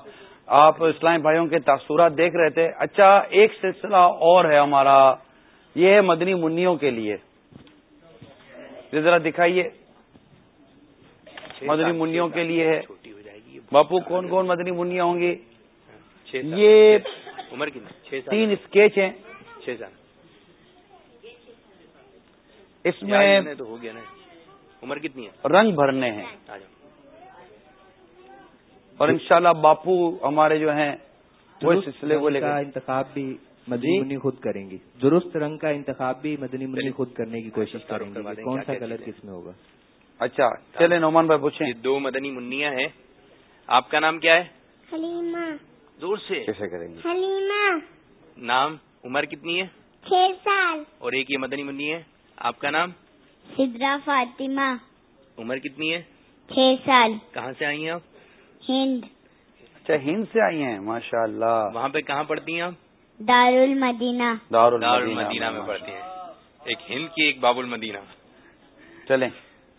آپ اسلامی بھائیوں کے تاثرات دیکھ رہے تھے۔ اچھا ایک سلسلہ اور ہے ہمارا۔ یہ ہے مدنی منیوں کے لیے۔ ذرا دکھائیے۔ مدنی منیوں کے لیے ہے۔ باپو کون کون مدنی منیاں ہوں گی؟ یہ عمر کی تین اسکیچ ہیں۔ چھ سال۔ اس میں تو ہو گیا نا۔ عمر کتنی ہے؟ رنگ بھرنے ہیں۔ اور انشاءاللہ باپو ہمارے جو ہیں وہ سلسلے کو لے کر۔ انتخاب بھی مدنی جی؟ منی خود کریں گی۔ درست رنگ کا انتخاب بھی مدنی منی خود کرنے کی کوشش کریں گے کون سا کلر کس میں ہوگا؟ اچھا چلے نعمان بھائی پوچھیں۔ دو مدنی منیا ہیں۔ آپ کا نام کیا ہے؟ حلیمہ دور سے۔ کیسے کریں گے؟ حلیمہ۔ نام عمر کتنی ہے؟ چھ سال۔ اور ایک یہ مدنی منی ہے۔ آپ کا نام؟ سدرا فاطمہ۔ عمر کتنی ہے؟ چھ سال۔ کہاں سے آئی ہیں آپ؟ ہند۔ اچھا ہند سے آئی ہیں ماشاء اللہ وہاں پہ کہاں پڑھتی ہیں آپ؟ دار المدینہ دار المدینہ میں پڑھتی ہیں۔ ایک ہند کی ایک باب المدینہ چلیں۔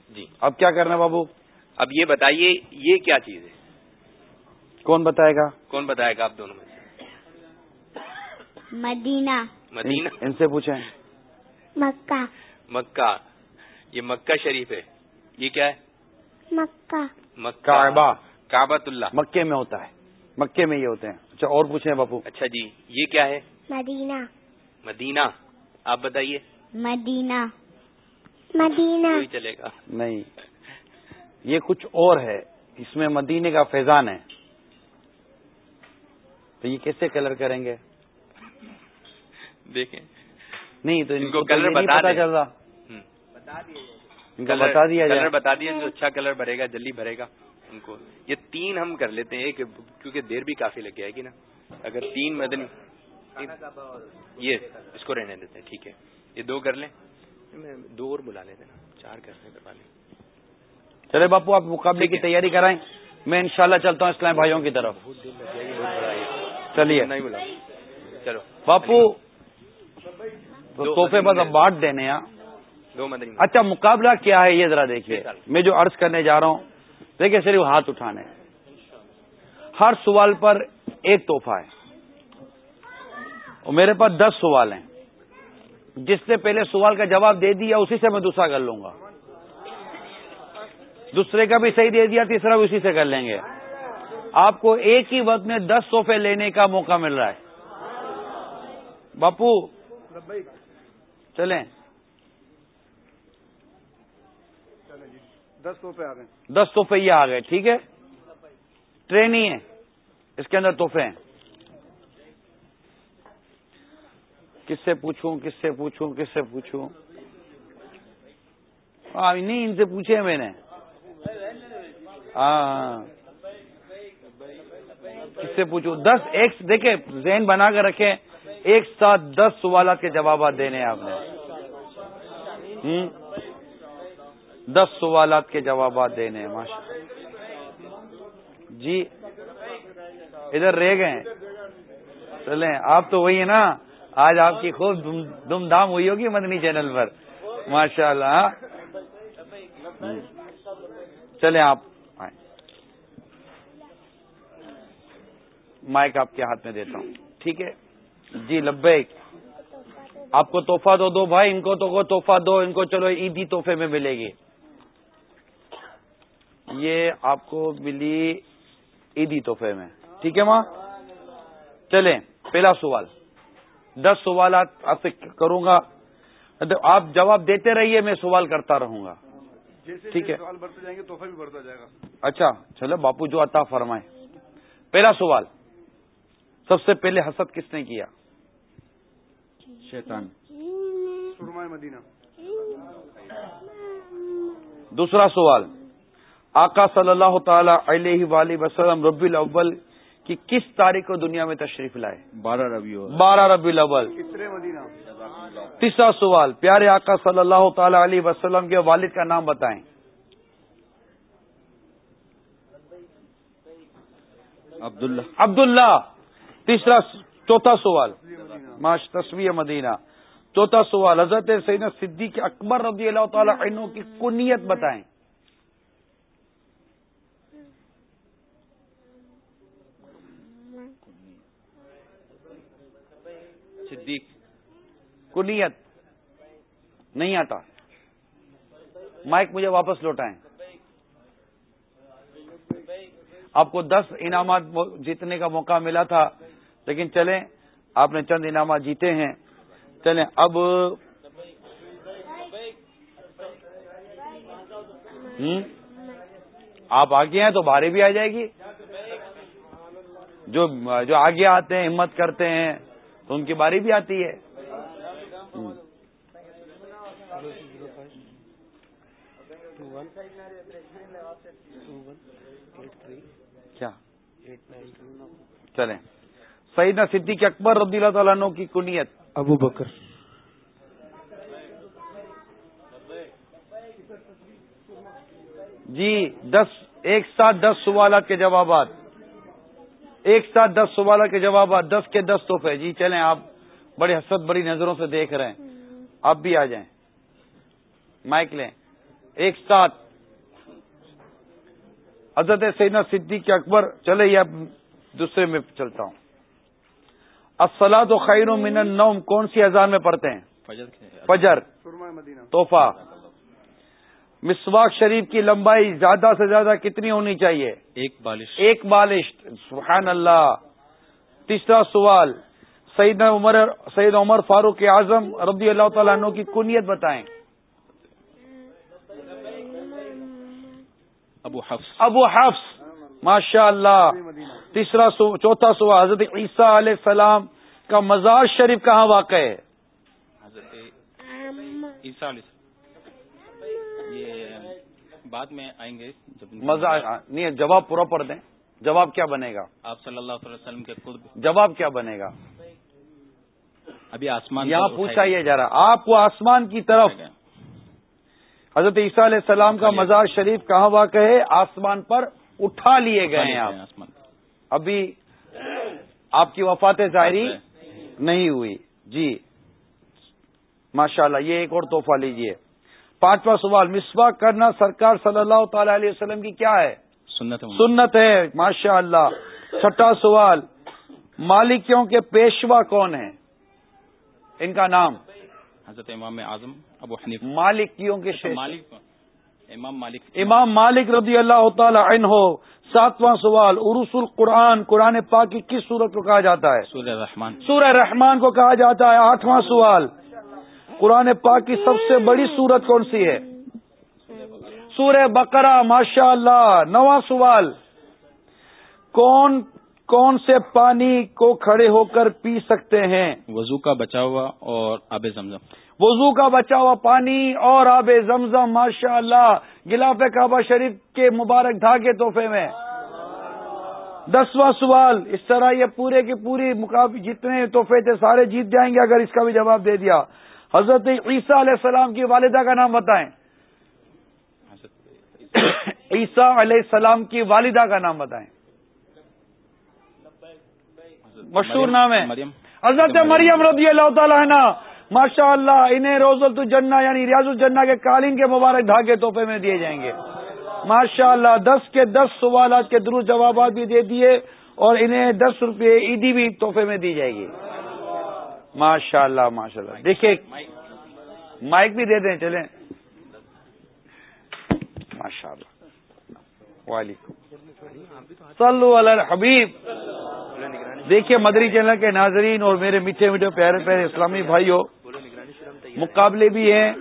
جی۔ اب کیا کرنا بابو؟ اب یہ بتائیے یہ کیا چیز ہے؟ کون بتائے گا؟ کون بتائے گا آپ دونوں میں مدینہ۔ مدینہ؟ ان سے پوچھیں۔ مکہ۔ مکہ۔ یہ مکہ شریف ہے۔ یہ کیا ہے؟ مکہ۔ مکہ۔ کعبہ۔ کابت اللہ مکے میں ہوتا ہے۔ مکے میں یہ ہوتے ہیں۔ اچھا اور پوچھیں باپو اچھا جی یہ کیا ہے؟ مدینہ۔ مدینہ۔ آپ بتائیے۔ مدینہ۔ مدینہ۔ چلے گا۔ نہیں۔ یہ کچھ اور ہے۔ اس میں مدینے کا فیضان ہے۔ تو یہ کیسے کلر کریں گے؟ دیکھیں۔ نہیں تو ان کو کلر بتا چل رہا۔ ان کو بتا دیا کلر بتا دیا جو اچھا کلر بھرے گا جلدی بھرے گا۔ ان کو۔ یہ تین ہم کر لیتے ہیں ایک کیونکہ دیر بھی کافی لگ جائے گی نا۔ اگر تین مدنی یہ اس کو رہنے دیتے ہیں ٹھیک ہے۔ یہ دو کر لیں۔ دو اور بلا لیتے نا۔ چار کر لیں کروا لیں۔ چلے باپو آپ مقابلے کی تیاری کرائیں۔ میں انشاءاللہ چلتا ہوں اسلام بھائیوں کی طرف۔ چلیے۔ چلو۔ باپو تحفے بس اب بانٹ دینے مدنی اچھا مقابلہ کیا ہے یہ ذرا دیکھیے۔ میں جو عرض کرنے جا رہا ہوں دیکھیے صرف ہاتھ اٹھانے۔ ہر سوال پر ایک تحفہ ہے۔ اور میرے پاس دس سوال ہیں۔ جس نے پہلے سوال کا جواب دے دیا اسی سے میں دوسرا کر لوں گا۔ دوسرے کا بھی صحیح دے دیا تیسرا بھی اسی سے کر لیں گے۔ آپ کو ایک ہی وقت میں دس صوفے لینے کا موقع مل رہا ہے۔ باپو چلیں۔ دس توحفے آ گئے۔ دس تحفے یہ آ گئے ٹھیک ہے؟ ٹرین ہی ہے اس کے اندر تحفے ہیں۔ کس سے پوچھوں کس سے پوچھوں کس سے پوچھوں؟ ہاں نہیں ان سے پوچھے میں نے۔ ہاں کس سے پوچھوں دس ایک، دیکھیں، ذہن بنا کر رکھیں۔ ایک ساتھ دس سوالات کے جوابات دینے آپ نے۔ دس سوالات کے جوابات دینے ہیں، ماشاء جی ادھر رہ گئے چلیں، آپ تو وہی ہیں نا۔ آج آپ کی خوب دم دھام ہوئی ہوگی مدنی چینل پر۔ ماشاء اللہ ہاں؟ چلیں آپ آئیں مائک آپ کے ہاتھ میں دیتا ہوں۔ ٹھیک ہے؟ جی لبیک۔ آپ کو تحفہ دو دو بھائی ان کو تو تحفہ دو ان کو چلو عیدی تحفے میں ملے گی۔ یہ آپ کو ملی عیدی تحفے میں۔ ٹھیک ہے ماں؟ چلیں پہلا سوال۔ دس سوالات آپ سے کروں گا۔ آپ جواب دیتے رہیے میں سوال کرتا رہوں گا۔ ٹھیک ہے؟ سوال بڑھتے جائیں گے تحفہ بھی بڑھتا جائے گا۔ اچھا چلو باپو جو عطا فرمائے۔ پہلا سوال۔ سب سے پہلے حسد کس نے کیا؟ شیطان۔ مدینہ۔ دوسرا سوال۔ آقا صلی اللہ تعالی علیہ وآلہ وسلم ربی الاول کی کس تاریخ کو دنیا میں تشریف لائے؟ بارہ ربی بارہ ربی الاول۔ تیسرا سوال۔ پیارے آقا صلی اللہ تعالی علیہ وسلم کے والد کا نام بتائیں۔ عبداللہ۔ عبداللہ۔ تیسرا چوتھا سوال. معاش تصویر مدینہ. چوتھا سوال، حضرت سین صدیق اکبر رضی اللہ تعالی عنہ کی کنیت بتائیں. صدیق. کنیت. نہیں آتا. مائک مجھے واپس لوٹائیں. آپ کو دس انعامات جیتنے کا موقع ملا تھا. لیکن چلیں، آپ نے چند انعامات جیتے ہیں۔ چلیں، اب آپ آگے ہیں تو بھاری بھی آ جائے گی۔ جو جو آگے آتے ہیں، ہمت کرتے ہیں، تو ان کی باری بھی آتی ہے۔ کیا؟ چلیں۔ سیدنا صدیق اکبر رضی اللہ تعالیٰ عنہ کی کنیت۔ ابو بکر۔ جی دس ایک ساتھ دس سوالات کے جوابات۔ ایک ساتھ دس سوالات کے جوابات دس کے دس تحفے۔ جی چلیں آپ بڑی حسرت بڑی نظروں سے دیکھ رہے ہیں۔ آپ بھی آ جائیں۔ مائک لیں۔ ایک ساتھ۔ حضرت سینا صدیق اکبر چلے یا دوسرے میں چلتا ہوں۔ اسلاد و خیر من النوم کون سی اذان میں پڑھتے ہیں؟ فجر توحفہ مسواک شریف کی لمبائی زیادہ سے زیادہ کتنی ہونی چاہیے؟ ایک بالش ایک بالش سبحان اللہ۔ تیسرا سوال سعید عمر سعید عمر فاروق اعظم رضی اللہ تعالیٰ عنہ کی کنیت بتائیں۔ ابو حفظ ابو حفظ ماشاء اللہ تیسرا سو چوتھا سوال حضرت عیسیٰ علیہ السلام کا مزار شریف کہاں واقع ہے؟ حضرت عیسیٰ علیہ یہ بعد میں آئیں گے مزار نہیں جواب پورا پڑھ دیں۔ جواب کیا بنے گا؟ آپ صلی اللہ علیہ وسلم کے خود۔ جواب کیا بنے گا؟ ابھی آسمان یہاں پوچھا یہ جا رہا آپ کو آسمان کی طرف۔ حضرت عیسیٰ علیہ السلام کا مزار شریف کہاں واقع ہے؟ آسمان پر اٹھا لیے گئے ہیں آپ۔ ابھی آپ کی وفات ظاہری نہیں ہوئی۔ جی۔ ماشاء اللہ یہ ایک اور تحفہ لیجیے۔ پانچواں سوال مسوا کرنا سرکار صلی اللہ تعالی علیہ وسلم کی کیا ہے؟ سنت سنت ہے ماشاء اللہ چھٹا سوال مالکیوں کے پیشوا کون ہیں؟ ان کا نام۔ حضرت امام اعظم ابو حنیف مالکیوں کے مالک امام مالک امام مالک رضی اللہ تعالی عنہ ساتواں سوال عروس القرآن قرآن پاک کی کس صورت کو کہا جاتا ہے؟ سورہ رحمان سورہ رحمان کو کہا جاتا ہے آٹھواں سوال۔ قرآن پاک کی سب سے بڑی صورت کون سی ہے؟ سورہ بقرہ ماشاء اللہ نواں سوال۔ کون کون سے پانی کو کھڑے ہو کر پی سکتے ہیں؟ وضو کا بچا ہوا اور آب زمزم۔ وضو کا بچا ہوا پانی اور آب زمزم ماشاء اللہ گلاف کعبہ شریف کے مبارک دھاگے تحفے میں۔ دسواں سوال اس طرح یہ پورے کے پوری مقابل جتنے تحفے تھے سارے جیت جائیں گے اگر اس کا بھی جواب دے دیا۔ حضرت عیسیٰ علیہ السلام کی والدہ کا نام بتائیں۔ عیسیٰ علیہ السلام کی والدہ کا نام بتائیں۔ مشہور نام ہے۔ حضرت مریم رضی اللہ تعالیٰ عنہ۔ ماشاء اللہ انہیں روز الجنا یعنی ریاض الجنا کے قالین کے مبارک دھاگے تحفے میں دیے جائیں گے۔ ماشاء اللہ دس کے دس سوالات کے درست جوابات بھی دے دیے اور انہیں دس روپے عیدی بھی تحفے میں دی جائے گی۔ ماشاء اللہ ماشاء اللہ دیکھیے مائک بھی دے دیں چلیں۔ ماشاء اللہ وعلیکم۔ صلو علی الحبیب۔ دیکھیے مدری چینل کے ناظرین اور میرے میٹھے میٹھے پیارے پیارے اسلامی بھائیوں مقابلے بھی ہیں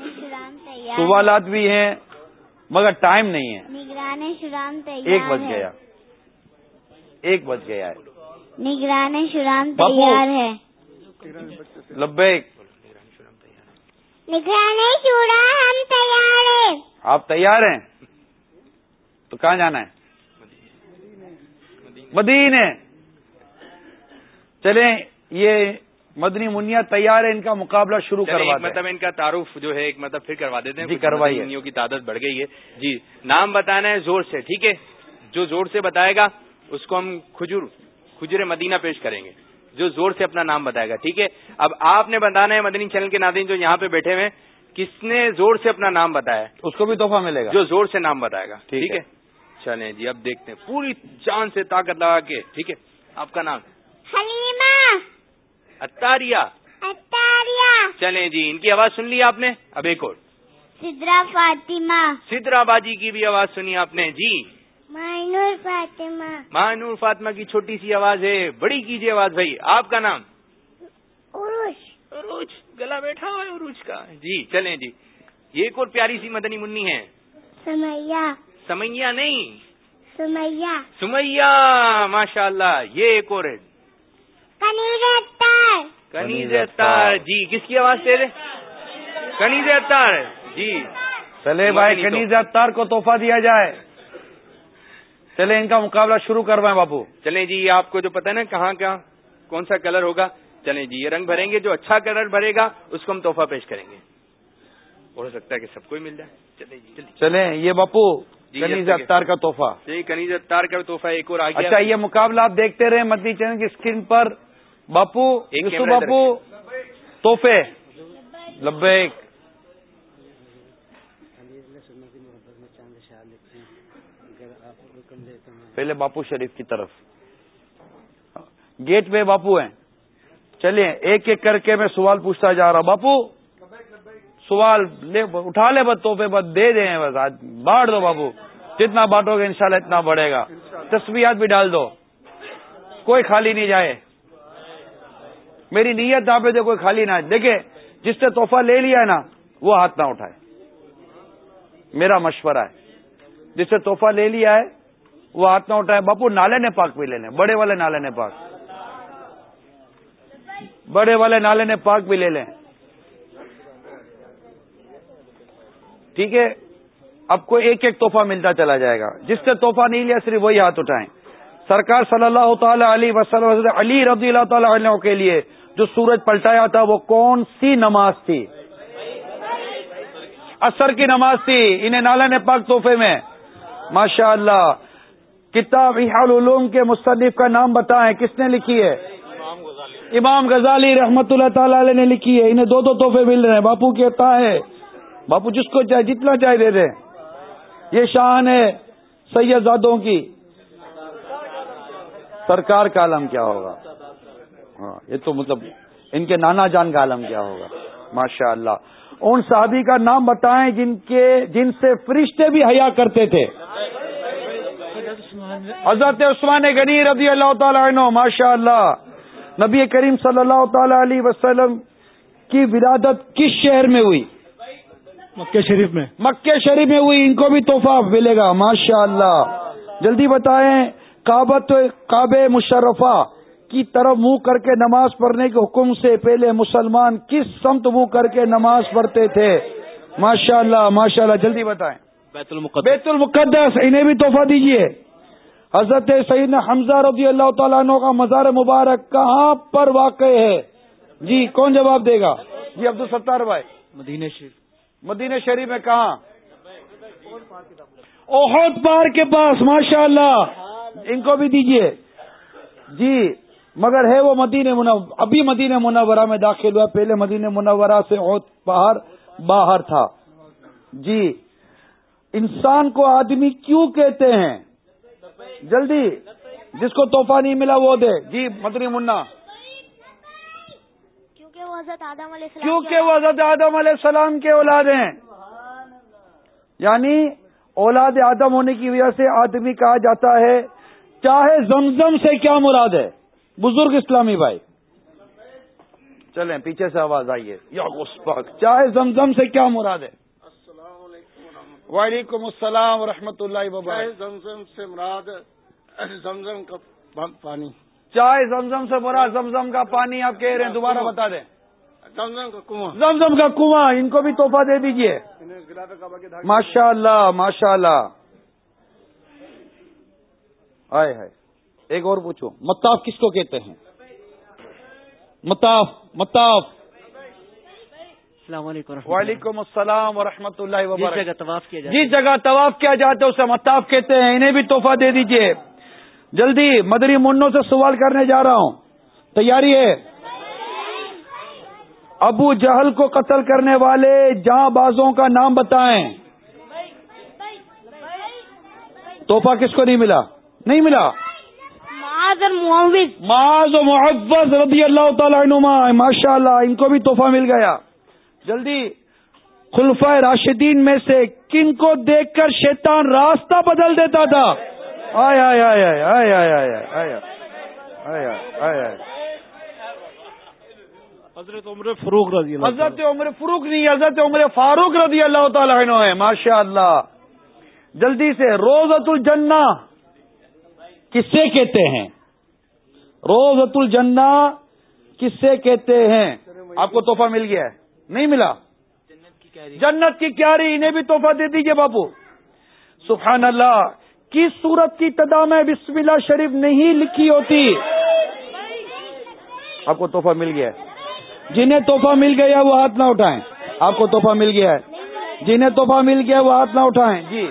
سوالات بھی ہیں مگر ٹائم نہیں ہے۔ ایک بج گیا۔ ایک بج گیا ہے۔ نگران شرام تیار ہے۔ لبیک۔ نگران شرام ہم تیار ہیں۔ آپ تیار ہیں؟ تو کہاں جانا ہے؟ مدینے۔ چلیں یہ مدنی منیا تیار ہے ان کا مقابلہ شروع کروا مطلب ان کا تعارف جو ہے ایک مطلب پھر کروا دیتے ہیں جی کروائیے۔ منیوں کی تعداد بڑھ گئی ہے۔ جی نام بتانا ہے زور سے ٹھیک ہے؟ جو زور سے بتائے گا اس کو ہم کھجور کھجور مدینہ پیش کریں گے۔ جو زور سے اپنا نام بتائے گا ٹھیک ہے؟ اب آپ نے بتانا ہے مدنی چینل کے ناظرین جو یہاں پہ بیٹھے ہوئے کس نے زور سے اپنا نام بتایا اس کو بھی تحفہ ملے گا۔ جو زور سے نام بتائے گا ٹھیک ہے۔ چلیں جی اب دیکھتے ہیں پوری جان سے طاقت لگا کے ٹھیک ہے؟ آپ کا نام؟ حلیمہ اتاریہ اتاریہ چلیں جی ان کی آواز سن لی آپ نے؟ اب ایک اور۔ سدرا فاطمہ۔ سدرا باجی کی بھی آواز سنی آپ نے؟ جی۔ مانور فاطمہ۔ مانور فاطمہ کی چھوٹی سی آواز ہے۔ بڑی کیجیے آواز بھائی۔ آپ کا نام؟ عروج۔ عروج۔ گلا بیٹھا ہوا ہے عروج کا۔ جی چلیں جی۔ یہ ایک اور پیاری سی مدنی منی ہے سمیا سمیا نہیں۔ سمیا سمیا ماشاء اللہ یہ ایک اور ہے۔ کنیز اتار کنیز اتار جی کس کی آواز سے کنیز اتار جی۔ چلے بھائی کنیز اتار کو تحفہ دیا جائے۔ چلے ان کا مقابلہ شروع کروائیں باپو۔ چلیں جی آپ کو جو پتا ہے نا کہاں کہاں کون سا کلر ہوگا؟ چلیں جی یہ رنگ بھریں گے جو اچھا کلر بھرے گا اس کو ہم تحفہ پیش کریں گے۔ ہو سکتا ہے کہ سب کو ہی مل جائے۔ چلیں جی چلیں یہ باپو جی، کنیز اختار کا تحفہ۔ جی کنیز اختار کا تحفہ ایک اور آگے اچھا یہ مقابلہ آپ دیکھتے رہے مدنی چینل کی اسکرین پر۔ باپو یوسف باپو تحفے۔ لبیک۔ پہلے باپو شریف کی طرف۔ گیٹ پہ باپو ہیں۔ چلیے ایک ایک کر کے میں سوال پوچھتا جا رہا ہوں۔ باپو سوال لے اٹھا لے بس توحفے بس دے دیں بس آج بانٹ دو بابو جتنا بانٹو گے انشاءاللہ اتنا بڑھے گا۔ تصویرات بھی ڈال دو۔ کوئی خالی نہیں جائے۔ میری نیت آپ دے کوئی خالی نہ دیکھے جس سے تحفہ لے لیا ہے نا، وہ ہاتھ نہ اٹھائے۔ میرا مشورہ ہے۔ جس سے تحفہ لے لیا ہے، وہ ہاتھ نہ اٹھائے۔ باپو، نالے نے پاک بھی لے لیں۔ بڑے والے نالے نے پاک۔ بڑے والے نالے نے پاک بھی لے لیں۔ ٹھیک ہے؟ اب کو ایک ایک تحفہ ملتا چلا جائے گا۔ جس سے تحفہ نہیں لیا، صرف وہی ہاتھ اٹھائیں۔ سرکار صلی اللہ تعالی علی وسلم علی رضی اللہ تعالی عنہ کے لیے جو سورج پلٹایا تھا وہ کون سی نماز تھی؟ اثر کی نماز تھی انہیں نالا نے پاک تحفے میں۔ ماشاء اللہ کتاب العلوم کے مصنف کا نام بتائیں کس نے لکھی ہے؟ امام غزالی۔ رحمت اللہ تعالی علیہ نے لکھی ہے انہیں دو دو تحفے مل رہے ہیں۔ باپو کہتا ہے۔ باپو جس کو چاہے جتنا چاہے دے دیں۔ یہ شان ہے سید زادوں کی۔ سرکار کا عالم کیا ہوگا؟ ہاں یہ تو مطلب ان کے نانا جان کا عالم کیا ہوگا؟ ماشاء اللہ ان صحابی کا نام بتائیں جن کے جن سے فرشتے بھی حیا کرتے تھے۔ حضرت عثمان غنی رضی اللہ تعالیٰ عنہ ماشاء اللہ نبی کریم صلی اللہ تعالی علیہ وسلم کی ولادت کس شہر میں ہوئی؟ مکہ شریف میں۔ مکہ شریف میں ہوئی ان کو بھی تحفہ ملے گا ماشاء اللہ جلدی بتائیں کابت کاب مشرفہ کی طرف منہ کر کے نماز پڑھنے کے حکم سے پہلے مسلمان کس سمت منہ کر کے نماز پڑھتے تھے؟ ماشاء اللہ ماشاء اللہ جلدی بتائیں۔ بیت المقدس۔ بیت المقدس انہیں بھی تحفہ دیجیے حضرت سعید حمزہ رضی اللہ تعالیٰ عنہ کا مزار مبارک کہاں پر واقع ہے؟ جی کون جواب دے گا؟ جی عبد الستار بھائی۔ مدینہ شریف۔ مدینہ شریف میں کہاں؟ اوہد پار کے پاس ماشاء اللہ ان کو بھی دیجیے جی مگر ہے وہ مدینہ منور ابھی مدینہ منورہ میں داخل ہوا۔ پہلے مدینہ منورہ سے اوت پہاڑ باہر تھا۔ جی انسان کو آدمی کیوں کہتے ہیں؟ جلدی جس کو توحفہ نہیں ملا وہ دے۔ جی مدنی منا کیونکہ وہ حضرت آدم علیہ السلام کیونکہ وہ حضرت آدم علیہ السلام کے اولاد ہیں۔ یعنی اولاد آدم ہونے کی وجہ سے آدمی کہا جاتا ہے چاہے زمزم سے کیا مراد ہے؟ بزرگ اسلامی بھائی۔ چلیں پیچھے سے آواز آئیے۔ یا چاہے زمزم سے کیا مراد ہے؟ وعلیکم السلام ورحمۃ اللہ وبرکاتہ زمزم سے مراد زمزم کا پانی۔ چائے زمزم سے مراد زمزم کا پانی آپ کہہ رہے ہیں دوبارہ بتا دیں۔ زمزم کا کنواں زمزم کا کنواں ان کو بھی توحفہ دے دیجیے ماشاء اللہ ماشاء اللہ آئے ہے ایک اور پوچھو متاف کس کو کہتے ہیں؟ متاف متاف السلام علیکم وعلیکم السلام ورحمۃ اللہ وبرکاتہ۔ جس جگہ طواف کیا جاتا ہے اسے متاف کہتے ہیں۔ انہیں بھی تحفہ دے دیجیے جلدی مدری منوں سے سوال کرنے جا رہا ہوں۔ تیاری ہے؟ ابو جہل کو قتل کرنے والے جہاں بازوں کا نام بتائیں۔ توحفہ کس کو نہیں ملا؟ نہیں ملا معاذ و محبت رضی اللہ تعالیٰ عنما ماشاء اللہ ان کو بھی تحفہ مل گیا جلدی خلفہ راشدین میں سے کن کو دیکھ کر شیطان راستہ بدل دیتا تھا آئے آئے آئے آئے آئے آئے آئے آئے آئے آئے حضرت عمر فروخ رضی اللہ حضرت عمر فروخ نہیں حضرت عمر فاروق رضی اللہ تعالیٰ عنہ ہے ماشاء اللہ جلدی سے روزت الجنہ کس سے کہتے ہیں؟ روزت الجنہ کس سے کہتے ہیں؟ آپ کو تحفہ مل گیا ہے۔ نہیں ملا۔ جنت کی کیاری انہیں بھی تحفہ دے دیجیے باپو۔ سبحان اللہ کس صورت کی تدا میں بسم اللہ شریف نہیں لکھی ہوتی؟ آپ کو تحفہ مل گیا ہے۔ جنہیں تحفہ مل گیا وہ ہاتھ نہ اٹھائیں۔ آپ کو تحفہ مل گیا ہے۔ جنہیں تحفہ مل گیا وہ ہاتھ نہ اٹھائیں۔ جی۔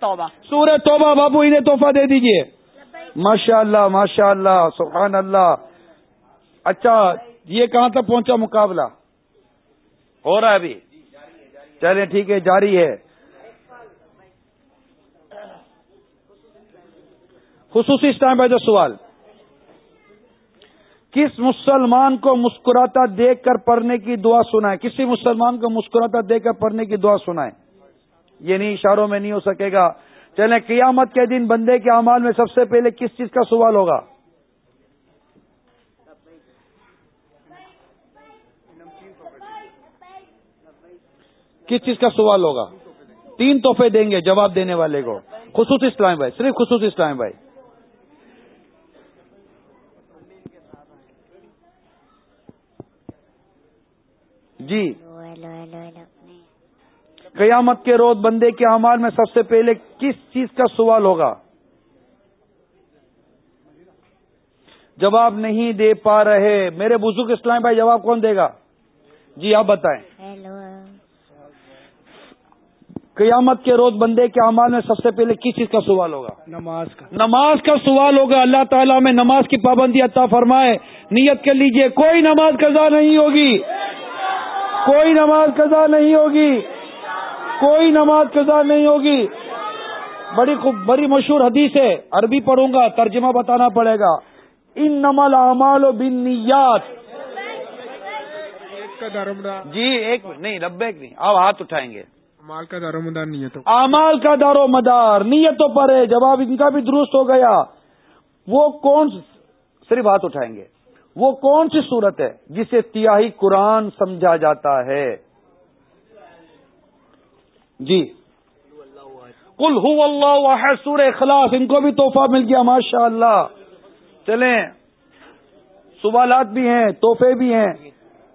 توبہ۔ سورہ توبہ بابو انہیں تحفہ دے دیجیے۔ ماشاء اللہ ماشاء اللہ سبحان اللہ اچھا یہ کہاں تک پہنچا مقابلہ؟ ہو رہا ہے ابھی۔ چلے ٹھیک ہے، جاری ہے۔ خصوصی اس ٹائم جو سوال۔ کس مسلمان کو مسکراتا دیکھ کر پڑھنے کی دعا سنائے کسی مسلمان کو مسکراتا دیکھ کر پڑھنے کی دعا سنائے یہ نہیں، اشاروں میں نہیں ہو سکے گا۔ چلیں قیامت کے دن بندے کے اعمال میں سب سے پہلے کس چیز کا سوال ہوگا؟ کس چیز کا سوال ہوگا؟ تین تحفے دیں گے جواب دینے والے کو۔ خصوصی اسلام بھائی، صرف خصوصی اسلام بھائی۔ جی۔ قیامت کے روز بندے کے اعمال میں سب سے پہلے کس چیز کا سوال ہوگا؟ جواب نہیں دے پا رہے۔ میرے بزرگ اسلام بھائی جواب کون دے گا؟ جی آپ بتائیں۔ قیامت کے روز بندے کے اعمال میں سب سے پہلے کس چیز کا سوال ہوگا؟ نماز کا۔ نماز کا سوال ہوگا۔ اللہ تعالیٰ میں نماز کی پابندی عطا فرمائے۔ نیت کر لیجیے کوئی نماز قضا نہیں ہوگی۔ کوئی نماز قضا نہیں ہوگی۔ کوئی نماز قضا نہیں ہوگی۔ بڑی خوب بڑی مشہور حدیث ہے۔ عربی پڑھوں گا ترجمہ بتانا پڑے گا۔ ان نمل اعمال و بن نیات جی ایک نہیں ربے نہیں۔ آپ ہاتھ اٹھائیں گے۔ مال کا دار و مدار نیتوں۔ امال کا دار و مدار نیتوں پر ہے۔ جواب ان کا بھی درست ہو گیا۔ وہ کون صرف ہاتھ اٹھائیں گے۔ وہ کون سی صورت ہے جسے تیاہی قرآن سمجھا جاتا ہے؟ جی۔ کل ہو اللہ سور اخلاص، ان کو بھی تحفہ مل گیا ماشاء اللہ چلیں۔ سوالات بھی ہیں، تحفے بھی ہیں۔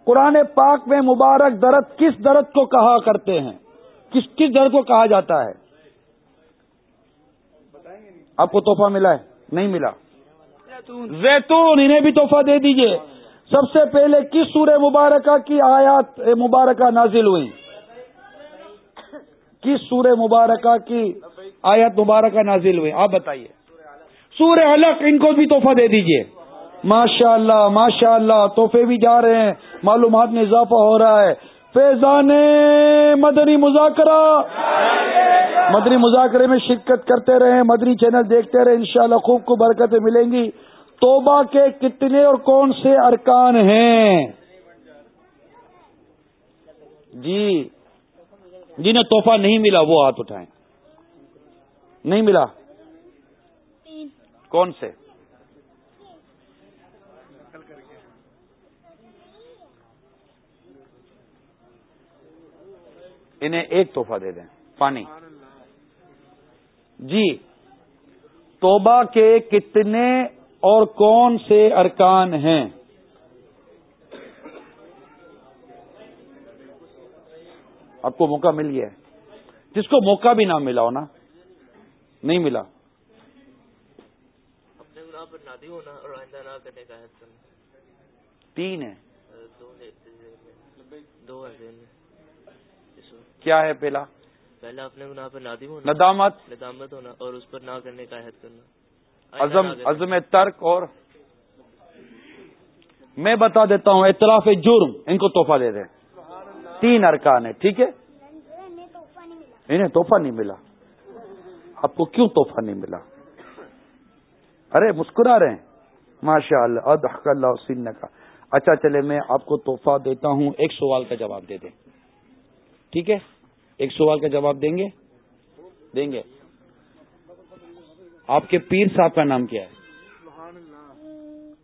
قرآن پاک میں مبارک درد کس درد کو کہا کرتے ہیں؟ کس کس درد کو کہا جاتا ہے؟ آپ کو تحفہ ملا ہے؟ نہیں ملا۔ زیتون، انہیں بھی تحفہ دے دیجیے۔ سب سے پہلے کس سورہ مبارکہ کی آیات مبارکہ نازل ہوئی کس سورہ مبارکہ کی آیات مبارکہ نازل ہوئی؟ آپ بتائیے۔ سورہ الگ ان کو بھی تحفہ دے دیجیے۔ ماشاء اللہ ماشاء اللہ تحفے بھی جا رہے ہیں۔ معلومات میں اضافہ ہو رہا ہے۔ فیضان مدنی مذاکرہ۔ مدنی مذاکرے میں شرکت کرتے رہے مدنی چینل دیکھتے رہے انشاءاللہ خوب کو برکتیں ملیں گی۔ توبہ کے کتنے اور کون سے ارکان ہیں؟ جی۔ جنہیں تحفہ نہیں ملا وہ ہاتھ اٹھائیں۔ نہیں ملا؟ کون سے؟ انہیں ایک تحفہ دے دیں۔ پانی۔ جی۔ توبہ کے کتنے اور کون سے ارکان ہیں؟ آپ کو موقع مل گیا ہے۔ جس کو موقع بھی نہ ملا ہو نا نہیں ملا۔ ہونا تین ہے کیا ہے پہلا؟ پہلا اپنے گناہ پر نادم ہونا۔ ندامت۔ ندامت ہونا اور اس پر نہ کرنے کا عہد کرنا عزم عزم ترک اور میں بتا دیتا ہوں اطلاف جرم ان کو تحفہ دے دیں۔ تین ارکان ہے ٹھیک ہے؟ انہیں تحفہ نہیں ملا۔ آپ کو کیوں تحفہ نہیں ملا؟ ارے، مسکرا رہے ہیں۔ ماشاء اللہ ادحق اللہ سن کا۔ اچھا چلے، میں آپ کو تحفہ دیتا ہوں۔ ایک سوال کا جواب دے دیں۔ ٹھیک ہے؟ ایک سوال کا جواب دیں گے؟ دیں گے۔ آپ کے پیر صاحب کا نام کیا ہے؟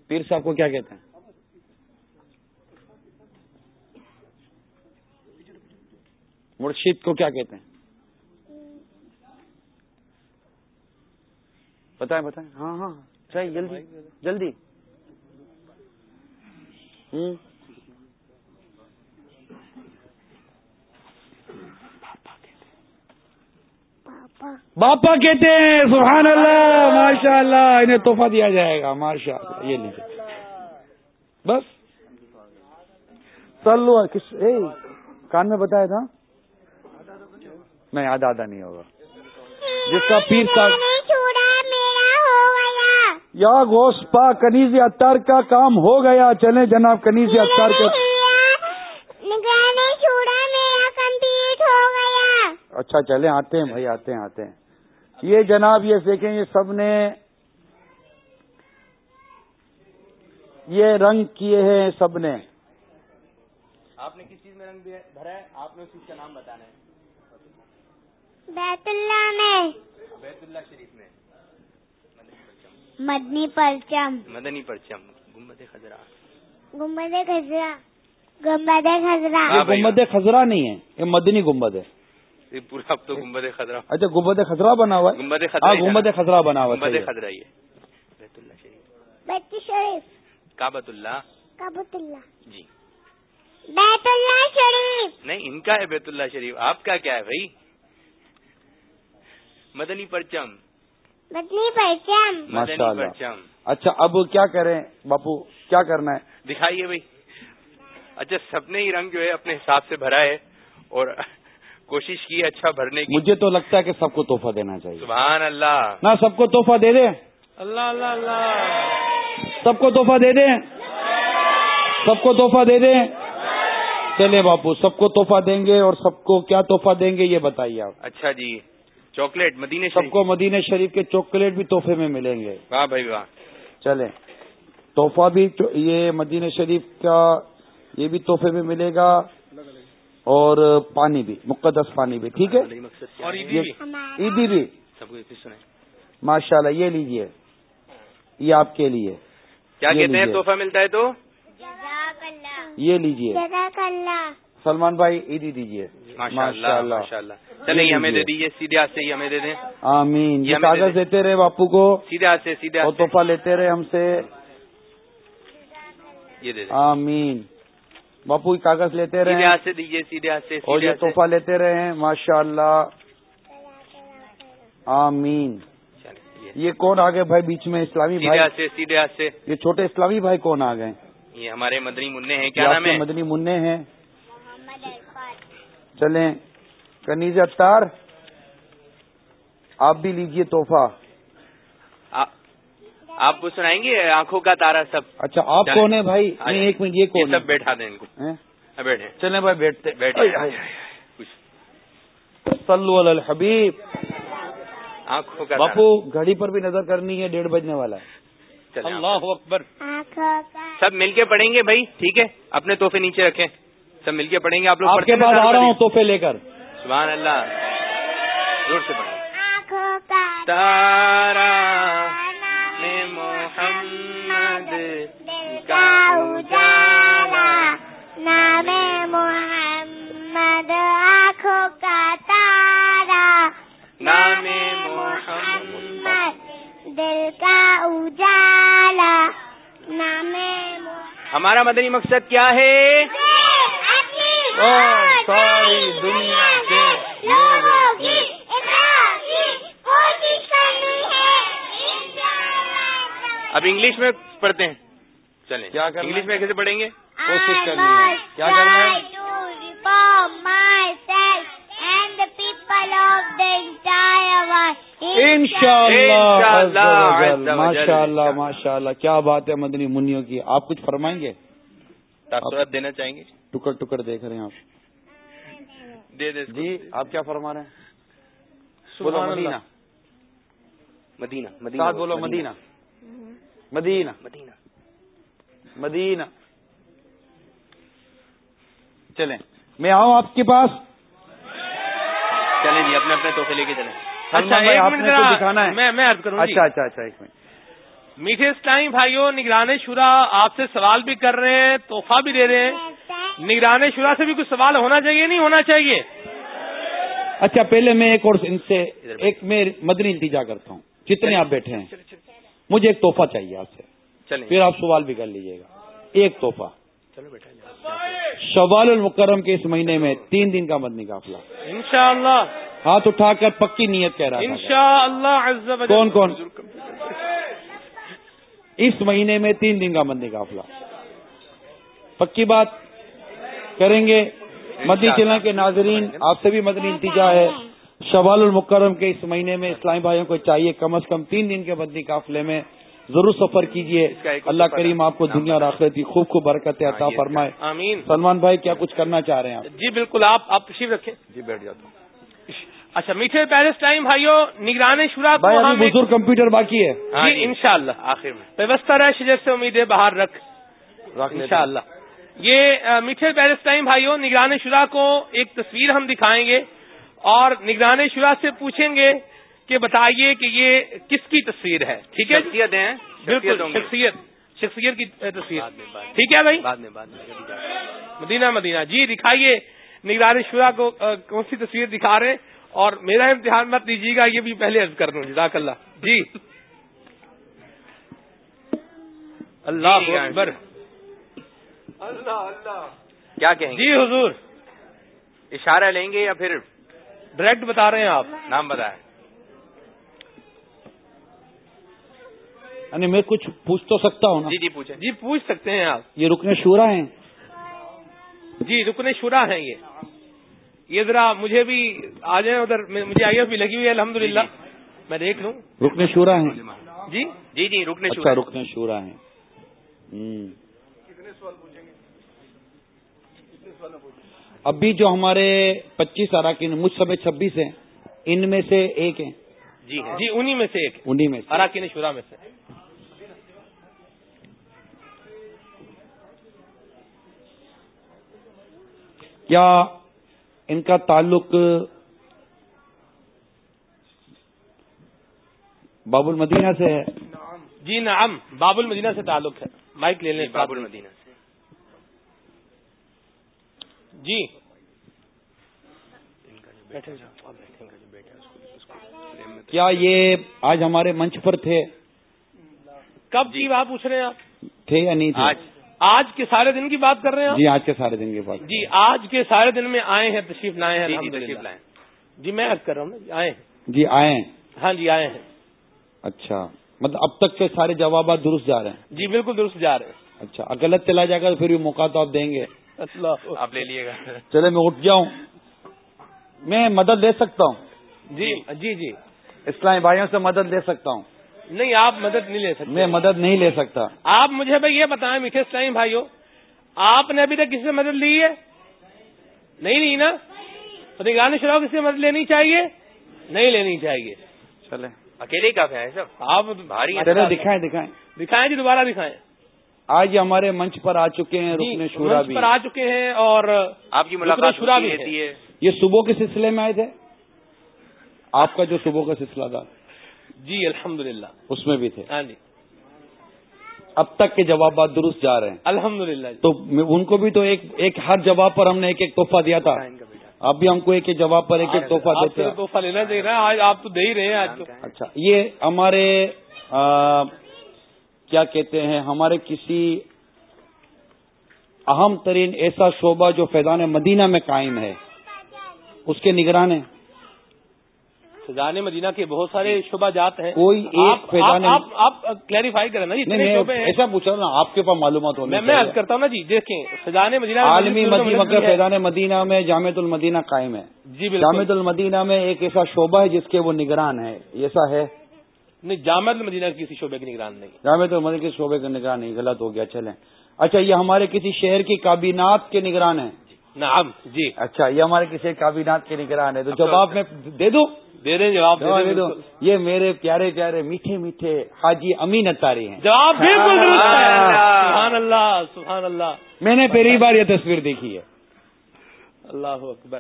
پیر صاحب کو کیا کہتے ہیں؟ مرشید کو کیا کہتے ہیں؟ بتائیں بتائیں۔ ہاں ہاں۔ چاہیے جلدی۔ جلدی۔ ہوں۔ باپا کہتے ہیں سبحان اللہ ماشاء اللہ انہیں تحفہ دیا جائے گا ماشاء اللہ یہ لیجیے بس۔ چلو کس اے کان میں بتایا تھا۔ نہیں آدھا آدھا نہیں ہوگا۔ جس کا پیر یا گوشت پا کنیز اتار کا کام ہو گیا۔ چلیں جناب کنیز اتار کے اچھا چلیں، آتے ہیں بھائی، آتے ہیں آتے ہیں۔ یہ جناب، یہ دیکھیں، یہ سب نے یہ رنگ کیے ہیں سب نے۔ آپ نے کس چیز میں رنگ بھرا ہے، آپ نے اس چیز کا نام بتانا ہے۔ بیت اللہ میں. بیت اللہ شریف میں. مدنی پرچم. مدنی پرچم. گمبد خزرا گمبد خزرا گمبد خزرا گمبد خزرا نہیں ہے. یہ مدنی گمبد ہے. یہ پورا اب تو گمبد خزرا اچھا گمبد خزرا بنا ہوا ہے. گمبد ہاں خزرا گمبد خزرا بنا ہوا گمبد خزرا یہ بیت اللہ شریف. بیت شریف. کابت اللہ. کابت اللہ. جی. بیت اللہ شریف. نہیں ان کا ہے بیت اللہ شریف. آپ کا کیا ہے بھائی؟ مدنی پرچم۔ مدنی پرچم۔ مدنی پرچم۔ اچھا اب کیا کریں؟ باپو کیا کرنا ہے؟ دکھائیے بھائی۔ اچھا سب نے ہی رنگ جو ہے اپنے حساب سے بھرا ہے اور کوشش کی ہے اچھا بھرنے کی۔ مجھے تو لگتا ہے کہ سب کو تحفہ دینا چاہیے۔ سبحان اللہ۔ نہ سب کو تحفہ دے دیں۔ اللہ اللہ اللہ۔ سب کو تحفہ دے دیں۔ سب کو تحفہ دے دیں۔ چلے باپو سب کو تحفہ دیں گے اور سب کو کیا تحفہ دیں گے یہ بتائیے آپ۔ اچھا جی۔ چاکلیٹ مدینے سب کو مدینہ شریف کے چاکلیٹ بھی تحفے میں ملیں گے۔ واہ بھائی واہ۔ چلیں۔ تحفہ بھی تو- یہ مدینہ شریف کا یہ بھی تحفے میں ملے گا۔ اور پانی بھی مقدس پانی بھی ٹھیک ہے؟ اور یہ- عیدی بھی۔ ماشاء اللہ یہ لیجیے۔ یہ آپ کے لیے۔ کیا کہتے ہیں۔ تحفہ ملتا ہے تو؟ یہ اللہ۔ سلمان بھائی عیدی دیجیے ماشاء اللہ ماشاء اللہ چلیں یہ ہمیں دے دیجیے سیدھے ہاتھ سے ہی ہمیں دے دیں۔ آمین۔ یہ کاغذ۔ دیتے رہے باپو کو۔ سیدھے ہاتھ سے سیدھے ہاتھ تحفہ لیتے رہے ہم سے۔ یہ دے دیں۔ آمین۔ باپو یہ کاغذ لیتے سیدھے رہے ہاتھ سے دیجیے سیدھے ہاتھ سے اور سیدھے یہ تحفہ لیتے رہے ہیں ماشاء اللہ آمین یہ۔ کون آ گئے بھائی بیچ میں؟ اسلامی سیدھے بھائی۔ سے سیدھے ہاتھ سے۔ یہ چھوٹے اسلامی بھائی کون آ گئے؟ یہ ہمارے مدنی منع ہیں کیا نام ہے؟ مدنی منع ہیں۔ چلیں کنیز اتار آپ بھی لیجیے تحفہ۔ آپ کو سنائیں گے؟ آنکھوں کا تارا سب۔ اچھا آپ۔ کون ہے بھائی۔ ایک منٹ یہ کون سب بیٹھا دیں ان کو۔ ہاں، بیٹھے چلیں بھائی بیٹھتے بیٹھے۔ صلو علی الحبیب۔ آنکھوں کا باپو گھڑی پر بھی نظر کرنی ہے ڈیڑھ بجنے والا ہے۔ اللہ اکبر۔ سب مل کے پڑھیں گے بھائی ٹھیک ہے؟ اپنے تحفے نیچے رکھیں۔ سب مل کے پڑھیں گے آپ لوگ آپ کے پاس آ رہا ہوں تحفے لے کر۔ سبحان اللہ۔ زور سے پڑھیں۔ تارا محمد دل کا اجالا۔ نام محمد آنکھوں کا تارا۔ نام محمد محمد دل کا اجالا۔ نام ہمارا مدنی مقصد کیا ہے؟ ساری دنیا کے لوگوں کی اب انگلش میں پڑھتے ہیں۔ چلیں۔ کیا انگلش میں کیسے پڑھیں گے؟ کوشش کرنی ہے۔ کیا کرنا ہے؟ world. انشاءاللہ انشاءاللہ، ماشاء اللہ ماشاء اللہ کیا بات ہے مدنی منیوں کی؟ آپ کچھ فرمائیں گے؟ تاثرات دینا چاہیں گے؟ ٹکڑ ٹکڑ دیکھ رہے ہیں آپ۔ دے دے۔ جی آپ کیا فرما رہے ہیں؟ بولو مدینہ۔ مدینہ مدینہ ساتھ بولو مدینہ۔ مدینہ۔ مدینہ۔ مدینہ۔ چلیں۔ میں آؤں آپ کے پاس؟ چلیں جی اپنے اپنے تحفے لے کے چلیں۔ اچھا ایک منٹ دکھانا ہے؟ میں میں عرض کروں جی۔ اچھا اچھا اچھا ایک منٹ۔ میٹھے اسلامی بھائیوں نگران شورا آپ سے سوال بھی کر رہے ہیں تحفہ بھی دے رہے ہیں۔ نگران شورا سے بھی کچھ سوال ہونا چاہیے؟ نہیں ہونا چاہیے۔ اچھا پہلے میں ایک اور ان سے ایک میں مدنی التجا کرتا ہوں۔ جتنے آپ بیٹھے ہیں۔ مجھے ایک تحفہ چاہیے آپ سے۔ پھر آپ سوال بھی کر لیجیے گا۔ ایک تحفہ۔ چلو شوال المکرم کے اس مہینے میں تین دن کا مدنی قافلہ۔ انشاءاللہ۔ ہاتھ اٹھا کر پکی نیت کہہ رہا انشاءاللہ کون کون؟ اس مہینے میں تین دن کا مدنی قافلہ۔ پکی بات۔ کریں گے۔ مدنی چلن کے ناظرین آپ سے بھی مدنی التجا ہے۔ شوال المکرم کے اس مہینے میں اسلامی بھائیوں کو چاہیے کم از کم تین دن کے بدنی قافلے میں ضرور سفر کیجیے اللہ کریم آپ کو دنیا آخرت کی خوب خوب برکت عطا فرمائے۔ آمین۔ سلمان بھائی کیا کچھ کرنا چاہ رہے ہیں آپ؟ جی بالکل آپ آپ تشریف رکھیں۔ جی بیٹھ جاتا ہوں۔ اچھا میٹھے پیرس ٹائم بھائیوں نگران شورا بزرگ کمپیوٹر باقی ہے۔ جی انشاءاللہ۔ آخر میں۔ ویوستھا ہے شجر سے امیدیں باہر رکھ۔ انشاءاللہ۔ یہ پیرس ٹائم بھائیوں نگران شورا کو ایک تصویر ہم دکھائیں گے اور نگران شورا سے پوچھیں گے کہ بتائیے کہ یہ کس کی تصویر ہے؟ ٹھیک ہے شخصیت ہیں بالکل شخصیت۔ شخصیت کی تصویر۔ ٹھیک ہے بھائی؟ مدینہ مدینہ۔ جی دکھائیے نگران شورا کو کون سی تصویر دکھا رہے ہیں؟ اور میرا امتحان مت دیجیے گا یہ بھی پہلے عرض کر دوں جزاک اللہ۔ جی۔ اللہ جی، اکبر کیا کہیں گے؟ جی حضور۔ اشارہ لیں گے یا پھر ڈائریکٹ بتا رہے ہیں آپ؟ نام بتائیں۔ یعنی میں کچھ پوچھ تو سکتا ہوں نا؟ جی جی پوچھیں۔ جی پوچھ سکتے ہیں آپ۔ یہ رکن شورا ہیں؟ جی رکن شورا ہیں یہ۔ یہ ذرا مجھے بھی آ جائیں ادھر۔ مجھے آئی ایف بھی لگی ہوئی ہے الحمد میں دیکھ لوں۔ رکن شورا ہیں۔ جی؟ جی جی رکنے اچھا رکن شورا ہیں۔ ابھی جو ہمارے پچیس اراکین مجھ سمیت چھبیس ہیں ان میں سے ایک ہیں۔ جی جی انہی میں سے ایک انہی میں سے۔ اراکین شورا میں سے۔ کیا ان کا تعلق باب المدینہ سے ہے؟ جی نعم باب المدینہ سے تعلق ہے۔ مائک لے لیں۔ جی، باب المدینہ سے جی۔ کیا یہ آج ہمارے منچ پر تھے؟ کب کی بات پوچھ رہے ہیں آپ؟ تھے یا نہیں تھے؟ آج آج کے سارے دن کی بات کر رہے ہیں آپ؟ جی آج کے سارے دن کے بعد جی آج کے سارے دن میں آئے ہیں تشریف لائے ہیں جی جی تشریف جی میں کر رہا ہوں نا جی، آئے ہیں۔ جی آئے ہیں۔ ہاں جی آئے ہیں۔ اچھا۔ مطلب اب تک کے سارے جوابات درست جا رہے ہیں۔ جی بالکل درست جا رہے ہیں۔ اچھا غلط چلا جائے گا تو پھر بھی موقع تو آپ دیں گے۔ اللہ آپ لے لیے گا۔ چلے میں اٹھ جاؤں میں مدد لے سکتا ہوں؟ جی جی۔ جی اسلامی بھائیوں سے مدد لے سکتا ہوں؟ نہیں آپ مدد نہیں لے سکتے۔ میں مدد نہیں لے سکتا۔ آپ مجھے بھائی یہ بتائیں میٹھے اسلام بھائیوں آپ نے ابھی تک کسی سے مدد لی ہے؟ نہیں لی نا؟ تو نگران شراؤ کسی سے مدد لینی چاہیے؟ نہیں لینی چاہیے۔ چلے۔ اکیلے کافی ہیں سب۔ آپ بھاری دکھائیں دکھائیں۔ دکھائیں جی دوبارہ دکھائیں۔ آج یہ ہمارے منچ پر آ چکے ہیں جی، رکن شورا منچ بھی پر آ چکے ہیں اور آپ کی ملاقات شورا بھی رہتی ہے۔ یہ صبح کے سلسلے میں آئے تھے؟ آپ کا جو صبح کا سلسلہ تھا۔ جی الحمد للہ اس میں بھی تھے۔ ہاں جی۔ اب تک کے جوابات درست جا رہے ہیں۔ الحمد للہ تو ان کو بھی تو ایک ایک ہر جواب پر ہم نے ایک ایک تحفہ دیا تھا۔ اب بھی ہم کو ایک ایک جواب پر ایک ایک تحفہ دیتے ہیں۔ تحفہ لینا چاہیے آج آپ تو دے ہی رہے ہیں آج تو۔ اچھا یہ ہمارے کیا کہتے ہیں ہمارے کسی اہم ترین ایسا شعبہ جو فیضان مدینہ میں قائم ہے اس کے نگران ہیں۔ سجان مدینہ کے بہت سارے شعبہ جات ہیں۔ کوئی ایک فیضان- آپ کلیریفائی کریں نا جی ایسا پوچھ رہا ہوں نا آپ کے پاس معلومات ہونی میں عرض کرتا ہوں نا جی دیکھیں سجان مدینہ عالمی ہے۔ فیضان مدینہ میں جامع المدینہ قائم ہے۔ جی جامع المدینہ میں ایک ایسا شعبہ ہے جس کے وہ نگران ہے ایسا ہے۔ نہیں جامع مدینہ کے کسی شعبے کی نگران نہیں جامع المدینہ کے شعبے کا نگران نہیں غلط ہو گیا چلیں۔ اچھا یہ ہمارے کسی شہر کی کابینات کے نگران ہیں؟ نعم جی۔ اچھا یہ ہمارے کسی کابینات کے نگران ہے تو جواب میں دے دوں دے دیں جواب دے بالکل۔ یہ میرے پیارے پیارے میٹھے میٹھے حاجی امین اتاری ہیں۔ جواب بالکل درست ہے۔ سبحان اللہ۔ سبحان اللہ میں نے پہلی بار یہ تصویر دیکھی ہے۔ اللہ اکبر۔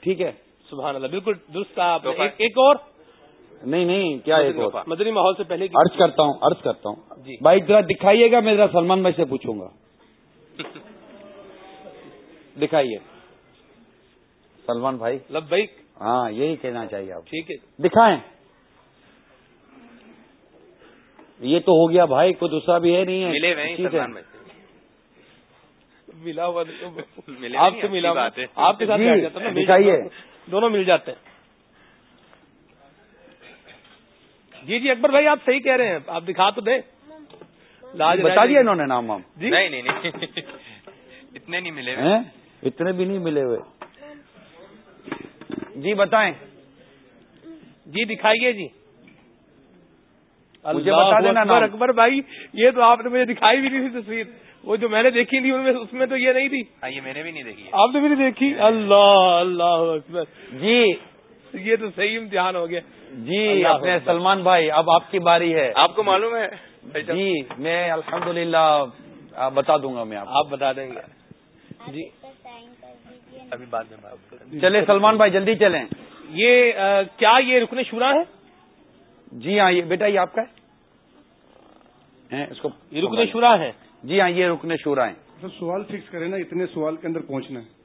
ٹھیک ہے۔ سبحان اللہ بالکل درست ایک اور۔ نہیں نہیں کیا ایک اور؟ مدنی ماحول سے پہلے عرض کرتا ہوں عرض کرتا ہوں۔ جی۔ بھائی ذرا دکھائیے گا میں ذرا سلمان بھائی سے پوچھوں گا۔ دکھائیے۔ سلمان بھائی۔ لبیک ہاں یہی کہنا چاہیے آپ ٹھیک ہے۔ دکھائیں۔ یہ تو ہو گیا بھائی کوئی دوسرا بھی ہے نہیں ہے۔ بھائی۔ ملا ہوا آپ سے ملا۔ آپ کے ساتھ جی، دکھائیے۔ دونوں مل جاتے ہیں۔ جی جی اکبر بھائی آپ صحیح کہہ رہے ہیں۔ آپ دکھا تو دیں۔ لاج بتا دیا انہوں نے نام وام۔ جی؟ نہیں نہیں اتنے نہیں ملے ہوئے۔ اتنے بھی نہیں ملے ہوئے۔ جی بتائیں۔ جی دکھائیے جی۔ مجھے بتا دینا اکبر اکبر بھائی یہ تو آپ نے مجھے دکھائی بھی نہیں تھی تصویر۔ وہ جو میں نے دیکھی تھی ان میں اس میں تو یہ نہیں تھی۔ ہاں یہ میں نے بھی نہیں دیکھی۔ آپ نے بھی نہیں دیکھی؟ اللہ اللہ اکبر۔ جی۔ یہ تو صحیح امتحان ہو گیا۔ جی اپنے سلمان بھائی اب آپ کی باری ہے۔ آپ کو معلوم ہے؟ جی میں الحمدللہ بتا دوں گا میں آپ بتا دیں گے۔ جی۔ ابھی بعد میں چلے سلمان بھائی جلدی چلیں۔ یہ کیا یہ رکن شورا ہے؟ جی ہاں یہ بیٹا یہ آپ کا ہے؟ اس کو یہ رکن شورا ہے۔ جی ہاں یہ رکن شورا ہے سوال فکس کریں نا اتنے سوال کے اندر پہنچنا ہے۔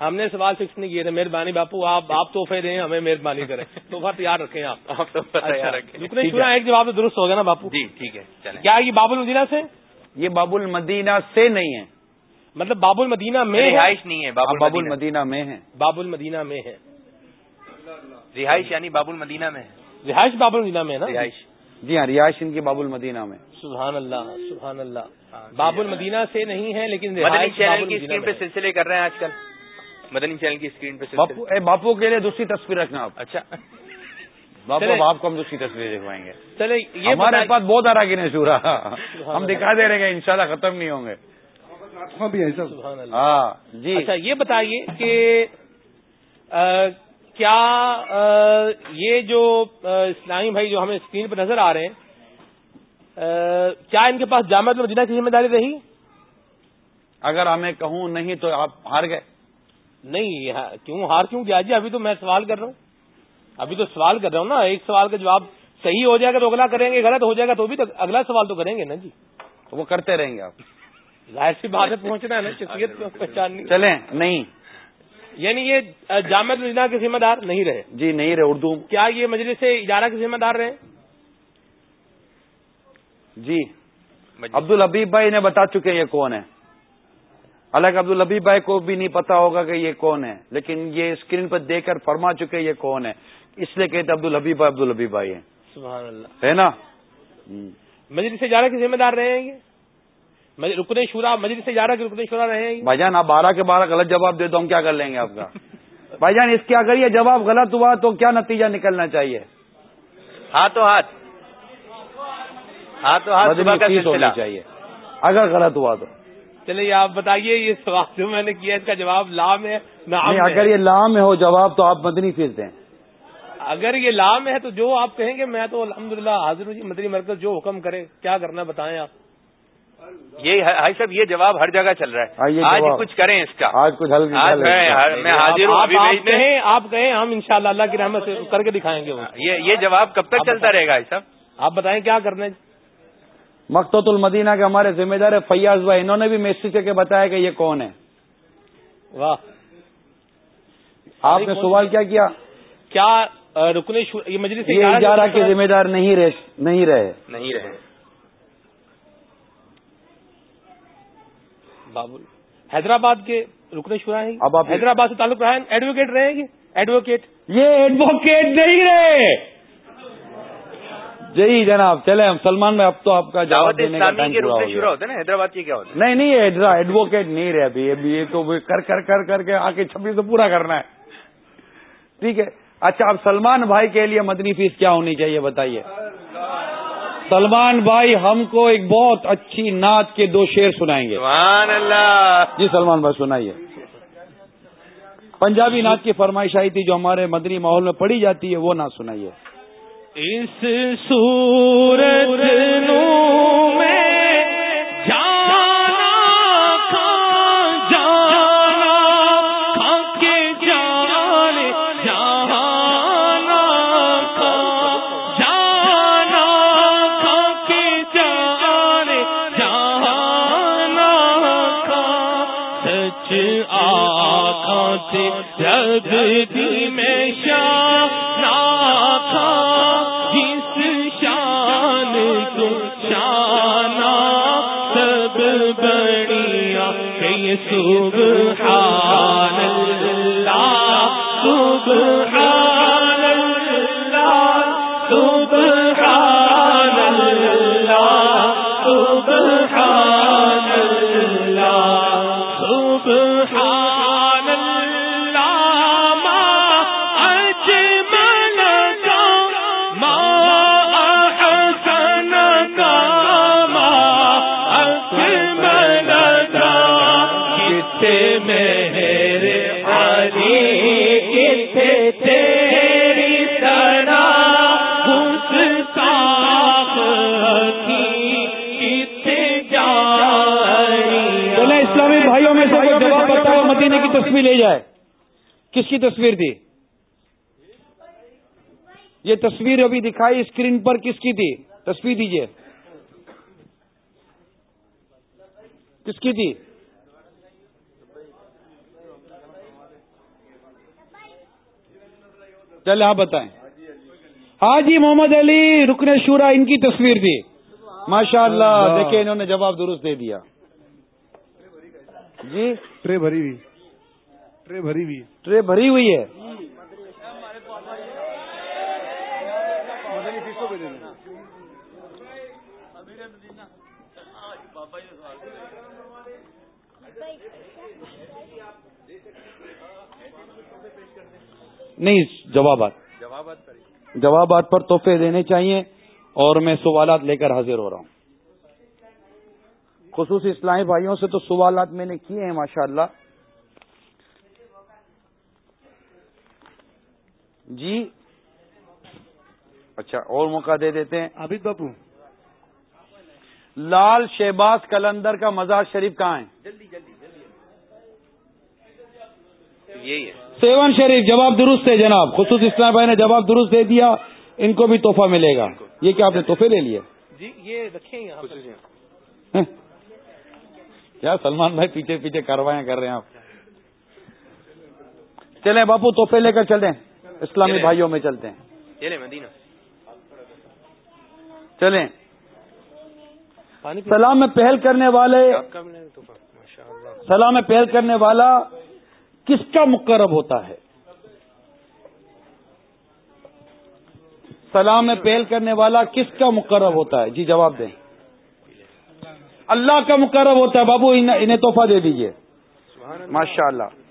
ہم نے سوال فکس نہیں کیے تھے مہربانی باپو آپ آپ تحفے دیں ہمیں مہربانی کریں۔ تحفہ تیار رکھیں آپ۔ تیار رکھیں۔ رکن شورا ایک جواب تو درست ہو گیا نا باپو؟ جی ٹھیک ہے۔ کیا یہ باب المدینہ سے؟ یہ باب المدینہ سے نہیں ہے۔ مطلب باب المدینہ میں رہائش نہیں ہے باب المدینہ میں ہے۔ باب المدینہ میں ہے۔ رہائش یعنی باب المدینہ میں ہے۔ رہائش باب المدینہ میں ہے نا؟ رہائش۔ جی ہاں رہائش ان کی باب المدینہ میں۔ سبحان اللہ سبحان اللہ۔ باب المدینہ سے نہیں ہے لیکن پہ سلسلے کر رہے ہیں آج کل۔ مدنی چینل کی اسکرین پہ باپو باپو کے لیے دوسری تصویر رکھنا آپ۔ اچھا۔ باپو آپ کو ہم دوسری تصویر دکھوائیں گے۔ چلے ہمارے پاس بہت آ رہا گنے سورا ہم دکھا دے رہے ہیں ان شاء اللہ ختم نہیں ہوں گے۔ ہاں جی۔ اچھا یہ بتائیے کہ کیا یہ جو اسلامی بھائی جو ہمیں اسکرین پہ نظر آ رہے ہیں کیا ان کے پاس جامع المدینہ کی ذمہ داری رہی؟ اگر ہمیں کہوں نہیں تو آپ ہار گئے۔ نہیں کیوں؟ ہار کیوں گیا جی؟ ابھی تو میں سوال کر رہا ہوں۔ ابھی تو سوال کر رہا ہوں نا۔ ایک سوال کا جواب صحیح ہو جائے گا تو اگلا کریں گے غلط ہو جائے گا تو بھی تو اگلا سوال تو کریں گے نا جی۔ وہ کرتے رہیں گے آپ۔ ظاہر سی بات پہنچنا ہے نا شخصیت پہچاننی چلیں نہیں۔ یعنی یہ جامع مدینہ کے ذمہ دار نہیں رہے۔ جی نہیں رہے اردو۔ کیا یہ مجلس سے اجارہ کے ذمہ دار رہے؟ جی۔ عبد الحبیب بھائی نے بتا چکے یہ کون ہے۔ الگ عبد الحبیب بھائی کو بھی نہیں پتا ہوگا کہ یہ کون ہے لیکن یہ اسکرین پر دیکھ کر فرما چکے یہ کون ہے۔ اس لیے کہتے عبد الحبیب بھائی عبد الحبیب بھائی ہیں۔ سبحان اللہ۔ ہے نا؟ مجلس اجارہ کے ذمہ دار رہے ہیں یہ رکن شورا مجلس اجارہ کے رکن شورا رہے ہیں بھائی جان آپ بارہ کے بارہ غلط جواب دے تو ہم کیا کر لیں گے آپ کا؟ بھائی جان اس کے اگر یہ جواب غلط ہوا تو کیا نتیجہ نکلنا چاہیے؟ ہاتھوں ہاتھ۔ ہاتھ ہونی چاہیے۔ اگر غلط ہوا تو۔ چلیے آپ بتائیے یہ سوال جو میں نے کیا اس کا جواب لام ہے نہیں اگر یہ لام میں ہو جواب تو آپ مدنی فیس دیں۔ اگر یہ لام ہے تو جو آپ کہیں گے میں تو الحمدللہ حاضر ہوں جی مدنی مرکز جو حکم کرے کیا کرنا بتائیں آپ؟ یہ بھائی صاحب یہ جواب ہر جگہ چل رہا ہے۔ آج کچھ کریں اس کا۔ آج کچھ حل میں حاضر ہوں آپ کہیں ہم انشاءاللہ اللہ کی رحمت سے کر کے دکھائیں گے۔ یہ جواب کب تک چلتا رہے گا صاحب؟ آپ بتائیں کیا کرنا ہے؟ مقت المدینہ کے ہمارے ذمہ دار ہے فیاض بھائی انہوں نے بھی میسج کے بتایا کہ یہ کون ہے واہ۔ آپ نے سوال کیا کیا؟ کیا رکن یہ مجلس یہ اجارہ کے ذمہ دار نہیں رہے نہیں رہے۔ نہیں رہے۔ بابل۔ حیدرآباد کے رکن شورا ہیں۔ اب آپ حیدرآباد سے تعلق رہے ایڈوکیٹ رہے گی ایڈوکیٹ یہ ایڈوکیٹ نہیں رہے۔ جی جناب چلے ہم سلمان میں اب تو آپ کا جواب دینے کا ٹائم پورا ہو ہوتا ہے نا؟ حیدرآباد کی کیا ہوتا نہیں نہیں ایڈوکیٹ نہیں رہے ابھی۔ ابھی یہ تو کر کر کر کر کے آ کے چھبیس سے پورا کرنا ہے۔ ٹھیک ہے۔ اچھا اب سلمان بھائی کے لیے مدنی فیس کیا ہونی چاہیے بتائیے؟ سلمان بھائی ہم کو ایک بہت اچھی نعت کے دو شیر سنائیں گے۔ سبحان اللہ۔ جی سلمان بھائی سنائیے۔ پنجابی نعت کی فرمائش آئی تھی جو ہمارے مدنی ماحول میں پڑھی جاتی ہے وہ نعت سنائیے۔ اس سورت نو میں جانا کھا جانا کھا کے جانے، جانا کھا جانا کھا کے جانا کھا سچ آخا سے جگ کس کی تصویر تھی؟ یہ تصویر ابھی دکھائی اسکرین پر کس کی تھی؟ تصویر دیجیے کس کی تھی؟ چلے آپ بتائیں۔ حاجی محمد علی رکن شورا ان کی تصویر تھی۔ ماشاء اللہ دیکھیں انہوں نے جواب درست دے دیا۔ جی؟ ٹرے بھری ہوئی۔ ٹرے بھری ہوئی۔ ٹرے بھری ہوئی ہے۔ نہیں، جوابات۔ جوابات پر تحفے دینے چاہیے اور میں سوالات لے کر حاضر ہو رہا ہوں۔ خصوصی اسلامی بھائیوں سے تو سوالات میں نے کیے ہیں ماشاء جی۔ اچھا اور موقع دے دیتے ہیں۔ عابد باپو۔ لال شہباز کلندر کا مزار شریف کہاں ہے؟ یہی ہے۔ سیون شریف جواب درست ہے جناب۔ خصوص اسلام بھائی نے جواب درست دے دیا۔ ان کو بھی تحفہ ملے گا۔ یہ کیا آپ نے تحفے لے لیے۔ جی یہ رکھیں ہیں؟ کیا سلمان بھائی پیچھے پیچھے کاروائیاں کر رہے ہیں آپ؟ چلیں باپو تحفے لے کر چلیں اسلامی چلیں۔ بھائیوں میں چلتے ہیں۔ لے مدینہ۔ چلیں۔ سلام میں پہل کرنے والے سلام میں پہل کرنے والا کس کا مقرب ہوتا ہے؟ سلام میں پہل کرنے والا کس کا مقرب ہوتا ہے؟ جی جواب دیں۔ اللہ کا مقرب ہوتا ہے۔ بابو انہیں تحفہ دے دیجیے۔ ماشاء اللہ۔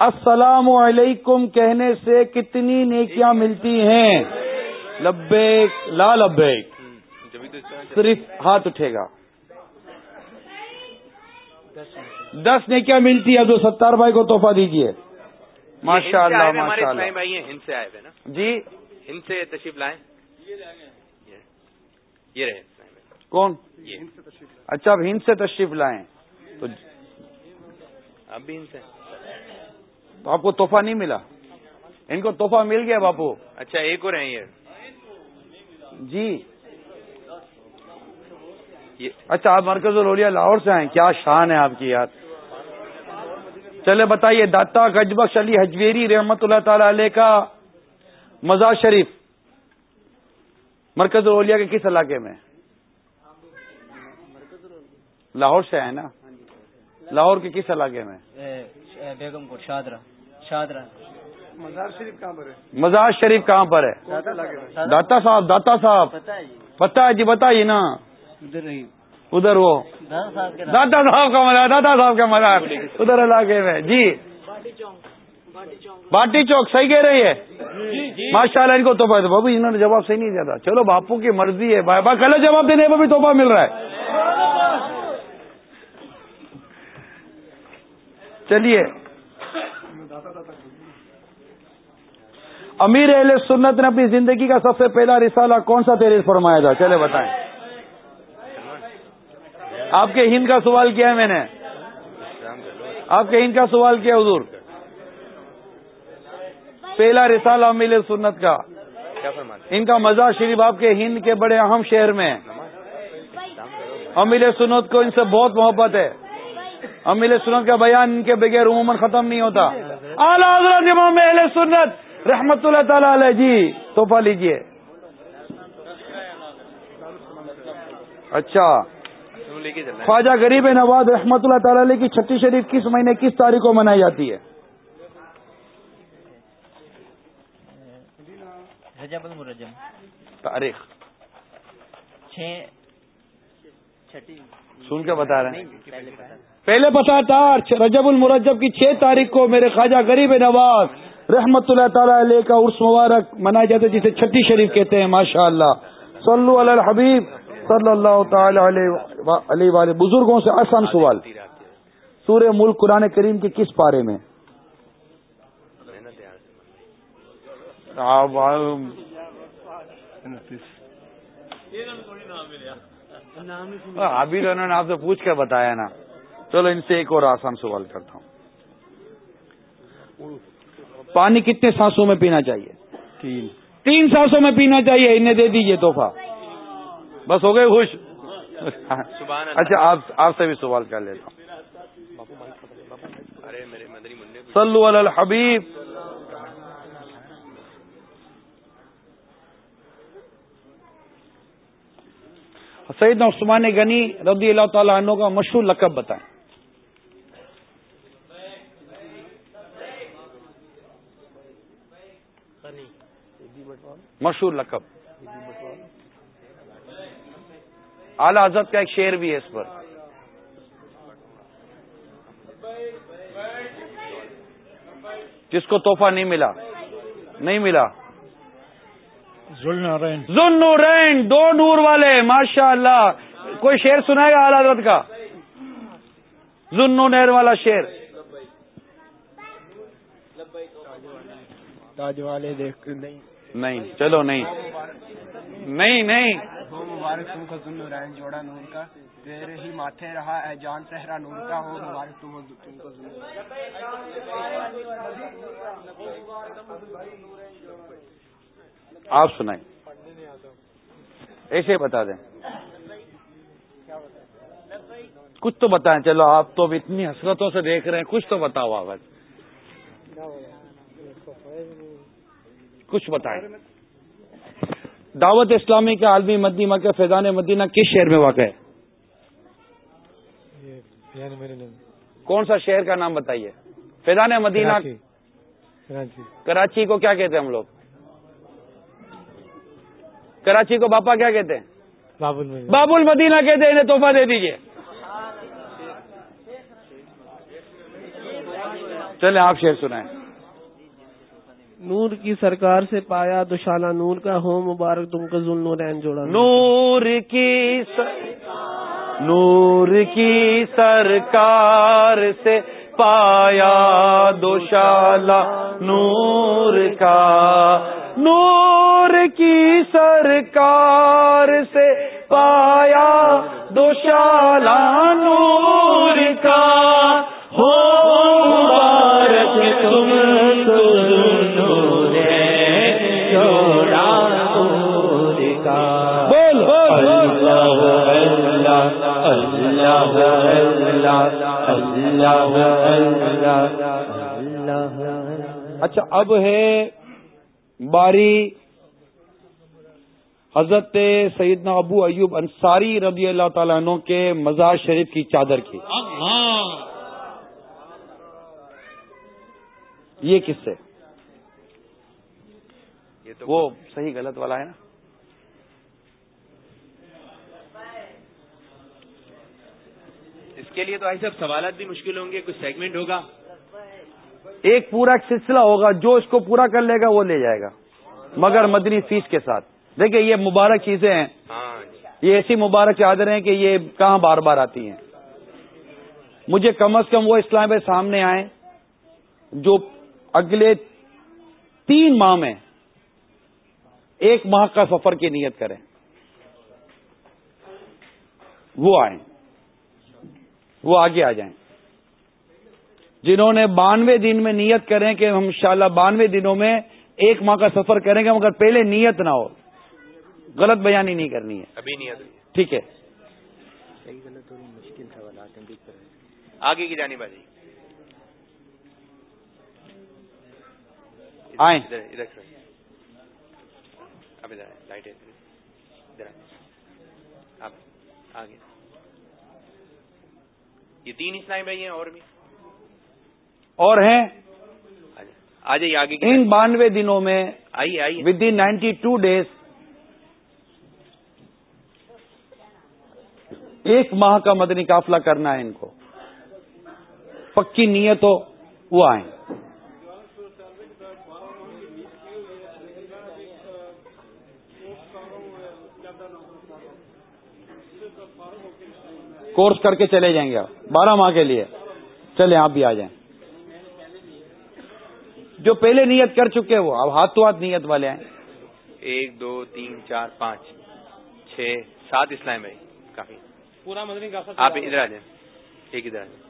السلام علیکم کہنے سے کتنی نیکیاں ملتی ہیں؟ لبیک لا لبیک۔ صرف ہاتھ اٹھے گا۔ دس نیکیاں ملتی ہے عبد ستار بھائی کو تحفہ دیجیے ماشاء اللہ ماشاء اللہ جی؟ ہند سے تشریف لائیں۔ یہ رہے کون؟ اچھا اب ہند سے تشریف لائیں۔ تو اب بھی ہند سے۔ تو آپ کو تحفہ نہیں ملا۔ ان کو تحفہ مل گیا باپو۔ اچھا ایک اور ہیں یہ۔ جی۔ اچھا آپ مرکز الولیا لاہور سے ہیں کیا شان ہے آپ کی یاد۔ چلے بتائیے داتا گجبخش علی حجویری رحمت اللہ تعالی علیہ کا مزار شریف۔ مرکز الولیا کے کس علاقے میں؟ لاہور سے ہے نا؟ لاہور کے کس علاقے میں؟ بیگم پور شادرہ مزار شریف کہاں پر ہے؟ مزار شریف کہاں پر ہے؟ داتا صاحب داتا صاحب۔ پتہ ہے جی۔ بتائیے نا۔ ادھر وہ۔ دادا صاحب کا مزار دادا صاحب کا مزار۔ ادھر علاقے میں۔ جی۔ باٹی چوک صحیح کہہ رہی ہے۔ ماشاء اللہ ان کو توحفہ بابو انہوں نے جواب صحیح نہیں دیا تھا۔ چلو باپو کی مرضی ہے۔ بھائی بھائی غلط جواب دینے پر بھی توحفہ مل رہا ہے۔ چلیے۔ امیر اہل سنت نے اپنی زندگی کا سب سے پہلا رسالہ کون سا تحریر فرمایا تھا؟ چلے بتائیں۔ آپ کے ہند کا سوال کیا ہے میں نے؟ آپ کے ہند کا سوال کیا حضور؟ پہلا رسالہ امیر سنت کا۔ ان کا مزار شریف آپ کے ہند کے بڑے اہم شہر میں۔ امیر سنت کو ان سے بہت محبت ہے۔ امیر سنت کا بیان ان کے بغیر عموماً ختم نہیں ہوتا۔ اعلیٰ حضرت امام اہل سنت رحمت اللہ تعالی علیہ جی توحفہ لیجیے اچھا۔ خواجہ غریب نواز رحمت اللہ تعالی علیہ کی چھٹی شریف کس مہینے کس تاریخ کو منائی جاتی ہے؟ رجب المرجم۔ تاریخ۔ سن کے بتا رہے ہیں۔ پہلے پتا تھا رجب المرجب کی چھ تاریخ کو میرے خواجہ غریب نواز رحمت اللہ تعالی علیہ کا عرس مبارک منایا جاتا ہے، جسے چھٹی شریف کہتے ہیں ماشاء اللہ صلو علی الحبیب صلی اللہ تعالی علیہ والے بزرگوں سے آسان سوال۔ سورہ ملک قرآن کریم کے کس پارے میں؟ ابھی تو انہوں نے آپ سے پوچھ کر بتایا نا۔ چلو ان سے ایک اور آسان سوال کرتا ہوں۔ پانی کتنے سانسوں میں پینا چاہیے؟ تین۔ تین سانسوں میں پینا چاہیے انہیں دے دیجیے تحفہ۔ بس ہو گئے خوش؟ اچھا آپ آپ سے بھی سوال کر لیتا ہوں۔ صلو علی الحبیب۔ سعید عثمان غنی رضی اللہ تعالیٰ عنہ کا مشہور لقب بتائیں۔ مشہور لقب۔ اعلی حضرت کا ایک شعر بھی ہے اس پر۔ جس کو تحفہ نہیں ملا۔ نہیں ملا۔ نورین دو نور والے ماشاء اللہ کوئی شعر سنائے گا اعلی حضرت کا؟ نیر والا شعر۔ تاج والے دیکھ نہیں۔ نہیں چلو نہیں۔ نہیں نہیں۔ ہو مبارک تم کو ظلم رین جوڑا نور کا۔ تیرے ہی ماتھے رہا اے جان صحرا نور کا ہو۔ مبارک تم تم کو آپ سنائیں۔ ایسے بتا دیں۔ کچھ تو بتائیں۔ چلو آپ تو اب اتنی حسرتوں سے دیکھ رہے ہیں کچھ تو بتاؤ آواز۔ کچھ بتائیں۔ دعوت اسلامی کا عالمی مدی مکہ فیضان مدینہ کس شہر میں واقع ہے؟ کون سا شہر کا نام بتائیے؟ فیضان مدینہ کراچی۔ کو کیا کہتے ہیں ہم لوگ؟ کراچی کو باپا کیا کہتے ہیں؟ باب المدینہ کہتے ہیں انہیں تحفہ دے دیجیے چلے آپ شعر سنائیں۔ نور کی سرکار سے پایا دشانہ نور کا، ہو مبارک تم کو ظلم نورین جوڑا۔ نور کی نور کی سرکار سے پایا دوشالہ نور کا۔ نور کی سرکار سے پایا دوشالہ نور کا۔ ہو مبارک تم اچھا اب ہے باری حضرت سیدنا ابو ایوب انصاری رضی اللہ تعالیٰ عنہ کے مزار شریف کی چادر کی یہ کس سے وہ صحیح غلط والا ہے نا کے لیے تو ایسے سوالات بھی مشکل ہوں گے کچھ سیگمنٹ ہوگا۔ ایک پورا سلسلہ ہوگا جو اس کو پورا کر لے گا وہ لے جائے گا مگر مدنی فیس کے ساتھ۔ دیکھیں یہ مبارک چیزیں ہیں۔ یہ ایسی مبارک چادریں ہیں کہ یہ کہاں بار بار آتی ہیں۔ مجھے کم از کم وہ اسلام سامنے آئے جو اگلے تین ماہ میں ایک ماہ کا سفر کی نیت کریں۔ وہ آئیں۔ وہ آگے آ جائیں۔ جنہوں نے بانوے دن میں نیت کریں کہ ہم انشاءاللہ بانوے دنوں میں ایک ماہ کا سفر کریں گے مگر پہلے نیت نہ ہو۔ غلط بیانی نہیں کرنی ہے۔ ابھی نیت۔ ٹھیک ہے۔ آگے کی جانی بازی آئیں۔ ادھر اب ادھر لائٹ آگے۔ یہ تین اسلامی بھائی ہیں اور بھی۔ اور ہیں؟ آ جائیے آگے ان بانوے دنوں میں آئیے آئیے within ninety two days ایک ماہ کا مدنی قافلہ کرنا ہے ان کو۔ پکی نیت ہو وہ آئیں۔ کورس کر کے چلے جائیں گے آپ۔ بارہ ماہ کے لیے۔ چلے آپ بھی آ جائیں۔ جو پہلے نیت کر چکے وہ اب ہاتھ تو ہاتھ نیت والے آئیں ایک دو تین چار پانچ چھ سات اسلام بھائی کافی۔ پورا مدنی آپ ادھر آ جائیں۔ ایک ادھر آ جائیں۔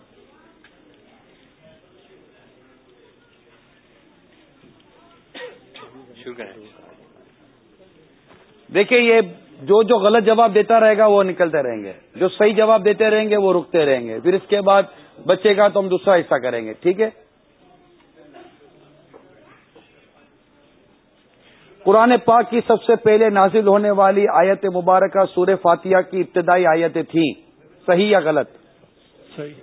شروع کریں۔ دیکھیے یہ جو جو غلط جواب دیتا رہے گا وہ نکلتے رہیں گے جو صحیح جواب دیتے رہیں گے وہ رکتے رہیں گے پھر اس کے بعد بچے گا تو ہم دوسرا حصہ کریں گے ٹھیک ہے قرآن پاک کی سب سے پہلے نازل ہونے والی آیت مبارکہ سورہ فاتحہ کی ابتدائی آیتیں تھیں صحیح یا غلط صحیح.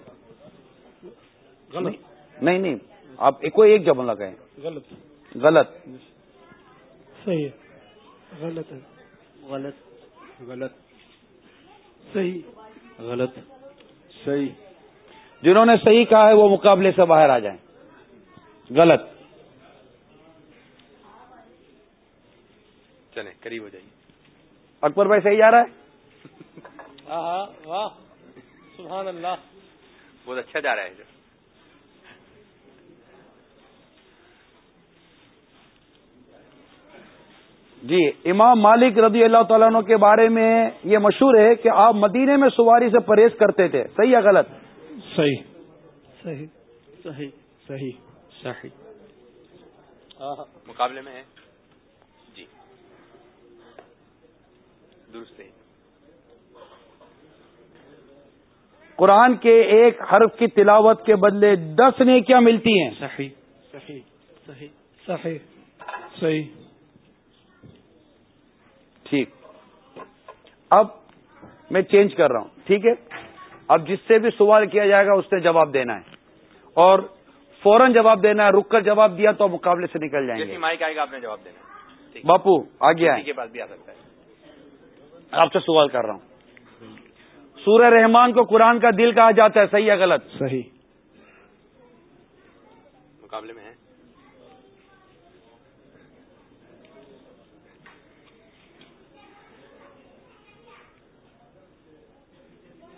نہیں نہیں آپ کوئی ایک جب لگائیں۔ غلط. غلط۔ صحیح غلط غلط۔ غلط۔ صحیح۔ غلط۔ صحیح۔ جنہوں نے صحیح کہا ہے وہ مقابلے سے باہر آ جائیں۔ غلط۔ چلیں قریب ہو جائیے۔ اکبر بھائی صحیح جا رہا ہے؟ واہ۔ سبحان اللہ۔ بہت اچھا جا رہا ہے جو جی امام مالک رضی اللہ تعالیٰ عنہ کے بارے میں یہ مشہور ہے کہ آپ مدینے میں سواری سے پرہیز کرتے تھے۔ صحیح یا غلط؟ صحیح۔ صحیح۔ صحیح۔ صحیح۔ صحیح۔ مقابلے میں ہے جی۔ درست ہے۔ قرآن کے ایک حرف کی تلاوت کے بدلے دس نے کیا ملتی ہیں۔ صحیح صحیح۔ صحیح۔ صحیح۔ صحیح۔ ٹھیک۔ اب میں چینج کر رہا ہوں ٹھیک ہے؟ اب جس سے بھی سوال کیا جائے گا اس نے جواب دینا ہے۔ اور فوراً جواب دینا ہے رک کر جواب دیا تو مقابلے سے نکل جائیں گے۔ مائک آئے گا آپ نے جواب دینا باپو آگے آئے کے بعد بھی آ سکتا ہے۔ آپ سے سوال کر رہا ہوں۔ سورہ رحمان کو قرآن کا دل کہا جاتا ہے صحیح یا غلط؟ صحیح۔ مقابلے میں ہے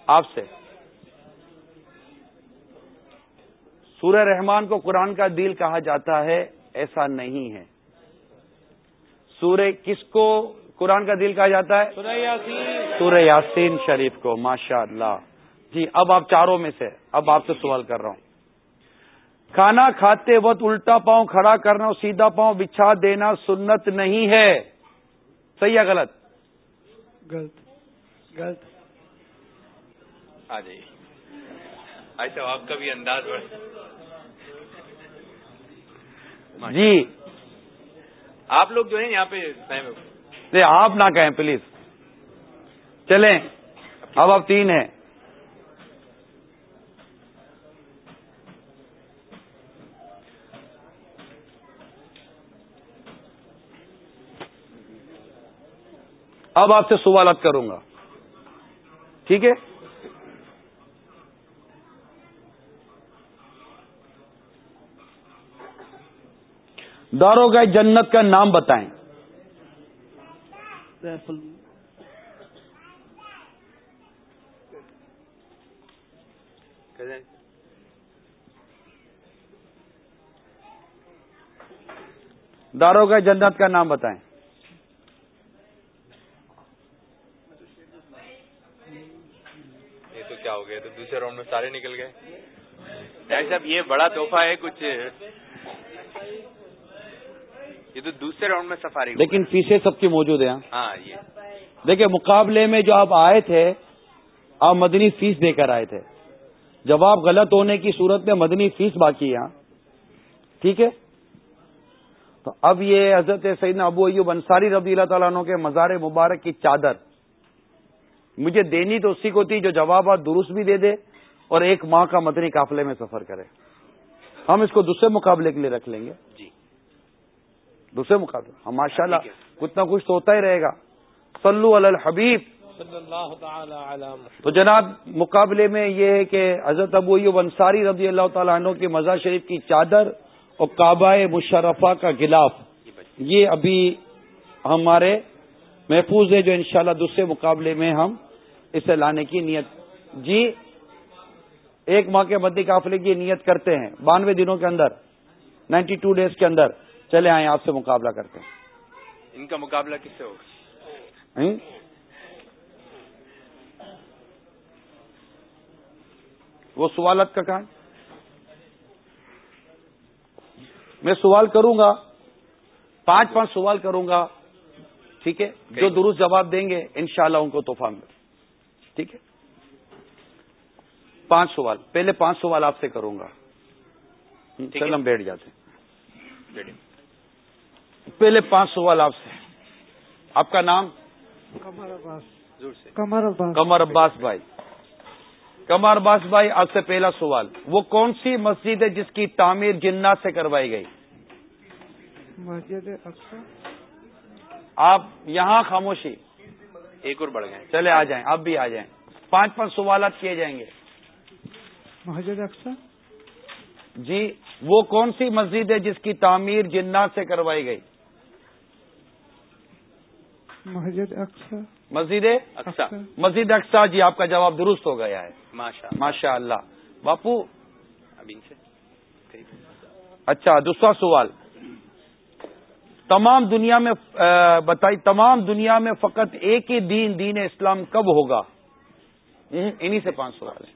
آپ سے سورہ رحمان کو قرآن کا دل کہا جاتا ہے ایسا نہیں ہے۔ سورہ کس کو قرآن کا دل کہا جاتا ہے؟ سورہ یاسین۔ سورہ یاسین شریف کو ماشاء اللہ جی اب آپ چاروں میں سے اب آپ سے سوال کر رہا ہوں۔ کھانا کھاتے وقت الٹا پاؤں کھڑا کرنا اور سیدھا پاؤں بچھا دینا سنت نہیں ہے۔ صحیح یا غلط؟ غلط۔ غلط۔ آ جائیے۔ ایسا آپ کا بھی انداز بڑھ جی۔ آپ لوگ جو ہیں یہاں پہ نہیں آپ نہ کہیں پلیز۔ چلیں۔ اب آپ تین ہیں۔ اب آپ سے سوالات کروں گا۔ ٹھیک ہے؟ دارو جنت کا نام بتائیں۔ دارو جنت کا نام بتائیں۔ یہ تو کیا ہو گیا؟ تو دوسرے راؤنڈ میں سارے نکل گئے۔ صاحب، یہ بڑا تحفہ ہے، کچھ یہ تو دوسرے راؤنڈ میں سفاری لیکن فیسیں سب کی موجود ہیں۔ ہاں یہ۔ دیکھیں مقابلے میں جو آپ آئے تھے آپ مدنی فیس دے کر آئے تھے۔ جواب غلط ہونے کی صورت میں مدنی فیس باقی ہے ٹھیک ہے؟ تو اب یہ حضرت سیدنا ابو ایوب انصاری رضی اللہ تعالیٰ عنہ کے مزار مبارک کی چادر۔ مجھے دینی تو اسی کو تھی جو جوابات درست بھی دے دے اور ایک ماہ کا مدنی قافلے میں سفر کرے۔ ہم اس کو دوسرے مقابلے کے لیے رکھ لیں گے۔ دوسرے مقابلے ہم ماشاء اللہ کچھ نہ کچھ تو ہوتا ہی رہے گا۔ صلو علی الحبیب۔ صلی اللہ تعالی علی محمد۔ تو جناب مقابلے میں یہ ہے کہ حضرت ابو ایوب انصاری رضی اللہ تعالیٰ عنہ کی مزار شریف کی چادر اور کعبہ مشرفہ کا گلاف یہ ابھی ہمارے محفوظ ہے جو انشاءاللہ دوسرے مقابلے میں ہم اسے لانے کی نیت۔ جی ایک ماہ کے مدی قافلے کی نیت کرتے ہیں۔ بانوے دنوں کے اندر نائنٹی ٹو ڈیز کے اندر۔ چلے آئیں آپ سے مقابلہ کرتے ہیں۔ ان کا مقابلہ کس سے ہوگا؟ وہ سوالات کا کام میں سوال کروں گا پانچ پانچ سوال کروں گا ٹھیک ہے؟ جو درست جواب دیں گے انشاءاللہ ان کو تحفہ مل ٹھیک ہے؟ پانچ سوال پہلے پانچ سوال آپ سے کروں گا۔ چل ہم بیٹھ جاتے ہیں۔ پہلے پانچ سوال آپ سے آپ کا نام؟ کمر عباس۔ کمر عباس۔ کمر عباس بھائی۔ کمر عباس بھائی آپ سے پہلا سوال۔ وہ کون سی مسجد ہے جس کی تعمیر جنات سے کروائی گئی؟ مسجد اقصا آپ یہاں خاموشی۔ ایک اور بڑھ گئے۔ چلے آ جائیں۔ آپ بھی آ جائیں۔ پانچ پانچ سوالات کیے جائیں گے۔ مسجد اقصا جی وہ کون سی مسجد ہے جس کی تعمیر جنات سے کروائی گئی؟ مسجد مسجد اقصا مسجد اقسا جی آپ کا جواب درست ہو گیا ہے۔ ماشاء اللہ باپو۔ اچھا دوسرا سوال۔ تمام دنیا میں بتائی تمام دنیا میں فقط ایک ہی دین دین اسلام کب ہوگا؟ انہی سے پانچ سوال ہیں۔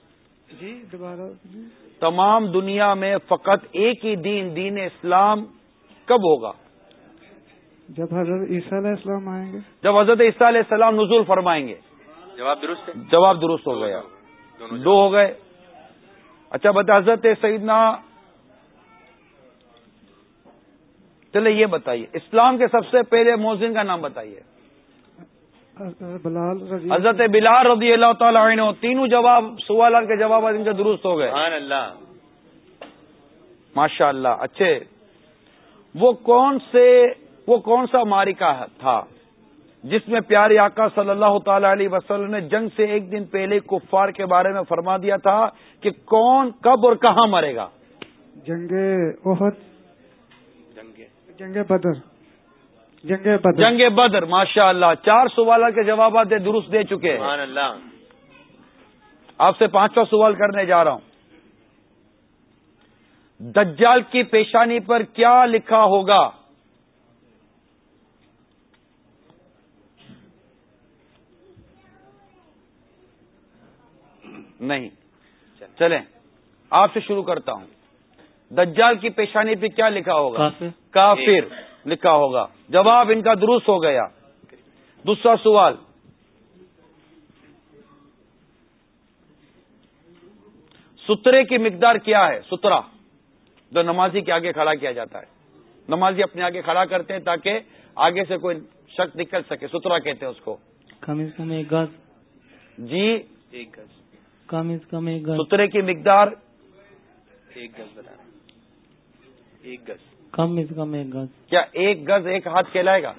جی دوبارہ۔ تمام دنیا میں فقط ایک ہی دین دین اسلام کب ہوگا؟ جب حضرت عیسیٰ علیہ السلام آئیں گے؟ جب حضرت عیسیٰ علیہ السلام نزول فرمائیں گے۔ جواب درست ہے؟ جواب درست ہو گیا۔ دو ہو گئے۔ اچھا بتا حضرت سیدنا چلے یہ بتائیے اسلام کے سب سے پہلے موزن کا نام بتائیے۔ بلال رضی حضرت بلال رضی اللہ تعالیٰ عنہ تینوں جواب سوالات کے جواب ان کے درست ہو گئے۔ سبحان اللہ۔ ماشاء اللہ اچھے۔ وہ کون سے وہ کون سا مارکا تھا جس میں پیارے آقا صلی اللہ تعالی علیہ وسلم نے جنگ سے ایک دن پہلے کفار کے بارے میں فرما دیا تھا کہ کون کب اور کہاں مرے گا؟ جنگ احد۔ جنگ۔ جنگ بدر۔ جنگ بدر۔ جنگ بدر ماشاء اللہ چار سوالات کے جوابات دے درست دے چکے ہیں۔ سبحان اللہ۔ آپ سے پانچواں سوال کرنے جا رہا ہوں۔ دجال کی پیشانی پر کیا لکھا ہوگا؟ نہیں۔ چلیں آپ سے شروع کرتا ہوں۔ دجال کی پیشانی پہ کیا لکھا ہوگا؟ کافر۔ لکھا ہوگا۔ جواب ان کا درست ہو گیا۔ دوسرا سوال۔ سترے کی مقدار کیا ہے؟ سترا جو نمازی کے آگے کھڑا کیا جاتا ہے۔ نمازی اپنے آگے کھڑا کرتے ہیں تاکہ آگے سے کوئی شک نکل سکے۔ سترا کہتے ہیں اس کو۔ کم از کم ایک گز جی؟ ایک گز کم از کم ایک گز۔ سترے کی مقدار ایک گز ایک گز۔ کم از کم ایک گز۔ کیا ایک گز ایک ہاتھ کہلائے گا؟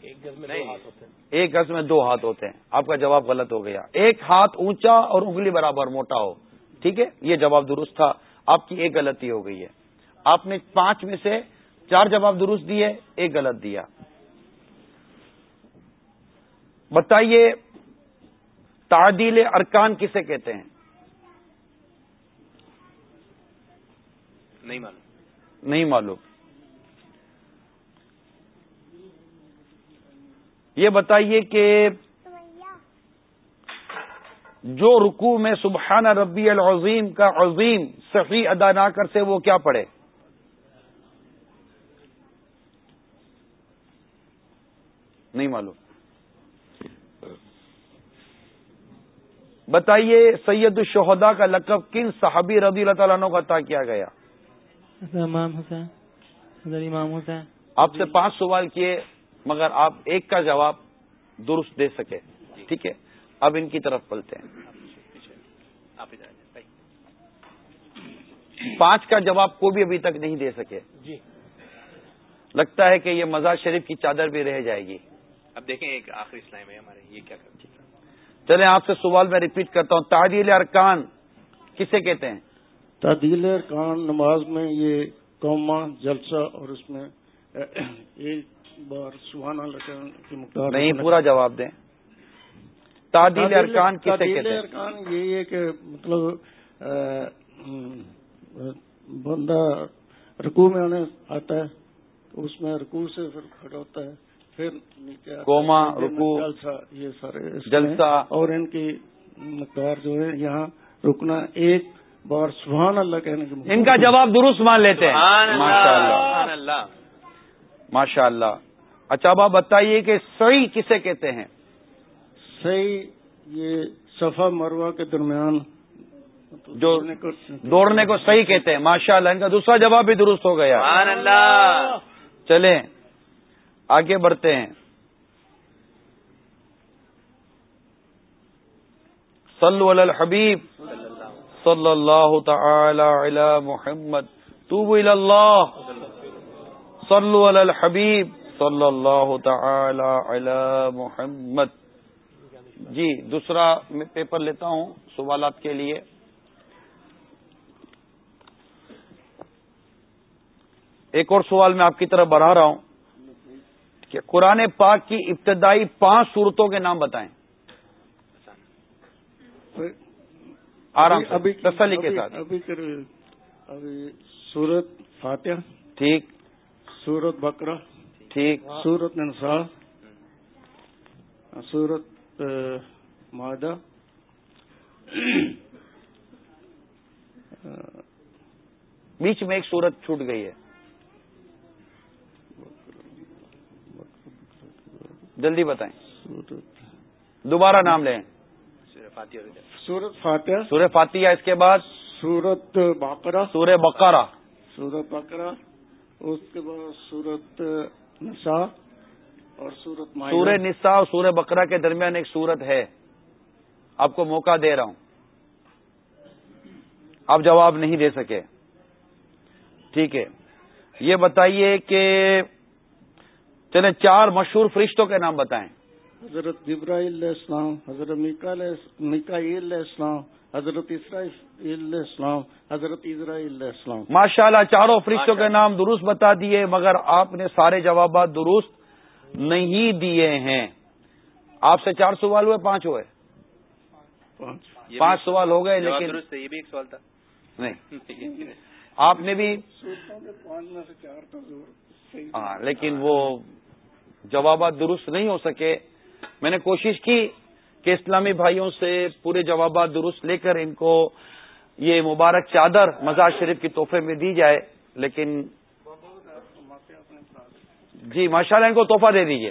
ایک گز میں دو ہاتھ ہوتے ہیں۔ ایک گز میں دو ہاتھ ہوتے ہیں۔ آپ کا جواب غلط ہو گیا۔ ایک ہاتھ اونچا اور انگلی برابر موٹا ہو۔ ٹھیک ہے؟ یہ جواب درست تھا۔ آپ کی ایک غلطی ہو گئی ہے۔ آپ نے پانچ میں سے چار جواب درست دیے ایک غلط دیا۔ بتائیے تعدیل ارکان کسے کہتے ہیں؟ نہیں معلوم۔ نہیں معلوم۔ یہ بتائیے کہ جو رکوع میں سبحان ربی العظیم کا عظیم صحیح ادا نہ کر سے وہ کیا پڑھے؟ نہیں معلوم۔ بتائیے سید الشہدا کا لقب کن صحابی رضی اللہ تعالیٰ عنہ کو عطا کیا گیا؟ امام حسین امام حسین۔ آپ سے پانچ سوال کیے مگر آپ ایک کا جواب درست دے سکے۔ ٹھیک ہے اب ان کی طرف پلتے ہیں۔ پانچ کا جواب کو بھی ابھی تک نہیں دے سکے۔ جی۔ لگتا ہے کہ یہ مزار شریف کی چادر بھی رہ جائے گی۔ اب دیکھیں ایک آخری اسلام ہے ہمارے یہ کیا کرتی چلیں آپ سے سوال میں ریپیٹ کرتا ہوں. تعدیل ارکان کسے کہتے ہیں؟ تعدیل ارکان نماز میں یہ قوما جلسہ اور اس میں ایک بار سبحان اللہ کی مقدار نہیں پورا جواب دیں. تعدیل ارکان کسے کہتے ہیں؟ ارکان یہی ہے کہ مطلب بندہ رکو میں انہیں آتا ہے اس میں رکو سے پھر کھڑا ہوتا ہے پھر کوما رکو جلسہ یہ سارے جلسہ۔ اور ان کی مقدار جو ہے یہاں رکنا ایک بار سبحان اللہ کہنے کے ان کا جواب درست مان لیتے ہیں۔ ماشاء اللہ ماشاء اللہ۔ اچھا اب آپ بتائیے کہ صحیح کسے کہتے ہیں؟ صحیح یہ صفا مروا کے درمیان جو دوڑنے کو صحیح کہتے ہیں۔ ماشاء اللہ ان کا دوسرا جواب بھی درست ہو گیا۔ اللہ۔ چلیں۔ آگے بڑھتے ہیں۔ صلو علی الحبیب۔ صلی اللہ تعالی علی محمد۔ توبو الی اللہ۔ صلو علی الحبیب۔ صلی اللہ تعالی علی محمد۔ جی دوسرا میں پیپر لیتا ہوں سوالات کے لیے۔ ایک اور سوال میں آپ کی طرف بڑھا رہا ہوں۔ کہ قرآن پاک کی ابتدائی پانچ صورتوں کے نام بتائیں۔ آرام ابھی تسلی کے ساتھ۔ ابھی سورت فاتح ٹھیک۔ سورت بکرا ٹھیک۔ سورت نسا سورت معدہ بیچ میں ایک سورت چھوٹ گئی ہے۔ جلدی بتائیں۔ دوبارہ نام لیں۔ سورت فاتح سورہ فاتحہ اس کے بعد۔ سورت باقرہ سورہ بقرہ۔ سورت بقرہ۔ اس کے بعد سورت نسا اور سورت سورہ نسا اور سورہ بقرہ کے درمیان ایک سورت ہے۔ آپ کو موقع دے رہا ہوں۔ آپ جواب نہیں دے سکے۔ ٹھیک ہے۔ یہ بتائیے کہ چلیں چار مشہور فرشتوں کے نام بتائیں۔ حضرت علیہ السلام حضرت علیہ السلام حضرت اسرائیل علیہ السلام حضرت اسرائیل علیہ السلام۔ ماشاء اللہ چاروں فرشتوں کے نام درست بتا دیے مگر آپ نے سارے جوابات درست نہیں دیے ہیں۔ آپ سے چار سوال ہوئے پانچ ہوئے۔ پانچ۔ سوال ہو گئے لیکن یہ بھی ایک سوال تھا۔ نہیں۔ آپ نے بھی ہاں لیکن وہ جوابات درست نہیں ہو سکے۔ میں نے کوشش کی کہ اسلامی بھائیوں سے پورے جوابات درست لے کر ان کو یہ مبارک چادر مزاج شریف کی تحفے میں دی جائے لیکن جی ماشاء اللہ ان کو تحفہ دے دیجیے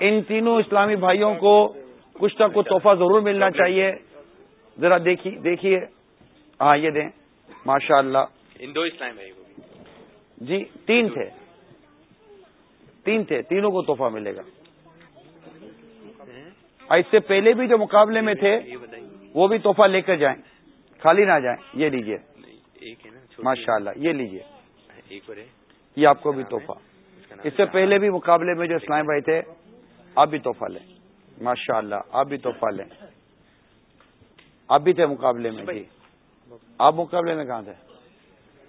ان تینوں اسلامی بھائیوں کو کچھ نہ کچھ تحفہ ضرور ملنا چاہیے۔ ذرا دیکھیے دیکھیے۔ ہاں یہ دیں۔ ماشاء اللہ۔ ان دو اسلام بھائی جی تین تھے۔ تین تھے، تینوں کو تحفہ ملے گا۔ اس سے پہلے بھی جو مقابلے میں تھے، وہ بھی تحفہ لے کر جائیں۔ خالی نہ جائیں، یہ لیجیے ماشاء اللہ یہ لیجیے یہ آپ کو بھی تحفہ۔ اس سے پہلے بھی مقابلے میں جو اسلام بھائی تھے، آپ بھی تحفہ لیں۔ ماشاء اللہ آپ بھی تحفہ لیں۔ آپ بھی تھے مقابلے میں جی۔ آپ مقابلے میں کہاں تھے؟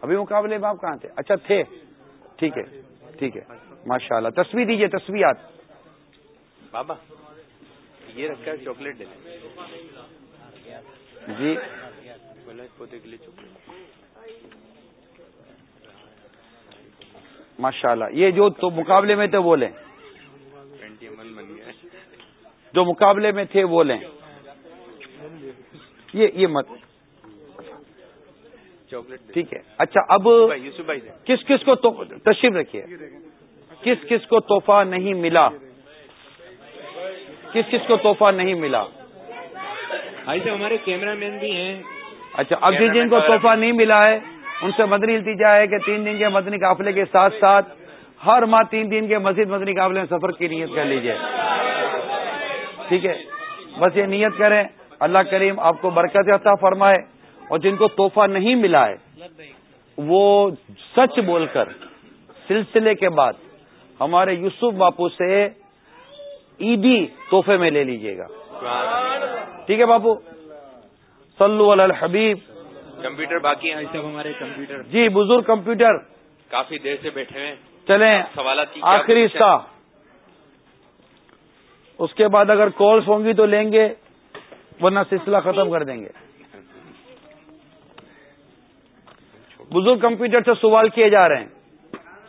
ابھی مقابلے میں آپ کہاں تھے؟ اچھا تھے۔ ٹھیک ہے ٹھیک ہے۔ ماشاء اللہ تصویر دیجیے تصویرات بابا یہ رکھا ہے چاکلیٹ دے جی۔ پودے کے لیے چاکلیٹ۔ ماشاء اللہ یہ جو تو مقابلے میں تھے وہ لیں۔ جو مقابلے میں تھے وہ لیں۔ یہ یہ مت۔ چاکلیٹ ٹھیک ہے۔ اچھا اب یوسف بھائی کس کس کو تشریف رکھیے۔ کس کس کو تحفہ نہیں ملا؟ کس کس کو تحفہ نہیں ملا؟ صاحب ہمارے کیمرہ مین بھی ہیں۔ اچھا اب جس جن کو تحفہ نہیں ملا ہے ان سے مدنی التجا ہے کہ تین دن کے مدنی قافلے کے ساتھ ساتھ ہر ماہ تین دن کے مزید مدنی قافلے میں سفر کی نیت کر لیجیے۔ ٹھیک ہے؟ بس یہ نیت کریں۔ اللہ کریم آپ کو برکت عطا فرمائے۔ اور جن کو تحفہ نہیں ملا ہے وہ سچ بول کر سلسلے کے بعد ہمارے یوسف باپو سے عیدی تحفے میں لے لیجیے گا۔ ٹھیک ہے باپو؟ صلو علی الحبیب۔ کمپیوٹر باقی ہیں۔ صاحب ہمارے کمپیوٹر۔ جی بزرگ کمپیوٹر۔ کافی دیر سے بیٹھے ہیں۔ چلیں سوالات کی آخری حصہ۔ اس کے بعد اگر کالس ہوں گی تو لیں گے ورنہ سلسلہ ختم کر دیں گے۔ بزرگ کمپیوٹر سے سوال کیے جا رہے ہیں۔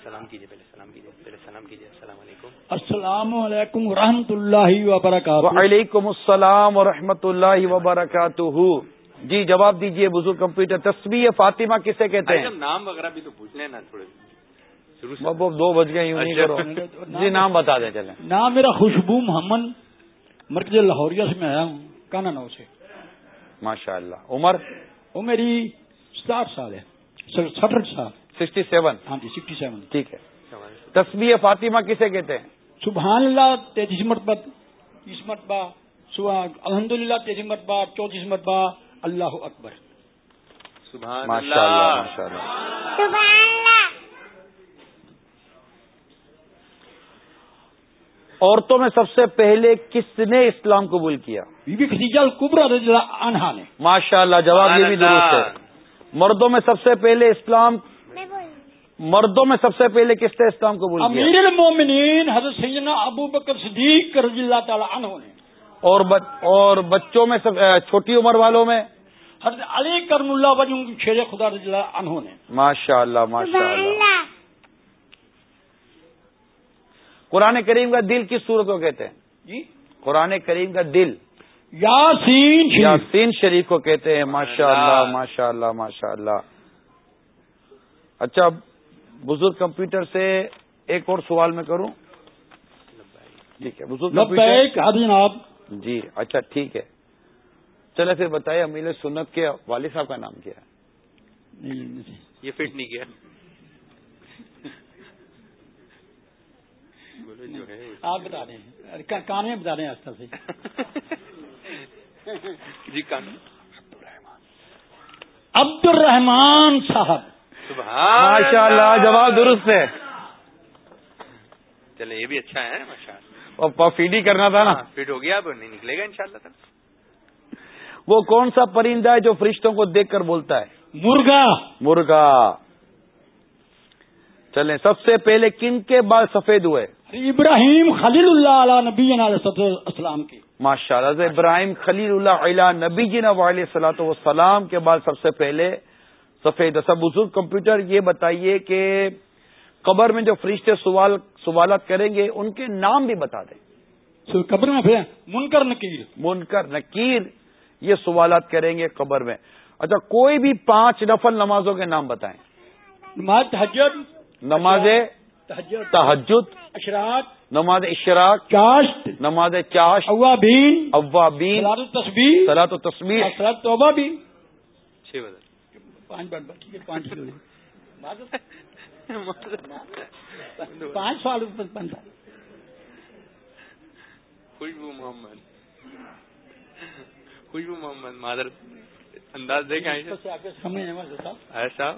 سلام کیجیے پہلے سلام کیجیے پہلے سلام کیجیے السلام علیکم۔ السلام علیکم ورحمۃ اللہ وبرکاتہ۔ وعلیکم السلام ورحمۃ اللہ وبرکاتہ۔ جی جواب دیجیے بزرگ کمپیوٹر تصویر فاطمہ کسے کہتے ہیں؟ نام وغیرہ بھی تو پوچھ لینا تھوڑے۔ دو بج گئے یوں نہیں کرو۔ جی نام بتا دیں چلیں۔ نام میرا خوشبو محمد مرکز لاہوریا سے میں آیا ہوں کانا نو سے۔ ماشاء اللہ عمر؟ وہ میری ساٹھ سال ہے۔ سٹھ سال سکسٹی سیون۔ ہاں جی سکسٹی سیون۔ ٹھیک ہے۔ تصویر فاطمہ کسے کہتے ہیں؟ سبحان اللہ تینتیس مرتبہ تیس مرتبہ الحمد للہ تینتیس مرتبہ چونتیس مرتبہ اللہ اکبر۔ سبحان ماشاء اللہ ماشاء اللہ عورتوں میں سب سے پہلے کس نے اسلام قبول کیا؟ بی بی خدیجہ القبرا رضی اللہ عنہا نے۔ ماشاء اللہ جواب یہ بھی درست ہے۔ مردوں میں سب سے پہلے اسلام مردوں میں سب سے پہلے کس نے اسلام قبول کیا؟ امیر المومنین حضرت سیدنا ابو بکر صدیق رضی اللہ تعالی عنہ نے۔ اور بچ اور بچوں میں سب چھوٹی عمر والوں میں؟ حضرت علی کرم اللہ وجہ شیر خدا رضی اللہ عنہ نے۔ ماشاء اللہ ماشاء اللہ۔ قرآن کریم کا دل کس صورت کو کہتے ہیں؟ جی؟ قرآن کریم کا دل۔ یاسین یاسین شریف کو کہتے ہیں ماشاء اللہ۔ ماشاء اللہ ماشاء اللہ اچھا بزرگ کمپیوٹر سے ایک اور سوال میں کروں۔ ٹھیک ہے بزرگ جناب۔ جی اچھا ٹھیک ہے۔ چلے پھر بتائیے امیل سنت کے والد صاحب کا نام کیا ہے؟ یہ فٹ نہیں کیا۔ آپ بتا رہے ہیں کان میں بتا رہے ہیں آستہ سے۔ جی کان عبد الرحمان صاحب ماشاء اللہ۔ جواب درست ہے۔ چلے یہ بھی اچھا ہے ماشاء اور فیڈی کرنا تھا نا۔ فٹ ہو گیا اب نہیں نکلے گا انشاءاللہ شاء اللہ وہ کون سا پرندہ ہے جو فرشتوں کو دیکھ کر بولتا ہے؟ مرغا۔ مرغا۔ چلیں سب سے پہلے کن کے بال سفید ہوئے؟ ابراہیم خلیل اللہ علیہ نبی السلام کی ماشاء اللہ ابراہیم خلیل اللہ علیہ نبی جی علیہ صلاح وسلام کے بعد سب سے پہلے سفید سب بزرگ کمپیوٹر یہ بتائیے کہ قبر میں جو فرشتے سوال سوالات کریں گے ان کے نام بھی بتا دیں۔ قبر میں منکر نکیر۔ منکر نکیر یہ سوالات کریں گے قبر میں۔ اچھا کوئی بھی پانچ نفل نمازوں کے نام بتائیں۔ نماز تحجد نماز تحجد اشراق نماز اشراق چاشت نماز چاش اوابین اوابین تصویر سلاط و تصویر توبہ بھی۔ چھ بجے۔ پانچ بار پانچ پانچ سال خوشبو محمد۔ خوشبو محمد مادر انداز دیکھ ایسا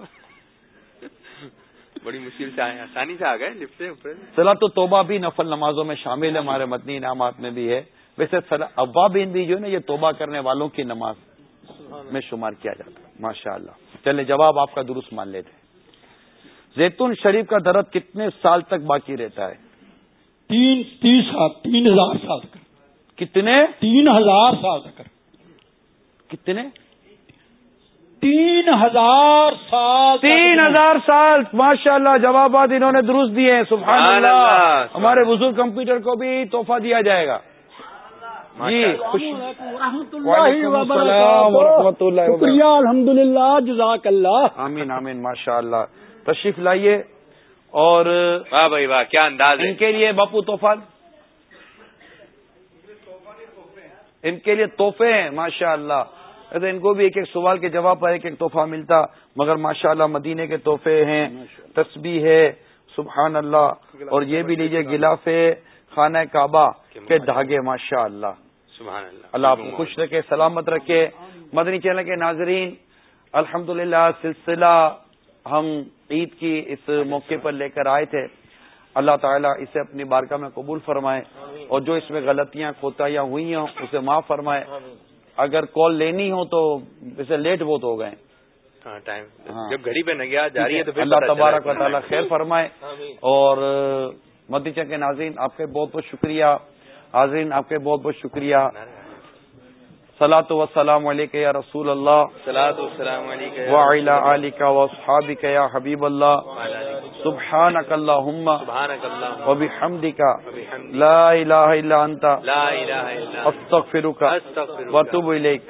بڑی مشکل سے آئے آسانی سے آ گئے لفٹ سے اوپر۔ سلا تو توبہ بھی نفل نمازوں میں شامل ہے ہمارے مدنی انعامات میں بھی ہے۔ ویسے اوابین بھی جو ہے نا یہ توبہ کرنے والوں کی نماز میں شمار کیا جاتا ہے۔ ماشاء اللہ چلے جواب آپ کا درست مان لیتے زیتون شریف کا درد کتنے سال تک باقی رہتا ہے؟ تین تیس سال تین ہزار سال تک۔ کتنے؟ تین ہزار سال تک۔ کتنے؟ تین ہزار سال تین ہزار سال ماشاء اللہ جوابات انہوں نے درست دیے ہیں سبحان اللہ۔ ہمارے بزرگ کمپیوٹر کو بھی تحفہ دیا جائے گا۔ جی شکریہ الحمد للہ جزاک اللہ آمین آمین ماشاء اللہ تشریف لائیے۔ اور واہ بھائی واہ کیا انداز ان کے لیے باپو تحفہ۔ ان کے لیے تحفے ہیں ماشاء اللہ ایسے ان کو بھی ایک ایک سوال کے جواب پر ایک ایک تحفہ ملتا مگر ماشاء اللہ مدینے کے تحفے ہیں تسبیح ہے سبحان اللہ اور یہ بھی لیجیے گلاف خانہ کعبہ کے دھاگے ماشاء اللہ سبحان اللہ اللہ آپ کو خوش رکھے سلامت رکھے۔ مدنی چینل کے ناظرین الحمد سلسلہ ہم عید کی اس موقع پر لے کر آئے تھے۔ اللہ تعالیٰ اسے اپنی بارکاہ میں قبول فرمائے اور جو اس میں غلطیاں کوتاہیاں ہوئی ہوں اسے معاف فرمائے۔ اگر کال لینی ہو تو اسے لیٹ بہت ہو گئے ہاں ٹائم۔ جب گھڑی پہ نہ گیا جاری ہے تو اللہ تبارک و تعالیٰ خیر فرمائے۔ اور مدیچہ کے ناظرین آپ کے بہت بہت شکریہ۔ حاضرین آپ کے بہت بہت شکریہ۔ صلاۃ وسلام علیہ یا رسول اللہ. صلاۃ وعلى آلك واصحابك يا حبيب الله سبحانك اللهم سبحانك اللهم وبحمدك لا اله الا انت. لا الا استغفرك واتوب اليك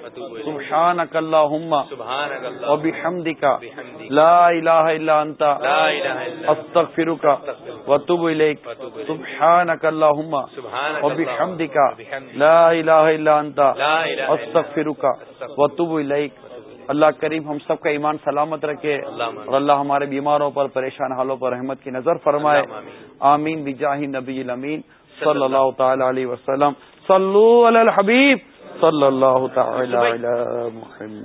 سبحانك اللهم سبحانك اللهم وبحمدك لا اله الا انت. لا اله الا انت. استغفرك واتوب اليك سبحانك اللهم سبحانك وبحمدك لا اله الا انت. لا استغفرک وتوب الیک. اللہ کریم ہم سب کا ایمان سلامت رکھے اور اللہ ہمارے بیماروں پر، پریشان حالوں پر رحمت کی نظر فرمائے. آمین. بجاہ نبی الامین. صلی اللہ تعالی علیہ وسلم. صلو علی الحبیب. صلی اللہ تعالی علی محمد.